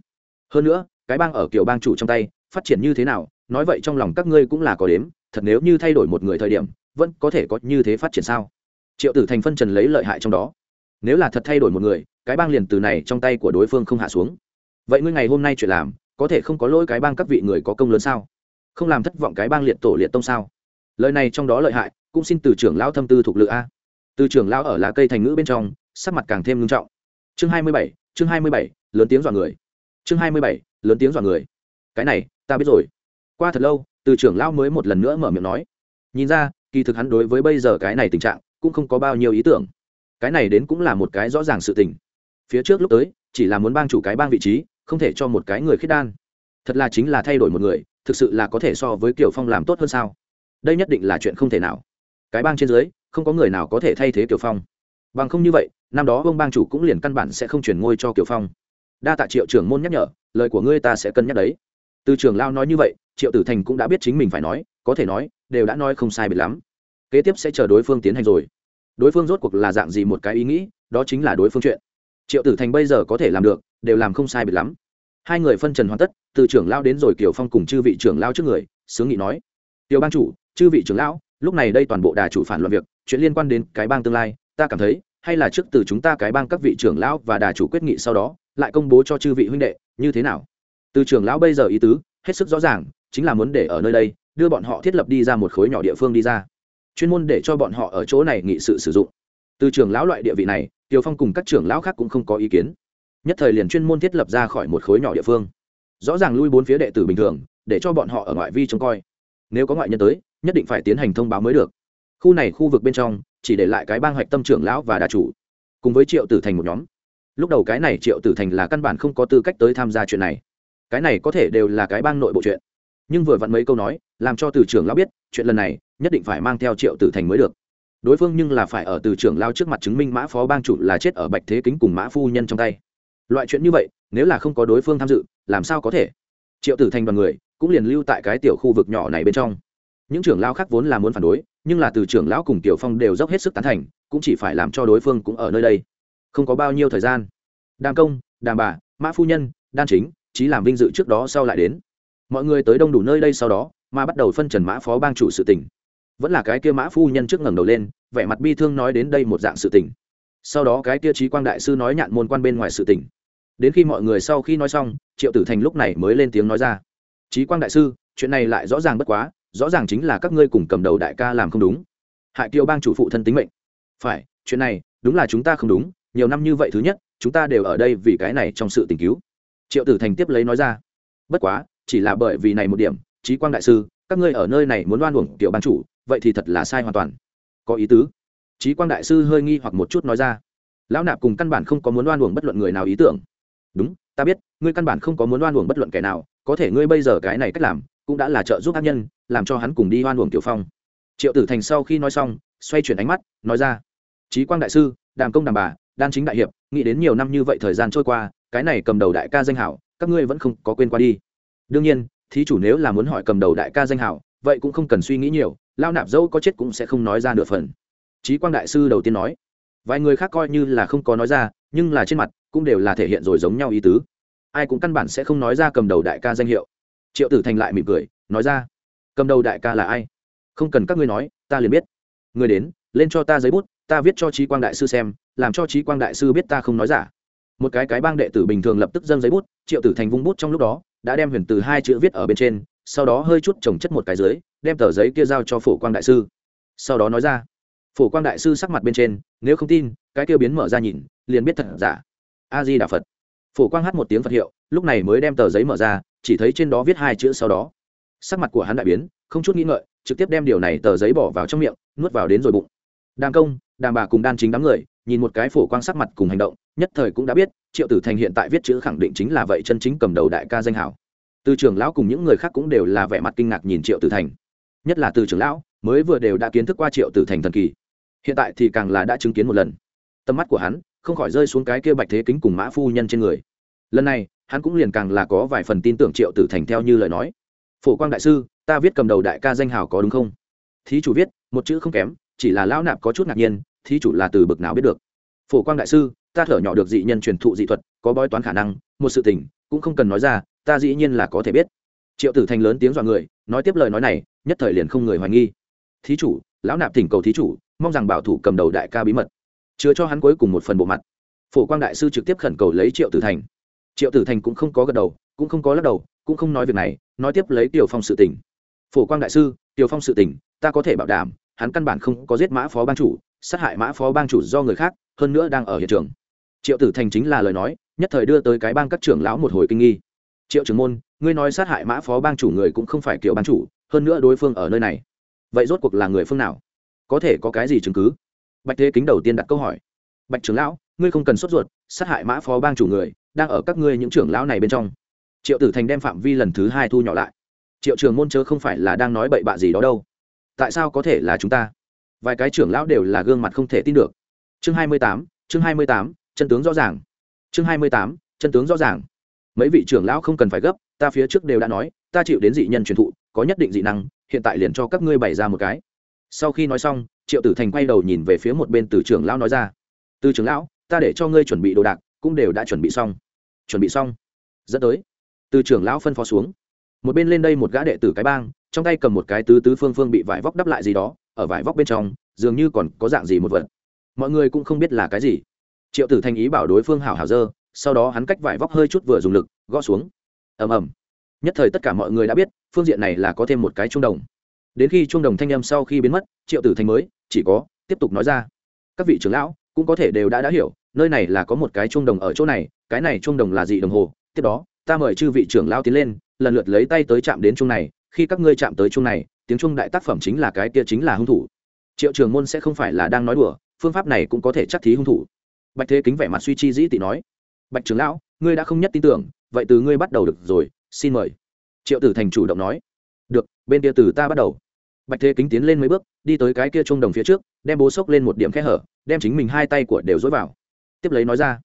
Hơn nữa, cái bang ở kiểu bang chủ trong tay, phát triển như thế nào, nói vậy trong lòng các ngươi cũng là có đếm, thật nếu như thay đổi một người thời điểm, vẫn có thể có như thế phát triển sao? Triệu tử thành phân trần lấy lợi hại trong đó. Nếu là thật thay đổi một người, cái bang liền từ này trong tay của đối phương không hạ xuống. Vậy ngươi ngày hôm nay chuyện làm, có thể không có lỗi cái bang các vị người có công lớn sao? Không làm thất vọng cái bang liệt tổ liệt tông sao? Lời này trong đó lợi hại, cũng xin từ trưởng lão thâm tư thuộc lự a. Từ trưởng lão ở lá cây thành ngữ bên trong, sắc mặt càng thêm nghiêm trọng. Chương hai mươi bảy, chương hai mươi bảy, lớn tiếng dọa người. Chương hai mươi bảy, lớn tiếng dọa người. Cái này, ta biết rồi. Qua thật lâu, từ trưởng lão mới một lần nữa mở miệng nói. Nhìn ra, kỳ thực hắn đối với bây giờ cái này tình trạng, cũng không có bao nhiêu ý tưởng. Cái này đến cũng là một cái rõ ràng sự tình. Phía trước lúc tới, chỉ là muốn bang chủ cái bang vị trí, không thể cho một cái người khiết đan. Thật là chính là thay đổi một người, thực sự là có thể so với kiểu phong làm tốt hơn sao? Đây nhất định là chuyện không thể nào. Cái bang trên dưới, không có người nào có thể thay thế kiều phong. Bằng không như vậy, năm đó ông bang chủ cũng liền căn bản sẽ không chuyển ngôi cho kiều phong. Đa tạ triệu trưởng môn nhắc nhở, lời của ngươi ta sẽ cân nhắc đấy. Từ trường lao nói như vậy, triệu tử thành cũng đã biết chính mình phải nói, có thể nói, đều đã nói không sai biệt lắm. Kế tiếp sẽ chờ đối phương tiến hành rồi. Đối phương rốt cuộc là dạng gì một cái ý nghĩ, đó chính là đối phương chuyện. Triệu tử thành bây giờ có thể làm được, đều làm không sai biệt lắm. Hai người phân trần hoàn tất, từ trưởng lao đến rồi kiều phong cùng chư vị trưởng lao trước người, sướng nghị nói. Tiểu bang chủ chư vị trưởng lão, lúc này đây toàn bộ đà chủ phản loạn việc, chuyện liên quan đến cái bang tương lai, ta cảm thấy, hay là trước từ chúng ta cái bang các vị trưởng lão và đà chủ quyết nghị sau đó, lại công bố cho chư vị huynh đệ, như thế nào? Từ trưởng lão bây giờ ý tứ, hết sức rõ ràng, chính là muốn để ở nơi đây, đưa bọn họ thiết lập đi ra một khối nhỏ địa phương đi ra. Chuyên môn để cho bọn họ ở chỗ này nghị sự sử dụng. Từ trưởng lão loại địa vị này tiều phong cùng các trưởng lão khác cũng không có ý kiến. Nhất thời liền chuyên môn thiết lập ra khỏi một khối nhỏ địa phương. Rõ ràng lui bốn phía đệ tử bình thường, để cho bọn họ ở ngoại vi trông coi. Nếu có ngoại nhân tới nhất định phải tiến hành thông báo mới được. Khu này khu vực bên trong, chỉ để lại cái bang hạch tâm trưởng lão và đà chủ, cùng với triệu tử thành một nhóm. Lúc đầu cái này triệu tử thành là căn bản không có tư cách tới tham gia chuyện này. Cái này có thể đều là cái bang nội bộ chuyện. Nhưng vừa vặn mấy câu nói, làm cho từ trưởng lão biết, chuyện lần này nhất định phải mang theo triệu tử thành mới được. Đối phương nhưng là phải ở từ trưởng lao trước mặt chứng minh mã phó bang chủ là chết ở bạch thế kính cùng mã phu nhân trong tay. Loại chuyện như vậy, nếu là không có đối phương tham dự, làm sao có thể? Triệu tử thành đoàn người cũng liền lưu tại cái tiểu khu vực nhỏ này bên trong những trưởng lão khác vốn là muốn phản đối, nhưng là từ trưởng lão cùng tiểu phong đều dốc hết sức tán thành, cũng chỉ phải làm cho đối phương cũng ở nơi đây. Không có bao nhiêu thời gian. Đàm công, đàm bà, mã phu nhân, đan chính trí làm vinh dự trước đó sau lại đến. Mọi người tới đông đủ nơi đây sau đó, mà bắt đầu phân trần mã phó bang chủ sự tỉnh vẫn là cái kia mã phu nhân trước ngẩng đầu lên, vẻ mặt bi thương nói đến đây một dạng sự tỉnh sau đó cái kia trí quang đại sư nói nhạn môn quan bên ngoài sự tỉnh đến khi mọi người sau khi nói xong, triệu tử thành lúc này mới lên tiếng nói ra. Trí quang đại sư, chuyện này lại rõ ràng bất quá rõ ràng chính là các ngươi cùng cầm đầu đại ca làm không đúng. Hại kiều bang chủ phụ thân tính mệnh. Phải, chuyện này, đúng là chúng ta không đúng, nhiều năm như vậy thứ nhất, chúng ta đều ở đây vì cái này trong sự tình cứu. Triệu tử thành tiếp lấy nói ra. Bất quá, chỉ là bởi vì này một điểm trí quang đại sư, các ngươi ở nơi này muốn đoan uổng tiểu ban chủ, vậy thì thật là sai hoàn toàn. Có ý tứ. Trí quang đại sư hơi nghi hoặc một chút nói ra. Lão nạp cùng căn bản không có muốn đoan uổng bất luận người nào ý tưởng. Đúng, ta biết, ngươi căn bản không có muốn đoan uổng bất luận kẻ nào, có thể ngươi bây giờ cái này cách làm cũng đã là trợ giúp ác nhân, làm cho hắn cùng đi hoan uổng tiểu phong. Triệu tử thành sau khi nói xong, xoay chuyển ánh mắt, nói ra trí quang đại sư, đàm công đàm bà, đan chính đại hiệp, nghĩ đến nhiều năm như vậy thời gian trôi qua, cái này cầm đầu đại ca danh hảo, các ngươi vẫn không có quên qua đi. Đương nhiên, thí chủ nếu là muốn hỏi cầm đầu đại ca danh hảo, vậy cũng không cần suy nghĩ nhiều lao nạp dâu có chết cũng sẽ không nói ra nửa phần. Trí quang đại sư đầu tiên nói. Vài người khác coi như là không có nói ra, nhưng là trên mặt cũng đều là thể hiện rồi giống nhau ý tứ. Ai cũng căn bản sẽ không nói ra cầm đầu đại ca danh hiệu triệu tử thành lại mỉm cười, nói ra, cầm đầu đại ca là ai? Không cần các ngươi nói, ta liền biết. Người đến, lên cho ta giấy bút, ta viết cho trí quang đại sư xem, làm cho trí quang đại sư biết ta không nói giả. Một cái cái bang đệ tử bình thường lập tức dâng giấy bút, triệu tử thành vung bút trong lúc đó, đã đem huyền từ hai chữ viết ở bên trên, sau đó hơi chút trồng chất một cái dưới, đem tờ giấy kia giao cho phổ quang đại sư. Sau đó nói ra, phổ quang đại sư sắc mặt bên trên, nếu không tin, cái kia biến mở ra nhìn, liền biết thật giả. A di đà phật. Phổ quang hát một tiếng phật hiệu, lúc này mới đem tờ giấy mở ra chỉ thấy trên đó viết hai chữ sau đó. Sắc mặt của hắn đại biến, không chút nghĩ ngợi, trực tiếp đem điều này tờ giấy bỏ vào trong miệng, nuốt vào đến rồi bụng. Đàng công đàng bà cùng đan chính đám người, nhìn một cái phổ quang sắc mặt cùng hành động, nhất thời cũng đã biết, triệu tử thành hiện tại viết chữ khẳng định chính là vậy chân chính cầm đầu đại ca danh hảo. Từ trưởng lão cùng những người khác cũng đều là vẻ mặt kinh ngạc nhìn triệu tử thành. Nhất là từ trưởng lão, mới vừa đều đã kiến thức qua triệu tử thành thần kỳ. Hiện tại thì càng là đã chứng kiến một lần. Tầm mắt của hắn không khỏi rơi xuống cái kia bạch thế kính cùng mã phu nhân trên người. Lần này hắn cũng liền càng là có vài phần tin tưởng triệu tử thành theo như lời nói. Phổ quang đại sư, ta viết cầm đầu đại ca danh hào có đúng không? Thí chủ viết, một chữ không kém, chỉ là lão nạp có chút ngạc nhiên, thí chủ là từ bực nào biết được? Phổ quang đại sư, ta thở nhỏ được dị nhân truyền thụ dị thuật, có bói toán khả năng, một sự tình, cũng không cần nói ra, ta dĩ nhiên là có thể biết. Triệu tử thành lớn tiếng dọa người, nói tiếp lời nói này, nhất thời liền không người hoài nghi. Thí chủ, lão nạp thỉnh cầu thí chủ, mong rằng bảo thủ cầm đầu đại ca bí mật, chứa cho hắn cuối cùng một phần bộ mặt. Phổ quang đại sư trực tiếp khẩn cầu lấy triệu tử thành triệu tử thành cũng không có gật đầu cũng không có lắc đầu cũng không nói việc này nói tiếp lấy tiểu phong sự Tỉnh. phổ quang đại sư tiểu phong sự Tỉnh, ta có thể bảo đảm hắn căn bản không có giết mã phó ban chủ sát hại mã phó bang chủ do người khác hơn nữa đang ở hiện trường. Triệu tử thành chính là lời nói nhất thời đưa tới cái bang các trưởng lão một hồi kinh nghi. Triệu trưởng môn ngươi nói sát hại mã phó bang chủ người cũng không phải kiểu bang chủ hơn nữa đối phương ở nơi này. Vậy rốt cuộc là người phương nào? Có thể có cái gì chứng cứ? Bạch thế kính đầu tiên đặt câu hỏi. Bạch trưởng lão ngươi không cần sốt ruột sát hại mã phó bang chủ người đang ở các ngươi những trưởng lão này bên trong. Triệu tử thành đem phạm vi lần thứ hai thu nhỏ lại. Triệu trường môn chớ không phải là đang nói bậy bạ gì đó đâu. Tại sao có thể là chúng ta? Vài cái trưởng lão đều là gương mặt không thể tin được. Chương hai mươi tám, chương hai mươi tám, chân tướng rõ ràng. Chương hai mươi tám, chân tướng rõ ràng. Mấy vị trưởng lão không cần phải gấp, ta phía trước đều đã nói, ta chịu đến dị nhân truyền thụ, có nhất định dị năng, hiện tại liền cho các ngươi bày ra một cái. Sau khi nói xong, triệu tử thành quay đầu nhìn về phía một bên từ trưởng lão nói ra. Từ trưởng lão, ta để cho ngươi chuẩn bị đồ đạc cũng đều đã chuẩn bị xong. Chuẩn bị xong. Dẫn tới, từ trưởng lão phân phó xuống. Một bên lên đây một gã đệ tử cái bang, trong tay cầm một cái tứ tứ phương phương bị vải vóc đắp lại gì đó, ở vải vóc bên trong, dường như còn có dạng gì một vật. Mọi người cũng không biết là cái gì. Triệu tử thành ý bảo đối phương hảo hảo dơ, sau đó hắn cách vải vóc hơi chút vừa dùng lực, gõ xuống. Ầm ầm. Nhất thời tất cả mọi người đã biết, phương diện này là có thêm một cái trung đồng. Đến khi trung đồng thanh âm sau khi biến mất, triệu tử thành mới, chỉ có, tiếp tục nói ra. Các vị trưởng lão, cũng có thể đều đã đã hiểu nơi này là có một cái trung đồng ở chỗ này, cái này trung đồng là dị đồng hồ. Tiếp đó, ta mời chư vị trưởng lão tiến lên, lần lượt lấy tay tới chạm đến trung này. Khi các ngươi chạm tới trung này, tiếng chuông đại tác phẩm chính là cái kia chính là hung thủ. Triệu trường môn sẽ không phải là đang nói đùa, phương pháp này cũng có thể chắc thí hung thủ. Bạch thế kính vẻ mặt suy chi dĩ tị nói, bạch trưởng lão, ngươi đã không nhất tin tưởng, vậy từ ngươi bắt đầu được rồi, xin mời. Triệu tử thành chủ động nói, được, bên kia từ ta bắt đầu. Bạch thế kính tiến lên mấy bước, đi tới cái kia trung đồng phía trước, đem bố sốc lên một điểm khe hở, đem chính mình hai tay của đều dối vào tiếp lấy nói ra,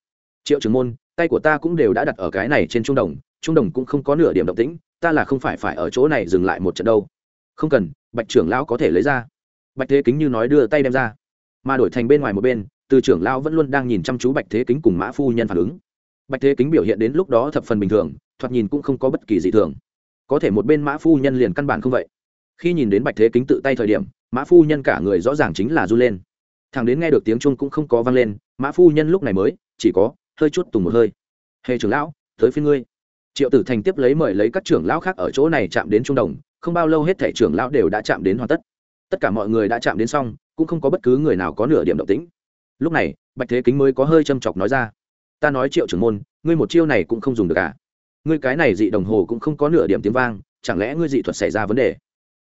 triệu trưởng môn, tay của ta cũng đều đã đặt ở cái này trên trung đồng trung đồng cũng không có nửa điểm động tĩnh, ta là không phải phải ở chỗ này dừng lại một trận đâu. Không cần, bạch trưởng lão có thể lấy ra. Bạch thế kính như nói đưa tay đem ra. Mà đổi thành bên ngoài một bên, từ trưởng lão vẫn luôn đang nhìn chăm chú bạch thế kính cùng mã phu nhân phản ứng. Bạch thế kính biểu hiện đến lúc đó thập phần bình thường, thoạt nhìn cũng không có bất kỳ gì thường. Có thể một bên mã phu nhân liền căn bản không vậy. Khi nhìn đến bạch thế kính tự tay thời điểm, mã phu nhân cả người rõ ràng chính là run lên. Thằng đến nghe được tiếng chuông cũng không có vang lên mã phu nhân lúc này mới, chỉ có, hơi chút tùng một hơi. Hề trưởng lão, tới phía ngươi. Triệu tử thành tiếp lấy mời lấy các trưởng lão khác ở chỗ này chạm đến trung đồng, không bao lâu hết thẻ trưởng lão đều đã chạm đến hoàn tất. Tất cả mọi người đã chạm đến xong, cũng không có bất cứ người nào có nửa điểm động tĩnh. Lúc này, bạch thế kính mới có hơi châm chọc nói ra, ta nói triệu trưởng môn, ngươi một chiêu này cũng không dùng được à? Ngươi cái này dị đồng hồ cũng không có nửa điểm tiếng vang, chẳng lẽ ngươi dị thuật xảy ra vấn đề?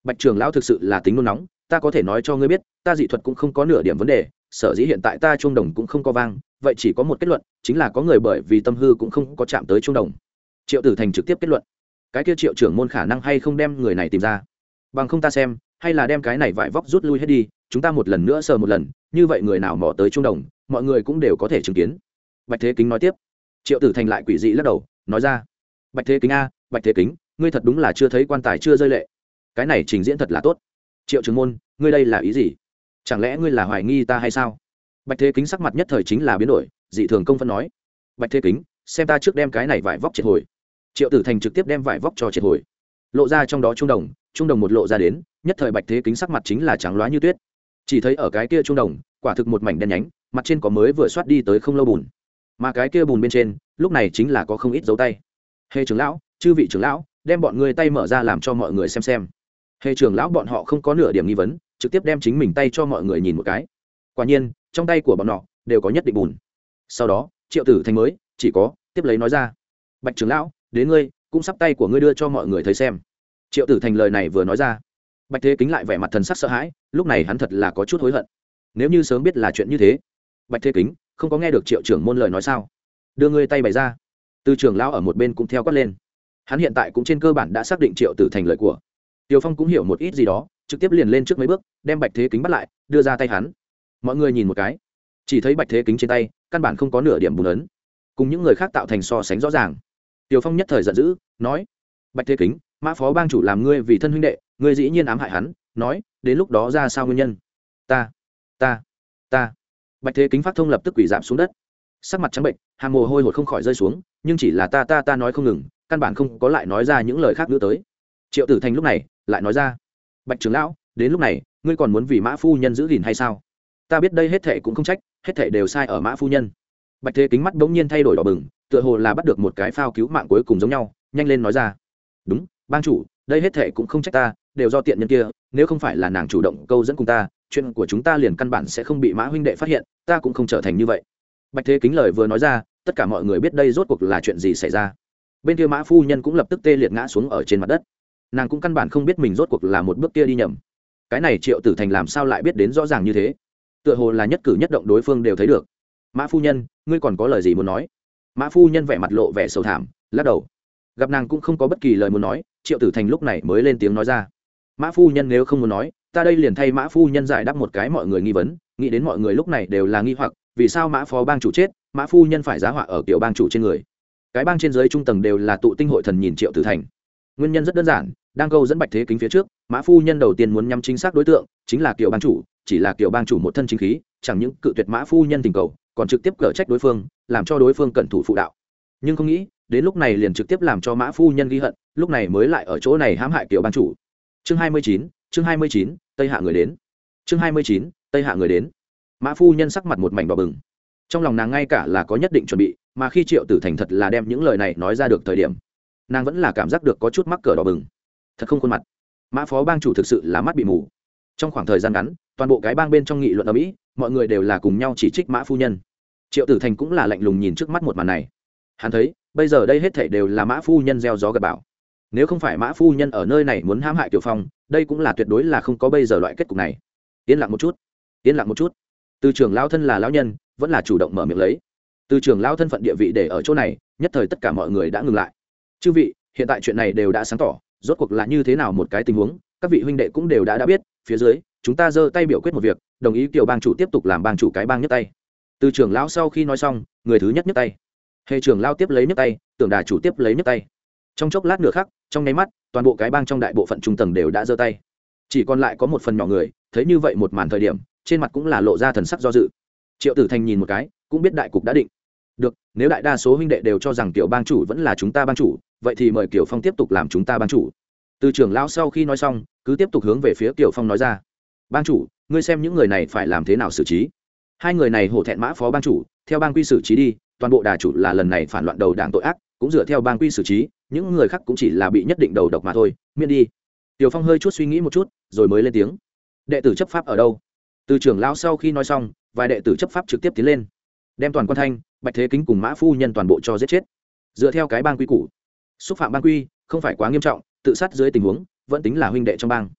Bạch trường lão thực sự là tính nôn nóng ta có thể nói cho ngươi biết, ta dị thuật cũng không có nửa điểm vấn đề, sở dĩ hiện tại ta trung đồng cũng không có vang, vậy chỉ có một kết luận, chính là có người bởi vì tâm hư cũng không có chạm tới trung đồng. Triệu tử thành trực tiếp kết luận. Cái kia triệu trưởng môn khả năng hay không đem người này tìm ra? Bằng không ta xem, hay là đem cái này vải vóc rút lui hết đi, chúng ta một lần nữa sờ một lần, như vậy người nào mò tới trung đồng, mọi người cũng đều có thể chứng kiến. Bạch thế kính nói tiếp. Triệu tử thành lại quỷ dị lắc đầu, nói ra. Bạch thế kính a, bạch thế kính, ngươi thật đúng là chưa thấy quan tài chưa rơi lệ. Cái này trình diễn thật là tốt triệu trưởng môn, ngươi đây là ý gì? Chẳng lẽ ngươi là hoài nghi ta hay sao? Bạch thế kính sắc mặt nhất thời chính là biến đổi, dị thường công phân nói. Bạch thế kính, xem ta trước đem cái này vải vóc triệt hồi. Triệu tử thành trực tiếp đem vải vóc cho triệt hồi. Lộ ra trong đó trung đồng trung đồng một lộ ra đến, nhất thời bạch thế kính sắc mặt chính là trắng loá như tuyết. Chỉ thấy ở cái kia trung đồng, quả thực một mảnh đen nhánh, mặt trên có mới vừa soát đi tới không lâu bùn. Mà cái kia bùn bên trên, lúc này chính là có không ít dấu tay. Hê trưởng lão, chư vị trưởng lão, đem bọn người tay mở ra làm cho mọi người xem xem hề trưởng lão bọn họ không có nửa điểm nghi vấn, trực tiếp đem chính mình tay cho mọi người nhìn một cái. Quả nhiên, trong tay của bọn họ đều có nhất định bùn. Sau đó, triệu tử thành mới chỉ có tiếp lấy nói ra, bạch trưởng lão, đến ngươi, cũng sắp tay của ngươi đưa cho mọi người thấy xem. Triệu tử thành lời này vừa nói ra, bạch thế kính lại vẻ mặt thần sắc sợ hãi, lúc này hắn thật là có chút hối hận. Nếu như sớm biết là chuyện như thế, bạch thế kính không có nghe được triệu trưởng môn lời nói sao? Đưa ngươi tay bày ra. Từ trưởng lão ở một bên cũng theo quát lên. Hắn hiện tại cũng trên cơ bản đã xác định triệu tử thành lời của tiều phong cũng hiểu một ít gì đó, trực tiếp liền lên trước mấy bước, đem bạch thế kính bắt lại, đưa ra tay hắn. Mọi người nhìn một cái, chỉ thấy bạch thế kính trên tay, căn bản không có nửa điểm bùn ấn. Cùng những người khác tạo thành so sánh rõ ràng. Tiều phong nhất thời giận dữ, nói, bạch thế kính, mã phó bang chủ làm ngươi vì thân huynh đệ, ngươi dĩ nhiên ám hại hắn, nói, đến lúc đó ra sao nguyên nhân? Ta ta ta. Bạch thế kính phát thông lập tức quỷ giảm xuống đất. Sắc mặt trắng bệnh, hàng mồ hôi hột không khỏi rơi xuống, nhưng chỉ là ta ta ta nói không ngừng, căn bản không có lại nói ra những lời khác nữa tới. Triệu tử thành lúc này lại nói ra. Bạch trưởng lão, đến lúc này, ngươi còn muốn vì mã phu nhân giữ gìn hay sao? Ta biết đây hết thệ cũng không trách, hết thệ đều sai ở mã phu nhân. Bạch thế kính mắt bỗng nhiên thay đổi đỏ bừng, tựa hồ là bắt được một cái phao cứu mạng cuối cùng giống nhau, nhanh lên nói ra. Đúng ban chủ, đây hết thệ cũng không trách ta, đều do tiện nhân kia, nếu không phải là nàng chủ động câu dẫn cùng ta, chuyện của chúng ta liền căn bản sẽ không bị mã huynh đệ phát hiện, ta cũng không trở thành như vậy. Bạch thế kính lời vừa nói ra, tất cả mọi người biết đây rốt cuộc là chuyện gì xảy ra. Bên kia mã phu nhân cũng lập tức tê liệt ngã xuống ở trên mặt đất nàng cũng căn bản không biết mình rốt cuộc là một bước kia đi nhầm. Cái này triệu tử thành làm sao lại biết đến rõ ràng như thế? Tựa hồ là nhất cử nhất động đối phương đều thấy được. Mã phu nhân, ngươi còn có lời gì muốn nói? Mã phu nhân vẻ mặt lộ vẻ sầu thảm, lắc đầu. Gặp nàng cũng không có bất kỳ lời muốn nói, triệu tử thành lúc này mới lên tiếng nói ra. Mã phu nhân nếu không muốn nói, ta đây liền thay mã phu nhân giải đáp một cái mọi người nghi vấn, nghĩ đến mọi người lúc này đều là nghi hoặc, vì sao mã phó bang chủ chết, mã phu nhân phải giá họa ở kiểu bang chủ trên người. Cái bang trên giới trung tầng đều là tụ tinh hội thần nhìn triệu tử thành. Nguyên nhân rất đơn giản đang câu dẫn bạch thế kính phía trước, mã phu nhân đầu tiên muốn nhắm chính xác đối tượng, chính là kiểu bang chủ, chỉ là kiểu bang chủ một thân chính khí, chẳng những cự tuyệt mã phu nhân tình cầu, còn trực tiếp cở trách đối phương, làm cho đối phương cẩn thủ phụ đạo. Nhưng không nghĩ, đến lúc này liền trực tiếp làm cho mã phu nhân ghi hận, lúc này mới lại ở chỗ này hãm hại kiểu bang chủ. Chương hai mươi chín, chương hai mươi chín, tây hạ người đến. Chương hai mươi chín, tây hạ người đến. Mã phu nhân sắc mặt một mảnh đỏ bừng. Trong lòng nàng ngay cả là có nhất định chuẩn bị, mà khi triệu tử thành thật là đem những lời này nói ra được thời điểm, nàng vẫn là cảm giác được có chút mắc cờ đỏ bừng thật không khuôn mặt. Mã phó bang chủ thực sự là mắt bị mù. Trong khoảng thời gian ngắn, toàn bộ cái bang bên trong nghị luận ở mỹ, mọi người đều là cùng nhau chỉ trích mã phu nhân. Triệu tử thành cũng là lạnh lùng nhìn trước mắt một màn này. Hắn thấy, bây giờ đây hết thể đều là mã phu nhân gieo gió gặp bảo nếu không phải mã phu nhân ở nơi này muốn hãm hại tiểu phong, đây cũng là tuyệt đối là không có bây giờ loại kết cục này. Yên lặng một chút, yên lặng một chút. Từ trường lao thân là lão nhân, vẫn là chủ động mở miệng lấy. Từ trường lao thân phận địa vị để ở chỗ này, nhất thời tất cả mọi người đã ngừng lại. Chư vị, hiện tại chuyện này đều đã sáng tỏ rốt cuộc là như thế nào một cái tình huống, các vị huynh đệ cũng đều đã đã biết, phía dưới, chúng ta giơ tay biểu quyết một việc, đồng ý kiểu bang chủ tiếp tục làm bang chủ cái bang nhất tay. Từ trưởng lão sau khi nói xong, người thứ nhất nhất tay. Hệ trưởng lao tiếp lấy nhất tay, tưởng đà chủ tiếp lấy nhất tay. Trong chốc lát nửa khắc, trong nháy mắt, toàn bộ cái bang trong đại bộ phận trung tầng đều đã giơ tay. Chỉ còn lại có một phần nhỏ người, thấy như vậy một màn thời điểm, trên mặt cũng là lộ ra thần sắc do dự. Triệu tử thành nhìn một cái, cũng biết đại cục đã định. Được, nếu đại đa số huynh đệ đều cho rằng tiểu bang chủ vẫn là chúng ta bang chủ vậy thì mời kiều phong tiếp tục làm chúng ta bang chủ. Từ trưởng lão sau khi nói xong, cứ tiếp tục hướng về phía kiều phong nói ra. Bang chủ, ngươi xem những người này phải làm thế nào xử trí? Hai người này hổ thẹn mã phó bang chủ, theo bang quy xử trí đi, toàn bộ đà chủ là lần này phản loạn đầu đảng tội ác, cũng dựa theo bang quy xử trí, những người khác cũng chỉ là bị nhất định đầu độc mà thôi, miễn đi. Tiểu phong hơi chút suy nghĩ một chút, rồi mới lên tiếng. Đệ tử chấp pháp ở đâu? Từ trưởng lão sau khi nói xong, vài đệ tử chấp pháp trực tiếp tiến lên. Đem toàn quan thanh, bạch thế kính cùng mã phu nhân toàn bộ cho giết chết. Dựa theo cái bang quy củ xúc phạm bang quy, không phải quá nghiêm trọng, tự sát dưới tình huống, vẫn tính là huynh đệ trong bang.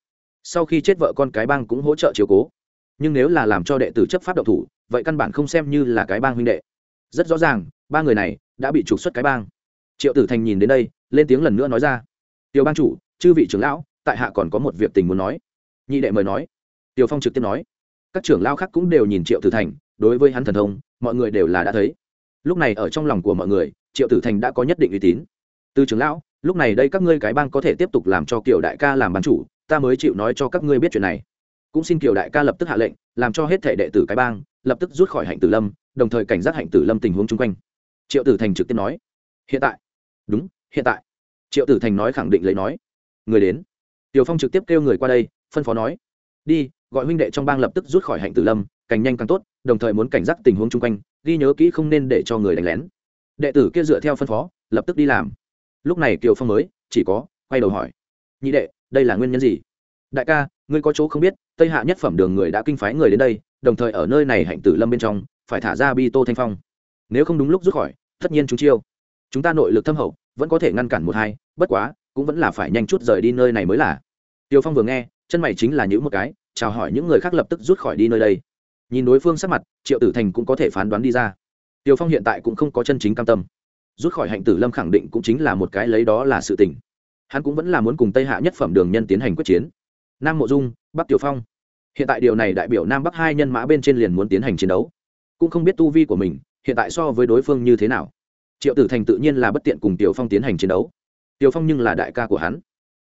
Sau khi chết vợ con cái bang cũng hỗ trợ chiều cố. Nhưng nếu là làm cho đệ tử chấp pháp độc thủ, vậy căn bản không xem như là cái bang huynh đệ. Rất rõ ràng, ba người này đã bị trục xuất cái bang. Triệu tử thành nhìn đến đây, lên tiếng lần nữa nói ra. Tiểu bang chủ, chư vị trưởng lão, tại hạ còn có một việc tình muốn nói. Nhị đệ mời nói. Tiểu phong trực tiếp nói. Các trưởng lão khác cũng đều nhìn triệu tử thành, đối với hắn thần thông, mọi người đều là đã thấy. Lúc này ở trong lòng của mọi người, triệu tử thành đã có nhất định uy tín từ trưởng lão, lúc này đây các ngươi cái bang có thể tiếp tục làm cho kiều đại ca làm bán chủ, ta mới chịu nói cho các ngươi biết chuyện này. Cũng xin kiều đại ca lập tức hạ lệnh, làm cho hết thể đệ tử cái bang, lập tức rút khỏi hạnh tử lâm, đồng thời cảnh giác hạnh tử lâm tình huống chung quanh. Triệu tử thành trực tiếp nói, hiện tại. Đúng, hiện tại. Triệu tử thành nói khẳng định lấy nói, người đến. Tiểu phong trực tiếp kêu người qua đây, phân phó nói, đi, gọi huynh đệ trong bang lập tức rút khỏi hạnh tử lâm, càng nhanh càng tốt, đồng thời muốn cảnh giác tình huống chung quanh, ghi nhớ kỹ không nên để cho người đánh lén. Đệ tử kia dựa theo phân phó, lập tức đi làm lúc này kiều phong mới, chỉ có, quay đầu hỏi. Nhị đệ, đây là nguyên nhân gì? Đại ca, ngươi có chỗ không biết, tây hạ nhất phẩm đường người đã kinh phái người đến đây, đồng thời ở nơi này hạnh tử lâm bên trong, phải thả ra bi tô thanh phong. Nếu không đúng lúc rút khỏi, tất nhiên chúng chiêu. Chúng ta nội lực thâm hậu, vẫn có thể ngăn cản một hai, bất quá, cũng vẫn là phải nhanh chút rời đi nơi này mới là. Tiêu phong vừa nghe, chân mày chính là những một cái, chào hỏi những người khác lập tức rút khỏi đi nơi đây. Nhìn đối phương sắc mặt, triệu tử thành cũng có thể phán đoán đi ra. Tiêu phong hiện tại cũng không có chân chính cam tâm rút khỏi hạnh tử lâm khẳng định cũng chính là một cái lấy đó là sự tình. Hắn cũng vẫn là muốn cùng tây hạ nhất phẩm đường nhân tiến hành quyết chiến. Nam mộ dung, bắc tiểu phong. Hiện tại điều này đại biểu nam bắc hai nhân mã bên trên liền muốn tiến hành chiến đấu. Cũng không biết tu vi của mình, hiện tại so với đối phương như thế nào. Triệu tử thành tự nhiên là bất tiện cùng tiểu phong tiến hành chiến đấu. Tiểu phong nhưng là đại ca của hắn.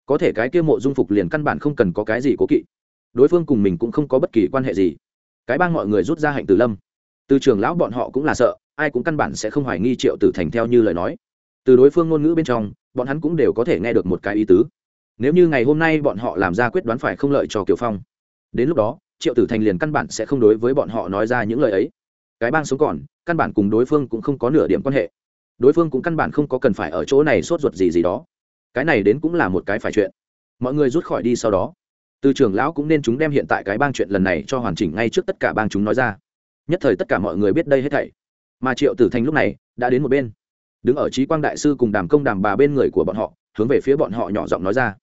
Có thể cái kia mộ dung phục liền căn bản không cần có cái gì cố kỵ. Đối phương cùng mình cũng không có bất kỳ quan hệ gì. Cái bang mọi người rút ra hạnh tử lâm. Từ trường lão bọn họ cũng là sợ ai cũng căn bản sẽ không hoài nghi triệu tử thành theo như lời nói. Từ đối phương ngôn ngữ bên trong, bọn hắn cũng đều có thể nghe được một cái ý tứ. Nếu như ngày hôm nay bọn họ làm ra quyết đoán phải không lợi cho kiều phong, đến lúc đó, triệu tử thành liền căn bản sẽ không đối với bọn họ nói ra những lời ấy. Cái bang sống còn, căn bản cùng đối phương cũng không có nửa điểm quan hệ. Đối phương cũng căn bản không có cần phải ở chỗ này sốt ruột gì gì đó. Cái này đến cũng là một cái phải chuyện. Mọi người rút khỏi đi sau đó. Từ trưởng lão cũng nên chúng đem hiện tại cái bang chuyện lần này cho hoàn chỉnh ngay trước tất cả bang chúng nói ra. Nhất thời tất cả mọi người biết đây hết thảy mà triệu tử thành lúc này đã đến một bên. Đứng ở trí quang đại sư cùng đàm công đàm bà bên người của bọn họ, hướng về phía bọn họ nhỏ giọng nói ra.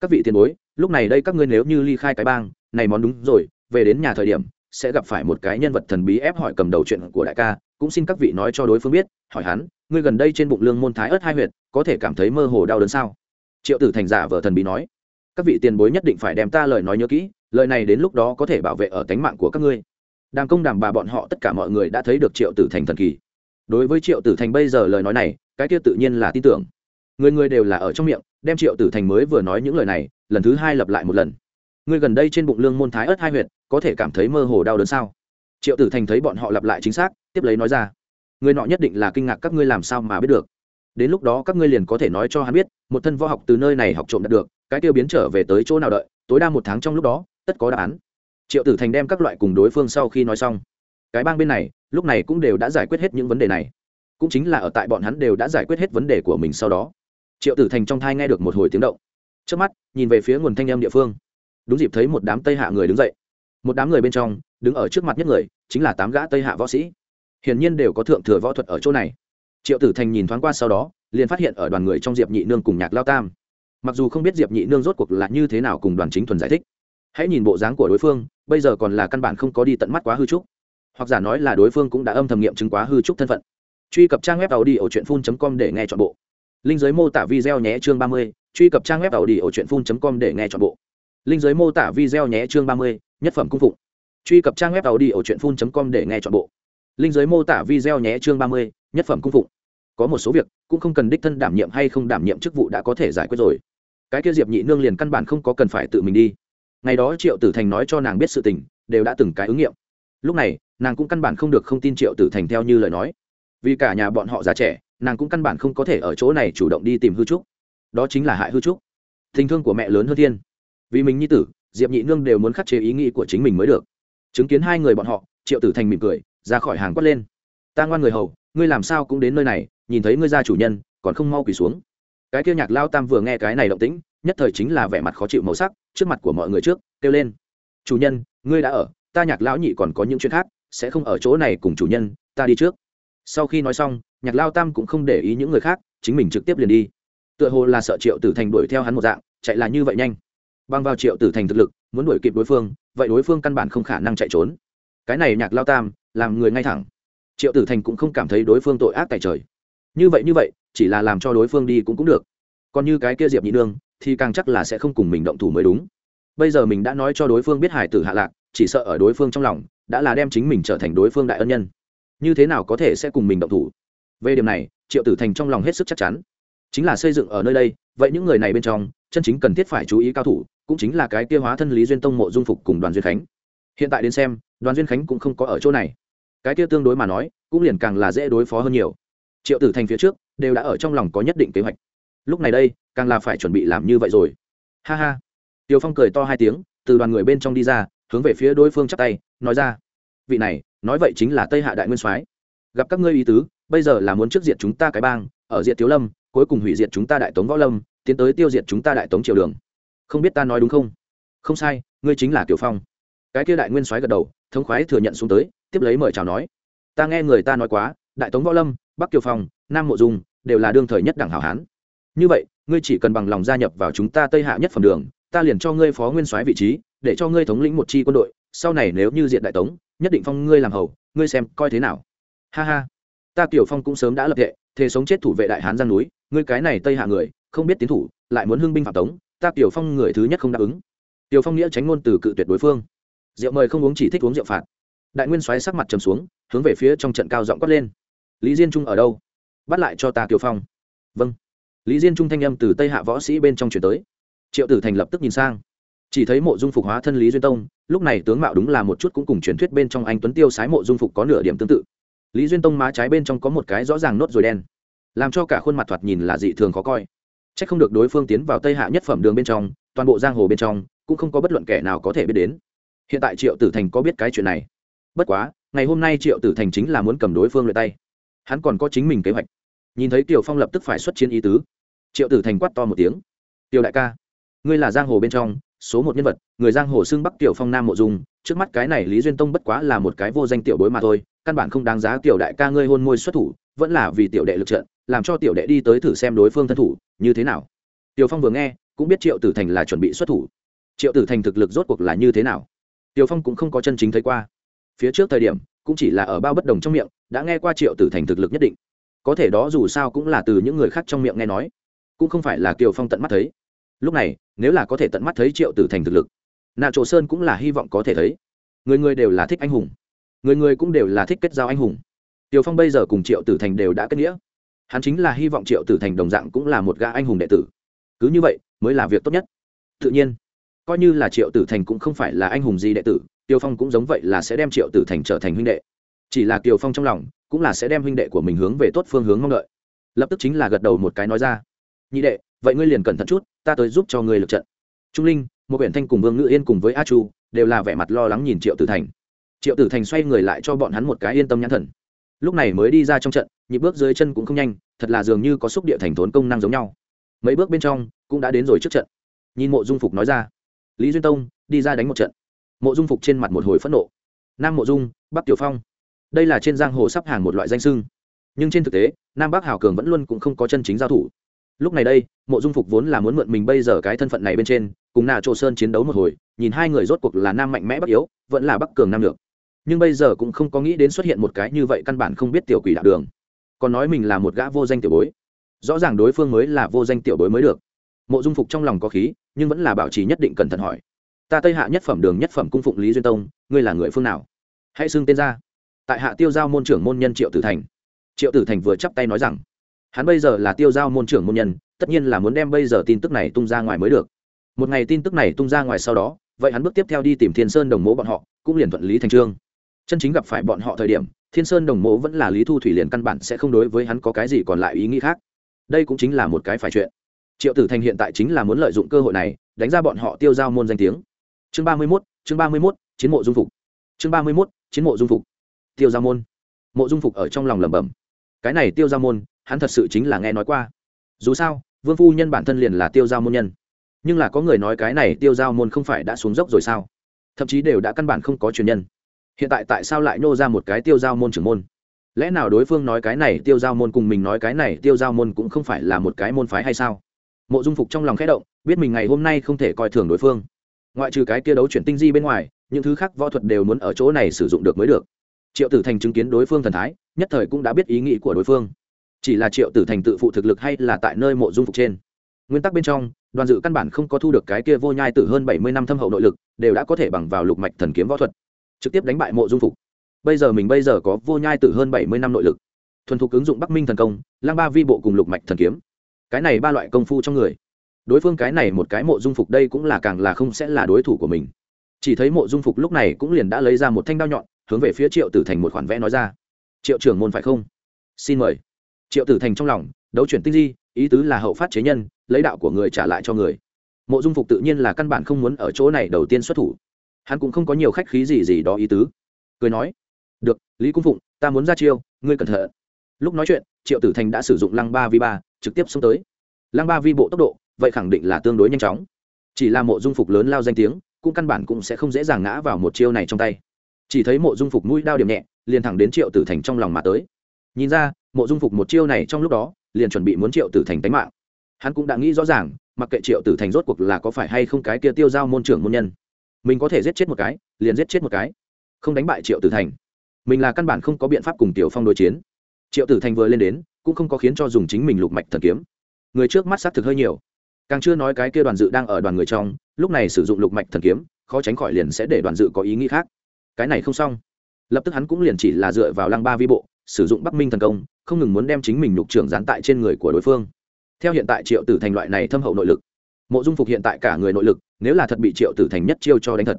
Các vị tiền bối, lúc này đây các ngươi nếu như ly khai cái bang, này món đúng rồi, về đến nhà thời điểm, sẽ gặp phải một cái nhân vật thần bí ép hỏi cầm đầu chuyện của đại ca, cũng xin các vị nói cho đối phương biết, hỏi hắn, ngươi gần đây trên bụng lương môn thái ớt hai huyệt, có thể cảm thấy mơ hồ đau đớn sao? Triệu tử thành giả vờ thần bí nói. Các vị tiền bối nhất định phải đem ta lời nói nhớ kỹ, lời này đến lúc đó có thể bảo vệ ở tánh mạng của các ngươi đàm công đàm bà bọn họ tất cả mọi người đã thấy được triệu tử thành thần kỳ. Đối với triệu tử thành bây giờ lời nói này, cái kia tự nhiên là tin tưởng. Người người đều là ở trong miệng, đem triệu tử thành mới vừa nói những lời này, lần thứ hai lặp lại một lần. Người gần đây trên bụng lương môn thái ớt hai huyện có thể cảm thấy mơ hồ đau đớn sao? Triệu tử thành thấy bọn họ lặp lại chính xác, tiếp lấy nói ra. Người nọ nhất định là kinh ngạc các ngươi làm sao mà biết được. Đến lúc đó các ngươi liền có thể nói cho hắn biết, một thân võ học từ nơi này học trộm đạt được, cái tiêu biến trở về tới chỗ nào đợi, tối đa một tháng trong lúc đó, tất có đáp án triệu tử thành đem các loại cùng đối phương sau khi nói xong, cái bang bên này, lúc này cũng đều đã giải quyết hết những vấn đề này. Cũng chính là ở tại bọn hắn đều đã giải quyết hết vấn đề của mình sau đó, triệu tử thành trong thai nghe được một hồi tiếng động. Trước mắt, nhìn về phía nguồn thanh âm địa phương. Đúng dịp thấy một đám tây hạ người đứng dậy. Một đám người bên trong, đứng ở trước mặt nhất người, chính là tám gã tây hạ võ sĩ. Hiển nhiên đều có thượng thừa võ thuật ở chỗ này. Triệu tử thành nhìn thoáng qua sau đó, liền phát hiện ở đoàn người trong diệp nhị nương cùng nhạc lao tam. Mặc dù không biết diệp nhị nương rốt cuộc là như thế nào cùng đoàn chính thuần giải thích hãy nhìn bộ dáng của đối phương, bây giờ còn là căn bản không có đi tận mắt quá hư trúc. Hoặc giả nói là đối phương cũng đã âm thầm nghiệm chứng quá hư trúc thân phận. Truy cập trang web tàu đi ở truyện phun com để nghe chọn bộ. Linh giới mô tả video nhé chương ba mươi, truy cập trang web tàu đi ở truyện phun com để nghe chọn bộ. Linh giới mô tả video nhé chương ba mươi, nhất phẩm cung phụng. Truy cập trang web tàu đi ở truyện phun com để nghe chọn bộ. Linh giới mô tả video nhé chương ba mươi, nhất phẩm cung phụng. Có một số việc, cũng không cần đích thân đảm nhiệm hay không đảm nhiệm chức vụ đã có thể giải quyết rồi. Cái kia diệp nhị nương liền căn bản không có cần phải tự mình đi ngày đó triệu tử thành nói cho nàng biết sự tình, đều đã từng cái ứng nghiệm. Lúc này, nàng cũng căn bản không được không tin triệu tử thành theo như lời nói. Vì cả nhà bọn họ già trẻ, nàng cũng căn bản không có thể ở chỗ này chủ động đi tìm hư trúc. Đó chính là hại hư trúc. Tình thương của mẹ lớn hơn thiên. Vì mình nhi tử, diệp nhị nương đều muốn khắc chế ý nghĩ của chính mình mới được. Chứng kiến hai người bọn họ, triệu tử thành mỉm cười, ra khỏi hàng quát lên. Ta ngoan người hầu, ngươi làm sao cũng đến nơi này, nhìn thấy ngươi gia chủ nhân, còn không mau quỳ xuống. Cái kia nhạc lao tam vừa nghe cái này động tĩnh nhất thời chính là vẻ mặt khó chịu màu sắc, trước mặt của mọi người trước, kêu lên. Chủ nhân, ngươi đã ở, ta nhạc lão nhị còn có những chuyện khác, sẽ không ở chỗ này cùng chủ nhân, ta đi trước. Sau khi nói xong, nhạc lao tam cũng không để ý những người khác, chính mình trực tiếp liền đi. Tựa hồ là sợ triệu tử thành đuổi theo hắn một dạng, chạy là như vậy nhanh. Băng vào triệu tử thành thực lực, muốn đuổi kịp đối phương, vậy đối phương căn bản không khả năng chạy trốn. Cái này nhạc lao tam, làm người ngay thẳng. Triệu tử thành cũng không cảm thấy đối phương tội ác tại trời. Như vậy như vậy, chỉ là làm cho đối phương đi cũng cũng được. Còn như cái kia diệp nhị nương thì càng chắc là sẽ không cùng mình động thủ mới đúng. Bây giờ mình đã nói cho đối phương biết hải tử hạ lạc, chỉ sợ ở đối phương trong lòng, đã là đem chính mình trở thành đối phương đại ân nhân. Như thế nào có thể sẽ cùng mình động thủ? Về điểm này, triệu tử thành trong lòng hết sức chắc chắn. Chính là xây dựng ở nơi đây, vậy những người này bên trong, chân chính cần thiết phải chú ý cao thủ, cũng chính là cái kia hóa thân lý duyên tông mộ dung phục cùng đoàn duyên khánh. Hiện tại đến xem, đoàn duyên khánh cũng không có ở chỗ này. Cái kia tương đối mà nói, cũng liền càng là dễ đối phó hơn nhiều. Triệu tử thành phía trước, đều đã ở trong lòng có nhất định kế hoạch lúc này đây, càng là phải chuẩn bị làm như vậy rồi. Ha ha. Tiều phong cười to hai tiếng, từ đoàn người bên trong đi ra, hướng về phía đối phương chắp tay, nói ra. Vị này, nói vậy chính là tây hạ đại nguyên soái. Gặp các ngươi ý tứ, bây giờ là muốn trước diệt chúng ta cái bang, ở diệt thiếu lâm, cuối cùng hủy diệt chúng ta đại tống võ lâm, tiến tới tiêu diệt chúng ta đại tống triều đường. Không biết ta nói đúng không? Không sai, ngươi chính là tiểu phong. Cái kia đại nguyên soái gật đầu, thống khoái thừa nhận xuống tới, tiếp lấy mời chào nói. Ta nghe người ta nói quá, đại tống võ lâm, bắc kiều phong, nam mộ dung, đều là đương thời nhất đẳng hảo hán như vậy, ngươi chỉ cần bằng lòng gia nhập vào chúng ta tây hạ nhất phẩm đường, ta liền cho ngươi phó nguyên soái vị trí, để cho ngươi thống lĩnh một chi quân đội, sau này nếu như diện đại tống, nhất định phong ngươi làm hầu, ngươi xem coi thế nào. Ha ha, ta Tiểu phong cũng sớm đã lập hệ thế sống chết thủ vệ đại hán giang núi, ngươi cái này tây hạ người, không biết tiến thủ, lại muốn hưng binh phạm tống, ta Tiểu phong người thứ nhất không đáp ứng. Tiểu phong nghĩa tránh ngôn từ cự tuyệt đối phương. Rượu mời không uống chỉ thích uống rượu phạt. Đại nguyên soái sắc mặt trầm xuống, hướng về phía trong trận cao giọng quát lên. Lý diên trung ở đâu? Bắt lại cho ta Tiểu phong. Vâng lý diên trung thanh âm từ tây hạ võ sĩ bên trong chuyển tới. Triệu tử thành lập tức nhìn sang. Chỉ thấy mộ dung phục hóa thân lý duyên tông, lúc này tướng mạo đúng là một chút cũng cùng truyền thuyết bên trong anh tuấn tiêu sái mộ dung phục có nửa điểm tương tự. Lý duyên tông má trái bên trong có một cái rõ ràng nốt rồi đen, làm cho cả khuôn mặt thoạt nhìn là dị thường khó coi. C h ắ c không được đối phương tiến vào tây hạ nhất phẩm đường bên trong, toàn bộ giang hồ bên trong, cũng không có bất luận kẻ nào có thể biết đến. Hiện tại triệu tử thành có biết cái chuyện này. Bất quá, ngày hôm nay triệu tử thành chính là muốn cầm đối phương lợi tay. Hắn còn có chính mình kế hoạch. Nhìn thấy tiểu phong lập tức phải xuất chiến ý tứ triệu tử thành quát to một tiếng. Tiểu đại ca, ngươi là giang hồ bên trong số một nhân vật, người giang hồ xưng bắc tiểu phong nam mộ dung, trước mắt cái này lý duyên tông bất quá là một cái vô danh tiểu bối mà thôi, căn bản không đáng giá tiểu đại ca ngươi hôn môi xuất thủ, vẫn là vì tiểu đệ lực trận, làm cho tiểu đệ đi tới thử xem đối phương thân thủ, như thế nào? Tiểu phong vừa nghe, cũng biết triệu tử thành là chuẩn bị xuất thủ. Triệu tử thành thực lực rốt cuộc là như thế nào? Tiểu phong cũng không có chân chính thấy qua. Phía trước thời điểm, cũng chỉ là ở bao bất đồng trong miệng, đã nghe qua triệu tử thành thực lực nhất định. Có thể đó dù sao cũng là từ những người khác trong miệng nghe nói cũng không phải là kiều phong tận mắt thấy. Lúc này, nếu là có thể tận mắt thấy triệu tử thành thực lực nạ trộ sơn cũng là hy vọng có thể thấy. Người người đều là thích anh hùng. Người người cũng đều là thích kết giao anh hùng. Tiều phong bây giờ cùng triệu tử thành đều đã kết nghĩa. Hắn chính là hy vọng triệu tử thành đồng dạng cũng là một gã anh hùng đệ tử. Cứ như vậy, mới là việc tốt nhất. Tự nhiên, coi như là triệu tử thành cũng không phải là anh hùng gì đệ tử tiêu phong cũng giống vậy là sẽ đem triệu tử thành trở thành huynh đệ. Chỉ là kiều phong trong lòng cũng là sẽ đem huynh đệ của mình hướng về tốt phương hướng mong đợi. Lập tức chính là gật đầu một cái nói ra nhị đệ, vậy ngươi liền cẩn thận chút, ta tới giúp cho ngươi lực trận. Trung linh, một quyển thanh cùng vương ngự yên cùng với a chu, đều là vẻ mặt lo lắng nhìn triệu tử thành. Triệu tử thành xoay người lại cho bọn hắn một cái yên tâm nhãn thần. Lúc này mới đi ra trong trận, nhịp bước dưới chân cũng không nhanh, thật là dường như có xúc địa thành thốn công năng giống nhau. Mấy bước bên trong, cũng đã đến rồi trước trận. Nhìn mộ dung phục nói ra, lý duyên tông, đi ra đánh một trận. Mộ dung phục trên mặt một hồi phẫn nộ. Nam mộ dung, bắc tiểu phong. Đây là trên giang hồ sắp hàng một loại danh sưng nhưng trên thực tế, nam bắc hào cường vẫn luôn cũng không có chân chính giao thủ lúc này đây, mộ dung phục vốn là muốn mượn mình bây giờ cái thân phận này bên trên, cùng nà trộ sơn chiến đấu một hồi, nhìn hai người rốt cuộc là nam mạnh mẽ bắc yếu, vẫn là bắc cường nam được nhưng bây giờ cũng không có nghĩ đến xuất hiện một cái như vậy căn bản không biết tiểu quỷ đạo đường. Còn nói mình là một gã vô danh tiểu bối. Rõ ràng đối phương mới là vô danh tiểu bối mới được. Mộ dung phục trong lòng có khí, nhưng vẫn là bảo trì nhất định cẩn thận hỏi. Ta tây hạ nhất phẩm đường nhất phẩm cung phụng lý duyên tông, ngươi là người phương nào? Hãy xưng tên ra. Tại hạ tiêu giao môn trưởng môn nhân triệu tử thành. Triệu tử thành vừa chắp tay nói rằng hắn bây giờ là tiêu giao môn trưởng môn nhân, tất nhiên là muốn đem bây giờ tin tức này tung ra ngoài mới được. Một ngày tin tức này tung ra ngoài sau đó, vậy hắn bước tiếp theo đi tìm thiên sơn đồng mố bọn họ, cũng liền thuận lý thành trương. Chân chính gặp phải bọn họ thời điểm, thiên sơn đồng mố vẫn là lý thu thủy liền căn bản sẽ không đối với hắn có cái gì còn lại ý nghĩ khác. Đây cũng chính là một cái phải chuyện. Triệu tử thành hiện tại chính là muốn lợi dụng cơ hội này, đánh ra bọn họ tiêu giao môn danh tiếng. Chương ba mươi mốt, chương ba mươi mốt, chiến mộ dung phục. Chương ba mươi mốt, chiến mộ dung phục. Tiêu giao môn. Mộ dung phục ở trong lòng lẩm bẩm. Cái này tiêu giao môn hắn thật sự chính là nghe nói qua. Dù sao, vương phu nhân bản thân liền là tiêu giao môn nhân. Nhưng là có người nói cái này tiêu giao môn không phải đã xuống dốc rồi sao? Thậm chí đều đã căn bản không có truyền nhân. Hiện tại tại sao lại nô ra một cái tiêu giao môn trưởng môn? Lẽ nào đối phương nói cái này tiêu giao môn cùng mình nói cái này tiêu giao môn cũng không phải là một cái môn phái hay sao? Mộ dung phục trong lòng khẽ động, biết mình ngày hôm nay không thể coi thường đối phương. Ngoại trừ cái kia đấu chuyển tinh di bên ngoài, những thứ khác võ thuật đều muốn ở chỗ này sử dụng được mới được. Triệu tử thành chứng kiến đối phương thần thái, nhất thời cũng đã biết ý nghĩ của đối phương chỉ là triệu tử thành tự phụ thực lực hay là tại nơi mộ dung phục trên. Nguyên tắc bên trong, đoàn dự căn bản không có thu được cái kia vô nhai từ hơn bảy mươi năm thâm hậu nội lực, đều đã có thể bằng vào lục mạch thần kiếm võ thuật, trực tiếp đánh bại mộ dung phục. Bây giờ mình bây giờ có vô nhai từ hơn bảy mươi năm nội lực. Thuần thục ứng dụng bắc minh thần công, lang ba vi bộ cùng lục mạch thần kiếm. Cái này ba loại công phu trong người. Đối phương cái này một cái mộ dung phục đây cũng là càng là không sẽ là đối thủ của mình. Chỉ thấy mộ dung phục lúc này cũng liền đã lấy ra một thanh đao nhọn, hướng về phía triệu tử thành một khoản vẽ nói ra. Triệu trưởng môn phải không? Xin mời triệu tử thành trong lòng, đấu chuyển tinh di, ý tứ là hậu phát chế nhân, lấy đạo của người trả lại cho người. Mộ dung phục tự nhiên là căn bản không muốn ở chỗ này đầu tiên xuất thủ. Hắn cũng không có nhiều khách khí gì gì đó ý tứ. Cười nói, được, lý cung phụng, ta muốn ra chiêu, ngươi cẩn thận. Lúc nói chuyện, triệu tử thành đã sử dụng lăng ba Vi ba, trực tiếp xông tới. Lăng ba vi bộ tốc độ, vậy khẳng định là tương đối nhanh chóng. Chỉ là mộ dung phục lớn lao danh tiếng, cũng căn bản cũng sẽ không dễ dàng ngã vào một chiêu này trong tay. Chỉ thấy mộ dung phục mũi đao điểm nhẹ, liền thẳng đến triệu tử thành trong lòng mà tới. Nhìn ra mộ dung phục một chiêu này trong lúc đó, liền chuẩn bị muốn triệu tử thành tánh mạng. Hắn cũng đã nghĩ rõ ràng, mặc kệ triệu tử thành rốt cuộc là có phải hay không cái kia tiêu giao môn trưởng môn nhân. Mình có thể giết chết một cái, liền giết chết một cái. Không đánh bại triệu tử thành. Mình là căn bản không có biện pháp cùng tiểu phong đối chiến. Triệu tử thành vừa lên đến, cũng không có khiến cho dùng chính mình lục mạch thần kiếm. Người trước mắt xác thực hơi nhiều. Càng chưa nói cái kia đoàn dự đang ở đoàn người trong, lúc này sử dụng lục mạch thần kiếm, khó tránh khỏi liền sẽ để đoàn dự có ý nghĩ khác. Cái này không xong. Lập tức hắn cũng liền chỉ là dựa vào lăng ba vi bộ sử dụng bắc minh thần công không ngừng muốn đem chính mình nhục trưởng dán tại trên người của đối phương. Theo hiện tại triệu tử thành loại này thâm hậu nội lực mộ dung phục hiện tại cả người nội lực nếu là thật bị triệu tử thành nhất chiêu cho đánh thật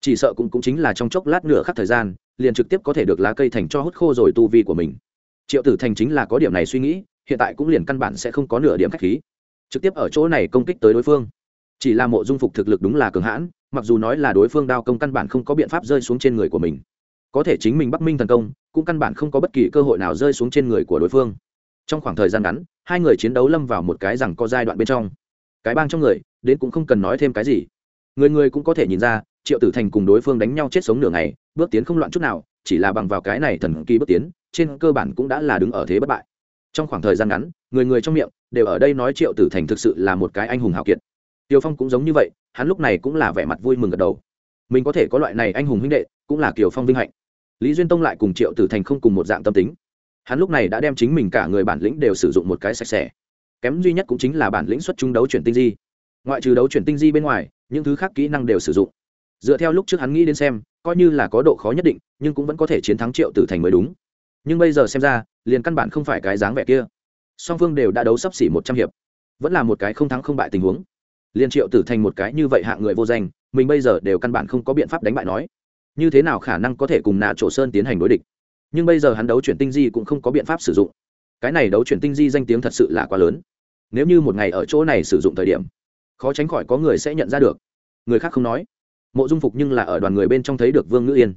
chỉ sợ cũng, cũng chính là trong chốc lát nửa khắc thời gian liền trực tiếp có thể được lá cây thành cho hút khô rồi tu vi của mình. Triệu tử thành chính là có điểm này suy nghĩ hiện tại cũng liền căn bản sẽ không có nửa điểm khách khí. Trực tiếp ở chỗ này công kích tới đối phương. Chỉ là mộ dung phục thực lực đúng là cường hãn mặc dù nói là đối phương đao công căn bản không có biện pháp rơi xuống trên người của mình có thể chính mình bắc minh thần công, cũng căn bản không có bất kỳ cơ hội nào rơi xuống trên người của đối phương. Trong khoảng thời gian ngắn, hai người chiến đấu lâm vào một cái rằng có giai đoạn bên trong. Cái bang trong người, đến cũng không cần nói thêm cái gì. Người người cũng có thể nhìn ra, triệu tử thành cùng đối phương đánh nhau chết sống nửa ngày, bước tiến không loạn chút nào, chỉ là bằng vào cái này thần kỳ bước tiến, trên cơ bản cũng đã là đứng ở thế bất bại. Trong khoảng thời gian ngắn, người người trong miệng đều ở đây nói triệu tử thành thực sự là một cái anh hùng hào kiệt. Tiêu phong cũng giống như vậy, hắn lúc này cũng là vẻ mặt vui mừng gật đầu mình có thể có loại này anh hùng huynh đệ, cũng là kiều phong vinh hạnh. Lý duyên tông lại cùng triệu tử thành không cùng một dạng tâm tính. Hắn lúc này đã đem chính mình cả người bản lĩnh đều sử dụng một cái sạch sẽ. Kém duy nhất cũng chính là bản lĩnh xuất trung đấu chuyển tinh di. Ngoại trừ đấu chuyển tinh di bên ngoài, những thứ khác kỹ năng đều sử dụng. Dựa theo lúc trước hắn nghĩ đến xem, coi như là có độ khó nhất định, nhưng cũng vẫn có thể chiến thắng triệu tử thành mới đúng. Nhưng bây giờ xem ra, liền căn bản không phải cái dáng vẻ kia. Song phương đều đã đấu sắp xỉ một trăm hiệp. Vẫn là một cái không thắng không bại tình huống liên triệu tử thành một cái như vậy hạng người vô danh, mình bây giờ đều căn bản không có biện pháp đánh bại nói. Như thế nào khả năng có thể cùng nạ trổ sơn tiến hành đối địch? Nhưng bây giờ hắn đấu chuyển tinh di cũng không có biện pháp sử dụng. Cái này đấu chuyển tinh di danh tiếng thật sự là quá lớn. Nếu như một ngày ở chỗ này sử dụng thời điểm, khó tránh khỏi có người sẽ nhận ra được. Người khác không nói. Mộ dung phục nhưng là ở đoàn người bên trong thấy được vương ngữ yên.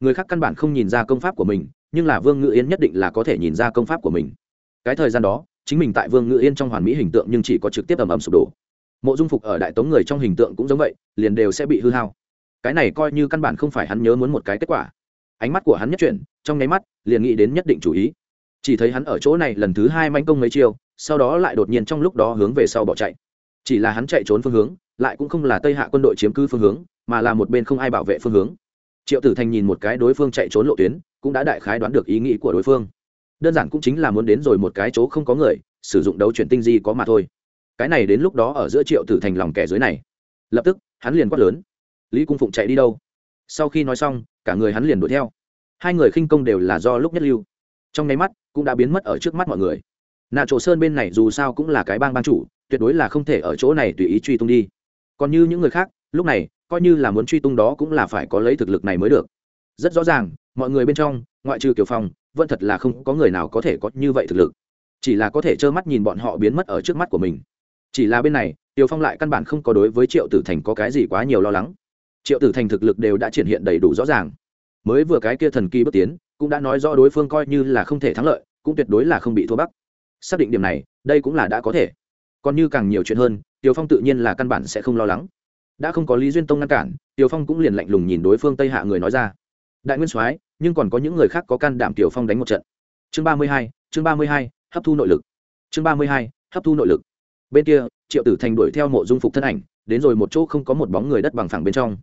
Người khác căn bản không nhìn ra công pháp của mình, nhưng là vương ngữ yên nhất định là có thể nhìn ra công pháp của mình. Cái thời gian đó, chính mình tại vương ngữ yên trong hoàn mỹ hình tượng nhưng chỉ có trực tiếp ầm ầm sụp đổ mộ dung phục ở đại tống người trong hình tượng cũng giống vậy, liền đều sẽ bị hư hao. Cái này coi như căn bản không phải hắn nhớ muốn một cái kết quả. Ánh mắt của hắn nhất chuyển, trong nháy mắt, liền nghĩ đến nhất định chủ ý. Chỉ thấy hắn ở chỗ này lần thứ hai manh công mấy chiêu, sau đó lại đột nhiên trong lúc đó hướng về sau bỏ chạy. Chỉ là hắn chạy trốn phương hướng, lại cũng không là tây hạ quân đội chiếm cứ phương hướng, mà là một bên không ai bảo vệ phương hướng. Triệu tử thành nhìn một cái đối phương chạy trốn lộ tuyến, cũng đã đại khái đoán được ý nghĩ của đối phương. Đơn giản cũng chính là muốn đến rồi một cái chỗ không có người, sử dụng đấu chuyển tinh di có mà thôi cái này đến lúc đó ở giữa triệu tử thành lòng kẻ dưới này. Lập tức, hắn liền quát lớn. Lý cung phụng chạy đi đâu? Sau khi nói xong, cả người hắn liền đuổi theo. Hai người khinh công đều là do lúc nhất lưu. Trong nháy mắt, cũng đã biến mất ở trước mắt mọi người. Nạ chỗ sơn bên này dù sao cũng là cái bang ban chủ, tuyệt đối là không thể ở chỗ này tùy ý truy tung đi. Còn như những người khác, lúc này, coi như là muốn truy tung đó cũng là phải có lấy thực lực này mới được. Rất rõ ràng, mọi người bên trong, ngoại trừ kiều phong, vẫn thật là không có người nào có thể có như vậy thực lực. Chỉ là có thể trơ mắt nhìn bọn họ biến mất ở trước mắt của mình chỉ là bên này tiều phong lại căn bản không có đối với triệu tử thành có cái gì quá nhiều lo lắng. Triệu tử thành thực lực đều đã triển hiện đầy đủ rõ ràng. Mới vừa cái kia thần kỳ bước tiến, cũng đã nói rõ đối phương coi như là không thể thắng lợi, cũng tuyệt đối là không bị thua bắc. Xác định điểm này, đây cũng là đã có thể. Còn như càng nhiều chuyện hơn tiều phong tự nhiên là căn bản sẽ không lo lắng. Đã không có lý duyên tông ngăn cản tiều phong cũng liền lạnh lùng nhìn đối phương tây hạ người nói ra. Đại nguyên soái, nhưng còn có những người khác có can đảm tiều phong đánh một trận. Chương ba mươi hai, chương ba mươi hai, hấp thu nội lực. Chương ba mươi hai, hấp thu nội lực bên kia, triệu tử thành đuổi theo mộ dung phục thân ảnh, đến rồi một chỗ không có một bóng người đất bằng phẳng bên trong.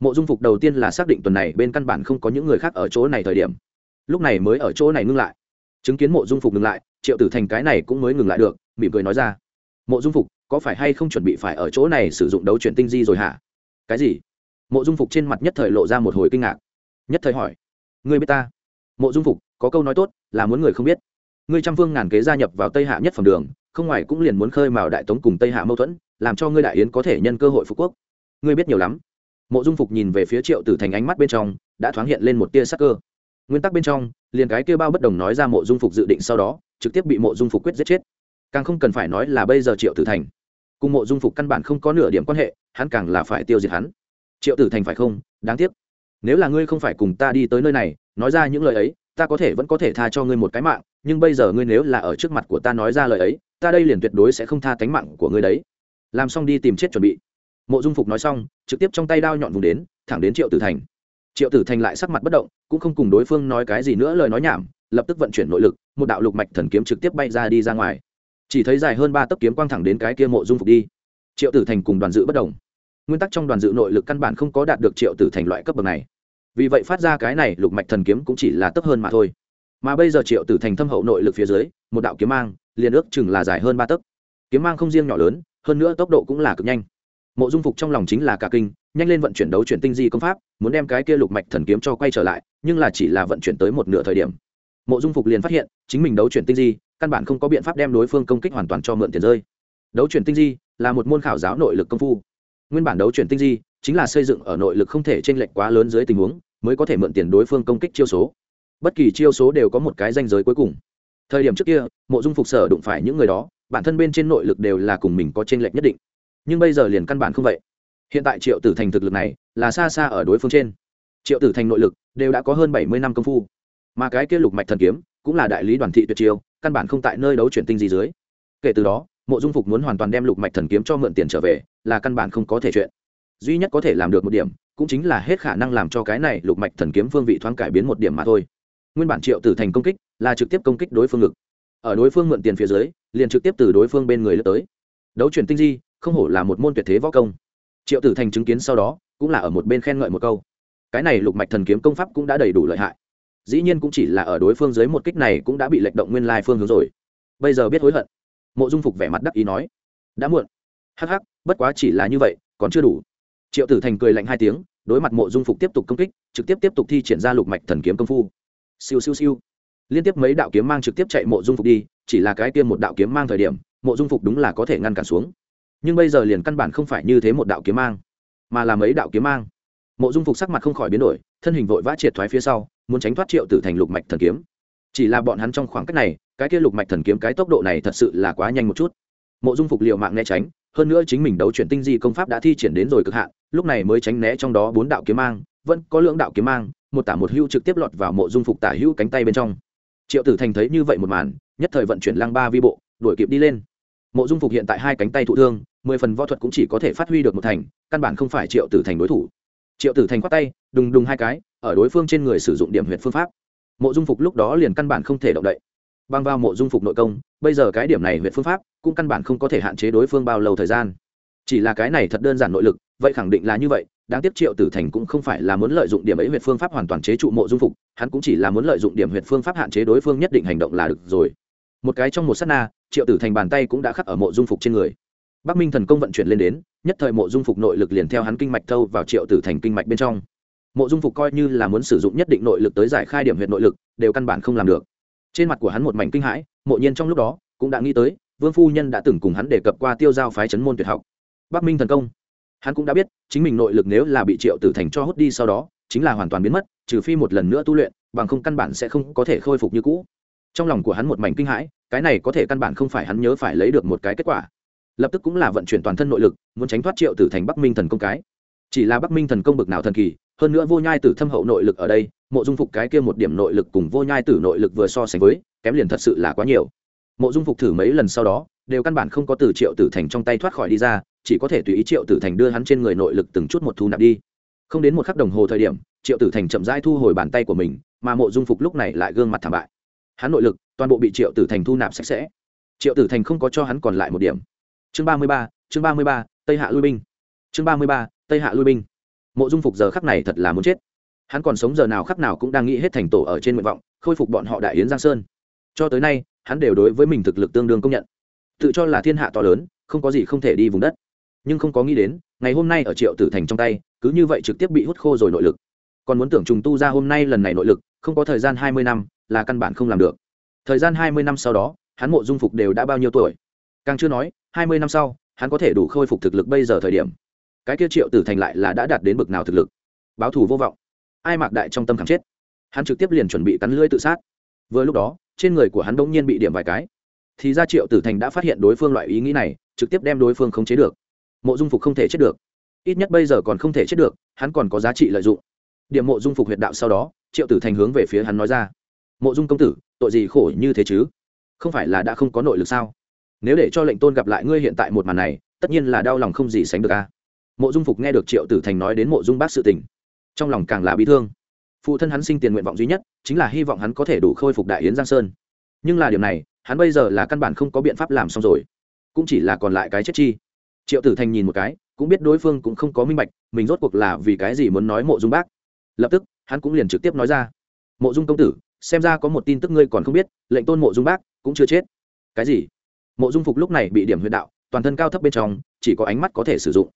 Mộ dung phục đầu tiên là xác định tuần này bên căn bản không có những người khác ở chỗ này thời điểm. Lúc này mới ở chỗ này ngưng lại. Chứng kiến mộ dung phục ngừng lại, triệu tử thành cái này cũng mới ngừng lại được, mỉm cười nói ra. Mộ dung phục, có phải hay không chuẩn bị phải ở chỗ này sử dụng đấu chuyển tinh di rồi hả? Cái gì? Mộ dung phục trên mặt nhất thời lộ ra một hồi kinh ngạc. Nhất thời hỏi. Ngươi biết ta? Mộ dung phục, có câu nói tốt, là muốn người không biết ngươi trăm phương ngàn kế gia nhập vào tây hạ nhất phẩm đường, không ngoài cũng liền muốn khơi mào đại tống cùng tây hạ mâu thuẫn, làm cho ngươi đại yến có thể nhân cơ hội phục quốc. Ngươi biết nhiều lắm. Mộ dung phục nhìn về phía triệu tử thành ánh mắt bên trong, đã thoáng hiện lên một tia sắc cơ. Nguyên tắc bên trong, liền cái kêu bao bất đồng nói ra mộ dung phục dự định sau đó, trực tiếp bị mộ dung phục quyết giết chết. Càng không cần phải nói là bây giờ triệu tử thành. Cùng mộ dung phục căn bản không có nửa điểm quan hệ, hắn càng là phải tiêu diệt hắn. Triệu tử thành phải không? Đáng tiếc. Nếu là ngươi không phải cùng ta đi tới nơi này, nói ra những lời ấy ta có thể vẫn có thể tha cho ngươi một cái mạng, nhưng bây giờ ngươi nếu là ở trước mặt của ta nói ra lời ấy, ta đây liền tuyệt đối sẽ không tha tánh mạng của ngươi đấy. Làm xong đi tìm chết chuẩn bị. Mộ dung phục nói xong, trực tiếp trong tay đao nhọn vùng đến, thẳng đến triệu tử thành. Triệu tử thành lại sắc mặt bất động, cũng không cùng đối phương nói cái gì nữa, lời nói nhảm, lập tức vận chuyển nội lực, một đạo lục mạch thần kiếm trực tiếp bay ra đi ra ngoài. Chỉ thấy dài hơn ba tấc kiếm quang thẳng đến cái kia mộ dung phục đi. Triệu tử thành cùng đoàn dự bất đồng nguyên tắc trong đoàn dự nội lực căn bản không có đạt được triệu tử thành loại cấp bậc này vì vậy phát ra cái này lục mạch thần kiếm cũng chỉ là tấp hơn mà thôi. Mà bây giờ triệu tử thành thâm hậu nội lực phía dưới, một đạo kiếm mang, liền ước chừng là dài hơn ba tấc. Kiếm mang không riêng nhỏ lớn, hơn nữa tốc độ cũng là cực nhanh. Mộ dung phục trong lòng chính là cả kinh, nhanh lên vận chuyển đấu chuyển tinh di công pháp, muốn đem cái kia lục mạch thần kiếm cho quay trở lại, nhưng là chỉ là vận chuyển tới một nửa thời điểm. Mộ dung phục liền phát hiện, chính mình đấu chuyển tinh di, căn bản không có biện pháp đem đối phương công kích hoàn toàn cho mượn tiền rơi. Đấu chuyển tinh di là một môn khảo giáo nội lực công phu. Nguyên bản đấu chuyển tinh di chính là xây dựng ở nội lực không thể chênh lệch quá lớn dưới tình huống, mới có thể mượn tiền đối phương công kích chiêu số. Bất kỳ chiêu số đều có một cái danh giới cuối cùng. Thời điểm trước kia, mộ dung phục sở đụng phải những người đó, bản thân bên trên nội lực đều là cùng mình có chênh lệch nhất định. Nhưng bây giờ liền căn bản không vậy. Hiện tại triệu tử thành thực lực này là xa xa ở đối phương trên. Triệu tử thành nội lực đều đã có hơn bảy mươi năm công phu. Mà cái kia lục mạch thần kiếm cũng là đại lý đoàn thị tuyệt chiêu, căn bản không tại nơi đấu chuyển tinh gì dưới. Kể từ đó, mộ dung phục muốn hoàn toàn đem lục mạch thần kiếm cho mượn tiền trở về, là căn bản không có thể chuyện duy nhất có thể làm được một điểm cũng chính là hết khả năng làm cho cái này lục mạch thần kiếm phương vị thoáng cải biến một điểm mà thôi. Nguyên bản triệu tử thành công kích là trực tiếp công kích đối phương ngực. Ở đối phương mượn tiền phía dưới, liền trực tiếp từ đối phương bên người lướt tới. Đấu chuyển tinh di, không hổ là một môn tuyệt thế võ công. Triệu tử thành chứng kiến sau đó, cũng là ở một bên khen ngợi một câu. Cái này lục mạch thần kiếm công pháp cũng đã đầy đủ lợi hại. Dĩ nhiên cũng chỉ là ở đối phương dưới một kích này cũng đã bị lệch động nguyên lai phương hướng rồi. Bây giờ biết hối hận. Mộ dung phục vẻ mặt đắc ý nói, đã muộn. Hắc hắc, bất quá chỉ là như vậy, còn chưa đủ triệu tử thành cười lạnh hai tiếng, đối mặt mộ dung phục tiếp tục công kích, trực tiếp tiếp tục thi triển ra lục mạch thần kiếm công phu. Siêu siêu siêu. Liên tiếp mấy đạo kiếm mang trực tiếp chạy mộ dung phục đi, chỉ là cái tiêm một đạo kiếm mang thời điểm, mộ dung phục đúng là có thể ngăn cản xuống. Nhưng bây giờ liền căn bản không phải như thế một đạo kiếm mang, mà là mấy đạo kiếm mang. Mộ dung phục sắc mặt không khỏi biến đổi, thân hình vội vã triệt thoái phía sau, muốn tránh thoát triệu tử thành lục mạch thần kiếm. Chỉ là bọn hắn trong khoảng cách này, cái kia lục mạch thần kiếm cái tốc độ này thật sự là quá nhanh một chút. Mộ dung phục liệu mạng né tránh hơn nữa chính mình đấu chuyển tinh di công pháp đã thi triển đến rồi cực hạn, lúc này mới tránh né trong đó bốn đạo kiếm mang, vẫn có lưỡng đạo kiếm mang, một tả một hưu trực tiếp lọt vào mộ dung phục tả hưu cánh tay bên trong. Triệu tử thành thấy như vậy một màn, nhất thời vận chuyển lăng ba vi bộ, đuổi kịp đi lên. Mộ dung phục hiện tại hai cánh tay thụ thương, mười phần võ thuật cũng chỉ có thể phát huy được một thành, căn bản không phải triệu tử thành đối thủ. Triệu tử thành khoát tay, đùng đùng hai cái, ở đối phương trên người sử dụng điểm huyện phương pháp. Mộ dung phục lúc đó liền căn bản không thể động đậy. Băng vào mộ dung phục nội công bây giờ cái điểm này huyện phương pháp cũng căn bản không có thể hạn chế đối phương bao lâu thời gian. Chỉ là cái này thật đơn giản nội lực, vậy khẳng định là như vậy, đáng tiếc triệu tử thành cũng không phải là muốn lợi dụng điểm ấy huyện phương pháp hoàn toàn chế trụ mộ dung phục, hắn cũng chỉ là muốn lợi dụng điểm huyện phương pháp hạn chế đối phương nhất định hành động là được rồi. Một cái trong một s á t na, triệu tử thành bàn tay cũng đã khắc ở mộ dung phục trên người. Bắc minh thần công vận chuyển lên đến, nhất thời mộ dung phục nội lực liền theo hắn kinh mạch thâu vào triệu tử thành kinh mạch bên trong. Mộ dung phục coi như là muốn sử dụng nhất định nội lực tới giải khai điểm huyện nội lực, đều căn bản không làm được trên mặt của hắn một mảnh kinh hãi, mộ nhiên trong lúc đó cũng đã nghĩ tới, vương phu nhân đã từng cùng hắn đề cập qua tiêu giao phái chấn môn tuyệt học. Bắc minh thần công. Hắn cũng đã biết, chính mình nội lực nếu là bị triệu tử thành cho hút đi sau đó, chính là hoàn toàn biến mất, trừ phi một lần nữa tu luyện, bằng không căn bản sẽ không có thể khôi phục như cũ. Trong lòng của hắn một mảnh kinh hãi, cái này có thể căn bản không phải hắn nhớ phải lấy được một cái kết quả. Lập tức cũng là vận chuyển toàn thân nội lực, muốn tránh thoát triệu tử thành bắc minh thần công cái. Chỉ là bắc minh thần công bực nào thần kỳ hơn nữa vô nhai tử thâm hậu nội lực ở đây, mộ dung phục cái kia một điểm nội lực cùng vô nhai tử nội lực vừa so sánh với, kém liền thật sự là quá nhiều. Mộ dung phục thử mấy lần sau đó, đều căn bản không có từ triệu tử thành trong tay thoát khỏi đi ra, chỉ có thể tùy ý triệu tử thành đưa hắn trên người nội lực từng chút một thu nạp đi. Không đến một khắc đồng hồ thời điểm, triệu tử thành chậm rãi thu hồi bàn tay của mình, mà mộ dung phục lúc này lại gương mặt thảm bại. Hắn nội lực, toàn bộ bị triệu tử thành thu nạp sạch sẽ. Triệu tử thành không có cho hắn còn lại một điểm. Chương ba mươi ba, chương ba mươi ba, tây hạ lui binh. Chương ba mươi ba, tây hạ lui binh mộ dung phục giờ khắc này thật là muốn chết. Hắn còn sống giờ nào khắc nào cũng đang nghĩ hết thành tổ ở trên nguyện vọng, khôi phục bọn họ đại yến giang sơn. Cho tới nay, hắn đều đối với mình thực lực tương đương công nhận. Tự cho là thiên hạ to lớn, không có gì không thể đi vùng đất. Nhưng không có nghĩ đến, ngày hôm nay ở triệu tử thành trong tay, cứ như vậy trực tiếp bị hút khô rồi nội lực. Còn muốn tưởng trùng tu ra hôm nay lần này nội lực, không có thời gian hai mươi năm, là căn bản không làm được. Thời gian hai mươi năm sau đó, hắn mộ dung phục đều đã bao nhiêu tuổi? Càng chưa nói, hai mươi năm sau, hắn có thể đủ khôi phục thực lực bây giờ thời điểm cái kia triệu tử thành lại là đã đạt đến bực nào thực lực. Báo thù vô vọng. Ai mạc đại trong tâm khảm chết. Hắn trực tiếp liền chuẩn bị cắn lưỡi tự sát. Vừa lúc đó, trên người của hắn bỗng nhiên bị điểm vài cái. Thì ra triệu tử thành đã phát hiện đối phương loại ý nghĩ này, trực tiếp đem đối phương khống chế được. Mộ dung phục không thể chết được. Ít nhất bây giờ còn không thể chết được, hắn còn có giá trị lợi dụng. Điểm mộ dung phục huyệt đạo sau đó, triệu tử thành hướng về phía hắn nói ra. Mộ dung công tử, tội gì khổ như thế chứ? Không phải là đã không có nội lực sao? Nếu để cho lệnh tôn gặp lại ngươi hiện tại một màn này, tất nhiên là đau lòng không gì sánh được a mộ dung phục nghe được triệu tử thành nói đến mộ dung bác sự tình, trong lòng càng là bị thương. Phụ thân hắn sinh tiền nguyện vọng duy nhất chính là hy vọng hắn có thể đủ khôi phục đại yến giang sơn. Nhưng là điều này, hắn bây giờ là căn bản không có biện pháp làm xong rồi. Cũng chỉ là còn lại cái chết chi. Triệu tử thành nhìn một cái, cũng biết đối phương cũng không có minh bạch, mình rốt cuộc là vì cái gì muốn nói mộ dung bác. Lập tức, hắn cũng liền trực tiếp nói ra. Mộ dung công tử, xem ra có một tin tức ngươi còn không biết, lệnh tôn mộ dung bác cũng chưa chết. Cái gì? Mộ dung phục lúc này bị điểm huyệt đạo, toàn thân cao thấp bên trong, chỉ có ánh mắt có thể sử dụng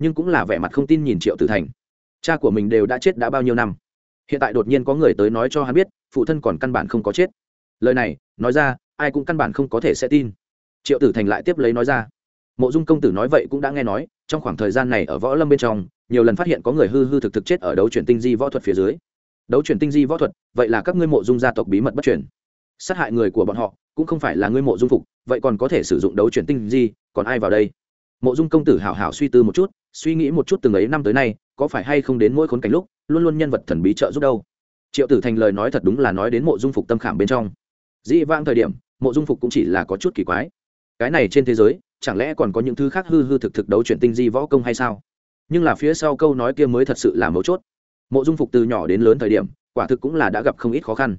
nhưng cũng là vẻ mặt không tin nhìn triệu tử thành. Cha của mình đều đã chết đã bao nhiêu năm? Hiện tại đột nhiên có người tới nói cho hắn biết, phụ thân còn căn bản không có chết. Lời này, nói ra, ai cũng căn bản không có thể sẽ tin. Triệu tử thành lại tiếp lấy nói ra. Mộ dung công tử nói vậy cũng đã nghe nói, trong khoảng thời gian này ở võ lâm bên trong, nhiều lần phát hiện có người hư hư thực thực chết ở đấu chuyển tinh di võ thuật phía dưới. Đấu chuyển tinh di võ thuật, vậy là các ngươi mộ dung gia tộc bí mật bất chuyển sát hại người của bọn họ, cũng không phải là ngươi mộ dung phục, vậy còn có thể sử dụng đấu chuyển tinh di, còn ai vào đây? Mộ dung công tử hảo hảo suy tư một chút, suy nghĩ một chút từng ấy năm tới nay, có phải hay không đến mỗi khốn cảnh lúc, luôn luôn nhân vật thần bí trợ giúp đâu? Triệu tử thành lời nói thật đúng là nói đến mộ dung phục tâm khảm bên trong. Dĩ vãng thời điểm, mộ dung phục cũng chỉ là có chút kỳ quái. Cái này trên thế giới, chẳng lẽ còn có những thứ khác hư hư thực thực đấu chuyển tinh di võ công hay sao? Nhưng là phía sau câu nói kia mới thật sự là mấu chốt. Mộ dung phục từ nhỏ đến lớn thời điểm, quả thực cũng là đã gặp không ít khó khăn.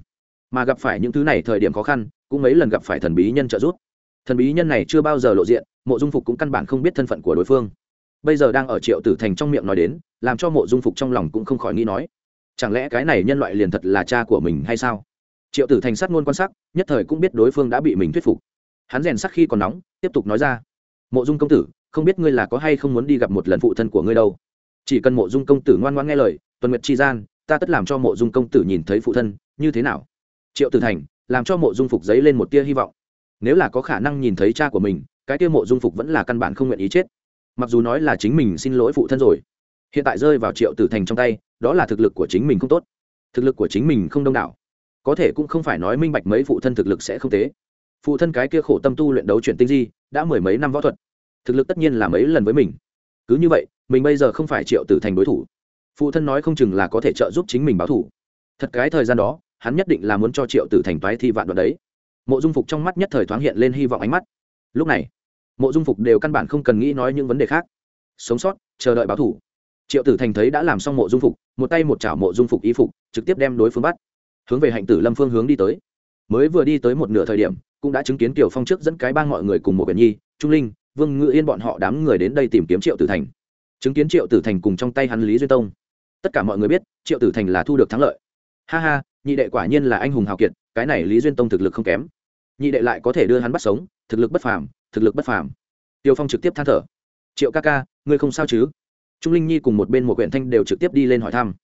Mà gặp phải những thứ này thời điểm khó khăn, cũng mấy lần gặp phải thần bí nhân trợ giúp. Thần bí nhân này chưa bao giờ lộ diện mộ dung phục cũng căn bản không biết thân phận của đối phương. Bây giờ đang ở triệu tử thành trong miệng nói đến, làm cho mộ dung phục trong lòng cũng không khỏi nghĩ nói, chẳng lẽ cái này nhân loại liền thật là cha của mình hay sao? Triệu tử thành sát ngôn quan sát, nhất thời cũng biết đối phương đã bị mình thuyết phục. Hắn rèn sắc khi còn nóng, tiếp tục nói ra, mộ dung công tử, không biết ngươi là có hay không muốn đi gặp một lần phụ thân của ngươi đâu. Chỉ cần mộ dung công tử ngoan ngoan nghe lời, tuần nguyệt tri gian, ta tất làm cho mộ dung công tử nhìn thấy phụ thân, như thế nào? Triệu tử thành, làm cho mộ dung phục giấy lên một tia hy vọng. Nếu là có khả năng nhìn thấy cha của mình cái kia mộ dung phục vẫn là căn bản không nguyện ý chết. Mặc dù nói là chính mình xin lỗi phụ thân rồi, hiện tại rơi vào triệu tử thành trong tay, đó là thực lực của chính mình không tốt. Thực lực của chính mình không đông đảo. Có thể cũng không phải nói minh bạch mấy phụ thân thực lực sẽ không tế phụ thân cái kia khổ tâm tu luyện đấu chuyển tinh di, đã mười mấy năm võ thuật, thực lực tất nhiên là mấy lần với mình. Cứ như vậy, mình bây giờ không phải triệu tử thành đối thủ. Phụ thân nói không chừng là có thể trợ giúp chính mình báo thủ thật cái thời gian đó, hắn nhất định là muốn cho triệu tử thành toái thi vạn đoạn đấy. Mộ dung phục trong mắt nhất thời thoáng hiện lên hy vọng ánh mắt. Lúc này mộ dung phục đều căn bản không cần nghĩ nói những vấn đề khác. Sống sót, chờ đợi báo thủ. Triệu tử thành thấy đã làm xong mộ dung phục, một tay một chảo mộ dung phục y phục, trực tiếp đem đối phương bắt. Hướng về hạnh tử lâm phương hướng đi tới. Mới vừa đi tới một nửa thời điểm, cũng đã chứng kiến tiểu phong trước dẫn cái bang mọi người cùng một biển nhi, trung linh, vương ngự yên bọn họ đám người đến đây tìm kiếm triệu tử thành. Chứng kiến triệu tử thành cùng trong tay hắn lý duyên tông. Tất cả mọi người biết, triệu tử thành là thu được thắng lợi. Ha ha, nhị đệ quả nhiên là anh hùng hào kiệt, cái này lý duyên tông thực lực không kém. Nhị đệ lại có thể đưa hắn bắt sống, thực lực bất phàm thực lực bất phàm. Tiêu phong trực tiếp than thở. Triệu ca ca, ngươi không sao chứ? Trung linh nhi cùng một bên một huyện thanh đều trực tiếp đi lên hỏi thăm.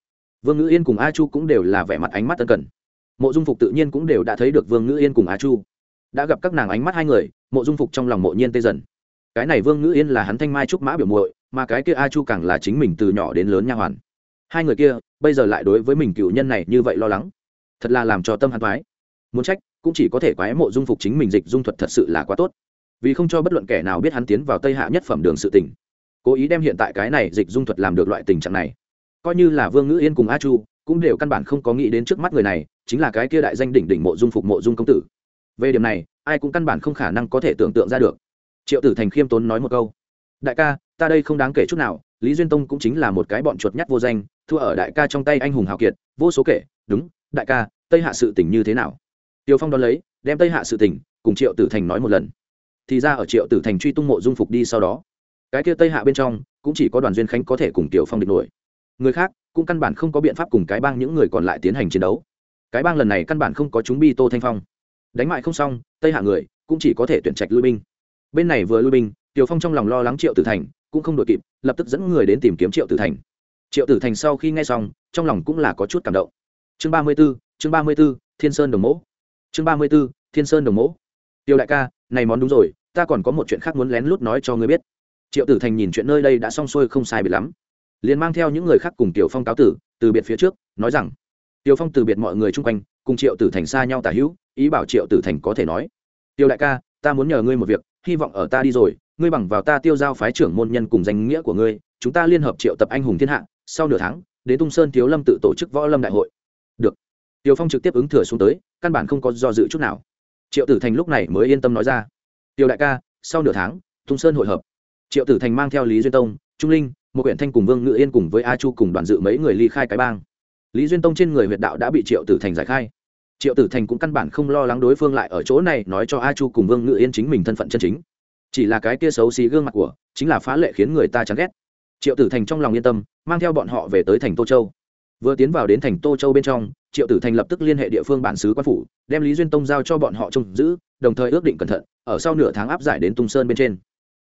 Vương ngữ yên cùng a chu cũng đều là vẻ mặt ánh mắt tân cần. Mộ dung phục tự nhiên cũng đều đã thấy được vương ngữ yên cùng a chu. Đã gặp các nàng ánh mắt hai người, mộ dung phục trong lòng mộ nhiên tê dần. Cái này vương ngữ yên là hắn thanh mai trúc mã biểu muội, mà cái kia a chu càng là chính mình từ nhỏ đến lớn nha hoàn. Hai người kia, bây giờ lại đối với mình cựu nhân này như vậy lo lắng, thật là làm cho tâm hắn thoái muốn trách, cũng chỉ có thể quái mộ dung phục chính mình dịch dung thuật thật sự là quá tốt vì không cho bất luận kẻ nào biết hắn tiến vào tây hạ nhất phẩm đường sự tỉnh. Cố ý đem hiện tại cái này dịch dung thuật làm được loại tình trạng này. Coi như là vương ngữ yên cùng a chu cũng đều căn bản không có nghĩ đến trước mắt người này chính là cái kia đại danh đỉnh đỉnh mộ dung phục mộ dung công tử. Về điểm này, ai cũng căn bản không khả năng có thể tưởng tượng ra được. Triệu tử thành khiêm tốn nói một câu. Đại ca, ta đây không đáng kể chút nào, lý duyên tông cũng chính là một cái bọn chuột nhắt vô danh, thua ở đại ca trong tay anh hùng hào kiệt, vô số kể. Đúng, đại ca, tây hạ sự tỉnh như thế nào? Tiêu phong đón lấy, đem tây hạ sự tỉnh cùng triệu tử thành nói một lần thì ra ở triệu tử thành truy tung mộ dung phục đi sau đó. Cái kia tây hạ bên trong, cũng chỉ có đoàn duyên khánh có thể cùng tiểu phong địch nổi. Người khác, cũng căn bản không có biện pháp cùng cái bang những người còn lại tiến hành chiến đấu. Cái bang lần này căn bản không có chúng bi tô thanh phong. Đánh mại không xong, tây hạ người, cũng chỉ có thể tuyển trạch lui binh. Bên này vừa lui binh, tiểu phong trong lòng lo lắng triệu tử thành, cũng không đội kịp, lập tức dẫn người đến tìm kiếm triệu tử thành. Triệu tử thành sau khi nghe xong, trong lòng cũng là có chút cảm động. Chương ba mươi b ố chương ba mươi b ố thiên sơn đồng mẫu chương ba mươi b ố thiên sơn đồng mẫu tiêu đại ca, này món đúng rồi ta còn có một chuyện khác muốn lén lút nói cho ngươi biết. Triệu tử thành nhìn chuyện nơi đây đã xong xuôi không sai biệt lắm. Liền mang theo những người khác cùng tiểu phong cáo tử, từ biệt phía trước, nói rằng, tiểu phong từ biệt mọi người chung quanh, cùng triệu tử thành xa nhau tả hữu, ý bảo triệu tử thành có thể nói tiêu đại ca, ta muốn nhờ ngươi một việc, hy vọng ở ta đi rồi, ngươi bằng vào ta tiêu giao phái trưởng môn nhân cùng danh nghĩa của ngươi, chúng ta liên hợp triệu tập anh hùng thiên hạ, sau nửa tháng, đến tung sơn thiếu lâm tự tổ chức võ lâm đại hội. Được. Tiêu phong trực tiếp ứng thừa xuống tới, căn bản không có do dự chút nào. Triệu tử thành lúc này mới yên tâm nói ra tiêu đại ca, sau nửa tháng tung sơn hội hợp. Triệu tử thành mang theo lý duyên tông, trung linh một quyển thanh cùng vương ngự yên cùng với a chu cùng đoàn dự mấy người ly khai cái bang. Lý duyên tông trên người huyệt đạo đã bị triệu tử thành giải khai. Triệu tử thành cũng căn bản không lo lắng đối phương lại ở chỗ này nói cho a chu cùng vương ngự yên chính mình thân phận chân chính. Chỉ là cái kia xấu xí gương mặt của, chính là phá lệ khiến người ta chán ghét. Triệu tử thành trong lòng yên tâm, mang theo bọn họ về tới thành tô châu vừa tiến vào đến thành tô châu bên trong, triệu tử thành lập tức liên hệ địa phương bản xứ quan phủ, đem lý duyên tông giao cho bọn họ trông giữ, đồng thời ước định cẩn thận, ở sau nửa tháng áp giải đến tung sơn bên trên.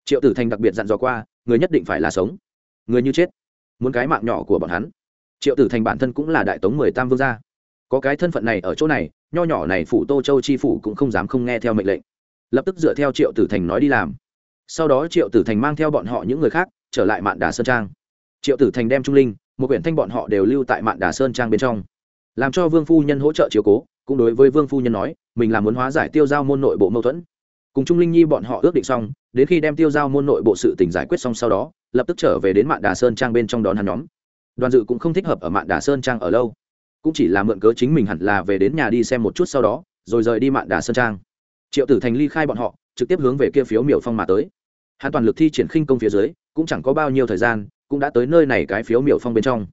Triệu tử thành đặc biệt dặn dò qua, người nhất định phải là sống. Người như chết. Muốn cái mạng nhỏ của bọn hắn. Triệu tử thành bản thân cũng là đại tống mười tam vương gia. Có cái thân phận này ở chỗ này, nho nhỏ này phủ tô châu chi phủ cũng không dám không nghe theo mệnh lệnh. Lập tức dựa theo triệu tử thành nói đi làm. Sau đó triệu tử thành mang theo bọn họ những người khác, trở lại mạn đà sơn trang. Triệu tử thành đem trung linh một quyển thanh bọn họ đều lưu tại mạn đà sơn trang bên trong. Làm cho vương phu nhân hỗ trợ chiếu cố, cũng đối với vương phu nhân nói, mình là muốn hóa giải tiêu giao môn nội bộ mâu thuẫn. Cùng trung linh nhi bọn họ ước định xong, đến khi đem tiêu giao môn nội bộ sự tình giải quyết xong sau đó, lập tức trở về đến mạn đà sơn trang bên trong đón hắn nhóm. Đoàn dự cũng không thích hợp ở mạn đà sơn trang ở lâu. Cũng chỉ là mượn cớ chính mình hẳn là về đến nhà đi xem một chút sau đó, rồi rời đi mạn đà sơn trang. Triệu tử thành ly khai bọn họ, trực tiếp hướng về kia phiếu miểu phong mà tới. Hắn toàn lực thi triển khinh công phía dưới, cũng chẳng có bao nhiêu thời gian cũng đã tới nơi này cái phiếu miểu phong bên trong.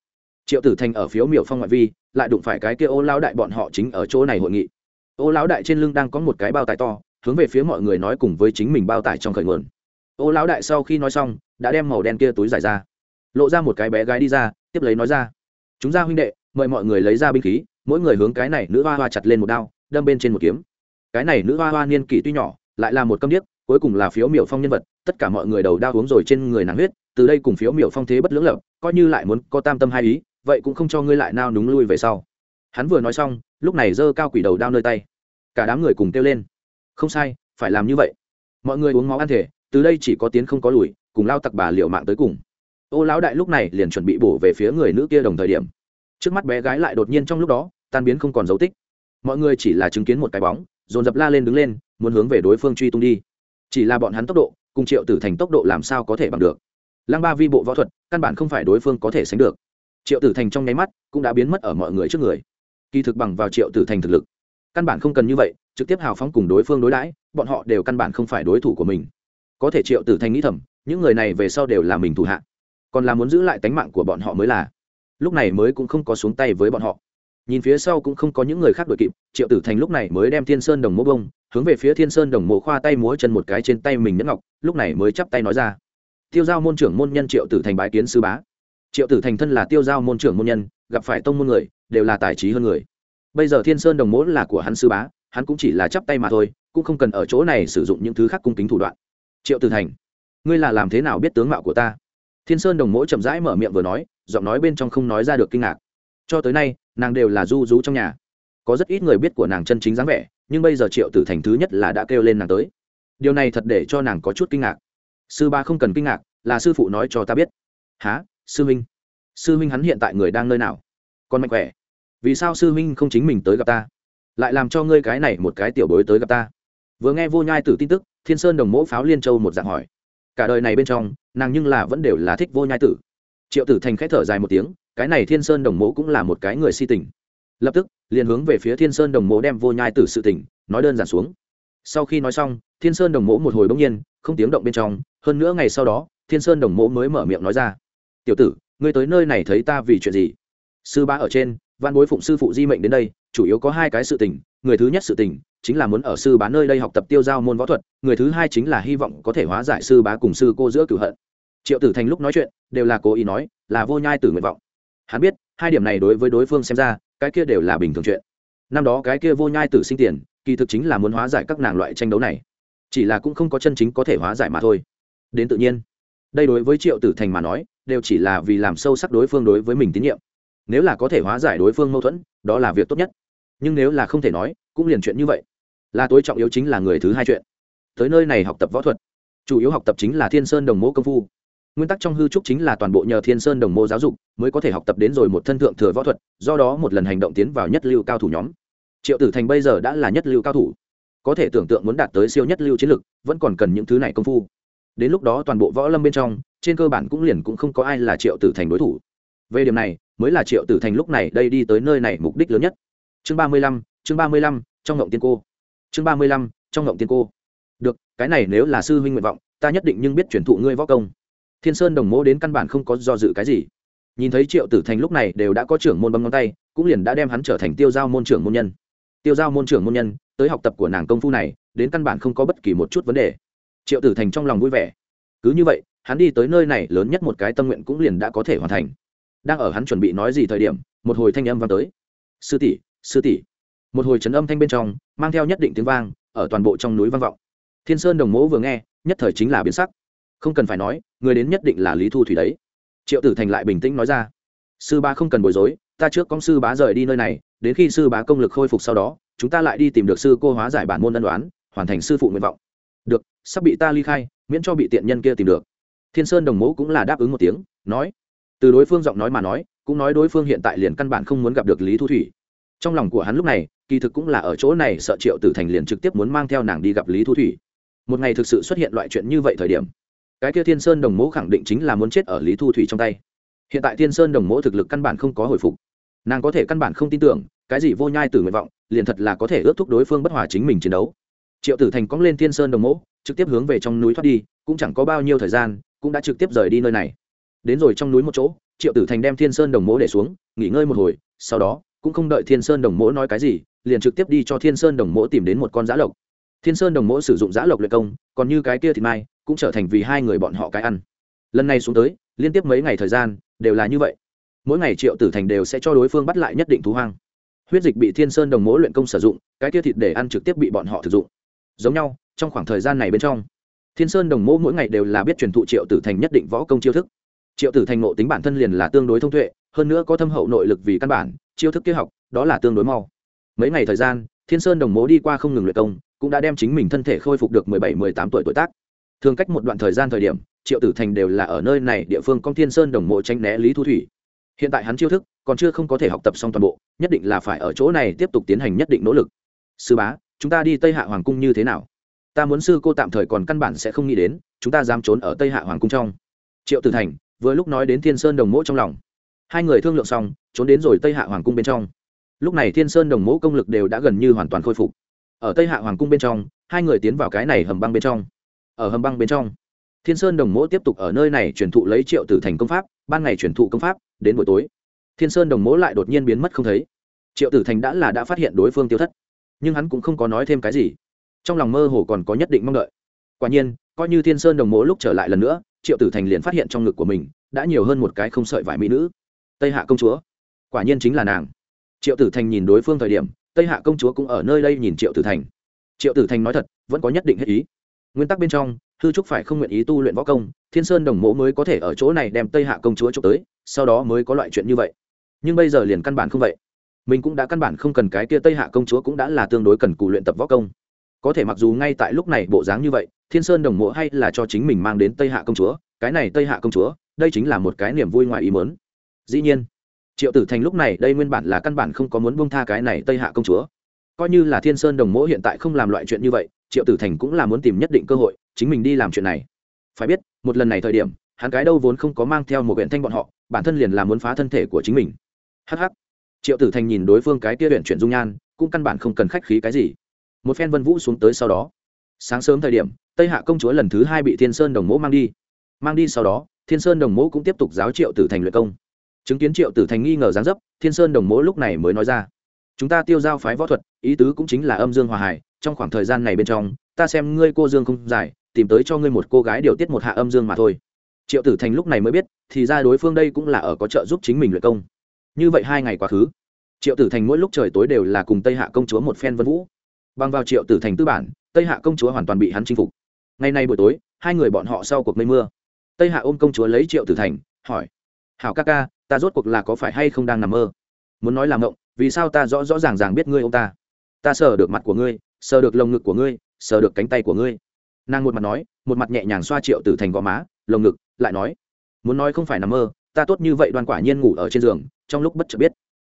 Triệu tử thành ở phiếu miểu phong ngoại vi, lại đụng phải cái kia ô lão đại bọn họ chính ở chỗ này hội nghị. Ô lão đại trên lưng đang có một cái bao tải to, hướng về phía mọi người nói cùng với chính mình bao tải trong khởi nguồn. Ô lão đại sau khi nói xong, đã đem màu đen kia túi giải ra. Lộ ra một cái bé gái đi ra, tiếp lấy nói ra. Chúng ra huynh đệ, mời mọi người lấy ra binh khí, mỗi người hướng cái này nữ hoa hoa chặt lên một đao, đâm bên trên một kiếm. Cái này nữ hoa hoa niên kỷ tuy nhỏ, lại là một câm điếc, cuối cùng là phiếu miểu phong nhân vật, tất cả mọi người đầu đao uống rồi trên người nàng huyết từ đây cùng phiếu miểu phong thế bất lưỡng lập, coi như lại muốn có tam tâm hai ý, vậy cũng không cho ngươi lại nao núng lui về sau. Hắn vừa nói xong, lúc này giơ cao quỷ đầu đao nơi tay. Cả đám người cùng kêu lên. Không sai, phải làm như vậy. Mọi người uống máu ăn thể, từ đây chỉ có tiến không có lùi, cùng lao tặc bà liệu mạng tới cùng. Ô lão đại lúc này liền chuẩn bị bổ về phía người nữ kia đồng thời điểm. Trước mắt bé gái lại đột nhiên trong lúc đó, tan biến không còn dấu tích. Mọi người chỉ là chứng kiến một cái bóng, dồn dập la lên đứng lên, muốn hướng về đối phương truy tung đi. Chỉ là bọn hắn tốc độ, cùng triệu tử thành tốc độ làm sao có thể bằng được lăng ba vi bộ võ thuật, căn bản không phải đối phương có thể sánh được. Triệu tử thành trong nháy mắt cũng đã biến mất ở mọi người trước người. Kỳ thực bằng vào triệu tử thành thực lực, căn bản không cần như vậy, trực tiếp hào phóng cùng đối phương đối đãi, bọn họ đều căn bản không phải đối thủ của mình. Có thể triệu tử thành nghĩ thầm, những người này về sau đều là mình thủ hạ, còn là muốn giữ lại tánh mạng của bọn họ mới là. Lúc này mới cũng không có xuống tay với bọn họ. Nhìn phía sau cũng không có những người khác đuổi kịp, triệu tử thành lúc này mới đem thiên sơn đồng mô bông, hướng về phía thiên sơn đồng mộ khoa tay múa chân một cái trên tay mình nhẫn ngọc, lúc này mới chắp tay nói ra tiêu giao môn trưởng môn nhân triệu tử thành bái kiến sư bá. Triệu tử thành thân là tiêu giao môn trưởng môn nhân, gặp phải tông môn người, đều là tài trí hơn người. Bây giờ thiên sơn đồng mỗ là của hắn sư bá, hắn cũng chỉ là chắp tay mà thôi, cũng không cần ở chỗ này sử dụng những thứ khác cung kính thủ đoạn. Triệu tử thành, ngươi là làm thế nào biết tướng mạo của ta? Thiên sơn đồng mỗ chậm rãi mở miệng vừa nói, giọng nói bên trong không nói ra được kinh ngạc. Cho tới nay, nàng đều là du rú trong nhà. Có rất ít người biết của nàng chân chính dáng vẻ, nhưng bây giờ triệu tử thành thứ nhất là đã kêu lên nàng tới. Điều này thật để cho nàng có chút kinh ngạc sư ba không cần kinh ngạc, là sư phụ nói cho ta biết. Há sư minh? Sư minh hắn hiện tại người đang nơi nào? Còn mạnh khỏe. Vì sao sư minh không chính mình tới gặp ta? Lại làm cho ngươi cái này một cái tiểu bối tới gặp ta? Vừa nghe vô nhai tử tin tức, thiên sơn đồng mẫu pháo liên châu một dạng hỏi. Cả đời này bên trong, nàng nhưng là vẫn đều là thích vô nhai tử. Triệu tử thành k h ẽ thở dài một tiếng, cái này thiên sơn đồng mẫu cũng là một cái người si tình. Lập tức, liền hướng về phía thiên sơn đồng mẫu đem vô nhai tử sự tình, nói đơn giản xuống. Sau khi nói xong, thiên sơn đồng mẫu một hồi bỗng nhiên, không tiếng động bên trong hơn nữa ngày sau đó, thiên sơn đồng mỗ mới mở miệng nói ra. Tiểu tử, ngươi tới nơi này thấy ta vì chuyện gì? Sư ba ở trên, văn bối phụng sư phụ di mệnh đến đây, chủ yếu có hai cái sự tình. Người thứ nhất sự tình chính là muốn ở sư bá nơi đây học tập tiêu giao môn võ thuật, người thứ hai chính là hy vọng có thể hóa giải sư bá cùng sư cô giữa cửu hận. Triệu tử thành lúc nói chuyện, đều là cố ý nói, là vô nhai tử nguyện vọng. Hắn biết, hai điểm này đối với đối phương xem ra, cái kia đều là bình thường chuyện. Năm đó cái kia vô nhai tử sinh tiền, kỳ thực chính là muốn hóa giải các nàng loại tranh đấu này. Chỉ là cũng không có chân chính có thể hóa giải mà thôi đến tự nhiên. Đây đối với triệu tử thành mà nói, đều chỉ là vì làm sâu sắc đối phương đối với mình tín nhiệm. Nếu là có thể hóa giải đối phương mâu thuẫn, đó là việc tốt nhất. Nhưng nếu là không thể nói, cũng liền chuyện như vậy. Là tối trọng yếu chính là người thứ hai chuyện. Tới nơi này học tập võ thuật. Chủ yếu học tập chính là thiên sơn đồng mô công phu. Nguyên tắc trong hư trúc chính là toàn bộ nhờ thiên sơn đồng mô giáo dục mới có thể học tập đến rồi một thân thượng thừa võ thuật, do đó một lần hành động tiến vào nhất lưu cao thủ nhóm. Triệu tử thành bây giờ đã là nhất lưu cao thủ. Có thể tưởng tượng muốn đạt tới siêu nhất lưu chiến lực, vẫn còn cần những thứ này công phu đến lúc đó toàn bộ võ lâm bên trong, trên cơ bản cũng liền cũng không có ai là triệu tử thành đối thủ. Về điểm này, mới là triệu tử thành lúc này đây đi tới nơi này mục đích lớn nhất. Chương ba mươi lăm, chương ba mươi lăm, trong ngộng tiên cô. Chương ba mươi lăm, trong ngộng tiên cô. Được, cái này nếu là sư huynh nguyện vọng, ta nhất định nhưng biết chuyển thụ ngươi võ công. Thiên sơn đồng mỗ đến căn bản không có do dự cái gì. Nhìn thấy triệu tử thành lúc này đều đã có trưởng môn bấm ngón tay, cũng liền đã đem hắn trở thành tiêu giao môn trưởng môn nhân. Tiêu giao môn trưởng môn nhân, tới học tập của nàng công phu này, đến căn bản không có bất kỳ một chút vấn đề triệu tử thành trong lòng vui vẻ. Cứ như vậy, hắn đi tới nơi này lớn nhất một cái tâm nguyện cũng liền đã có thể hoàn thành. Đang ở hắn chuẩn bị nói gì thời điểm, một hồi thanh âm vang tới. Sư tỷ sư tỷ. Một hồi trấn âm thanh bên trong, mang theo nhất định tiếng vang, ở toàn bộ trong núi vang vọng. Thiên sơn đồng mẫu vừa nghe, nhất thời chính là biến sắc. Không cần phải nói, người đến nhất định là lý thu thủy đấy. Triệu tử thành lại bình tĩnh nói ra. Sư ba không cần bối rối, ta trước con sư bá rời đi nơi này, đến khi sư bá công lực khôi phục sau đó, chúng ta lại đi tìm được sư cô hóa giải bản môn ân đoán hoàn thành sư phụ nguyện vọng sắp bị ta ly khai, miễn cho bị tiện nhân kia tìm được. Thiên sơn đồng mẫu cũng là đáp ứng một tiếng, nói. Từ đối phương giọng nói mà nói, cũng nói đối phương hiện tại liền căn bản không muốn gặp được lý thu thủy. Trong lòng của hắn lúc này, kỳ thực cũng là ở chỗ này sợ triệu tử thành liền trực tiếp muốn mang theo nàng đi gặp lý thu thủy. Một ngày thực sự xuất hiện loại chuyện như vậy thời điểm, cái kia thiên sơn đồng mẫu khẳng định chính là muốn chết ở lý thu thủy trong tay. Hiện tại thiên sơn đồng mẫu thực lực căn bản không có hồi phục. Nàng có thể căn bản không tin tưởng, cái gì vô nhai từ nguyện vọng, liền thật là có thể ước thúc đối phương bất hòa chính mình chiến đấu. Triệu tử thành cóng lên thiên sơn đồng mẫu trực tiếp hướng về trong núi thoát đi, cũng chẳng có bao nhiêu thời gian, cũng đã trực tiếp rời đi nơi này. Đến rồi trong núi một chỗ, triệu tử thành đem thiên sơn đồng mỗ để xuống, nghỉ ngơi một hồi, sau đó, cũng không đợi thiên sơn đồng mỗ nói cái gì, liền trực tiếp đi cho thiên sơn đồng mỗ tìm đến một con giã lộc. Thiên sơn đồng mỗ sử dụng giã lộc luyện công, còn như cái kia thì mai, cũng trở thành vì hai người bọn họ cái ăn. Lần này xuống tới, liên tiếp mấy ngày thời gian, đều là như vậy. Mỗi ngày triệu tử thành đều sẽ cho đối phương bắt lại nhất định thú hoang. Huyết dịch bị thiên sơn đồng mỗ luyện công sử dụng, cái kia thịt để ăn trực tiếp bị bọn họ thực dụng giống nhau, trong khoảng thời gian này bên trong, thiên sơn đồng mẫu mỗi ngày đều là biết truyền thụ triệu tử thành nhất định võ công chiêu thức. Triệu tử thành ngộ tính bản thân liền là tương đối thông tuệ, hơn nữa có thâm hậu nội lực vì căn bản, chiêu thức kế học, đó là tương đối mau. Mấy ngày thời gian, thiên sơn đồng mẫu đi qua không ngừng luyện công, cũng đã đem chính mình thân thể khôi phục được mười bảy, mười tám tuổi tuổi tác. Thường cách một đoạn thời gian thời điểm, triệu tử thành đều là ở nơi này địa phương công thiên sơn đồng mộ tranh né lý thu thủy. Hiện tại hắn chiêu thức còn chưa không có thể học tập xong toàn bộ, nhất định là phải ở chỗ này tiếp tục tiến hành nhất định nỗ lực. Sư bá chúng ta đi tây hạ hoàng cung như thế nào? Ta muốn sư cô tạm thời còn căn bản sẽ không nghĩ đến, chúng ta dám trốn ở tây hạ hoàng cung trong. Triệu tử thành, vừa lúc nói đến thiên sơn đồng mỗ trong lòng. Hai người thương lượng xong, trốn đến rồi tây hạ hoàng cung bên trong. Lúc này thiên sơn đồng mỗ công lực đều đã gần như hoàn toàn khôi phục. Ở tây hạ hoàng cung bên trong, hai người tiến vào cái này hầm băng bên trong. Ở hầm băng bên trong, thiên sơn đồng mỗ tiếp tục ở nơi này truyền thụ lấy triệu tử thành công pháp, ban ngày truyền thụ công pháp, đến buổi tối, thiên sơn đồng mỗ lại đột nhiên biến mất không thấy. Triệu tử thành đã là đã phát hiện đối phương tiêu thất nhưng hắn cũng không có nói thêm cái gì. Trong lòng mơ hồ còn có nhất định mong đợi. Quả nhiên, coi như thiên sơn đồng mỗ lúc trở lại lần nữa, triệu tử thành liền phát hiện trong ngực của mình đã nhiều hơn một cái không sợi vải mỹ nữ. Tây hạ công chúa. Quả nhiên chính là nàng. Triệu tử thành nhìn đối phương thời điểm, tây hạ công chúa cũng ở nơi đây nhìn triệu tử thành. Triệu tử thành nói thật, vẫn có nhất định hết ý. Nguyên tắc bên trong, hư trúc phải không nguyện ý tu luyện võ công, thiên sơn đồng mộ mới có thể ở chỗ này đem tây hạ công chúa trộm tới, sau đó mới có loại chuyện như vậy. Nhưng bây giờ liền căn bản không vậy mình cũng đã căn bản không cần cái kia tây hạ công chúa cũng đã là tương đối cần cù luyện tập võ công. Có thể mặc dù ngay tại lúc này bộ dáng như vậy, thiên sơn đồng mộ hay là cho chính mình mang đến tây hạ công chúa, cái này tây hạ công chúa, đây chính là một cái niềm vui ngoài ý mớn dĩ nhiên, triệu tử thành lúc này đây nguyên bản là căn bản không có muốn buông tha cái này tây hạ công chúa. Coi như là thiên sơn đồng mỗ hiện tại không làm loại chuyện như vậy, triệu tử thành cũng là muốn tìm nhất định cơ hội, chính mình đi làm chuyện này. Phải biết, một lần này thời điểm, hắn cái đâu vốn không có mang theo một huyện thanh bọn họ, bản thân liền là muốn phá thân thể của chính mình. Hh triệu tử thành nhìn đối phương cái kia huyện chuyển dung nhan, cũng căn bản không cần khách khí cái gì. Một phen vân vũ xuống tới sau đó. Sáng sớm thời điểm, tây hạ công chúa lần thứ hai bị thiên sơn đồng mẫu mang đi. Mang đi sau đó, thiên sơn đồng mẫu cũng tiếp tục giáo triệu tử thành luyện công. Chứng kiến triệu tử thành nghi ngờ gián dấp, thiên sơn đồng mẫu lúc này mới nói ra. Chúng ta tiêu giao phái võ thuật, ý tứ cũng chính là âm dương hòa hải, trong khoảng thời gian này bên trong, ta xem ngươi cô dương không dài tìm tới cho ngươi một cô gái điều tiết một hạ âm dương mà thôi. Triệu tử thành lúc này mới biết, thì ra đối phương đây cũng là ở có trợ giúp chính mình luyện công như vậy hai ngày quá khứ, triệu tử thành mỗi lúc trời tối đều là cùng tây hạ công chúa một phen vân vũ. Bằng vào triệu tử thành tư bản, tây hạ công chúa hoàn toàn bị hắn chinh phục. Ngày nay buổi tối, hai người bọn họ sau cuộc mây mưa. Tây hạ ôm công chúa lấy triệu tử thành, hỏi, hảo ca ca, ta rốt cuộc là có phải hay không đang nằm mơ? Muốn nói làm ngộng, vì sao ta rõ rõ ràng ràng biết ngươi ông ta? Ta sờ được mặt của ngươi, sờ được lồng ngực của ngươi, sờ được cánh tay của ngươi. Nàng một mặt nói, một mặt nhẹ nhàng xoa triệu tử thành gò má, lồng ngực, lại nói, muốn nói không phải nằm mơ, ta tốt như vậy đoan quả nhiên ngủ ở trên giường trong lúc bất chợt biết.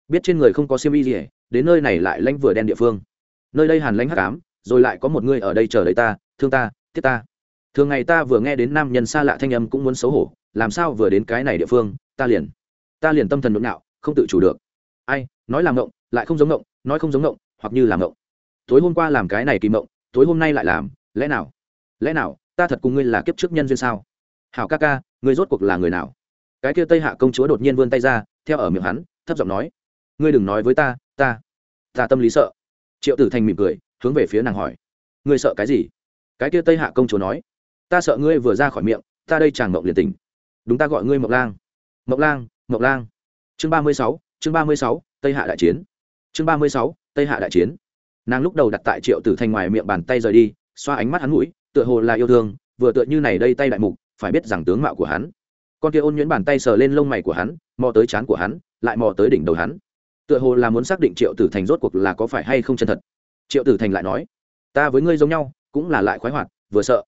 Biết trên người không có xiêm y gì đến nơi này lại lanh vừa đen địa phương. Nơi đây hàn lanh hắc ám, rồi lại có một người ở đây chờ đợi ta, thương ta, thiết ta. Thường ngày ta vừa nghe đến nam nhân xa lạ thanh âm cũng muốn xấu hổ, làm sao vừa đến cái này địa phương, ta liền ta liền tâm thần nhộn nhạo, không tự chủ được. Ai, nói làm ngộng, lại không giống ngộng, nói không giống ngộng, hoặc như làm ngộng. Tối hôm qua làm cái này kỳ mộng, tối hôm nay lại làm, lẽ nào? Lẽ nào, ta thật cùng ngươi là kiếp trước nhân duyên sao? Hảo ca ca, ngươi rốt cuộc là người nào? Cái kia tây hạ công chúa đột nhiên vươn tay ra theo ở miệng hắn, thấp giọng nói, ngươi đừng nói với ta ta ta tâm lý sợ. Triệu tử thành mỉm cười, hướng về phía nàng hỏi, ngươi sợ cái gì? Cái kia tây hạ công chúa nói, ta sợ ngươi vừa ra khỏi miệng, ta đây chàng mộng liền tình đúng ta gọi ngươi mộng lang. Mộng lang mộng lang. Chương ba mươi sáu, chương ba mươi sáu, tây hạ đại chiến. Chương ba mươi sáu, tây hạ đại chiến. Nàng lúc đầu đặt tại triệu tử thành ngoài miệng bàn tay rời đi, xoa ánh mắt hắn mũi, tựa hồ là yêu thương, vừa tựa như này đây tay đại mục, phải biết rằng tướng mạo của hắn con kia ôn nhuyễn bàn tay sờ lên lông mày của hắn, mò tới trán của hắn, lại mò tới đỉnh đầu hắn. Tựa hồ là muốn xác định triệu tử thành rốt cuộc là có phải hay không chân thật. Triệu tử thành lại nói, ta với ngươi giống nhau, cũng là lại khoái hoạt, vừa sợ.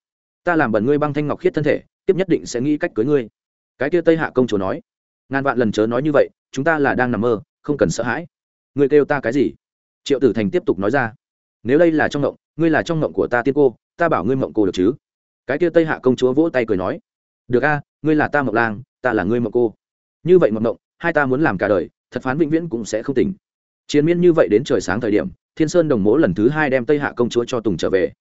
Ta làm bẩn ngươi băng thanh ngọc khiết thân thể, tiếp nhất định sẽ nghĩ cách cưới ngươi. Cái kia tây hạ công chúa nói, ngàn vạn lần chớ nói như vậy, chúng ta là đang nằm mơ, không cần sợ hãi. Ngươi kêu ta cái gì? Triệu tử thành tiếp tục nói ra, nếu đây là trong ngộng, ngươi là trong ngộng của ta tiên cô, ta bảo ngươi mộng cô được chứ? Cái kia tây hạ công chúa vỗ tay cười nói được a, ngươi là ta mộng lang, ta là ngươi mộng cô. Như vậy mộng mộng, hai ta muốn làm cả đời, thật phán vĩnh viễn cũng sẽ không tỉnh. Chiến miên như vậy đến trời sáng thời điểm, thiên sơn đồng mỗ lần thứ hai đem tây hạ công chúa cho tùng trở về.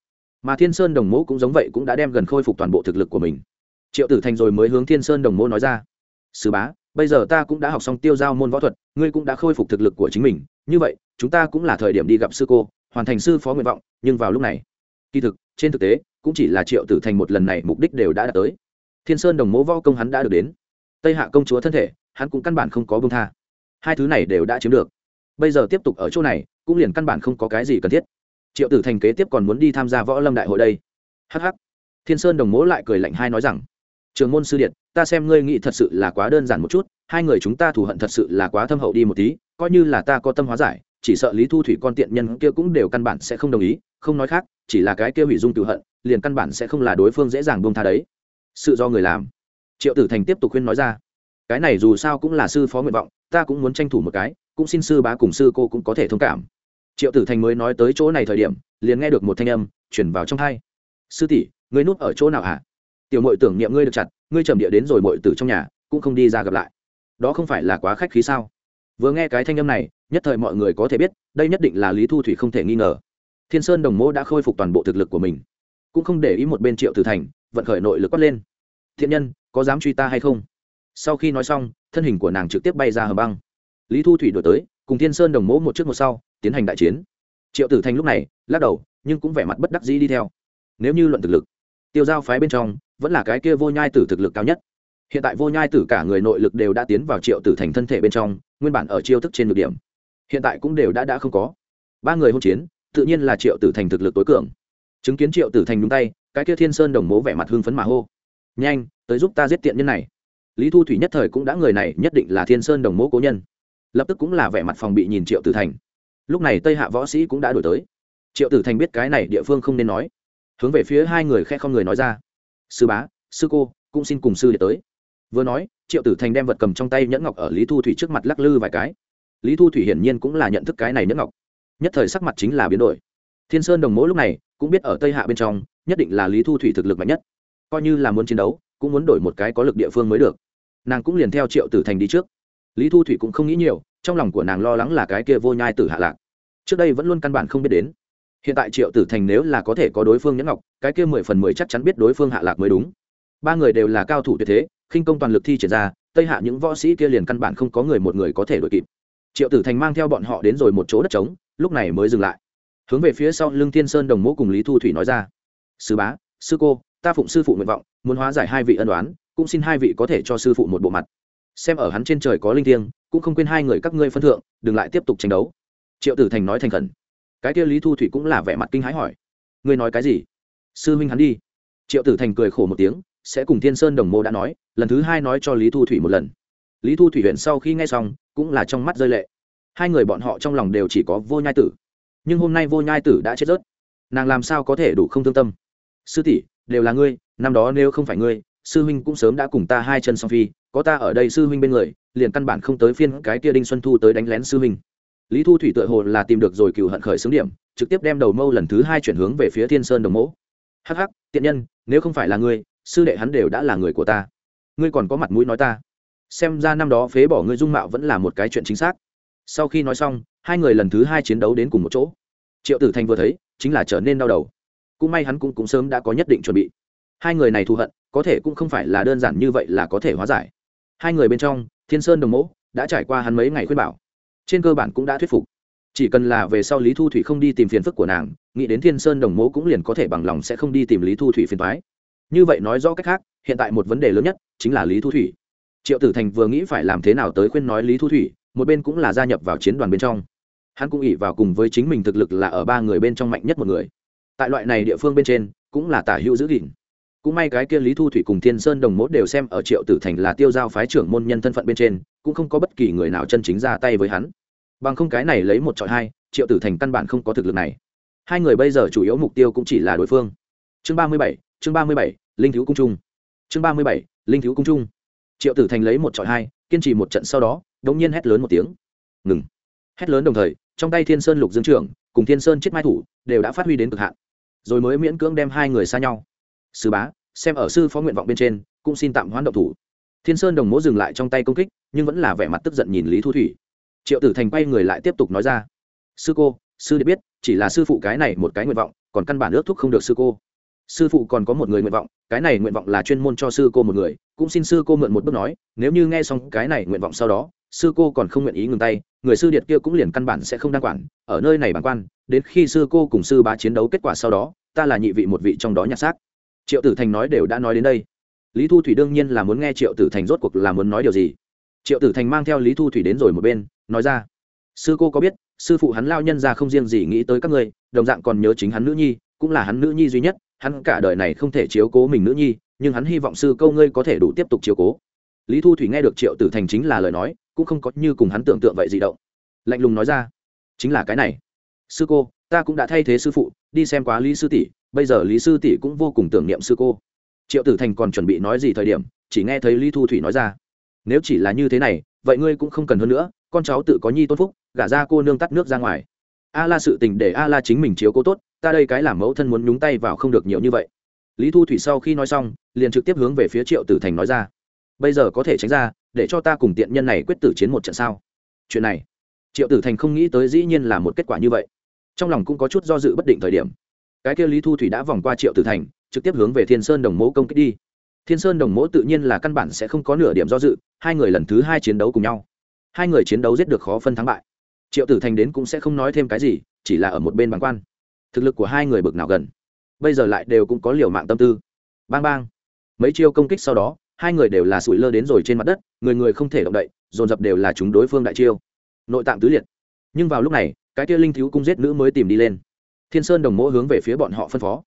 Mà thiên sơn đồng mỗ cũng giống vậy cũng đã đem gần khôi phục toàn bộ thực lực của mình. Triệu tử thành rồi mới hướng thiên sơn đồng mỗ nói ra sứ bá, bây giờ ta cũng đã học xong tiêu giao môn võ thuật, ngươi cũng đã khôi phục thực lực của chính mình. Như vậy, chúng ta cũng là thời điểm đi gặp sư cô, hoàn thành sư phó nguyện vọng, nhưng vào lúc này, kỳ thực, trên thực tế, cũng chỉ là triệu tử thành một lần này mục đích đều đã đạt tới thiên sơn đồng mỗ võ công hắn đã được đến. Tây hạ công chúa thân thể, hắn cũng căn bản không có bông tha. Hai thứ này đều đã chiếm được. Bây giờ tiếp tục ở chỗ này, cũng liền căn bản không có cái gì cần thiết. Triệu tử thành kế tiếp còn muốn đi tham gia võ lâm đại hội đây. Hh thiên sơn đồng mỗ lại cười lạnh hai nói rằng, trường môn sư điện, ta xem ngươi nghĩ thật sự là quá đơn giản một chút, hai người chúng ta thù hận thật sự là quá thâm hậu đi một tí, coi như là ta có tâm hóa giải, chỉ sợ lý thu thủy con tiện nhân kia cũng đều căn bản sẽ không đồng ý, không nói khác, chỉ là cái kia hủy dung tự hận, liền căn bản sẽ không là đối phương dễ dàng buông tha đấy sự do người làm. Triệu tử thành tiếp tục khuyên nói ra, cái này dù sao cũng là sư phó nguyện vọng, ta cũng muốn tranh thủ một cái, cũng xin sư bá cùng sư cô cũng có thể thông cảm. Triệu tử thành mới nói tới chỗ này thời điểm, liền nghe được một thanh âm chuyển vào trong hai sư tỷ, ngươi núp ở chỗ nào hả? Tiểu mội tưởng niệm ngươi được chặt, ngươi trầm địa đến rồi mội tử trong nhà, cũng không đi ra gặp lại. Đó không phải là quá khách khí sao? Vừa nghe cái thanh âm này, nhất thời mọi người có thể biết, đây nhất định là lý thu thủy không thể nghi ngờ. Thiên sơn đồng mô đã khôi phục toàn bộ thực lực của mình, cũng không để ý một bên triệu tử thành vận khởi nội lực quát lên. Thiện nhân, có dám truy ta hay không? Sau khi nói xong, thân hình của nàng trực tiếp bay ra hầm băng. Lý thu thủy đổi tới, cùng thiên sơn đồng mỗ một trước một sau, tiến hành đại chiến. Triệu tử thành lúc này, lắc đầu, nhưng cũng vẻ mặt bất đắc dĩ đi theo. Nếu như luận thực lực, tiêu giao phái bên trong, vẫn là cái kia vô nhai tử thực lực cao nhất. Hiện tại vô nhai tử cả người nội lực đều đã tiến vào triệu tử thành thân thể bên trong, nguyên bản ở chiêu thức trên được điểm. Hiện tại cũng đều đã đã không có. Ba người hôn chiến, tự nhiên là triệu tử thành thực lực tối cường. Chứng kiến triệu tử thành đúng tay cái kia thiên sơn đồng mố vẻ mặt hưng phấn mà hô, nhanh, tới giúp ta giết tiện nhân này. Lý thu thủy nhất thời cũng đã người này nhất định là thiên sơn đồng mố cố nhân, lập tức cũng là vẻ mặt phòng bị nhìn triệu tử thành. Lúc này tây hạ võ sĩ cũng đã đổi tới. Triệu tử thành biết cái này địa phương không nên nói, hướng về phía hai người khe không người nói ra, sư bá, sư cô, cũng xin cùng sư để tới. Vừa nói, triệu tử thành đem vật cầm trong tay nhẫn ngọc ở lý thu thủy trước mặt lắc lư vài cái. Lý thu thủy hiển nhiên cũng là nhận thức cái này nhẫn ngọc, nhất thời sắc mặt chính là biến đổi. Thiên sơn đồng mỗ lúc này cũng biết ở tây hạ bên trong nhất định là lý thu thủy thực lực mạnh nhất. Coi như là muốn chiến đấu, cũng muốn đổi một cái có lực địa phương mới được. Nàng cũng liền theo triệu tử thành đi trước. Lý thu thủy cũng không nghĩ nhiều, trong lòng của nàng lo lắng là cái kia vô nhai tử hạ lạc. Trước đây vẫn luôn căn bản không biết đến. Hiện tại triệu tử thành nếu là có thể có đối phương nhẫn ngọc, cái kia mười phần mười chắc chắn biết đối phương hạ lạc mới đúng. Ba người đều là cao thủ tuyệt thế, khinh công toàn lực thi triển ra, tây hạ những võ sĩ kia liền căn bản không có người một người có thể đuổi kịp. Triệu tử thành mang theo bọn họ đến rồi một chỗ đất trống, lúc này mới dừng lại. Hướng về phía sau lưng thiên sơn đồng mẫu cùng lý thu thủy nói ra sư bá, sư cô, ta phụng sư phụ nguyện vọng, muốn hóa giải hai vị ân đoán cũng xin hai vị có thể cho sư phụ một bộ mặt. Xem ở hắn trên trời có linh thiêng, cũng không quên hai người các ngươi phân thượng, đừng lại tiếp tục tranh đấu. Triệu tử thành nói thành khẩn. Cái kia lý thu thủy cũng là vẻ mặt kinh hãi hỏi, ngươi nói cái gì? Sư huynh hắn đi. Triệu tử thành cười khổ một tiếng, sẽ cùng thiên sơn đồng mô đã nói, lần thứ hai nói cho lý thu thủy một lần. Lý thu thủy huyện sau khi nghe xong, cũng là trong mắt rơi lệ. Hai người bọn họ trong lòng đều chỉ có vô nhai tử. Nhưng hôm nay vô nhai tử đã chết rớt. Nàng làm sao có thể đủ không thương tâm? Sư tỷ, đều là ngươi, năm đó nếu không phải ngươi, sư huynh cũng sớm đã cùng ta hai chân song phi, có ta ở đây sư huynh bên người, liền căn bản không tới phiên cái kia đinh xuân thu tới đánh lén sư huynh. Lý thu thủy tự hồ là tìm được rồi cựu hận khởi xướng điểm, trực tiếp đem đầu mâu lần thứ hai chuyển hướng về phía thiên sơn đồng mẫu hắc hắc, tiện nhân, nếu không phải là ngươi, sư đệ hắn đều đã là người của ta. Ngươi còn có mặt mũi nói ta. Xem ra năm đó phế bỏ ngươi dung mạo vẫn là một cái chuyện chính xác. Sau khi nói xong, hai người lần thứ hai chiến đấu đến cùng một chỗ. Triệu tử thành vừa thấy, chính là trở nên đau đầu cũng may hắn cũng, cũng sớm đã có nhất định chuẩn bị. Hai người này thù hận có thể cũng không phải là đơn giản như vậy là có thể hóa giải. Hai người bên trong thiên sơn đồng mẫu đã trải qua hắn mấy ngày khuyên bảo. Trên cơ bản cũng đã thuyết phục. Chỉ cần là về sau lý thu thủy không đi tìm phiền phức của nàng nghĩ đến thiên sơn đồng mẫu cũng liền có thể bằng lòng sẽ không đi tìm lý thu thủy phiền thoái như vậy nói rõ cách khác hiện tại một vấn đề lớn nhất chính là lý thu thủy. Triệu tử thành vừa nghĩ phải làm thế nào tới khuyên nói lý thu thủy một bên cũng là gia nhập vào chiến đoàn bên trong. Hắn cũng ỉ vào cùng với chính mình thực lực là ở ba người bên trong mạnh nhất một người tại loại này địa phương bên trên, cũng là tả hữu giữ gìn. Cũng may cái kia lý thu thủy cùng thiên sơn đồng mốt đều xem ở triệu tử thành là tiêu giao phái trưởng môn nhân thân phận bên trên, cũng không có bất kỳ người nào chân chính ra tay với hắn. Bằng không cái này lấy một trọi hai, triệu tử thành căn bản không có thực lực này. Hai người bây giờ chủ yếu mục tiêu cũng chỉ là đối phương. Chương ba mươi bảy, chương ba mươi bảy, linh thiếu cung trung. Chương ba mươi bảy, linh thiếu cung trung. Triệu tử thành lấy một trọi hai, kiên trì một trận sau đó, đống nhiên hét lớn một tiếng. Ngừng. Hét lớn đồng thời, trong tay thiên sơn lục dương trưởng, cùng thiên sơn chết mai thủ, đều đã phát huy đến cực hạn rồi mới miễn cưỡng đem hai người xa nhau. Sư bá, xem ở sư phó nguyện vọng bên trên, cũng xin tạm hoãn động thủ. Thiên sơn đồng mố dừng lại trong tay công kích, nhưng vẫn là vẻ mặt tức giận nhìn lý thu thủy. Triệu tử thành quay người lại tiếp tục nói ra. Sư cô, sư để biết, chỉ là sư phụ cái này một cái nguyện vọng, còn căn bản ước thúc không được sư cô. Sư phụ còn có một người nguyện vọng, cái này nguyện vọng là chuyên môn cho sư cô một người, cũng xin sư cô mượn một bước nói, nếu như nghe xong cái này nguyện vọng sau đó, sư cô còn không nguyện ý ngừng tay, người sư điệt kia cũng liền căn bản sẽ không đăng quản, ở nơi này bản quan đến khi sư cô cùng sư bá chiến đấu kết quả sau đó, ta là nhị vị một vị trong đó nhặt xác. Triệu tử thành nói đều đã nói đến đây. Lý thu thủy đương nhiên là muốn nghe triệu tử thành rốt cuộc là muốn nói điều gì. Triệu tử thành mang theo lý thu thủy đến rồi một bên, nói ra. Sư cô có biết, sư phụ hắn lao nhân ra không riêng gì nghĩ tới các ngươi, đồng dạng còn nhớ chính hắn nữ nhi, cũng là hắn nữ nhi duy nhất, hắn cả đời này không thể chiếu cố mình nữ nhi, nhưng hắn hy vọng sư câu ngươi có thể đủ tiếp tục chiếu cố. Lý thu thủy nghe được triệu tử thành chính là lời nói, cũng không có như cùng hắn tưởng tượng vậy gì động. Lạnh lùng nói ra. Chính là cái này sư cô, ta cũng đã thay thế sư phụ, đi xem quá lý sư tỷ, bây giờ lý sư tỷ cũng vô cùng tưởng niệm sư cô. Triệu tử thành còn chuẩn bị nói gì thời điểm, chỉ nghe thấy lý thu thủy nói ra. Nếu chỉ là như thế này, vậy ngươi cũng không cần hơn nữa, con cháu tự có nhi tôn phúc, gả ra cô nương tắt nước ra ngoài. A la sự tình để a la chính mình chiếu cố tốt, ta đây cái làm mẫu thân muốn nhúng tay vào không được nhiều như vậy. Lý thu thủy sau khi nói xong, liền trực tiếp hướng về phía triệu tử thành nói ra. Bây giờ có thể tránh ra, để cho ta cùng tiện nhân này quyết tử chiến một trận sao? Chuyện này, triệu tử thành không nghĩ tới dĩ nhiên là một kết quả như vậy trong lòng cũng có chút do dự bất định thời điểm. Cái kia lý thu thủy đã vòng qua triệu tử thành, trực tiếp hướng về thiên sơn đồng mẫu công kích đi. Thiên sơn đồng mẫu tự nhiên là căn bản sẽ không có nửa điểm do dự, hai người lần thứ hai chiến đấu cùng nhau. Hai người chiến đấu giết được khó phân thắng bại. Triệu tử thành đến cũng sẽ không nói thêm cái gì, chỉ là ở một bên bàn quan. Thực lực của hai người bực nào gần. Bây giờ lại đều cũng có liều mạng tâm tư. Bang bang. Mấy chiêu công kích sau đó, hai người đều là sủi lơ đến rồi trên mặt đất, người người không thể động đậy, dồn dập đều là chúng đối phương đại chiêu. Nội tạng tứ liệt. Nhưng vào lúc này cái kia linh thiếu cung giết nữ mới tìm đi lên. Thiên sơn đồng mỗ hướng về phía bọn họ phân phó.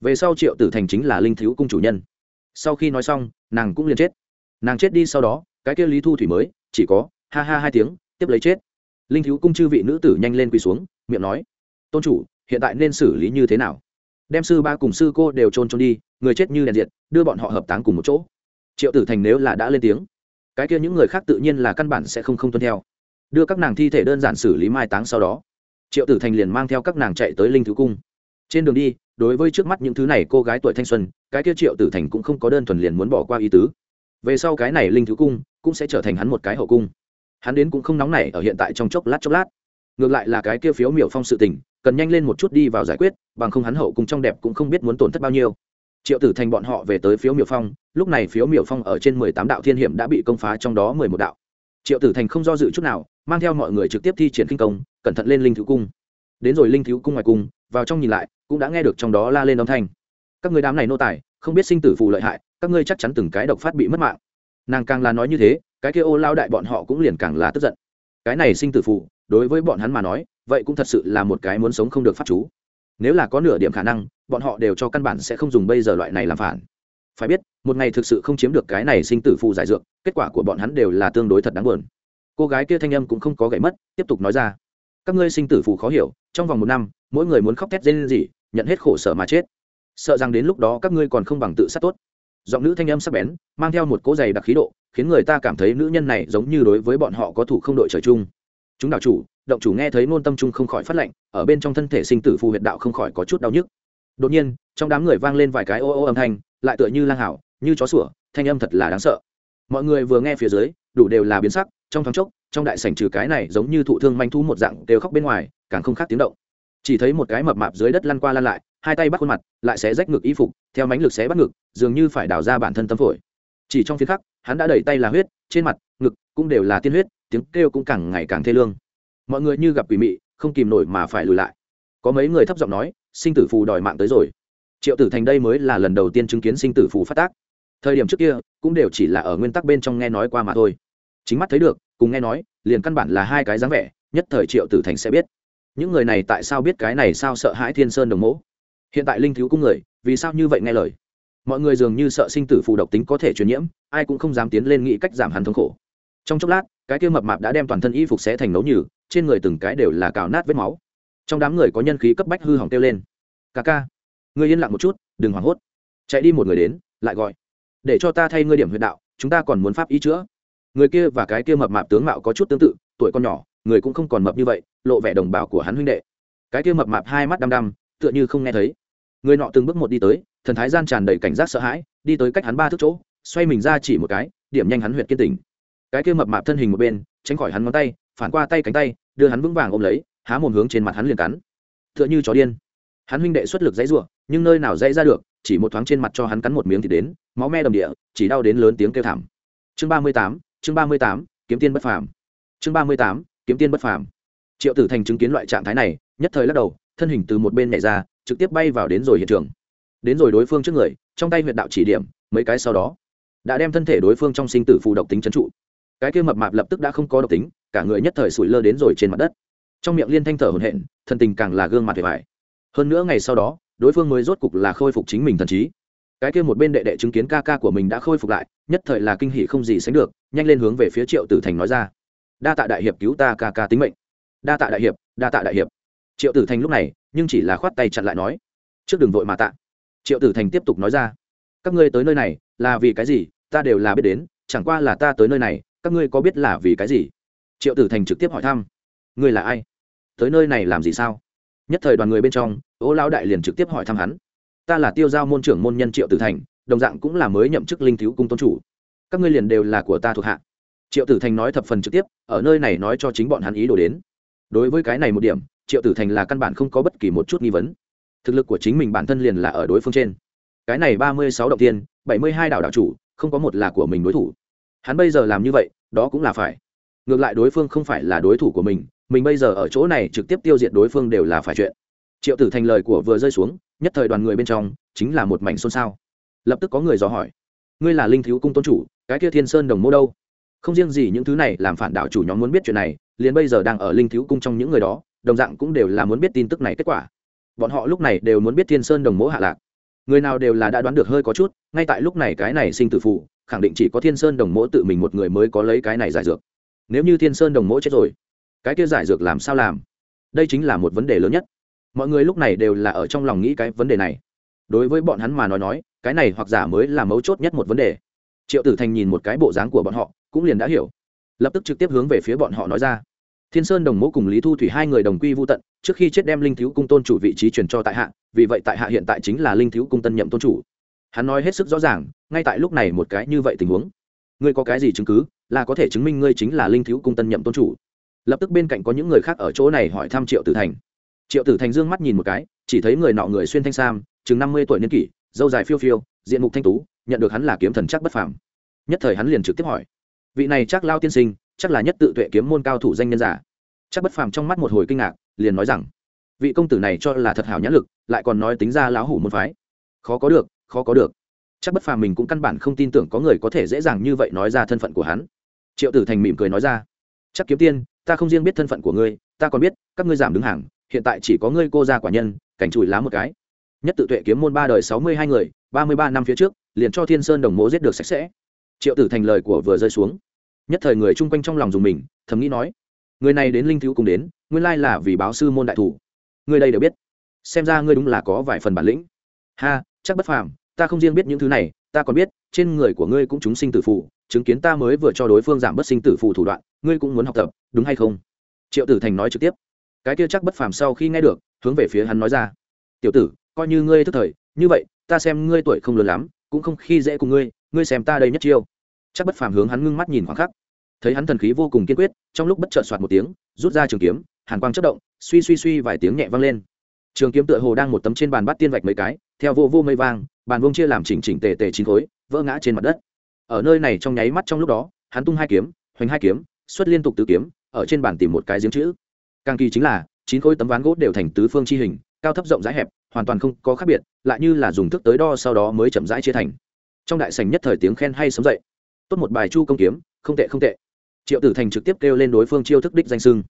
Về sau triệu tử thành chính là linh thiếu cung chủ nhân. Sau khi nói xong, nàng cũng liền chết. Nàng chết đi sau đó, cái kia lý thu thủy mới, chỉ có, ha ha hai tiếng, tiếp lấy chết. Linh thiếu cung chư vị nữ tử nhanh lên quỳ xuống, miệng nói, tôn chủ, hiện tại nên xử lý như thế nào? Đem sư ba cùng sư cô đều trôn trôn đi, người chết như đèn diệt, đưa bọn họ hợp táng cùng một chỗ. Triệu tử thành nếu là đã lên tiếng, cái kia những người khác tự nhiên là căn bản sẽ không không tuân theo. Đưa các nàng thi thể đơn giản xử lý mai táng sau đó triệu tử thành liền mang theo các nàng chạy tới linh thứ cung. Trên đường đi, đối với trước mắt những thứ này cô gái tuổi thanh xuân, cái kia triệu tử thành cũng không có đơn thuần liền muốn bỏ qua ý tứ. Về sau cái này linh thứ cung cũng sẽ trở thành hắn một cái hậu cung. Hắn đến cũng không nóng nảy ở hiện tại trong chốc lát chốc lát. Ngược lại là cái kia phiếu miểu phong sự tình, cần nhanh lên một chút đi vào giải quyết, bằng không hắn hậu cung trong đẹp cũng không biết muốn tổn thất bao nhiêu. Triệu tử thành bọn họ về tới phiếu miểu phong, lúc này phiếu miểu phong ở trên mười tám đạo thiên hiểm đã bị công phá trong đó mười một đạo. Triệu tử thành không do dự chút nào mang theo mọi người trực tiếp thi triển kinh công, cẩn thận lên linh thiếu cung. Đến rồi linh thiếu cung ngoài cung, vào trong nhìn lại, cũng đã nghe được trong đó la lên âm thanh. Các người đám này nô tài, không biết sinh tử phù lợi hại, các ngươi chắc chắn từng cái độc phát bị mất mạng. Nàng càng là nói như thế, cái kia ô lao đại bọn họ cũng liền càng là tức giận. Cái này sinh tử phù, đối với bọn hắn mà nói, vậy cũng thật sự là một cái muốn sống không được phát chú. Nếu là có nửa điểm khả năng, bọn họ đều cho căn bản sẽ không dùng bây giờ loại này làm phản. Phải biết, một ngày thực sự không chiếm được cái này sinh tử phù giải dược, kết quả của bọn hắn đều là tương đối thật đáng buồn cô gái kia thanh âm cũng không có gãy mất, tiếp tục nói ra. Các ngươi sinh tử phù khó hiểu, trong vòng một năm, mỗi người muốn khóc thét dên gì nhận hết khổ sở mà chết. Sợ rằng đến lúc đó các ngươi còn không bằng tự sát tốt. Giọng nữ thanh âm sắc bén, mang theo một cỗ giày đặc khí độ, khiến người ta cảm thấy nữ nhân này giống như đối với bọn họ có thủ không đội trời chung. Chúng đạo chủ, động chủ nghe thấy nôn tâm trung không khỏi phát lạnh, ở bên trong thân thể sinh tử phù huyệt đạo không khỏi có chút đau nhức. Đột nhiên, trong đám người vang lên vài cái ô ô âm thanh, lại tựa như lang hảo, như chó sủa, thanh âm thật là đáng sợ. Mọi người vừa nghe phía dưới, đủ đều là biến sắc trong thoáng chốc, trong đại sảnh trừ cái này giống như thụ thương manh thu một dạng đều khóc bên ngoài, càng không khác tiếng động. Chỉ thấy một cái mập mạp dưới đất lăn qua lăn lại, hai tay bắt khuôn mặt, lại xé rách ngực y phục, theo mánh lực xé bắt ngực, dường như phải đào ra bản thân tâm phổi. Chỉ trong phía khắc, hắn đã đẩy tay là huyết, trên mặt, ngực cũng đều là tiên huyết, tiếng kêu cũng càng ngày càng thê lương. Mọi người như gặp quỷ mị, không kìm nổi mà phải lùi lại. Có mấy người thấp giọng nói, sinh tử phù đòi mạng tới rồi. Triệu tử thành đây mới là lần đầu tiên chứng kiến sinh tử phù phát tác. Thời điểm trước kia, cũng đều chỉ là ở nguyên tắc bên trong nghe nói qua mà thôi chính mắt thấy được, cùng nghe nói, liền căn bản là hai cái dáng vẻ, nhất thời triệu tử thành sẽ biết. Những người này tại sao biết cái này sao sợ hãi thiên sơn đồng mẫu hiện tại linh thiếu cung người, vì sao như vậy nghe lời? Mọi người dường như sợ sinh tử phù độc tính có thể truyền nhiễm, ai cũng không dám tiến lên nghĩ cách giảm hắn thống khổ. Trong chốc lát, cái kia mập mạp đã đem toàn thân y phục xé thành nấu nhừ, trên người từng cái đều là cào nát vết máu. Trong đám người có nhân khí cấp bách hư hỏng kêu lên. Ca ca, ngươi yên lặng một chút, đừng hoảng hốt. Chạy đi một người đến, lại gọi. Để cho ta thay ngươi điểm huyệt đạo, chúng ta còn muốn pháp ý chữa người kia và cái kia mập mạp tướng mạo có chút tương tự, tuổi con nhỏ, người cũng không còn mập như vậy, lộ vẻ đồng bào của hắn huynh đệ. Cái kia mập mạp hai mắt đăm đăm, tựa như không nghe thấy. Người nọ từng bước một đi tới, thần thái gian tràn đầy cảnh giác sợ hãi, đi tới cách hắn ba thước chỗ, xoay mình ra chỉ một cái, điểm nhanh hắn huyệt kiên tỉnh cái kia mập mạp thân hình một bên, tránh khỏi hắn ngón tay, phản qua tay cánh tay, đưa hắn vững vàng ôm lấy, há mồm hướng trên mặt hắn liền cắn. Tựa như chó điên. Hắn huynh đệ xuất lực dãy ruộng nhưng nơi nào dãy ra được, chỉ một thoáng trên mặt cho hắn cắn một miếng thì đến, máu me đầm địa, chỉ đau đến lớn tiếng kêu thảm. Chương ba mươi tám chương ba mươi tám, kiếm tiên bất phàm. Chương ba mươi tám, kiếm tiên bất phàm. Triệu tử thành chứng kiến loại trạng thái này, nhất thời lắc đầu, thân hình từ một bên nhảy ra, trực tiếp bay vào đến rồi hiện trường. Đến rồi đối phương trước người, trong tay huyện đạo chỉ điểm, mấy cái sau đó, đã đem thân thể đối phương trong sinh tử phù độc tính trấn trụ. Cái kia mập mạp lập tức đã không có độc tính, cả người nhất thời sủi lơ đến rồi trên mặt đất. Trong miệng liên thanh thở hổn hển, thân tình càng là gương mặt vẻ vải hơn nữa ngày sau đó, đối phương mới rốt cục là khôi phục chính mình thần trí cái kia một bên đệ đệ chứng kiến ca ca của mình đã khôi phục lại, nhất thời là kinh hỷ không gì sánh được, nhanh lên hướng về phía triệu tử thành nói ra. Đa tạ đại hiệp cứu ta ca ca tính mệnh. Đa tạ đại hiệp, đa tạ đại hiệp. Triệu tử thành lúc này, nhưng chỉ là khoát tay chặn lại nói, trước đường vội mà tạ. Triệu tử thành tiếp tục nói ra, các ngươi tới nơi này là vì cái gì? Ta đều là biết đến, chẳng qua là ta tới nơi này, các ngươi có biết là vì cái gì? Triệu tử thành trực tiếp hỏi thăm, ngươi là ai? Tới nơi này làm gì sao? Nhất thời đoàn người bên trong, ô lão đại liền trực tiếp hỏi thăm hắn ta là tiêu giao môn trưởng môn nhân triệu tử thành, đồng dạng cũng là mới nhậm chức linh thiếu cung tôn chủ. Các ngươi liền đều là của ta thuộc hạ. Triệu tử thành nói thập phần trực tiếp, ở nơi này nói cho chính bọn hắn ý đồ đến. Đối với cái này một điểm, triệu tử thành là căn bản không có bất kỳ một chút nghi vấn. Thực lực của chính mình bản thân liền là ở đối phương trên. Cái này ba mươi sáu động tiên, bảy mươi hai đảo đảo chủ, không có một là của mình đối thủ. Hắn bây giờ làm như vậy, đó cũng là phải. Ngược lại đối phương không phải là đối thủ của mình mình bây giờ ở chỗ này trực tiếp tiêu diệt đối phương đều là phải chuyện. Triệu tử thành lời của vừa rơi xuống nhất thời đoàn người bên trong chính là một mảnh xôn xao. Lập tức có người dò hỏi, ngươi là linh thiếu cung tôn chủ, cái kia thiên sơn đồng mô đâu? Không riêng gì những thứ này làm phản đạo chủ nhóm muốn biết chuyện này, liền bây giờ đang ở linh thiếu cung trong những người đó, đồng dạng cũng đều là muốn biết tin tức này kết quả. Bọn họ lúc này đều muốn biết thiên sơn đồng mỗ hạ lạc. Người nào đều là đã đoán được hơi có chút, ngay tại lúc này cái này sinh tử phụ khẳng định chỉ có thiên sơn đồng mỗ tự mình một người mới có lấy cái này giải dược. Nếu như thiên sơn đồng mỗ chết rồi, cái kia giải dược làm sao làm? Đây chính là một vấn đề lớn nhất mọi người lúc này đều là ở trong lòng nghĩ cái vấn đề này. Đối với bọn hắn mà nói nói, cái này hoặc giả mới là mấu chốt nhất một vấn đề. Triệu tử thành nhìn một cái bộ dáng của bọn họ, cũng liền đã hiểu. Lập tức trực tiếp hướng về phía bọn họ nói ra. Thiên sơn đồng mẫu cùng lý thu thủy hai người đồng quy vô tận, trước khi chết đem linh thiếu cung tôn chủ vị trí truyền cho tại hạ, vì vậy tại hạ hiện tại chính là linh thiếu cung tân nhậm tôn chủ. Hắn nói hết sức rõ ràng, ngay tại lúc này một cái như vậy tình huống. Ngươi có cái gì chứng cứ, là có thể chứng minh ngươi chính là linh thiếu cung tân nhậm tôn chủ? Lập tức bên cạnh có những người khác ở chỗ này hỏi thăm triệu tử thành triệu tử thành dương mắt nhìn một cái, chỉ thấy người nọ người xuyên thanh sam, chừng năm mươi tuổi niên kỷ, dâu dài phiêu phiêu, diện mục thanh tú, nhận được hắn là kiếm thần chắc bất phàm. Nhất thời hắn liền trực tiếp hỏi, vị này chắc lao tiên sinh, chắc là nhất tự tuệ kiếm môn cao thủ danh nhân giả? Chắc bất phàm trong mắt một hồi kinh ngạc, liền nói rằng, vị công tử này cho là thật hảo nhãn lực, lại còn nói tính ra lão hủ môn phái. Khó có được, khó có được. Chắc bất phàm mình cũng căn bản không tin tưởng có người có thể dễ dàng như vậy nói ra thân phận của hắn. Triệu tử thành mỉm cười nói ra, chắc kiếm tiên, ta không riêng biết thân phận của ngươi, ta còn biết các ngươi giảm đứng hàng hiện tại chỉ có ngươi cô gia quả nhân, cảnh chùi lá một cái. Nhất tự tuệ kiếm môn ba đời sáu mươi hai người, ba mươi ba năm phía trước, liền cho thiên sơn đồng mố giết được sạch sẽ. Triệu tử thành lời của vừa rơi xuống. Nhất thời người chung quanh trong lòng dùng mình, thầm nghĩ nói, người này đến linh thiếu cùng đến, nguyên lai là vì báo sư môn đại thủ. Người đây đều biết. Xem ra ngươi đúng là có vài phần bản lĩnh. Ha, chắc bất phàm, ta không riêng biết những thứ này, ta còn biết, trên người của ngươi cũng chúng sinh tử phụ chứng kiến ta mới vừa cho đối phương giảm bất sinh tử phụ thủ đoạn, ngươi cũng muốn học tập, đúng hay không? Triệu tử thành nói trực tiếp cái kia chắc bất phàm sau khi nghe được, hướng về phía hắn nói ra. Tiểu tử, coi như ngươi thức thời, như vậy, ta xem ngươi tuổi không lớn lắm, cũng không khi dễ cùng ngươi ngươi xem ta đây nhất chiêu. Chắc bất phàm hướng hắn ngưng mắt nhìn khoảng khắc. Thấy hắn thần khí vô cùng kiên quyết, trong lúc bất chợt soạt một tiếng, rút ra trường kiếm, hàn quang chất động, suy suy suy vài tiếng nhẹ vang lên. Trường kiếm tựa hồ đang một tấm trên bàn bắt tiên vạch mấy cái, theo vô vô mây vang, bàn vông chia làm chỉnh chỉnh tề tề chín khối, vỡ ngã trên mặt đất. Ở nơi này trong nháy mắt trong lúc đó, hắn tung hai kiếm, hoành hai kiếm, xuất liên tục tứ kiếm, ở trên bàn tìm một cái giếng chữ càng kỳ chính là, chín khối tấm ván gỗ đều thành tứ phương chi hình, cao thấp rộng rãi hẹp, hoàn toàn không có khác biệt, lại như là dùng thức tới đo sau đó mới chậm rãi chia thành. Trong đại sảnh nhất thời tiếng khen hay sớm dậy. Tốt một bài chu công kiếm, không tệ không tệ. Triệu tử thành trực tiếp kêu lên đối phương chiêu thức đích danh sưng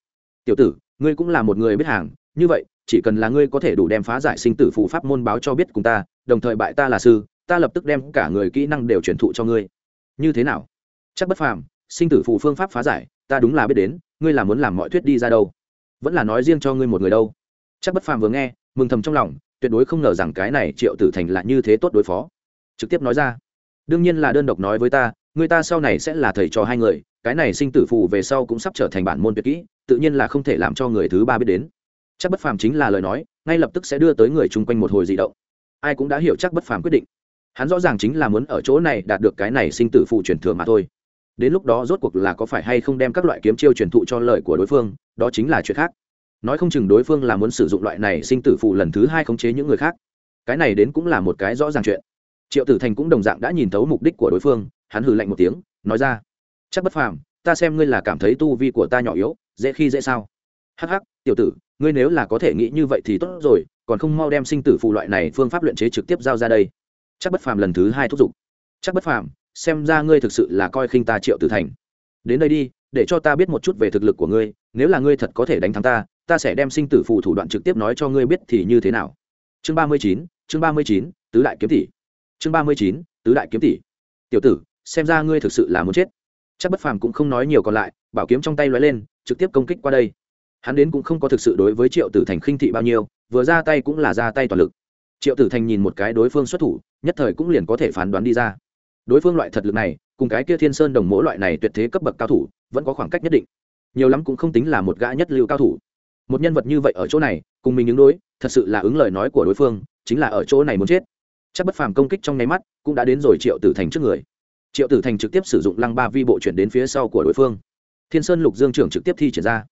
tiểu tử, ngươi cũng là một người biết hàng, như vậy, chỉ cần là ngươi có thể đủ đem phá giải sinh tử phù pháp môn báo cho biết cùng ta, đồng thời bại ta là sư, ta lập tức đem cả người kỹ năng đều truyền thụ cho ngươi. Như thế nào? Chắc bất phàm, sinh tử phù phương pháp phá giải, ta đúng là biết đến, ngươi là muốn làm mọi thuyết đi ra đâu? Vẫn là nói riêng cho ngươi một người đâu. Chắc bất phàm vừa nghe, mừng thầm trong lòng, tuyệt đối không ngờ rằng cái này triệu tử thành là như thế tốt đối phó. Trực tiếp nói ra, đương nhiên là đơn độc nói với ta, người ta sau này sẽ là thầy trò hai người, cái này sinh tử phù về sau cũng sắp trở thành bản môn tuyệt kỹ, tự nhiên là không thể làm cho người thứ ba biết đến. Chắc bất phàm chính là lời nói, ngay lập tức sẽ đưa tới người chung quanh một hồi dị động. Ai cũng đã hiểu chắc bất phàm quyết định. Hắn rõ ràng chính là muốn ở chỗ này đạt được cái này sinh tử phù truyền thừa mà thôi đến lúc đó rốt cuộc là có phải hay không đem các loại kiếm chiêu truyền thụ cho lời của đối phương, đó chính là chuyện khác. Nói không chừng đối phương là muốn sử dụng loại này sinh tử phù lần thứ hai khống chế những người khác. Cái này đến cũng là một cái rõ ràng chuyện. Triệu tử thành cũng đồng dạng đã nhìn thấu mục đích của đối phương, hắn hừ lạnh một tiếng, nói ra, chắc bất phàm, ta xem ngươi là cảm thấy tu vi của ta nhỏ yếu, dễ khi dễ sao? Hắc hắc, tiểu tử, ngươi nếu là có thể nghĩ như vậy thì tốt rồi, còn không mau đem sinh tử phù loại này phương pháp luyện chế trực tiếp giao ra đây. Chắc bất phàm lần thứ hai thúc giục. Chắc bất phàm xem ra ngươi thực sự là coi khinh ta triệu tử thành. Đến đây đi, để cho ta biết một chút về thực lực của ngươi, nếu là ngươi thật có thể đánh thắng ta ta sẽ đem sinh tử phù thủ đoạn trực tiếp nói cho ngươi biết thì như thế nào. Chương ba mươi chín, chương ba mươi chín, tứ đại kiếm tỷ. Chương ba mươi chín, tứ đại kiếm tỷ. Tiểu tử, xem ra ngươi thực sự là muốn chết. Chắc bất phàm cũng không nói nhiều còn lại, bảo kiếm trong tay lóe lên, trực tiếp công kích qua đây. Hắn đến cũng không có thực sự đối với triệu tử thành khinh thị bao nhiêu, vừa ra tay cũng là ra tay toàn lực. Triệu tử thành nhìn một cái đối phương xuất thủ, nhất thời cũng liền có thể phán đoán đi ra đối phương loại thật lực này, cùng cái kia thiên sơn đồng mỗi loại này tuyệt thế cấp bậc cao thủ, vẫn có khoảng cách nhất định. Nhiều lắm cũng không tính là một gã nhất lưu cao thủ. Một nhân vật như vậy ở chỗ này, cùng mình ứng đối, thật sự là ứng lời nói của đối phương, chính là ở chỗ này muốn chết. Chắc bất phàm công kích trong nháy mắt, cũng đã đến rồi triệu tử thành trước người. Triệu tử thành trực tiếp sử dụng lăng ba vi bộ chuyển đến phía sau của đối phương. Thiên sơn lục dương trưởng trực tiếp thi triển ra.